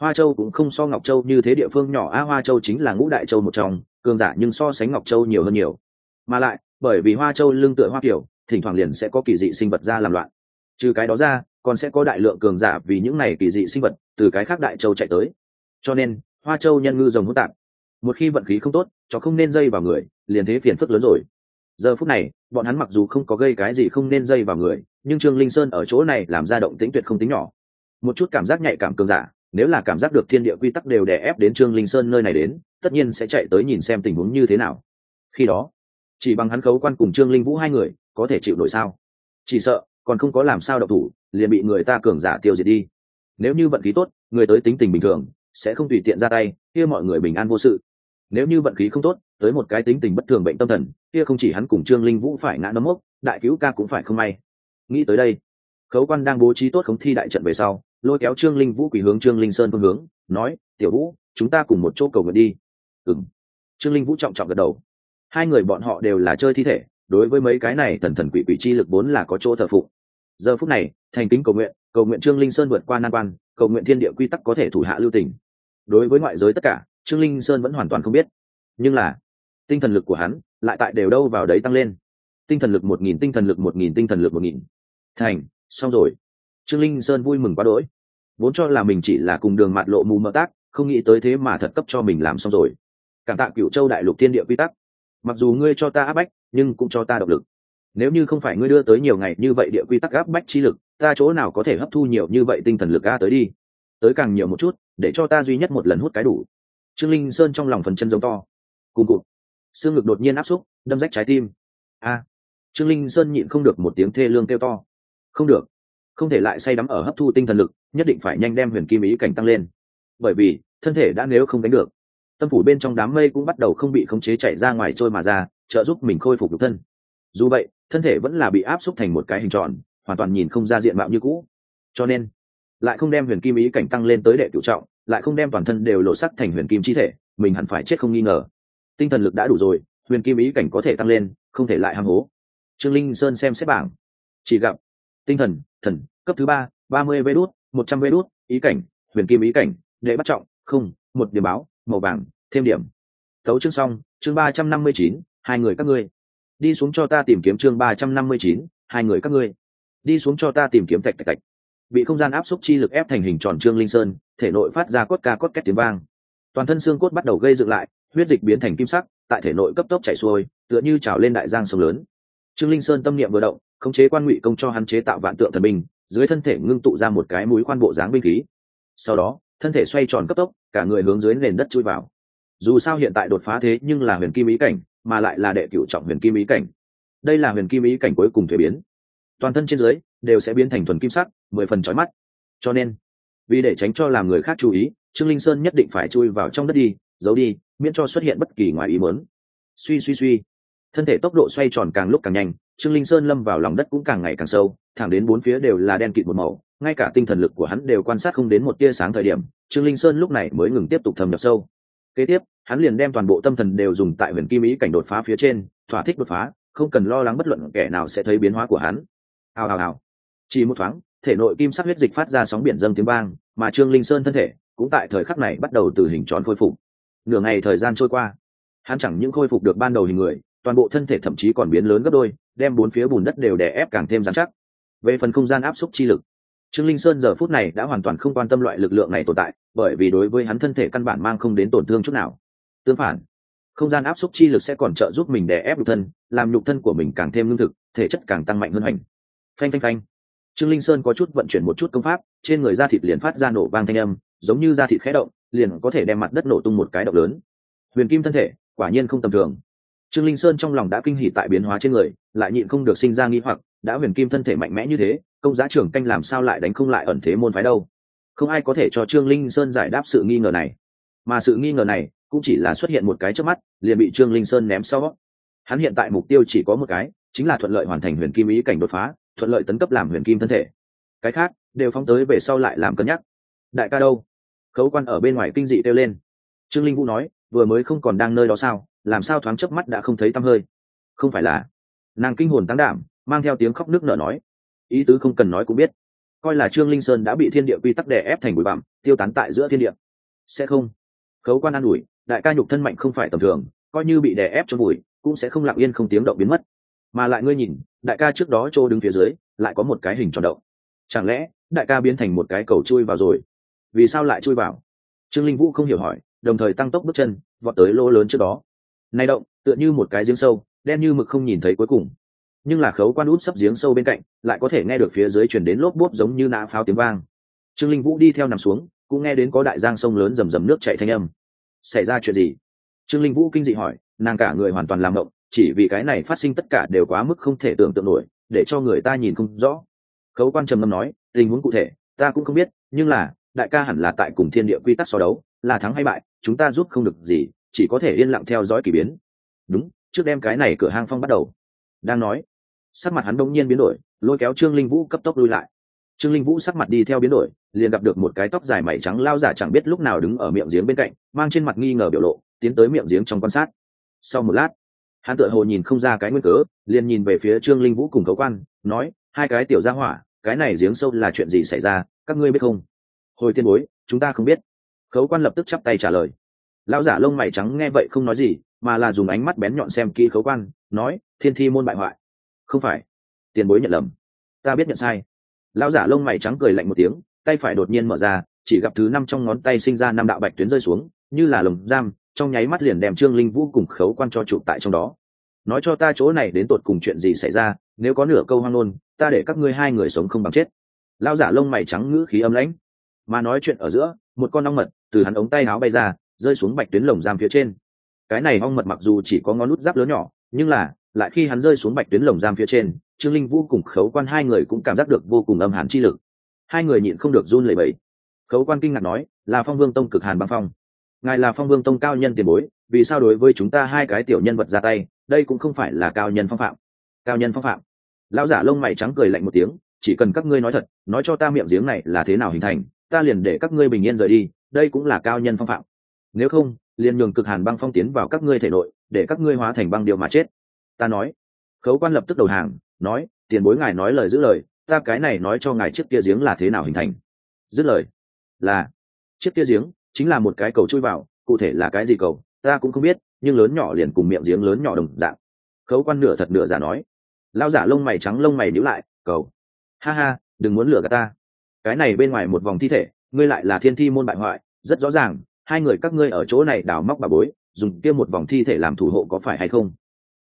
hoa châu cũng không so ngọc châu như thế địa phương nhỏ. A, hoa châu chính là ngũ đại châu một trong, cường giả nhưng so sánh ngọc châu nhiều hơn nhiều. Mà lại, bởi vì hoa châu lương tựa hoa kiểu, thỉnh thoảng liền sẽ có kỳ dị sinh vật ra làm loạn. Trừ cái đó ra, còn sẽ có đại lượng cường giả vì những này kỳ dị sinh vật từ cái khác đại châu chạy tới. Cho nên, hoa châu nhân ngư rồng hỗn tạp. Một khi vận khí không tốt, cho không nên dây vào người, liền thế phiền phức lớn rồi giờ phút này, bọn hắn mặc dù không có gây cái gì không nên dây vào người, nhưng trương linh sơn ở chỗ này làm ra động tính tuyệt không tính nhỏ. Một chút cảm giác nhạy cảm cường giả, nếu là cảm giác được thiên địa quy tắc đều đè ép đến trương linh sơn nơi này đến, tất nhiên sẽ chạy tới nhìn xem tình huống như thế nào. Khi đó, chỉ bằng hắn khấu quan cùng trương linh vũ hai người, có thể chịu nổi sao? Chỉ sợ, còn không có làm sao độc thủ, liền bị người ta cường giả tiêu diệt đi. Nếu như vận khí tốt, người tới tính tình bình thường, sẽ không tùy tiện ra tay, kia mọi người bình an vô sự nếu như vận khí không tốt, tới một cái tính tình bất thường bệnh tâm thần, kia không chỉ hắn cùng trương linh vũ phải ngã nấm mốc, đại cứu ca cũng phải không may. Nghĩ tới đây, khấu quan đang bố trí tốt khống thi đại trận về sau, lôi kéo trương linh vũ quỷ hướng trương linh sơn phương hướng, nói, tiểu vũ, chúng ta cùng một chỗ cầu nguyện đi. Ừng trương linh vũ trọng trọng gật đầu. Hai người bọn họ đều là chơi thi thể, đối với mấy cái này thần thần quỷ quỷ chi lực vốn là có chỗ thờ phụng. Giờ phút này, thành kính cầu nguyện cầu nguyện trương linh sơn vượt qua nan quan, cầu nguyện thiên địa quy tắc có thể thủ hạ lưu tình. Đối với ngoại giới tất cả trương linh sơn vẫn hoàn toàn không biết. Nhưng là, tinh thần lực của hắn lại tại đều đâu vào đấy tăng lên. Tinh thần lực một nghìn, tinh thần lực một nghìn, tinh thần lực một nghìn. Thành, xong rồi. Trương linh sơn vui mừng quá đỗi. Vốn cho là mình chỉ là cùng đường mạt lộ mù mơ tác, không nghĩ tới thế mà thật cấp cho mình làm xong rồi. Cảm tạ cựu châu đại lục thiên địa quy tắc. Mặc dù ngươi cho ta áp bách, nhưng cũng cho ta động lực. Nếu như không phải ngươi đưa tới nhiều ngày như vậy địa quy tắc áp bách chi lực, ta chỗ nào có thể hấp thu nhiều như vậy tinh thần lực ga tới đi? Tới càng nhiều một chút, để cho ta duy nhất một lần hút cái đủ trương linh sơn trong lòng phần chân giống to. Cùng cụt. Xương ngực đột nhiên áp xúc, đâm rách trái tim. A. Trương linh sơn nhịn không được một tiếng thê lương kêu to. Không được. Không thể lại say đắm ở hấp thu tinh thần lực, nhất định phải nhanh đem huyền kim ý cảnh tăng lên. Bởi vì, thân thể đã nếu không đánh được, tâm phủ bên trong đám mây cũng bắt đầu không bị khống chế chạy ra ngoài trôi mà ra, trợ giúp mình khôi phục được thân. Dù vậy, thân thể vẫn là bị áp xúc thành một cái hình tròn, hoàn toàn nhìn không ra diện mạo như cũ. Cho nên lại không đem huyền kim ý cảnh tăng lên tới đệ cựu trọng, lại không đem toàn thân đều lộ sắc thành huyền kim chi thể, mình hẳn phải chết không nghi ngờ. Tinh thần lực đã đủ rồi, huyền kim ý cảnh có thể tăng lên, không thể lại ham hố. Trương linh sơn xem xét bảng. Chỉ gặp, tinh thần thần, cấp thứ ba ba mươi vê đốt một trăm vê đốt ý cảnh, huyền kim ý cảnh, đệ bắt trọng, không, một điểm báo, màu vàng, thêm điểm. Tấu chương xong, chương ba trăm năm mươi chín, hai người các ngươi. Đi xuống cho ta tìm kiếm chương ba trăm năm mươi chín, hai người các ngươi. Đi xuống cho ta tìm kiếm tạch tạch tạch bị không gian áp suất chi lực ép thành hình tròn trương linh sơn, thể nội phát ra cốt ca cốt két tiếng vang. Toàn thân xương cốt bắt đầu gây dựng lại, huyết dịch biến thành kim sắc, tại thể nội cấp tốc chảy xuôi, tựa như trào lên đại giang sông lớn. Trương linh sơn tâm niệm vừa động, khống chế quan ngụy công cho hắn chế tạo vạn tượng thần binh, dưới thân thể ngưng tụ ra một cái mũi khoan bộ dáng binh khí. Sau đó, thân thể xoay tròn cấp tốc, cả người hướng dưới nền đất chui vào. Dù sao hiện tại đột phá thế nhưng là huyền kim ý cảnh, mà lại là đệ cửu trọng huyền kim ý cảnh. Đây là huyền kim ý cảnh cuối cùng thuế biến. Toàn thân trên dưới đều sẽ biến thành thuần kim sắc, mười phần trói mắt. Cho nên, vì để tránh cho làm người khác chú ý, trương linh sơn nhất định phải chui vào trong đất đi, giấu đi, miễn cho xuất hiện bất kỳ ngoài ý muốn. Suy suy suy. Thân thể tốc độ xoay tròn càng lúc càng nhanh, trương linh sơn lâm vào lòng đất cũng càng ngày càng sâu, thẳng đến bốn phía đều là đen kịt một màu, ngay cả tinh thần lực của hắn đều quan sát không đến một tia sáng thời điểm, trương linh sơn lúc này mới ngừng tiếp tục thâm nhập sâu. Kế tiếp, hắn liền đem toàn bộ tâm thần đều dùng tại huyền kim ý cảnh đột phá phía trên, thỏa thích đột phá, không cần lo lắng bất luận kẻ nào sẽ thấy biến hóa của hắn. Hào hào hào chỉ một thoáng, thể nội kim sắc huyết dịch phát ra sóng biển dâng tiếng vang, mà trương linh sơn thân thể cũng tại thời khắc này bắt đầu từ hình tròn khôi phục. Nửa ngày thời gian trôi qua, hắn chẳng những khôi phục được ban đầu hình người, toàn bộ thân thể thậm chí còn biến lớn gấp đôi, đem bốn phía bùn đất đều đè ép càng thêm dán chắc. Về phần không gian áp suất chi lực, trương linh sơn giờ phút này đã hoàn toàn không quan tâm loại lực lượng này tồn tại, bởi vì đối với hắn thân thể căn bản mang không đến tổn thương chút nào. Tương phản, không gian áp suất chi lực sẽ còn trợ giúp mình đè ép nhục thân, làm nhục thân của mình càng thêm lương thực, thể chất càng tăng mạnh hơn hành. Phanh phanh phanh trương linh sơn có chút vận chuyển một chút công pháp, trên người da thịt liền phát ra nổ vang thanh âm, giống như da thịt khẽ động, liền có thể đem mặt đất nổ tung một cái động lớn. Huyền kim thân thể, quả nhiên không tầm thường. Trương linh sơn trong lòng đã kinh hỉ tại biến hóa trên người, lại nhịn không được sinh ra nghi hoặc, đã huyền kim thân thể mạnh mẽ như thế, công giá trưởng canh làm sao lại đánh không lại ẩn thế môn phái đâu? Không ai có thể cho trương linh sơn giải đáp sự nghi ngờ này. Mà sự nghi ngờ này, cũng chỉ là xuất hiện một cái trước mắt, liền bị trương linh sơn ném sau. Hắn hiện tại mục tiêu chỉ có một cái, chính là thuận lợi hoàn thành huyền kim ý cảnh đột phá thuận lợi tấn cấp làm huyền kim thân thể. Cái khác, đều phóng tới về sau lại làm cân nhắc. Đại ca đâu? Khấu quan ở bên ngoài kinh dị kêu lên. Trương linh vũ nói, vừa mới không còn đang nơi đó sao? Làm sao thoáng chớp mắt đã không thấy tăm hơi? Không phải là. Nàng kinh hồn tăng đảm, mang theo tiếng khóc nước nở nói. Ý tứ không cần nói cũng biết. Coi là trương linh sơn đã bị thiên địa quy tắc đè ép thành bụi bặm, tiêu tán tại giữa thiên địa. Sẽ không. Khấu quan an ủi, đại ca nhục thân mạnh không phải tầm thường, coi như bị đè ép cho bụi, cũng sẽ không lặng yên không tiếng động biến mất mà lại ngươi nhìn, đại ca trước đó trô đứng phía dưới, lại có một cái hình tròn động. Chẳng lẽ, đại ca biến thành một cái cầu chui vào rồi? Vì sao lại chui vào? Trương linh vũ không hiểu hỏi, đồng thời tăng tốc bước chân, vọt tới lỗ lớn trước đó. Nay động, tựa như một cái giếng sâu, đen như mực không nhìn thấy cuối cùng. Nhưng là khấu quan út sắp giếng sâu bên cạnh, lại có thể nghe được phía dưới chuyển đến lốp bốp giống như nã pháo tiếng vang. Trương linh vũ đi theo nằm xuống, cũng nghe đến có đại giang sông lớn rầm rầm nước chạy thanh âm. Xảy ra chuyện gì? Trương linh vũ kinh dị hỏi, nàng cả người hoàn toàn làm động chỉ vì cái này phát sinh tất cả đều quá mức không thể tưởng tượng nổi, để cho người ta nhìn không rõ. Khấu quan trầm ngâm nói, tình huống cụ thể, ta cũng không biết, nhưng là, đại ca hẳn là tại cùng thiên địa quy tắc so đấu, là thắng hay bại, chúng ta giúp không được gì, chỉ có thể yên lặng theo dõi k ỳ biến. Đúng, trước đem cái này cửa hang phong bắt đầu. Đang nói, sắc mặt hắn đông nhiên biến đổi, lôi kéo trương linh vũ cấp tốc lui lại. Trương linh vũ sắc mặt đi theo biến đổi, liền gặp được một cái tóc dài mảy trắng lao giả chẳng biết lúc nào đứng ở miệng giếng bên cạnh, mang trên mặt nghi ngờ biểu lộ, tiến tới miệng giếng trong quan sát. Sau một lát hắn tựa hồ nhìn không ra cái nguyên cớ, liền nhìn về phía trương linh vũ cùng cấu quan, nói, hai cái tiểu gia hỏa, cái này giếng sâu là chuyện gì xảy ra, các ngươi biết không? Hồi tiên bối, chúng ta không biết. Khấu quan lập tức chắp tay trả lời. Lão giả lông mày trắng nghe vậy không nói gì, mà là dùng ánh mắt bén nhọn xem kỹ khấu quan, nói, thiên thi môn bại hoại. Không phải. Tiền bối nhận lầm. Ta biết nhận sai. Lão giả lông mày trắng cười lạnh một tiếng, tay phải đột nhiên mở ra, chỉ gặp thứ năm trong ngón tay sinh ra năm đạo bạch tuyến rơi xuống, như là lồng giam trong nháy mắt liền đem trương linh vũ cùng khấu quan cho chụp tại trong đó. Nói cho ta chỗ này đến tột cùng chuyện gì xảy ra, nếu có nửa câu hoang nôn ta để các ngươi hai người sống không bằng chết. Lao giả lông mày trắng ngữ khí âm lãnh. Mà nói chuyện ở giữa, một con ong mật từ hắn ống tay áo bay ra, rơi xuống bạch tuyến lồng giam phía trên. Cái này ong mật mặc dù chỉ có ngón nút giáp lớn nhỏ, nhưng là, lại khi hắn rơi xuống bạch tuyến lồng giam phía trên, trương linh vũ cùng khấu quan hai người cũng cảm giác được vô cùng âm hàn chi lực. Hai người nhịn không được run lẩy bẩy. Khấu quan kinh ngạc nói, là phong vương tông cực hàn băng phong ngài là phong vương tông cao nhân tiền bối, vì sao đối với chúng ta hai cái tiểu nhân vật ra tay, đây cũng không phải là cao nhân phong phạm. Cao nhân phong phạm. Lão giả lông mày trắng cười lạnh một tiếng, chỉ cần các ngươi nói thật, nói cho ta miệng giếng này là thế nào hình thành, ta liền để các ngươi bình yên rời đi, đây cũng là cao nhân phong phạm. Nếu không, liền nhường cực hàn băng phong tiến vào các ngươi thể nội, để các ngươi hóa thành băng điều mà chết. Ta nói. Khấu quan lập tức đầu hàng, nói, tiền bối ngài nói lời giữ lời, ta cái này nói cho ngài chiếc kia giếng là thế nào hình thành? Dứt lời. Là, chiếc kia giếng chính là một cái cầu chui vào, cụ thể là cái gì cầu, ta cũng không biết, nhưng lớn nhỏ liền cùng miệng giếng lớn nhỏ đồng dạng. Khấu quan nửa thật nửa giả nói. Lao giả lông mày trắng lông mày níu lại, cầu. Ha ha, đừng muốn lừa gạt ta. Cái này bên ngoài một vòng thi thể, ngươi lại là thiên thi môn bại hoại, rất rõ ràng, hai người các ngươi ở chỗ này đào móc bà bối, dùng kia một vòng thi thể làm thủ hộ có phải hay không?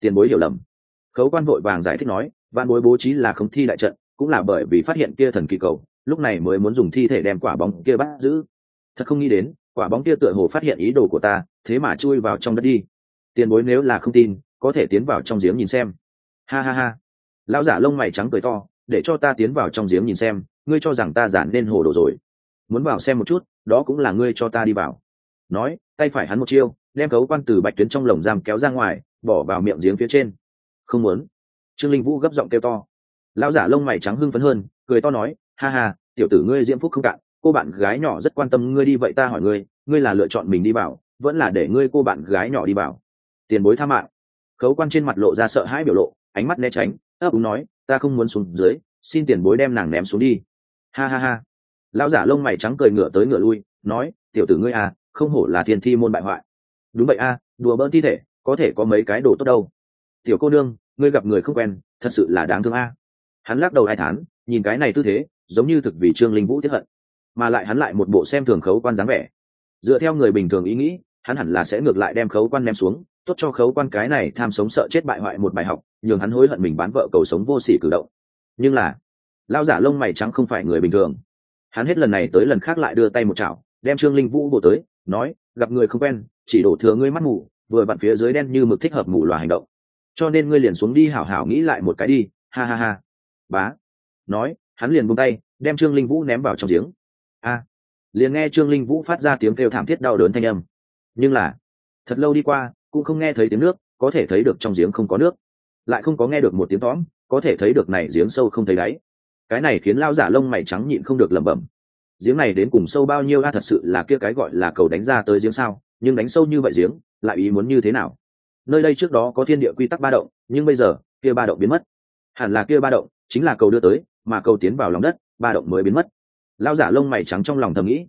Tiền bối hiểu lầm. Khấu quan vội vàng giải thích nói văn bối bố trí là không thi đại trận, cũng là bởi vì phát hiện kia thần kỳ cầu, lúc này mới muốn dùng thi thể đem quả bóng kia bắt giữ thật không nghĩ đến, quả bóng kia tựa hồ phát hiện ý đồ của ta, thế mà chui vào trong đất đi. Tiền bối nếu là không tin, có thể tiến vào trong giếng nhìn xem. Ha ha ha. Lão giả lông mày trắng cười to, để cho ta tiến vào trong giếng nhìn xem, ngươi cho rằng ta giản nên hồ đồ rồi. Muốn vào xem một chút, đó cũng là ngươi cho ta đi vào. Nói, tay phải hắn một chiêu, đem cấu quan từ bạch tuyến trong lồng giam kéo ra ngoài, bỏ vào miệng giếng phía trên. Không muốn. Trương linh vũ gấp giọng kêu to. Lão giả lông mày trắng hưng phấn hơn, cười to nói, ha ha, tiểu tử ngươi diễm phúc không cạn cô bạn gái nhỏ rất quan tâm ngươi đi vậy ta hỏi ngươi ngươi là lựa chọn mình đi vào vẫn là để ngươi cô bạn gái nhỏ đi vào? Tiền bối tha mạng. Khấu quan trên mặt lộ ra sợ hãi biểu lộ ánh mắt né tránh ấp úng nói ta không muốn xuống dưới xin tiền bối đem nàng ném xuống đi. Ha ha ha. Lão giả lông mày trắng cười ngửa tới ngửa lui nói tiểu tử ngươi à không hổ là thiên thi môn bại hoại. Đúng vậy a à, đùa bỡn thi thể có thể có mấy cái đồ tốt đâu. Tiểu cô nương ngươi gặp người không quen thật sự là đáng thương a. Hắn lắc đầu hai tháng, nhìn cái này tư thế giống như thực vì trương linh vũ tiếp hận mà lại hắn lại một bộ xem thường khấu quan dáng vẻ. Dựa theo người bình thường ý nghĩ, hắn hẳn là sẽ ngược lại đem khấu quan ném xuống, tốt cho khấu quan cái này tham sống sợ chết bại hoại một bài học, nhường hắn hối hận mình bán vợ cầu sống vô sỉ cử động. Nhưng là lao giả lông mày trắng không phải người bình thường. Hắn hết lần này tới lần khác lại đưa tay một chảo, đem trương linh vũ bộ tới, nói, gặp người không quen, chỉ đổ thừa ngươi mắt mù, vừa vặn phía dưới đen như mực thích hợp mù loà hành động. Cho nên ngươi liền xuống đi hảo hảo nghĩ lại một cái đi, ha ha ha. Bá, nói, hắn liền buông tay, đem trương linh vũ ném vào trong giếng a. Liền nghe trương linh vũ phát ra tiếng kêu thảm thiết đau đớn thanh âm. Nhưng là, thật lâu đi qua, cũng không nghe thấy tiếng nước, có thể thấy được trong giếng không có nước. Lại không có nghe được một tiếng tõm, có thể thấy được này giếng sâu không thấy đáy. Cái này khiến lao giả lông mày trắng nhịn không được lẩm bẩm. Giếng này đến cùng sâu bao nhiêu a, thật sự là kia cái gọi là cầu đánh ra tới giếng sao, nhưng đánh sâu như vậy giếng, lại ý muốn như thế nào? Nơi đây trước đó có thiên địa quy tắc ba động, nhưng bây giờ, kia ba động biến mất. Hẳn là kia ba động chính là cầu đưa tới, mà cầu tiến vào lòng đất, ba động mới biến mất lao giả lông mày trắng trong lòng thầm nghĩ.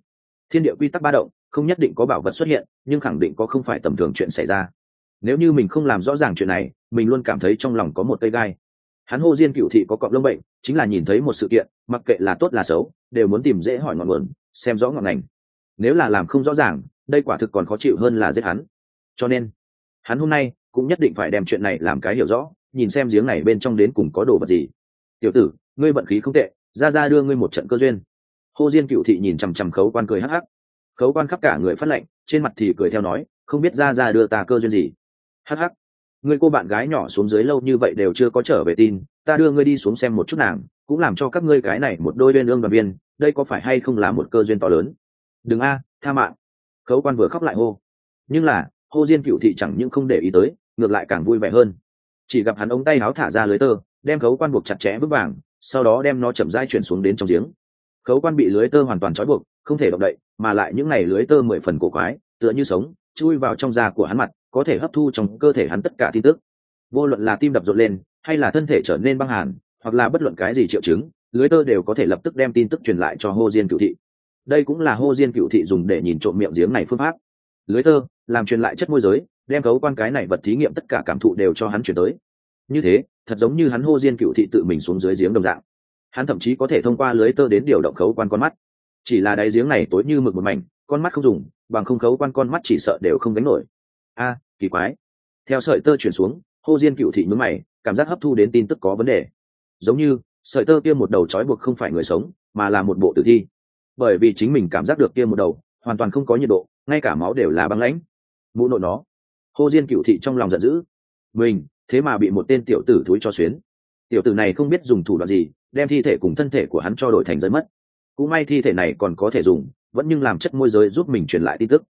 Thiên địa quy tắc ba động, không nhất định có bảo vật xuất hiện, nhưng khẳng định có không phải tầm thường chuyện xảy ra. Nếu như mình không làm rõ ràng chuyện này, mình luôn cảm thấy trong lòng có một cây gai. Hắn hô diên cựu thị có cọp lông bệnh, chính là nhìn thấy một sự kiện, mặc kệ là tốt là xấu, đều muốn tìm dễ hỏi ngọn nguồn, xem rõ ngọn ngành. Nếu là làm không rõ ràng, đây quả thực còn khó chịu hơn là giết hắn. Cho nên, hắn hôm nay cũng nhất định phải đem chuyện này làm cái hiểu rõ, nhìn xem giếng này bên trong đến cùng có đồ vật gì. Tiểu tử, ngươi vận khí không tệ, ra ra đưa ngươi một trận cơ duyên hô diên cựu thị nhìn chằm chằm khấu quan cười hắc hắc. Khấu quan khắp cả người phát lệnh, trên mặt thì cười theo nói, không biết ra ra đưa ta cơ duyên gì. Hắc hắc. Người cô bạn gái nhỏ xuống dưới lâu như vậy đều chưa có trở về tin, ta đưa ngươi đi xuống xem một chút nàng, cũng làm cho các ngươi cái này một đôi viên ương đoàn viên, đây có phải hay không là một cơ duyên to lớn? Đừng a, tha mạng. Khấu quan vừa khóc lại hô. Nhưng là hô diên cựu thị chẳng những không để ý tới, ngược lại càng vui vẻ hơn. Chỉ gặp hắn ống tay áo thả ra lưới tơ, đem khấu quan buộc chặt chẽ vững vàng, sau đó đem nó chậm dai chuyển xuống đến trong giếng khấu quan bị lưới tơ hoàn toàn trói buộc, không thể động đậy, mà lại những ngày lưới tơ mười phần cổ quái, tựa như sống, chui vào trong da của hắn mặt, có thể hấp thu trong cơ thể hắn tất cả tin tức. Vô luận là tim đập rộn lên, hay là thân thể trở nên băng hàn, hoặc là bất luận cái gì triệu chứng, lưới tơ đều có thể lập tức đem tin tức truyền lại cho hô diên cựu thị. Đây cũng là hô diên cựu thị dùng để nhìn trộm miệng giếng này phương pháp. Lưới tơ, làm truyền lại chất môi giới, đem cấu quan cái này vật thí nghiệm tất cả cảm thụ đều cho hắn chuyển tới. Như thế, thật giống như hắn hô diên cựu thị tự mình xuống dưới giếng đồng dạng hắn thậm chí có thể thông qua lưới tơ đến điều động khấu quan con mắt. Chỉ là đáy giếng này tối như mực một mảnh, con mắt không dùng, bằng không khấu quan con mắt chỉ sợ đều không đánh nổi. A, kỳ quái. Theo sợi tơ chuyển xuống, hô diên cựu thị nhướng mày, cảm giác hấp thu đến tin tức có vấn đề. Giống như, sợi tơ kia một đầu trói buộc không phải người sống, mà là một bộ tử thi. Bởi vì chính mình cảm giác được kia một đầu, hoàn toàn không có nhiệt độ, ngay cả máu đều là băng lãnh. Mũ nội nó. Hô diên cựu thị trong lòng giận dữ. Mình, thế mà bị một tên tiểu tử thúi cho xuyến. Tiểu tử này không biết dùng thủ đoạn gì đem thi thể cùng thân thể của hắn cho đổi thành giới mất. Cũng may thi thể này còn có thể dùng, vẫn nhưng làm chất môi giới giúp mình truyền lại tin tức.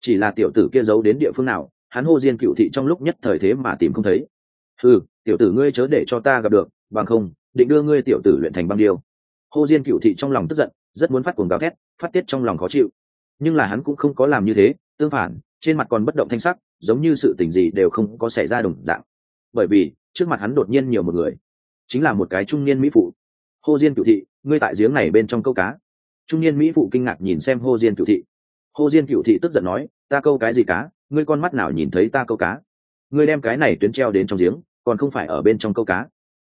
Chỉ là tiểu tử kia giấu đến địa phương nào, hắn hô diên cựu thị trong lúc nhất thời thế mà tìm không thấy. Ừ tiểu tử ngươi chớ để cho ta gặp được, bằng không, định đưa ngươi tiểu tử luyện thành băng điêu. Hô diên cựu thị trong lòng tức giận, rất muốn phát cuồng gào thét, phát tiết trong lòng khó chịu. Nhưng là hắn cũng không có làm như thế, tương phản, trên mặt còn bất động thanh sắc, giống như sự tình gì đều không có xảy ra đồng dạng. Bởi vì, trước mặt hắn đột nhiên nhiều một người, chính là một cái trung niên mỹ phụ hô diên cựu thị, ngươi tại giếng này bên trong câu cá. Trung niên mỹ phụ kinh ngạc nhìn xem hô diên cựu thị. Hô diên cựu thị tức giận nói, ta câu cái gì cá? Ngươi con mắt nào nhìn thấy ta câu cá? Ngươi đem cái này tuyến treo đến trong giếng, còn không phải ở bên trong câu cá.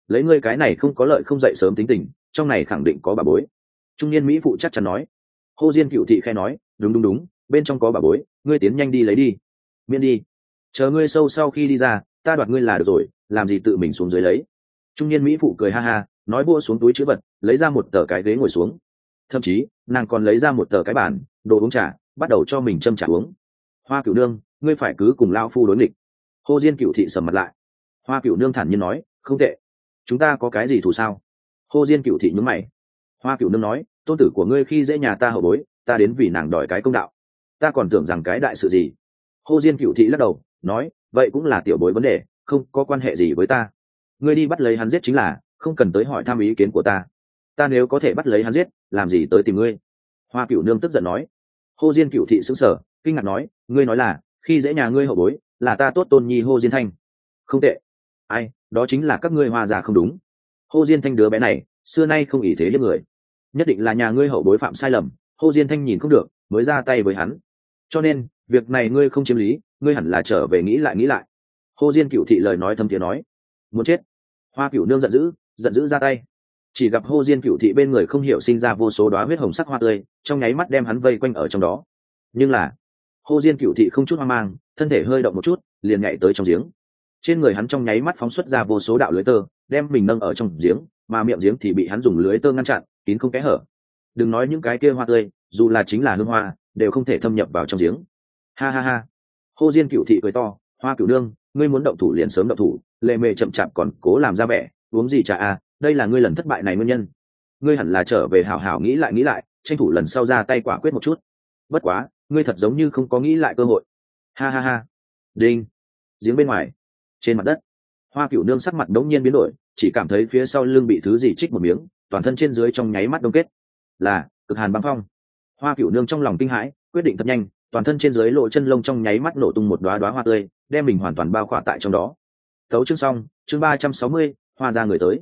Lấy ngươi cái này không có lợi không dậy sớm tính tình, trong này khẳng định có bà bối. Trung niên mỹ phụ chắc chắn nói. Hô diên cựu thị khai nói, đúng đúng đúng, bên trong có bà bối, ngươi tiến nhanh đi lấy đi. Miễn đi. Chờ ngươi sâu sau khi đi ra, ta đoạt ngươi là được rồi, làm gì tự mình xuống dưới lấy. Trung niên mỹ phụ cười ha ha nói bua xuống túi chữ vật, lấy ra một tờ cái ghế ngồi xuống. Thậm chí, nàng còn lấy ra một tờ cái bản đồ uống trà, bắt đầu cho mình châm trà uống. Hoa cửu nương, ngươi phải cứ cùng lao phu đối nghịch. Hô diên cựu thị sầm mặt lại. Hoa cửu nương thản nhiên nói, không tệ. Chúng ta có cái gì thù sao? Hô diên cựu thị nhúng mày. Hoa cửu nương nói, tôn tử của ngươi khi dễ nhà ta hậu bối, ta đến vì nàng đòi cái công đạo. Ta còn tưởng rằng cái đại sự gì? Hô diên cựu thị lắc đầu, nói, vậy cũng là tiểu bối vấn đề, không có quan hệ gì với ta. Ngươi đi bắt lấy hắn giết chính là không cần tới hỏi thăm ý kiến của ta. Ta nếu có thể bắt lấy hắn giết, làm gì tới tìm ngươi? Hoa Cửu nương tức giận nói. Hô diên Cửu thị xứng sở kinh ngạc nói, ngươi nói là, khi dễ nhà ngươi hậu bối, là ta tốt tôn nhi hô diên thanh. Không tệ. Ai, đó chính là các ngươi hoa già không đúng. Hô diên thanh đứa bé này, xưa nay không ý thế hiếp người. Nhất định là nhà ngươi hậu bối phạm sai lầm, hô diên thanh nhìn không được, mới ra tay với hắn. Cho nên, việc này ngươi không chiếm lý, ngươi hẳn là trở về nghĩ lại nghĩ lại. Hô diên cựu thị lời nói thâm tiếng nói. Muốn chết. Hoa cựu nương giận dữ giận dữ ra tay. Chỉ gặp hô diên cựu thị bên người không hiểu sinh ra vô số đoá huyết hồng sắc hoa tươi, trong nháy mắt đem hắn vây quanh ở trong đó. Nhưng là, hô diên cựu thị không chút hoang mang, thân thể hơi động một chút, liền nhảy tới trong giếng. Trên người hắn trong nháy mắt phóng xuất ra vô số đạo lưới tơ, đem mình nâng ở trong giếng, mà miệng giếng thì bị hắn dùng lưới tơ ngăn chặn, kín không kẽ hở. Đừng nói những cái kia hoa tươi, dù là chính là hương hoa, đều không thể thâm nhập vào trong giếng. Ha ha ha. Hô diên cựu thị cười to, hoa cửu nương, ngươi muốn động thủ liền sớm động thủ, lệ mề chậm chạp còn cố làm ra vẻ uống gì trà à đây là ngươi lần thất bại này nguyên nhân. Ngươi hẳn là trở về hảo hảo nghĩ lại nghĩ lại, tranh thủ lần sau ra tay quả quyết một chút. Bất quá, ngươi thật giống như không có nghĩ lại cơ hội. Ha ha ha. Đinh. Giếng bên ngoài. Trên mặt đất. Hoa cửu nương sắc mặt đống nhiên biến đổi, chỉ cảm thấy phía sau lưng bị thứ gì chích một miếng, toàn thân trên dưới trong nháy mắt đông kết. Là, cực hàn băng phong. Hoa cửu nương trong lòng kinh hãi, quyết định thật nhanh, toàn thân trên dưới lộ chân lông trong nháy mắt nổ tung một đoá đoá hoa tươi, đem mình hoàn toàn bao khỏa tại trong đó. Tấu chương xong, chương ba trăm sáu mươi hoa ra người tới.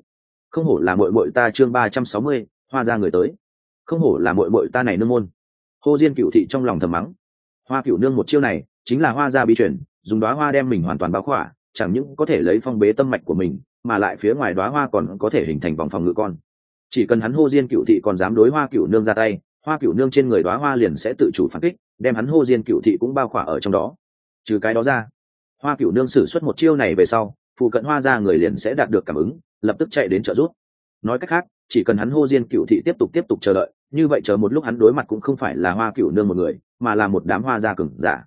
Không hổ là mội mội ta chương ba trăm sáu mươi, hoa ra người tới. Không hổ là mội mội ta này nương môn. Hô diên cựu thị trong lòng thầm mắng. Hoa cựu nương một chiêu này, chính là hoa gia bi chuyển dùng đoá hoa đem mình hoàn toàn bao khỏa, chẳng những có thể lấy phong bế tâm mạch của mình, mà lại phía ngoài đoá hoa còn có thể hình thành vòng phòng ngự con. Chỉ cần hắn hô diên cựu thị còn dám đối hoa cựu nương ra tay, hoa cựu nương trên người đoá hoa liền sẽ tự chủ phản kích, đem hắn hô diên cựu thị cũng bao khỏa ở trong đó. Trừ cái đó ra, hoa cựu nương xử suất một chiêu này về sau phụ cận hoa ra người liền sẽ đạt được cảm ứng, lập tức chạy đến trợ giúp. Nói cách khác, chỉ cần hắn hô diên cựu thị tiếp tục tiếp tục chờ đợi, như vậy chờ một lúc hắn đối mặt cũng không phải là hoa cựu nương một người, mà là một đám hoa gia cừng giả.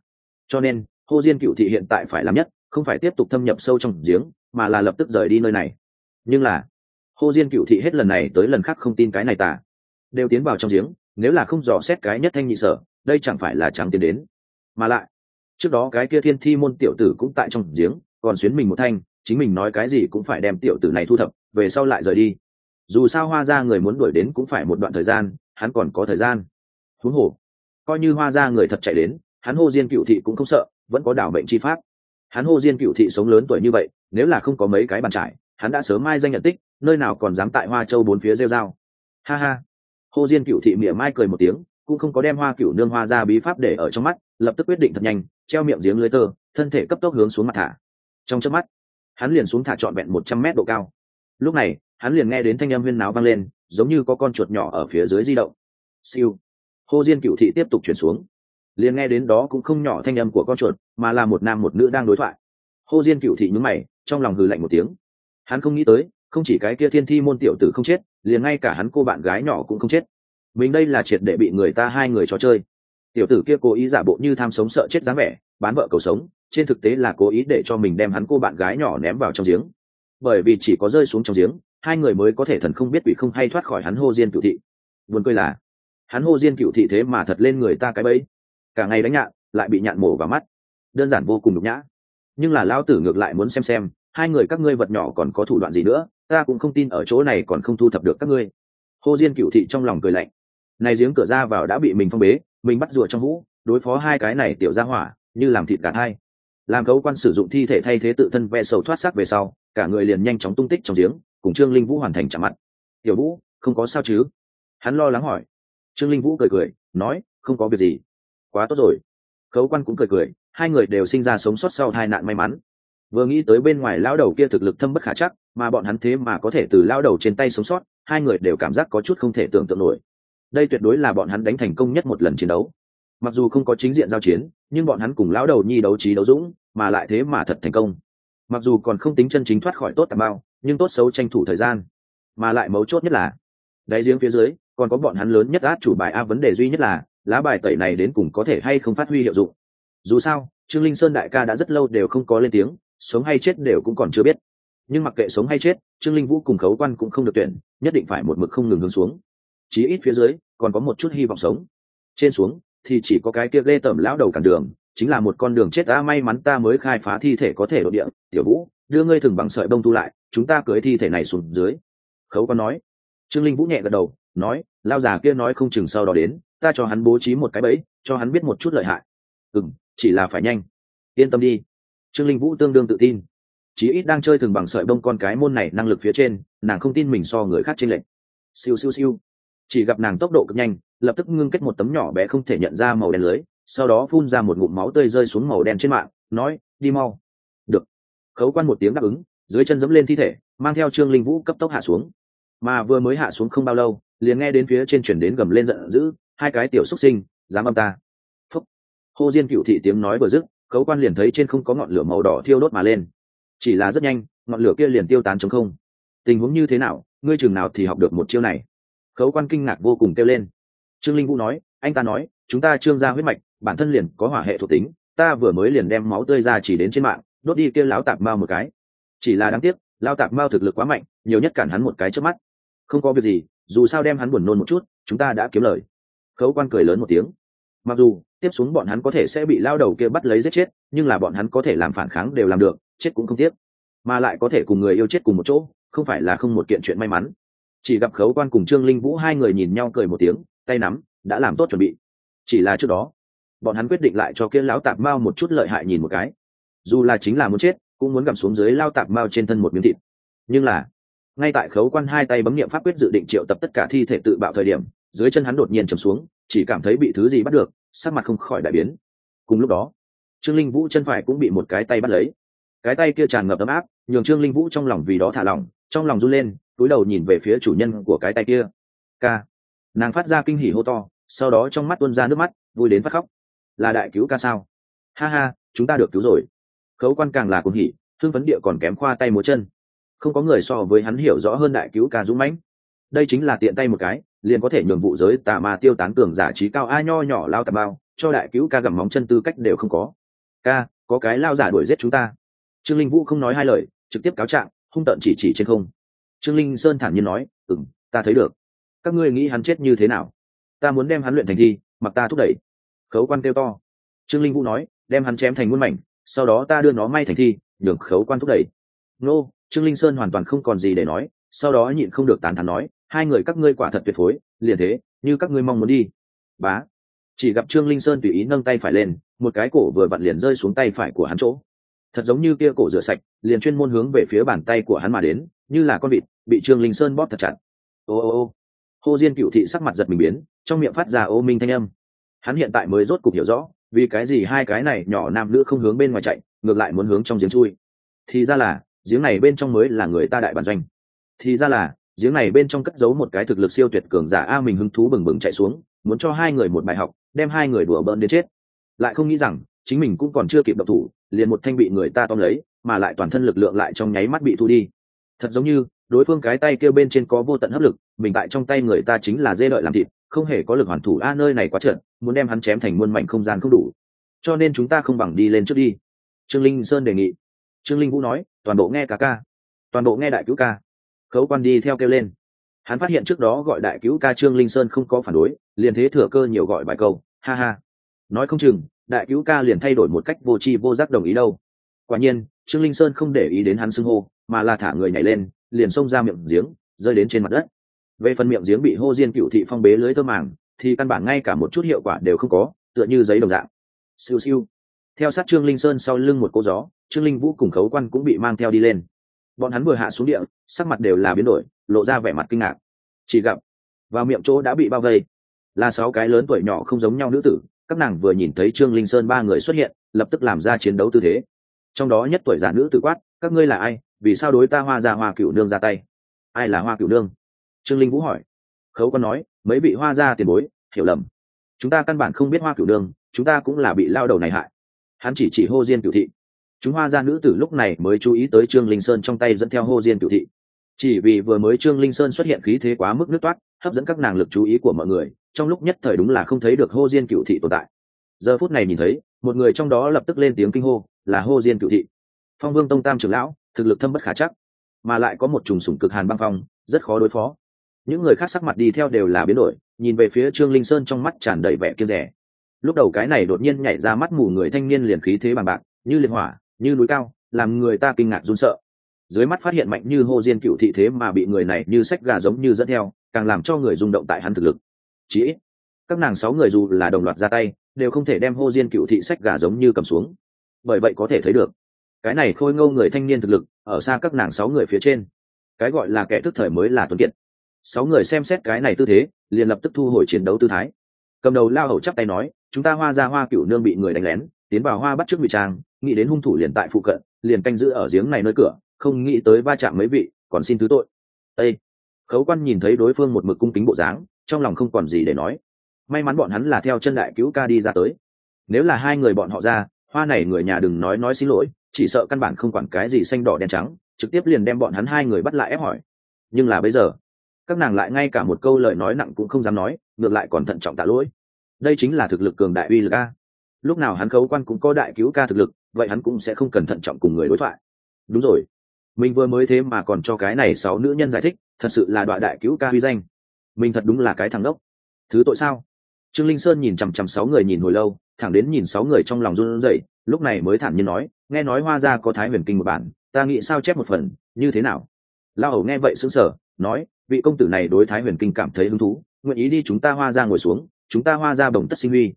Cho nên, hô diên cựu thị hiện tại phải làm nhất, không phải tiếp tục thâm nhập sâu trong giếng, mà là lập tức rời đi nơi này. Nhưng là, hô diên cựu thị hết lần này tới lần khác không tin cái này tả đều tiến vào trong giếng, nếu là không dò xét cái nhất thanh nhị sở, đây chẳng phải là trắng tiến đến. Mà lại, trước đó cái kia thiên thi môn tiểu tử cũng tại trong giếng, còn xuyến mình một thanh chính mình nói cái gì cũng phải đem tiểu tử này thu thập, về sau lại rời đi. Dù sao hoa ra người muốn đuổi đến cũng phải một đoạn thời gian, hắn còn có thời gian. Thú hồ, coi như hoa ra người thật chạy đến, hắn hô diên cựu thị cũng không sợ, vẫn có đảo mệnh chi pháp. Hắn hô diên cựu thị sống lớn tuổi như vậy, nếu là không có mấy cái bàn trải, hắn đã sớm mai danh nhận tích, nơi nào còn dám tại hoa châu bốn phía rêu dao ha ha. Hô diên cựu thị mỉa mai cười một tiếng, cũng không có đem hoa cựu nương hoa ra bí pháp để ở trong mắt, lập tức quyết định thật nhanh, treo miệng giếng lưới tơ, thân thể cấp tốc hướng xuống mặt thả. Trong chớp mắt hắn liền xuống thả trọn vẹn một trăm mét độ cao. Lúc này, hắn liền nghe đến thanh âm huyên náo vang lên, giống như có con chuột nhỏ ở phía dưới di động. Siêu. Hô diên cựu thị tiếp tục chuyển xuống. Liền nghe đến đó cũng không nhỏ thanh âm của con chuột, mà là một nam một nữ đang đối thoại. Hô diên cựu thị nhúng mày, trong lòng hừ lạnh một tiếng. Hắn không nghĩ tới, không chỉ cái kia thiên thi môn tiểu tử không chết, liền ngay cả hắn cô bạn gái nhỏ cũng không chết. Mình đây là triệt để bị người ta hai người trò chơi. Tiểu tử kia cố ý giả bộ như tham sống sợ chết dáng vẻ, bán vợ cầu sống trên thực tế là cố ý để cho mình đem hắn cô bạn gái nhỏ ném vào trong giếng. Bởi vì chỉ có rơi xuống trong giếng, hai người mới có thể thần không biết bị không hay thoát khỏi hắn hô diên cựu thị. Buồn cười là, hắn hô diên cựu thị thế mà thật lên người ta cái bẫy. Cả ngày đánh nhạn, lại bị nhạn mổ vào mắt. Đơn giản vô cùng nhục nhã. Nhưng là lao tử ngược lại muốn xem xem, hai người các ngươi vật nhỏ còn có thủ đoạn gì nữa, ta cũng không tin ở chỗ này còn không thu thập được các ngươi. Hô diên cựu thị trong lòng cười lạnh. Này giếng cửa ra vào đã bị mình phong bế, mình bắt rùa trong hũ, đối phó hai cái này tiểu ra hỏa, như làm thịt cả hai làm cấu quan sử dụng thi thể thay thế tự thân ve sầu thoát xác về sau, cả người liền nhanh chóng tung tích trong giếng, cùng trương linh vũ hoàn thành chạm mặt. Tiểu vũ, không có sao chứ? Hắn lo lắng hỏi. Trương linh vũ cười cười, nói, không có việc gì. Quá tốt rồi. Khấu quan cũng cười cười, hai người đều sinh ra sống sót sau hai nạn may mắn. Vừa nghĩ tới bên ngoài lao đầu kia thực lực thâm bất khả chắc, mà bọn hắn thế mà có thể từ lao đầu trên tay sống sót, hai người đều cảm giác có chút không thể tưởng tượng nổi. Đây tuyệt đối là bọn hắn đánh thành công nhất một lần chiến đấu mặc dù không có chính diện giao chiến, nhưng bọn hắn cùng lão đầu nhi đấu trí đấu dũng, mà lại thế mà thật thành công. Mặc dù còn không tính chân chính thoát khỏi tốt tà bao nhưng tốt xấu tranh thủ thời gian. Mà lại mấu chốt nhất là, đáy giếng phía dưới, còn có bọn hắn lớn nhất át chủ bài a vấn đề duy nhất là, lá bài tẩy này đến cùng có thể hay không phát huy hiệu dụng. Dù sao, trương linh sơn đại ca đã rất lâu đều không có lên tiếng, sống hay chết đều cũng còn chưa biết. Nhưng mặc kệ sống hay chết, trương linh vũ cùng khấu quan cũng không được tuyển, nhất định phải một mực không ngừng hướng xuống. Chí ít phía dưới, còn có một chút hy vọng sống. Trên xuống thì chỉ có cái kia lê tẩm lão đầu cản đường, chính là một con đường chết đã may mắn ta mới khai phá thi thể có thể đ địa. Tiểu vũ, đưa ngươi thừng bằng sợi bông thu lại, chúng ta cưới thi thể này xuống dưới. Khấu có nói. Trương linh vũ nhẹ gật đầu, nói lao già kia nói không chừng sau đó đến, ta cho hắn bố trí một cái bẫy, cho hắn biết một chút lợi hại. Ừ m chỉ là phải nhanh. Yên tâm đi. Trương linh vũ tương đương tự tin. Chí ít đang chơi thường bằng sợi bông con cái môn này năng lực phía trên, nàng không tin mình so người khác trên lệnh siêu siêu siêu. Chỉ gặp nàng tốc độ cực nhanh lập tức ngưng kết một tấm nhỏ bé không thể nhận ra màu đen lưới, sau đó phun ra một ngụm máu tươi rơi xuống màu đen trên mạng, nói, đi mau. Được. Khấu quan một tiếng đáp ứng, dưới chân dẫm lên thi thể, mang theo trương linh vũ cấp tốc hạ xuống. Mà vừa mới hạ xuống không bao lâu, liền nghe đến phía trên chuyển đến gầm lên giận dữ, hai cái tiểu xuất sinh, dám âm ta. Phúc. Hô diên cựu thị tiếng nói vừa dứt, khấu quan liền thấy trên không có ngọn lửa màu đỏ thiêu đốt mà lên. Chỉ là rất nhanh, ngọn lửa kia liền tiêu tán chống không. Tình huống như thế nào, ngươi chừng nào thì học được một chiêu này? Khấu quan kinh ngạc vô cùng kêu lên trương linh vũ nói, anh ta nói, chúng ta trương ra huyết mạch, bản thân liền có hỏa hệ thuộc tính, ta vừa mới liền đem máu tươi ra chỉ đến trên mạng, đốt đi kêu lão tạp mao một cái. Chỉ là đáng tiếc lao tạp mao thực lực quá mạnh, nhiều nhất cản hắn một cái trước mắt. Không có việc gì, dù sao đem hắn buồn nôn một chút, chúng ta đã kiếm lời. Khấu quan cười lớn một tiếng. Mặc dù, tiếp xuống bọn hắn có thể sẽ bị lao đầu kia bắt lấy giết chết, nhưng là bọn hắn có thể làm phản kháng đều làm được, chết cũng không tiếc. Mà lại có thể cùng người yêu chết cùng một chỗ, không phải là không một kiện chuyện may mắn. Chỉ gặp khấu quan cùng trương linh vũ hai người nhìn nhau cười một tiếng tay nắm, đã làm tốt chuẩn bị. Chỉ là trước đó, bọn hắn quyết định lại cho kia lão tạp mao một chút lợi hại nhìn một cái. Dù là chính là muốn chết, cũng muốn gặm xuống dưới lao tạp mao trên thân một miếng thịt. Nhưng là, ngay tại khấu quan hai tay bấm nghiệm pháp quyết dự định triệu tập tất cả thi thể tự bạo thời điểm, dưới chân hắn đột nhiên chầm xuống, chỉ cảm thấy bị thứ gì bắt được, sắc mặt không khỏi đại biến. Cùng lúc đó, trương linh vũ chân phải cũng bị một cái tay bắt lấy. Cái tay kia tràn ngập ấm áp, nhường trương linh vũ trong lòng vì đó thả lỏng, trong lòng run lên, túi đầu nhìn về phía chủ nhân của cái tay kia. K nàng phát ra kinh hỉ hô to, sau đó trong mắt tuôn ra nước mắt, vui đến phát khóc. Là đại cứu ca sao? Ha ha, chúng ta được cứu rồi. Khấu quan càng là cuồng hỉ thương phấn địa còn kém khoa tay múa chân. Không có người so với hắn hiểu rõ hơn đại cứu ca dũng mãnh. Đây chính là tiện tay một cái, liền có thể nhường vụ giới tà ma tiêu tán cường giả trí cao a nho nhỏ lao tà bao, cho đại cứu ca gặm móng chân tư cách đều không có. Ca, có cái lao giả đuổi giết chúng ta. Trương linh vũ không nói hai lời, trực tiếp cáo trạng, hung tận chỉ chỉ trên không. Trương linh sơn thản nhiên nói ừ m ta thấy được các ngươi nghĩ hắn chết như thế nào? Ta muốn đem hắn luyện thành thi, mặc ta thúc đẩy. Khấu quan kêu to. Trương linh vũ nói, đem hắn chém thành muôn mảnh, sau đó ta đưa nó may thành thi, nhường khấu quan thúc đẩy. Nô, trương linh sơn hoàn toàn không còn gì để nói, sau đó nhịn không được tán thắn nói, hai người các ngươi quả thật tuyệt phối, liền thế, như các ngươi mong muốn đi. Bá. Chỉ gặp trương linh sơn tùy ý nâng tay phải lên, một cái cổ vừa vặn liền rơi xuống tay phải của hắn chỗ. Thật giống như kia cổ rửa sạch, liền chuyên môn hướng về phía bàn tay của hắn mà đến, như là con vịt, bị trương linh sơn bóp thật chặt. Ô ô ô hô diên cựu thị sắc mặt giật mình biến, trong miệng phát ra ô minh thanh âm. Hắn hiện tại mới rốt cục hiểu rõ, vì cái gì hai cái này nhỏ nam nữ không hướng bên ngoài chạy, ngược lại muốn hướng trong giếng chui. Thì ra là, giếng này bên trong mới là người ta đại bản doanh. Thì ra là, giếng này bên trong cất giấu một cái thực lực siêu tuyệt cường giả a mình hứng thú bừng bừng chạy xuống, muốn cho hai người một bài học, đem hai người đùa bỡn đến chết. Lại không nghĩ rằng, chính mình cũng còn chưa kịp độc thủ, liền một thanh bị người ta tóm lấy, mà lại toàn thân lực lượng lại trong nháy mắt bị thu đi. Thật giống như đối phương cái tay kêu bên trên có vô tận hấp lực, mình tại trong tay người ta chính là dê đợi làm thịt, không hề có lực hoàn thủ. A, nơi này quá trượt muốn đem hắn chém thành muôn mảnh không gian không đủ. Cho nên chúng ta không bằng đi lên trước đi. Trương linh sơn đề nghị. Trương linh vũ nói, toàn bộ nghe cả ca. Toàn bộ nghe đại cứu ca. Khấu quan đi theo kêu lên. Hắn phát hiện trước đó gọi đại cứu ca trương linh sơn không có phản đối, liền thế thừa cơ nhiều gọi bài câu. Ha ha. Nói không chừng, đại cứu ca liền thay đổi một cách vô tri vô giác đồng ý đâu. Quả nhiên, trương linh sơn không để ý đến hắn xưng hô, mà là thả người nhảy lên liền xông ra miệng giếng, rơi đến trên mặt đất. Về phần miệng giếng bị hô diên cựu thị phong bế lưới tơ màng, thì căn bản ngay cả một chút hiệu quả đều không có, tựa như giấy đồng dạng. Siêu siêu. Theo sát trương linh sơn sau lưng một cô gió, trương linh vũ cùng khấu quan cũng bị mang theo đi lên. Bọn hắn vừa hạ xuống địa, sắc mặt đều là biến đổi, lộ ra vẻ mặt kinh ngạc. Chỉ gặp, vào miệng chỗ đã bị bao vây. Là sáu cái lớn tuổi nhỏ không giống nhau nữ tử, các nàng vừa nhìn thấy trương linh sơn ba người xuất hiện, lập tức làm ra chiến đấu tư thế. Trong đó nhất tuổi già nữ tử quát, các ngươi là ai? Vì sao đối ta hoa ra hoa cựu nương ra tay? Ai là hoa cựu nương? Trương linh vũ hỏi. Khấu còn nói, mấy bị hoa ra tiền bối, hiểu lầm. Chúng ta căn bản không biết hoa cựu nương, chúng ta cũng là bị lao đầu này hại. Hắn chỉ chỉ hô diên cựu thị. Chúng hoa gia nữ tử lúc này mới chú ý tới trương linh sơn trong tay dẫn theo hô diên cựu thị. Chỉ vì vừa mới trương linh sơn xuất hiện khí thế quá mức nước toát, hấp dẫn các nàng lực chú ý của mọi người, trong lúc nhất thời đúng là không thấy được hô diên cựu thị tồn tại. Giờ phút này nhìn thấy, một người trong đó lập tức lên tiếng kinh hô, là hô diên cựu thị. Phong vương tông tam trưởng lão thực lực thâm bất khả chắc, mà lại có một trùng sủng cực hàn băng phong, rất khó đối phó. Những người khác sắc mặt đi theo đều là biến đổi, nhìn về phía trương linh sơn trong mắt tràn đầy vẻ kiên rẻ lúc đầu cái này đột nhiên nhảy ra mắt mù người thanh niên liền khí thế bằng bạc, như liệt hỏa, như núi cao, làm người ta kinh ngạc run sợ. Dưới mắt phát hiện mạnh như hô diên cựu thị thế mà bị người này như sách gà giống như dẫn theo, càng làm cho người rung động tại hắn thực lực. Chí ít, các nàng sáu người dù là đồng loạt ra tay, đều không thể đem hô diên cựu thị sách gà giống như cầm xuống. Bởi vậy có thể thấy được cái này khôi ngâu người thanh niên thực lực, ở xa các nàng sáu người phía trên. Cái gọi là kẻ thức thời mới là tuấn kiệt. Sáu người xem xét cái này tư thế, liền lập tức thu hồi chiến đấu tư thái. Cầm đầu lao hầu chắp tay nói, chúng ta hoa ra hoa cựu nương bị người đánh lén, tiến vào hoa bắt trước ngụy trang, nghĩ đến hung thủ liền tại phụ cận, liền canh giữ ở giếng này nơi cửa, không nghĩ tới va chạm mấy vị, còn xin thứ tội. Ây khấu quan nhìn thấy đối phương một mực cung kính bộ dáng, trong lòng không còn gì để nói. May mắn bọn hắn là theo chân đại cứu ca đi ra tới. Nếu là hai người bọn họ ra, hoa này người nhà đừng nói nói xin lỗi chỉ sợ căn bản không quản cái gì xanh đỏ đen trắng, trực tiếp liền đem bọn hắn hai người bắt lại ép hỏi. Nhưng là bây giờ, các nàng lại ngay cả một câu lời nói nặng cũng không dám nói, ngược lại còn thận trọng tạ lỗi. Đây chính là thực lực cường đại uy lực a. Lúc nào hắn khấu quan cũng có đại cứu ca thực lực, vậy hắn cũng sẽ không cần thận trọng cùng người đối thoại. Đúng rồi. Mình vừa mới thế mà còn cho cái này sáu nữ nhân giải thích, thật sự là đoạn đại cứu ca uy danh. Mình thật đúng là cái thằng đốc thứ tội sao? Trương linh sơn nhìn chằm chằm sáu người nhìn hồi lâu, thẳng đến nhìn sáu người trong lòng run rẩy, lúc này mới thản nhiên nói nghe nói hoa ra có thái huyền kinh một bản, ta nghĩ sao chép một phần, như thế nào? Lao hầu nghe vậy sững sờ, nói, vị công tử này đối thái huyền kinh cảm thấy hứng thú, nguyện ý đi chúng ta hoa ra ngồi xuống, chúng ta hoa ra bồng tất sinh huy.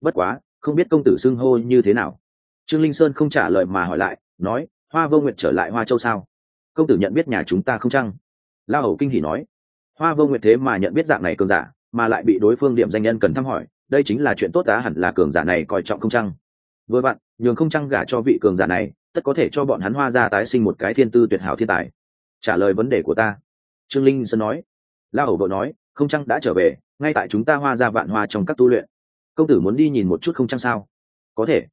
Bất quá, không biết công tử xưng hô như thế nào. Trương linh sơn không trả lời mà hỏi lại, nói, hoa vô nguyệt trở lại hoa châu sao? Công tử nhận biết nhà chúng ta không chăng? La hầu kinh hỉ nói. Hoa vô nguyệt thế mà nhận biết dạng này cường giả, mà lại bị đối phương điểm danh nhân cần thăm hỏi, đây chính là chuyện tốt đã hẳn là cường giả này coi trọng không chăng? Vừa bạn nhường không trăng gả cho vị cường giả này, tất có thể cho bọn hắn hoa ra tái sinh một cái thiên tư tuyệt hảo thiên tài. Trả lời vấn đề của ta. Trương linh sơn nói. La hầu vợ nói, không trăng đã trở về, ngay tại chúng ta hoa ra vạn hoa trong các tu luyện. Công tử muốn đi nhìn một chút không trăng sao? Có thể.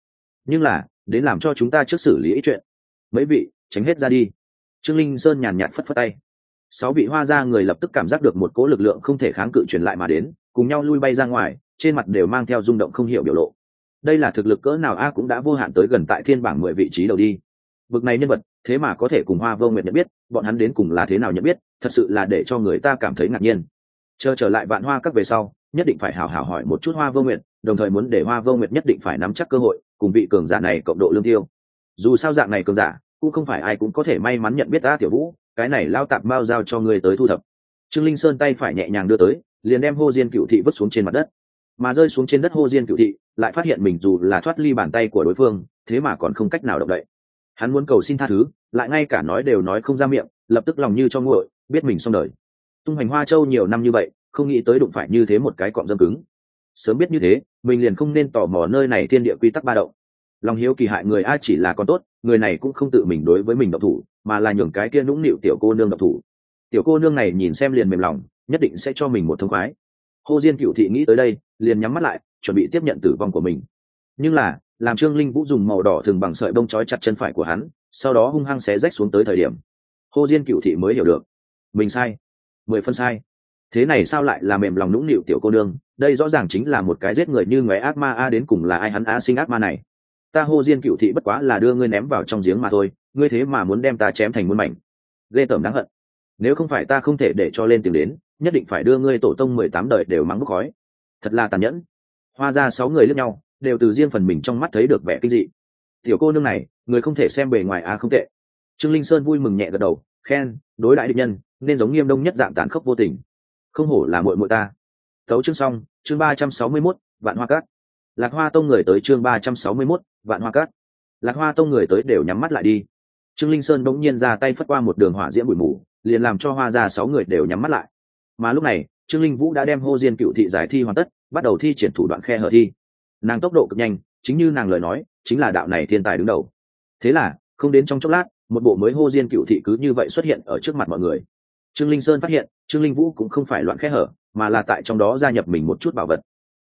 Nhưng là, đến làm cho chúng ta trước xử lý ý chuyện. Mấy vị, tránh hết ra đi. Trương linh sơn nhàn nhạt phất phất tay. Sáu vị hoa ra người lập tức cảm giác được một cỗ lực lượng không thể kháng cự truyền lại mà đến, cùng nhau lui bay ra ngoài, trên mặt đều mang theo rung động không hiểu biểu lộ đây là thực lực cỡ nào a cũng đã vô hạn tới gần tại thiên bảng mười vị trí đầu đi. Bực này nhân vật, thế mà có thể cùng hoa vô nguyệt nhận biết, bọn hắn đến cùng là thế nào nhận biết, thật sự là để cho người ta cảm thấy ngạc nhiên. Chờ trở lại vạn hoa các về sau, nhất định phải hào hào hỏi một chút hoa vô nguyệt, đồng thời muốn để hoa vô nguyệt nhất định phải nắm chắc cơ hội, cùng vị cường giả này cộng độ lương tiêu dù sao dạng này cường giả, cũng không phải ai cũng có thể may mắn nhận biết ta tiểu vũ, cái này lao tạp bao giao cho ngươi tới thu thập. Trương linh sơn tay phải nhẹ nhàng đưa tới, liền đem hô diên cựu thị vứt xuống trên mặt đất. Mà rơi xuống trên đất hô diên cựu thị lại phát hiện mình dù là thoát ly bàn tay của đối phương, thế mà còn không cách nào động đậy. Hắn muốn cầu xin tha thứ, lại ngay cả nói đều nói không ra miệng, lập tức lòng như cho nguội, biết mình xong đời. Tung hoành hoa châu nhiều năm như vậy, không nghĩ tới đụng phải như thế một cái cọm dâm cứng. Sớm biết như thế, mình liền không nên tò mò nơi này thiên địa quy tắc ba động. Lòng hiếu kỳ hại người a chỉ là con tốt, người này cũng không tự mình đối với mình độc thủ, mà là nhường cái kia nũng nịu tiểu cô nương độc thủ. Tiểu cô nương này nhìn xem liền mềm lòng, nhất định sẽ cho mình một thông khoái. Hô diên cựu thị nghĩ tới đây, liền nhắm mắt lại chuẩn bị tiếp nhận tử vong của mình. Nhưng là, làm trương linh vũ dùng màu đỏ thường bằng sợi bông trói chặt chân phải của hắn, sau đó hung hăng xé rách xuống tới thời điểm, hô diên cựu thị mới hiểu được. Mình sai. Mười phân sai. Thế này sao lại là mềm lòng nũng nịu tiểu cô nương? Đây rõ ràng chính là một cái giết người như ngoé ác ma a đến cùng là ai hắn a sinh ác ma này. Ta hô diên cựu thị bất quá là đưa ngươi ném vào trong giếng mà thôi, ngươi thế mà muốn đem ta chém thành muôn mảnh. Ghê tởm đáng hận. Nếu không phải ta không thể để cho lên tìm đến, nhất định phải đưa ngươi tổ tông mười tám đời đều mắng bốc khói. Thật là tàn nhẫn hoa ra sáu người lướt nhau, đều từ riêng phần mình trong mắt thấy được vẻ kinh dị. Tiểu cô nương này, người không thể xem bề ngoài á không tệ. Trương linh sơn vui mừng nhẹ gật đầu, khen, đối đại địch nhân, nên giống nghiêm đông nhất dạng tàn khốc vô tình. Không hổ là muội muội ta. Thấu chương xong, chương ba trăm sáu mươi mốt, vạn hoa cát. Lạc hoa tông người tới chương ba trăm sáu mươi mốt, vạn hoa cát. Lạc hoa tông người tới đều nhắm mắt lại đi. Trương linh sơn bỗng nhiên ra tay phất qua một đường hỏa diễm bụi mù, liền làm cho hoa ra sáu người đều nhắm mắt lại. Mà lúc này trương linh vũ đã đem hô diên cựu thị giải thi hoàn tất, bắt đầu thi triển thủ đoạn khe hở thi. Nàng tốc độ cực nhanh, chính như nàng lời nói, chính là đạo này thiên tài đứng đầu. Thế là, không đến trong chốc lát, một bộ mới hô diên cựu thị cứ như vậy xuất hiện ở trước mặt mọi người. Trương linh sơn phát hiện, trương linh vũ cũng không phải loạn khe hở, mà là tại trong đó gia nhập mình một chút bảo vật.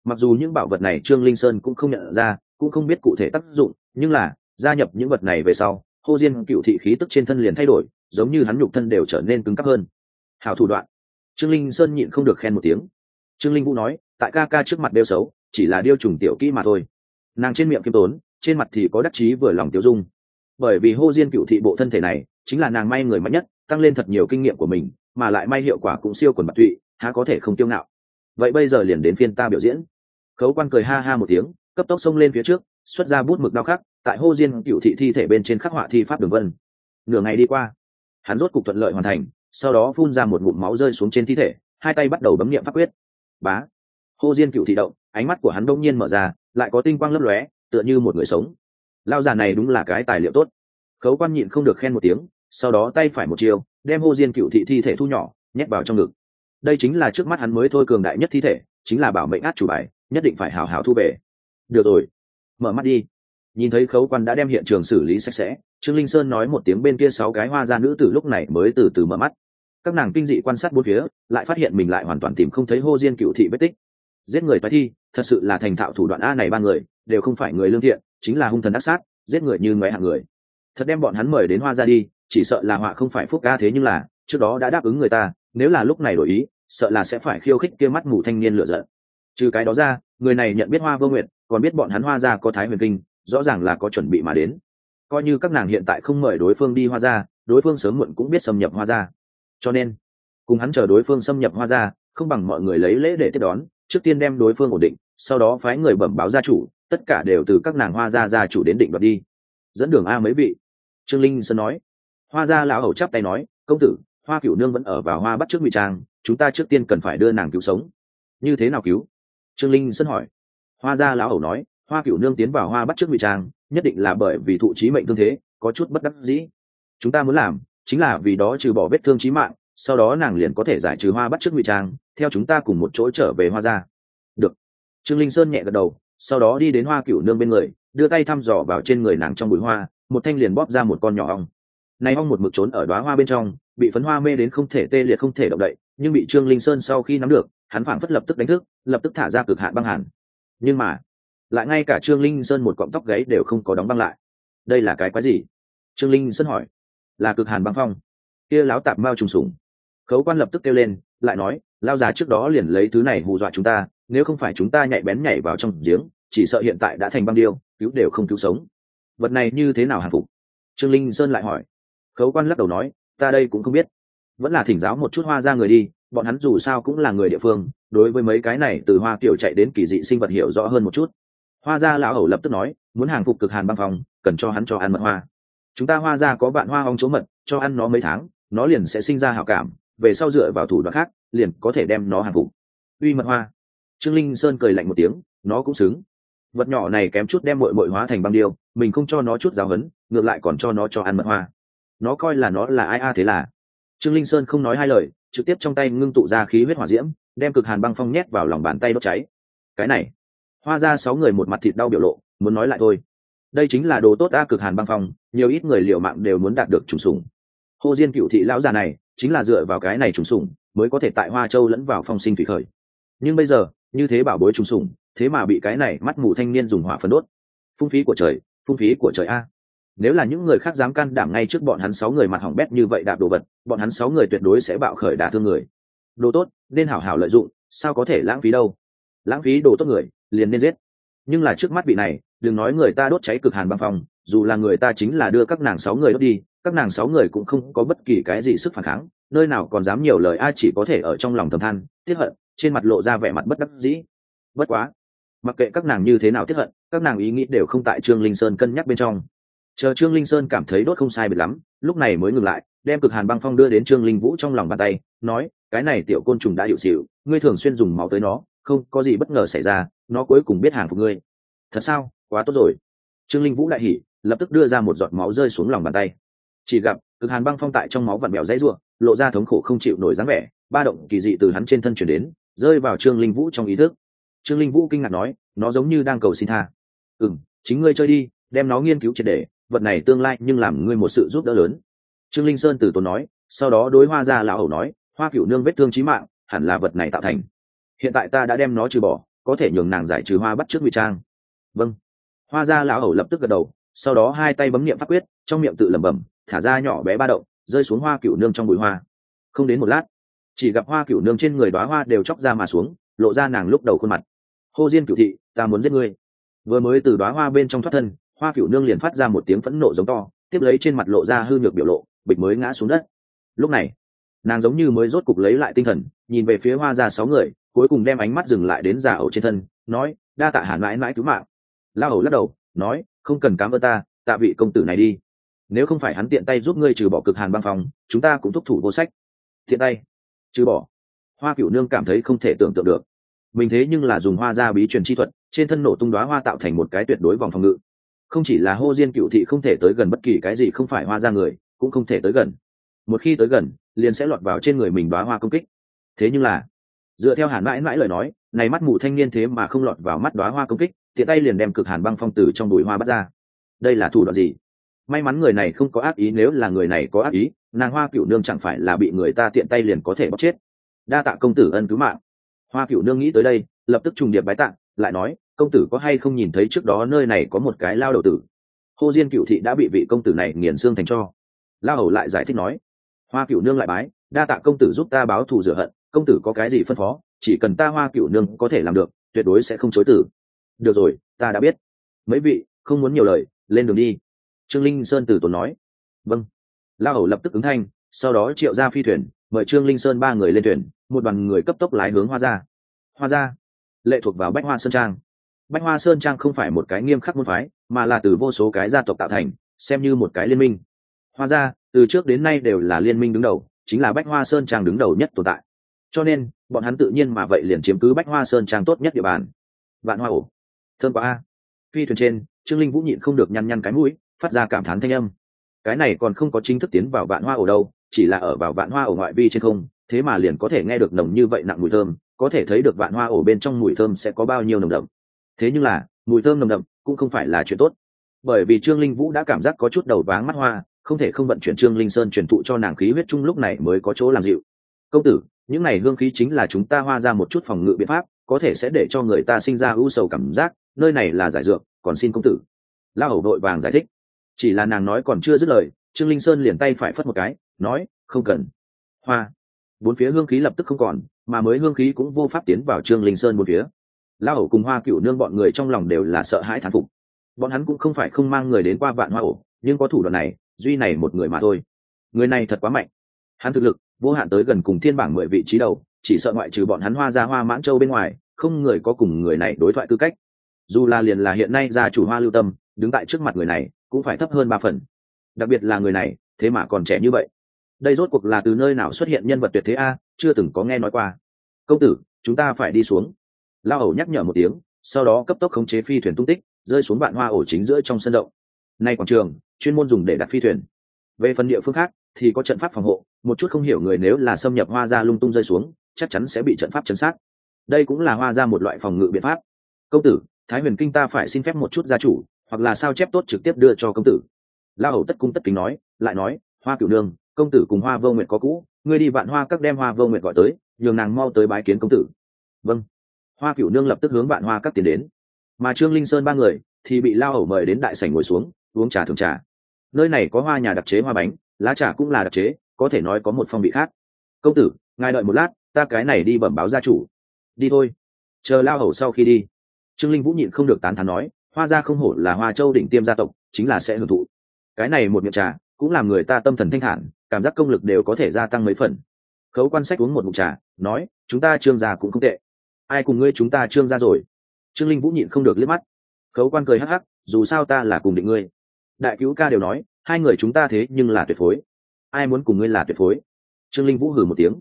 Mặc dù những bảo vật này trương linh sơn cũng không nhận ra, cũng không biết cụ thể tác dụng, nhưng là, gia nhập những vật này về sau, hô diên cựu thị khí tức trên thân liền thay đổi, giống như hắn nhục thân đều trở nên cứng cắp hơn. Hào thủ đoạn trương linh sơn nhịn không được khen một tiếng. Trương linh vũ nói, tại ca ca trước mặt đeo xấu, chỉ là điêu trùng tiểu kỹ mà thôi. Nàng trên miệng kiêm tốn, trên mặt thì có đắc chí vừa lòng tiêu dung. Bởi vì hô diên cựu thị bộ thân thể này, chính là nàng may người mạnh nhất, tăng lên thật nhiều kinh nghiệm của mình, mà lại may hiệu quả cũng siêu quần bạc tụy, há có thể không tiêu ngạo. Vậy bây giờ liền đến phiên ta biểu diễn. Khấu quan cười ha ha một tiếng, cấp tốc xông lên phía trước, xuất ra bút mực đau khắc, tại hô diên cựu thị thi thể bên trên khắc họa thi pháp đường vân. Nửa ngày đi qua, hắn rốt cục thuận lợi hoàn thành sau đó phun ra một ngụm máu rơi xuống trên thi thể, hai tay bắt đầu bấm nghiệm pháp quyết. Bá. Hô diên cựu thị động, ánh mắt của hắn đông nhiên mở ra, lại có tinh quang lấp lóe, tựa như một người sống. Lao già này đúng là cái tài liệu tốt. Khấu quan nhịn không được khen một tiếng, sau đó tay phải một chiều đem hô diên cựu thị thi thể thu nhỏ, nhét vào trong ngực. Đây chính là trước mắt hắn mới thôi cường đại nhất thi thể, chính là bảo mệnh át chủ bài, nhất định phải hào hào thu về. Được rồi. Mở mắt đi. Nhìn thấy khấu quan đã đem hiện trường xử lý sạch sẽ, trương linh sơn nói một tiếng bên kia sáu cái hoa ra nữ từ lúc này mới từ từ mở mắt các nàng kinh dị quan sát bốn phía lại phát hiện mình lại hoàn toàn tìm không thấy hô diên cựu thị vết tích. Giết người toái thi thật sự là thành thạo thủ đoạn a này ba người đều không phải người lương thiện chính là hung thần đắc sát giết người như ngoé hạng người. Thật đem bọn hắn mời đến hoa ra đi chỉ sợ là họa không phải phúc ca thế nhưng là trước đó đã đáp ứng người ta nếu là lúc này đổi ý sợ là sẽ phải khiêu khích kia mắt mù thanh niên lựa giận. Trừ cái đó ra người này nhận biết hoa vô Nguyệt, còn biết bọn hắn hoa ra có thái huyền kinh rõ ràng là có chuẩn bị mà đến. Coi như các nàng hiện tại không mời đối phương đi hoa ra đối phương sớm muộn cũng biết xâm nhập hoa ra cho nên, cùng hắn chờ đối phương xâm nhập hoa ra không bằng mọi người lấy lễ để tiếp đón, trước tiên đem đối phương ổn định, sau đó phái người bẩm báo gia chủ, tất cả đều từ các nàng hoa gia gia chủ đến định đoạt đi. Dẫn đường a mấy vị. Trương linh sơn nói. Hoa gia lão hầu chắp tay nói, công tử, hoa cửu nương vẫn ở vào hoa bắt trước ngụy trang, chúng ta trước tiên cần phải đưa nàng cứu sống. Như thế nào cứu? Trương linh sơn hỏi. Hoa gia lão hầu nói, hoa cửu nương tiến vào hoa bắt trước ngụy trang, nhất định là bởi vì thụ trí mệnh thương thế, có chút bất đắc dĩ. Chúng ta muốn làm chính là vì đó trừ bỏ vết thương trí mạng, sau đó nàng liền có thể giải trừ hoa bắt trước ngụy trang, theo chúng ta cùng một chỗ trở về hoa ra được. Trương linh sơn nhẹ gật đầu, sau đó đi đến hoa cửu nương bên người, đưa tay thăm dò vào trên người nàng trong bụi hoa, một thanh liền bóp ra một con nhỏ ong. Này ong một mực trốn ở đoá hoa bên trong, bị phấn hoa mê đến không thể tê liệt không thể động đậy, nhưng bị trương linh sơn sau khi nắm được, hắn phảng phất lập tức đánh thức, lập tức thả ra cực hạn băng hàn. Nhưng mà, lại ngay cả trương linh sơn một cọng tóc gáy đều không có đóng băng lại. Đây là cái quái gì? Trương linh sơn hỏi là cực hàn băng phong. Kia láo tạp mao trùng sủng. Khấu quan lập tức kêu lên, lại nói lao già trước đó liền lấy thứ này hù dọa chúng ta, nếu không phải chúng ta nhạy bén nhảy vào trong giếng, chỉ sợ hiện tại đã thành băng điêu, cứu đều không cứu sống. Vật này như thế nào hàn phục? Trương linh sơn lại hỏi. Khấu quan lắc đầu nói, ta đây cũng không biết. Vẫn là thỉnh giáo một chút hoa ra người đi, bọn hắn dù sao cũng là người địa phương, đối với mấy cái này từ hoa kiểu chạy đến kỳ dị sinh vật hiểu rõ hơn một chút. Hoa gia lão hầu lập tức nói, muốn hàng phục cực hàn băng phòng cần cho hắn cho ăn mật hoa chúng ta hoa gia có bạn hoa ong chỗ mật, cho ăn nó mấy tháng, nó liền sẽ sinh ra hảo cảm, về sau dựa vào thủ đoạn khác, liền có thể đem nó hàng phục. Uy mật hoa. Trương linh sơn cười lạnh một tiếng, nó cũng xứng. Vật nhỏ này kém chút đem mội mội hóa thành băng điêu, mình không cho nó chút giáo hấn ngược lại còn cho nó cho ăn mật hoa. Nó coi là nó là ai a à thế là. Trương linh sơn không nói hai lời, trực tiếp trong tay ngưng tụ ra khí huyết hỏa diễm, đem cực hàn băng phong nhét vào lòng bàn tay đốt cháy. Cái này, hoa ra sáu người một mặt thịt đau biểu lộ, muốn nói lại thôi đây chính là đồ tốt a cực hàn băng phong, nhiều ít người liệu mạng đều muốn đạt được trùng sủng. Hồ diên cựu thị lão già này, chính là dựa vào cái này trùng sủng mới có thể tại hoa châu lẫn vào phong sinh thủy khởi. Nhưng bây giờ, như thế bảo bối trùng sủng, thế mà bị cái này mắt mù thanh niên dùng hỏa phấn đốt. Phung phí của trời, phung phí của trời a. Nếu là những người khác dám can đảm ngay trước bọn hắn sáu người mặt hỏng bét như vậy đạp đồ vật, bọn hắn sáu người tuyệt đối sẽ bạo khởi đả thương người. Đồ tốt, nên hảo hảo lợi dụng, sao có thể lãng phí đâu? Lãng phí đồ tốt người, liền nên giết. Nhưng là trước mắt vị này đừng nói người ta đốt cháy cực hàn băng phòng dù là người ta chính là đưa các nàng sáu người đốt đi, các nàng sáu người cũng không có bất kỳ cái gì sức phản kháng, nơi nào còn dám nhiều lời ai chỉ có thể ở trong lòng thầm than, tiếc hận, trên mặt lộ ra vẻ mặt bất đắc dĩ. Bất quá, mặc kệ các nàng như thế nào tiếc hận, các nàng ý nghĩ đều không tại trương linh sơn cân nhắc bên trong. Chờ trương linh sơn cảm thấy đốt không sai biệt lắm, lúc này mới ngừng lại, đem cực hàn băng phong đưa đến trương linh vũ trong lòng bàn tay, nói, cái này tiểu côn trùng đã hiệu xịu ngươi thường xuyên dùng máu tới nó, không có gì bất ngờ xảy ra, nó cuối cùng biết hàng phục ngươi. Thật sao? Quá tốt rồi. Trương linh vũ đại hỉ, lập tức đưa ra một giọt máu rơi xuống lòng bàn tay. Chỉ gặp, cực hàn băng phong tại trong máu vặn mèo dãy ruộng lộ ra thống khổ không chịu nổi dáng vẻ, ba động kỳ dị từ hắn trên thân chuyển đến, rơi vào trương linh vũ trong ý thức. Trương linh vũ kinh ngạc nói, nó giống như đang cầu xin tha. Ừ m chính ngươi chơi đi, đem nó nghiên cứu triệt để, vật này tương lai nhưng làm ngươi một sự giúp đỡ lớn. Trương linh sơn từ tốn nói, sau đó đối hoa ra lão hầu nói, hoa cửu nương vết thương trí mạng, hẳn là vật này tạo thành. Hiện tại ta đã đem nó trừ bỏ, có thể nhường nàng giải trừ hoa bắt trước ngụy trang. Vâng hoa ra lão hầu lập tức gật đầu, sau đó hai tay bấm n i ệ m pháp quyết, trong miệng tự lẩm bẩm, thả ra nhỏ bé ba động, rơi xuống hoa cửu nương trong bụi hoa. Không đến một lát, chỉ gặp hoa cửu nương trên người đoá hoa đều chóc ra mà xuống, lộ ra nàng lúc đầu khuôn mặt. Hô diên cửu thị, ta muốn giết ngươi. Vừa mới từ đoá hoa bên trong thoát thân, hoa cửu nương liền phát ra một tiếng phẫn nộ giống to, tiếp lấy trên mặt lộ ra hư nhược biểu lộ, bịch mới ngã xuống đất. Lúc này, nàng giống như mới rốt cục lấy lại tinh thần, nhìn về phía hoa ra sáu người, cuối cùng đem ánh mắt dừng lại đến già ẩu trên thân, nói, đa tạ hàn mãi mãi cứu mạng la hầu lắc đầu, nói, không cần cám ơn ta, tạ vị công tử này đi. Nếu không phải hắn tiện tay giúp ngươi trừ bỏ cực hàn băng phòng chúng ta cũng thúc thủ vô sách. Tiện tay? Trừ bỏ? Hoa cửu nương cảm thấy không thể tưởng tượng được. Mình thế nhưng là dùng hoa gia bí truyền chi thuật, trên thân nổ tung đoá hoa tạo thành một cái tuyệt đối vòng phòng ngự. Không chỉ là hô diên cựu thị không thể tới gần bất kỳ cái gì không phải hoa ra người, cũng không thể tới gần. Một khi tới gần, liền sẽ lọt vào trên người mình đoá hoa công kích. Thế nhưng là, dựa theo hàn mãi mãi lời nói, này mắt mù thanh niên thế mà không lọt vào mắt đoá hoa công kích tiện tay liền đem cực hàn băng phong tử trong đùi hoa bắt ra. Đây là thủ đoạn gì? May mắn người này không có ác ý, nếu là người này có ác ý, nàng hoa cựu nương chẳng phải là bị người ta tiện tay liền có thể bóc chết. Đa tạ công tử ân cứu mạng. Hoa cựu nương nghĩ tới đây, lập tức trùng điệp bái tạng lại nói, công tử có hay không nhìn thấy trước đó nơi này có một cái lao đầu tử? Hô diên cựu thị đã bị vị công tử này nghiền xương thành cho. Lao hầu lại giải thích nói, hoa cựu nương lại bái, đa tạ công tử giúp ta báo thù rửa hận, công tử có cái gì phân phó, chỉ cần ta hoa cựu nương có thể làm được, tuyệt đối sẽ không chối tử được rồi, ta đã biết. Mấy vị, không muốn nhiều lời, lên đường đi. Trương linh sơn từ tốn nói. Vâng. La hầu lập tức ứng thanh, sau đó triệu ra phi thuyền, mời trương linh sơn ba người lên thuyền, một đoàn người cấp tốc lái hướng hoa ra hoa ra lệ thuộc vào bách hoa sơn trang. Bách hoa sơn trang không phải một cái nghiêm khắc môn phái, mà là từ vô số cái gia tộc tạo thành, xem như một cái liên minh. Hoa ra từ trước đến nay đều là liên minh đứng đầu, chính là bách hoa sơn trang đứng đầu nhất tồn tại. Cho nên, bọn hắn tự nhiên mà vậy liền chiếm cứ bách hoa sơn trang tốt nhất địa bàn. Vạn hoa ổ thơm quá a. Phi thuyền trên, trương linh vũ nhịn không được nhăn nhăn cái mũi, phát ra cảm thán thanh âm. Cái này còn không có chính thức tiến vào vạn hoa ổ đâu, chỉ là ở vào vạn hoa ổ ngoại vi trên không, thế mà liền có thể nghe được nồng như vậy nặng mùi thơm, có thể thấy được vạn hoa ổ bên trong mùi thơm sẽ có bao nhiêu nồng đậm. Thế nhưng là, mùi thơm nồng đậm cũng không phải là chuyện tốt. Bởi vì trương linh vũ đã cảm giác có chút đầu váng mắt hoa, không thể không vận chuyển trương linh sơn truyền thụ cho nàng khí huyết chung lúc này mới có chỗ làm dịu. Công tử, những này hương khí chính là chúng ta hoa ra một chút phòng ngự biện pháp, có thể sẽ để cho người ta sinh ra ưu sầu cảm giác nơi này là giải dược, còn xin công tử. La hầu đội vàng giải thích. Chỉ là nàng nói còn chưa dứt lời, trương linh sơn liền tay phải phất một cái, nói, không cần. Hoa. Bốn phía hương khí lập tức không còn, mà mới hương khí cũng vô pháp tiến vào trương linh sơn bốn phía. La hầu cùng hoa cựu nương bọn người trong lòng đều là sợ hãi thán phục. Bọn hắn cũng không phải không mang người đến qua vạn hoa ổ, nhưng có thủ đoạn này, duy này một người mà thôi. Người này thật quá mạnh. Hắn thực lực, vô hạn tới gần cùng thiên bảng mười vị trí đầu, chỉ sợ ngoại trừ bọn hắn hoa ra hoa mãn châu bên ngoài, không người có cùng người này đối thoại tư cách dù là liền là hiện nay gia chủ hoa lưu tâm, đứng tại trước mặt người này cũng phải thấp hơn ba phần. Đặc biệt là người này, thế mà còn trẻ như vậy. Đây rốt cuộc là từ nơi nào xuất hiện nhân vật tuyệt thế a, chưa từng có nghe nói qua. Công tử, chúng ta phải đi xuống. Lao ẩu nhắc nhở một tiếng, sau đó cấp tốc khống chế phi thuyền tung tích, rơi xuống vạn hoa ổ chính giữa trong sân rộng. Nay quảng trường, chuyên môn dùng để đặt phi thuyền. Về phần địa phương khác, thì có trận pháp phòng hộ, một chút không hiểu người nếu là xâm nhập hoa ra lung tung rơi xuống, chắc chắn sẽ bị trận pháp chấn sát. Đây cũng là hoa ra một loại phòng ngự biện pháp. Công tử thái huyền kinh ta phải xin phép một chút gia chủ, hoặc là sao chép tốt trực tiếp đưa cho công tử. La hầu tất cung tất kính nói, lại nói, hoa cửu nương, công tử cùng hoa vô nguyệt có cũ, ngươi đi vạn hoa các đem hoa vô nguyệt gọi tới, nhường nàng mau tới bái kiến công tử. Vâng. Hoa cửu nương lập tức hướng vạn hoa các tiến đến. Mà trương linh sơn ba người thì bị lao hầu mời đến đại sảnh ngồi xuống, uống trà thường trà. Nơi này có hoa nhà đặc chế hoa bánh, lá trà cũng là đặc chế, có thể nói có một phong vị khác. Công tử, ngài đợi một lát, ta cái này đi bẩm báo gia chủ. Đi thôi. Chờ lao hầu sau khi đi trương linh vũ nhịn không được tán thán nói, hoa gia không hổ là hoa châu đỉnh tiêm gia tộc, chính là sẽ hưởng thụ. Cái này một miệng trà, cũng làm người ta tâm thần thanh thản, cảm giác công lực đều có thể gia tăng mấy phần. Khấu quan sách uống một mụn trà, nói, chúng ta trương gia cũng không tệ. Ai cùng ngươi chúng ta trương gia rồi? Trương linh vũ nhịn không được liếc mắt. Khấu quan cười hắc hắc, dù sao ta là cùng định ngươi. Đại cứu ca đều nói, hai người chúng ta thế nhưng là tuyệt phối. Ai muốn cùng ngươi là tuyệt phối? Trương linh vũ hử một tiếng.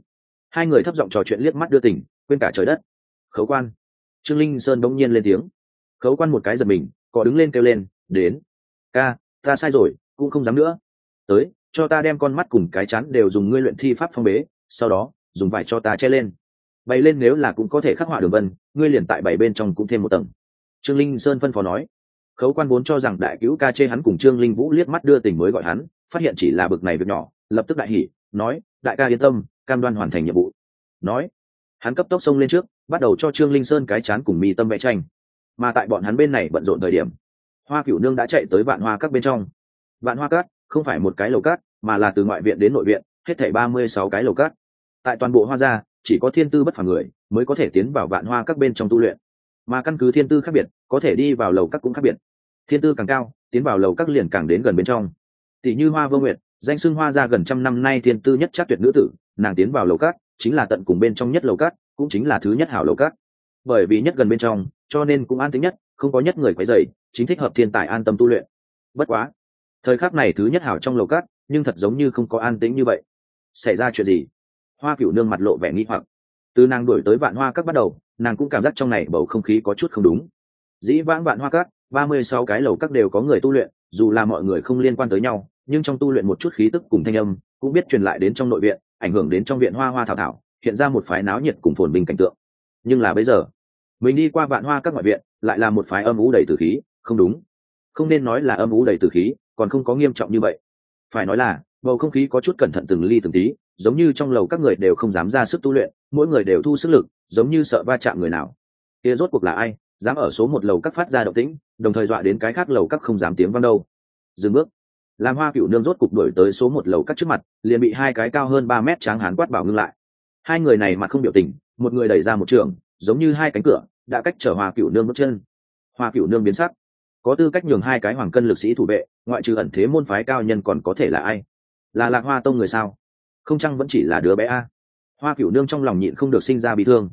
Hai người thấp giọng trò chuyện liếc mắt đưa tình, quên cả trời đất. Khấu quan trương linh sơn bỗng nhiên lên tiếng. Khấu quan một cái giật mình có đứng lên kêu lên, đến. Ca, ta sai rồi, cũng không dám nữa. Tới, cho ta đem con mắt cùng cái chắn đều dùng ngươi luyện thi pháp phong bế, sau đó, dùng vải cho ta che lên. Bày lên nếu là cũng có thể khắc họa đường vân, ngươi liền tại bảy bên trong cũng thêm một tầng. Trương linh sơn phân phó nói. Khấu quan vốn cho rằng đại cứu ca chê hắn cùng trương linh vũ liếc mắt đưa tình mới gọi hắn, phát hiện chỉ là bực này việc nhỏ, lập tức đại hỉ, nói, đại ca yên tâm, cam đoan hoàn thành nhiệm vụ. Nói, hắn cấp tốc xông lên trước bắt đầu cho trương linh sơn cái chán cùng mi tâm vẽ tranh. Mà tại bọn hắn bên này bận rộn thời điểm, hoa cửu nương đã chạy tới vạn hoa các bên trong. Vạn hoa cát không phải một cái lầu cát, mà là từ ngoại viện đến nội viện, hết thảy ba mươi sáu cái lầu cát. Tại toàn bộ hoa gia, chỉ có thiên tư bất phàm người mới có thể tiến vào vạn hoa các bên trong tu luyện. Mà căn cứ thiên tư khác biệt, có thể đi vào lầu các cũng khác biệt. Thiên tư càng cao, tiến vào lầu các liền càng đến gần bên trong. Tỷ như hoa vô nguyệt, danh xưng hoa ra gần trăm năm nay thiên tư nhất chắc tuyệt nữ tử, nàng tiến vào lầu các chính là tận cùng bên trong nhất lầu các cũng chính là thứ nhất hảo lầu các bởi vì nhất gần bên trong cho nên cũng an tính nhất không có nhất người quấy dày chính thích hợp thiên tài an tâm tu luyện. Bất quá thời khắc này thứ nhất hảo trong lầu cát, nhưng thật giống như không có an tĩnh như vậy. Xảy ra chuyện gì? Hoa cửu nương mặt lộ vẻ nghi hoặc. Từ nàng đuổi tới vạn hoa các bắt đầu nàng cũng cảm giác trong này bầu không khí có chút không đúng. Dĩ vãng vạn hoa các ba mươi sáu cái lầu các đều có người tu luyện dù là mọi người không liên quan tới nhau nhưng trong tu luyện một chút khí tức cùng thanh âm cũng biết truyền lại đến trong nội viện ảnh hưởng đến trong viện hoa hoa thảo thảo hiện ra một phái náo nhiệt cùng phồn bình cảnh tượng. Nhưng là bây giờ, mình đi qua vạn hoa các ngoại viện, lại là một phái âm ú đầy tử khí, không đúng. Không nên nói là âm ú đầy tử khí, còn không có nghiêm trọng như vậy. Phải nói là, bầu không khí có chút cẩn thận từng ly từng tí, giống như trong lầu các người đều không dám ra sức tu luyện, mỗi người đều thu sức lực, giống như sợ va chạm người nào. Kia rốt cuộc là ai, dám ở số một lầu các phát ra động tĩnh, đồng thời dọa đến cái khác lầu các không dám tiếng vang đâu. Dừng bước. Làm hoa cựu nương rốt cục đổi tới số một lầu các trước mặt, liền bị hai cái cao hơn ba mét tráng hán quát bảo ngưng lại hai người này mặt không biểu tình, một người đẩy ra một trường, giống như hai cánh cửa, đã cách chở hoa cựu nương bước chân. Hoa cựu nương biến sắc. Có tư cách nhường hai cái hoàng cân lực sĩ thủ vệ ngoại trừ ẩn thế môn phái cao nhân còn có thể là ai? Là lạc hoa tông người sao? Không chăng vẫn chỉ là đứa bé a? Hoa cựu nương trong lòng nhịn không được sinh ra bị thương.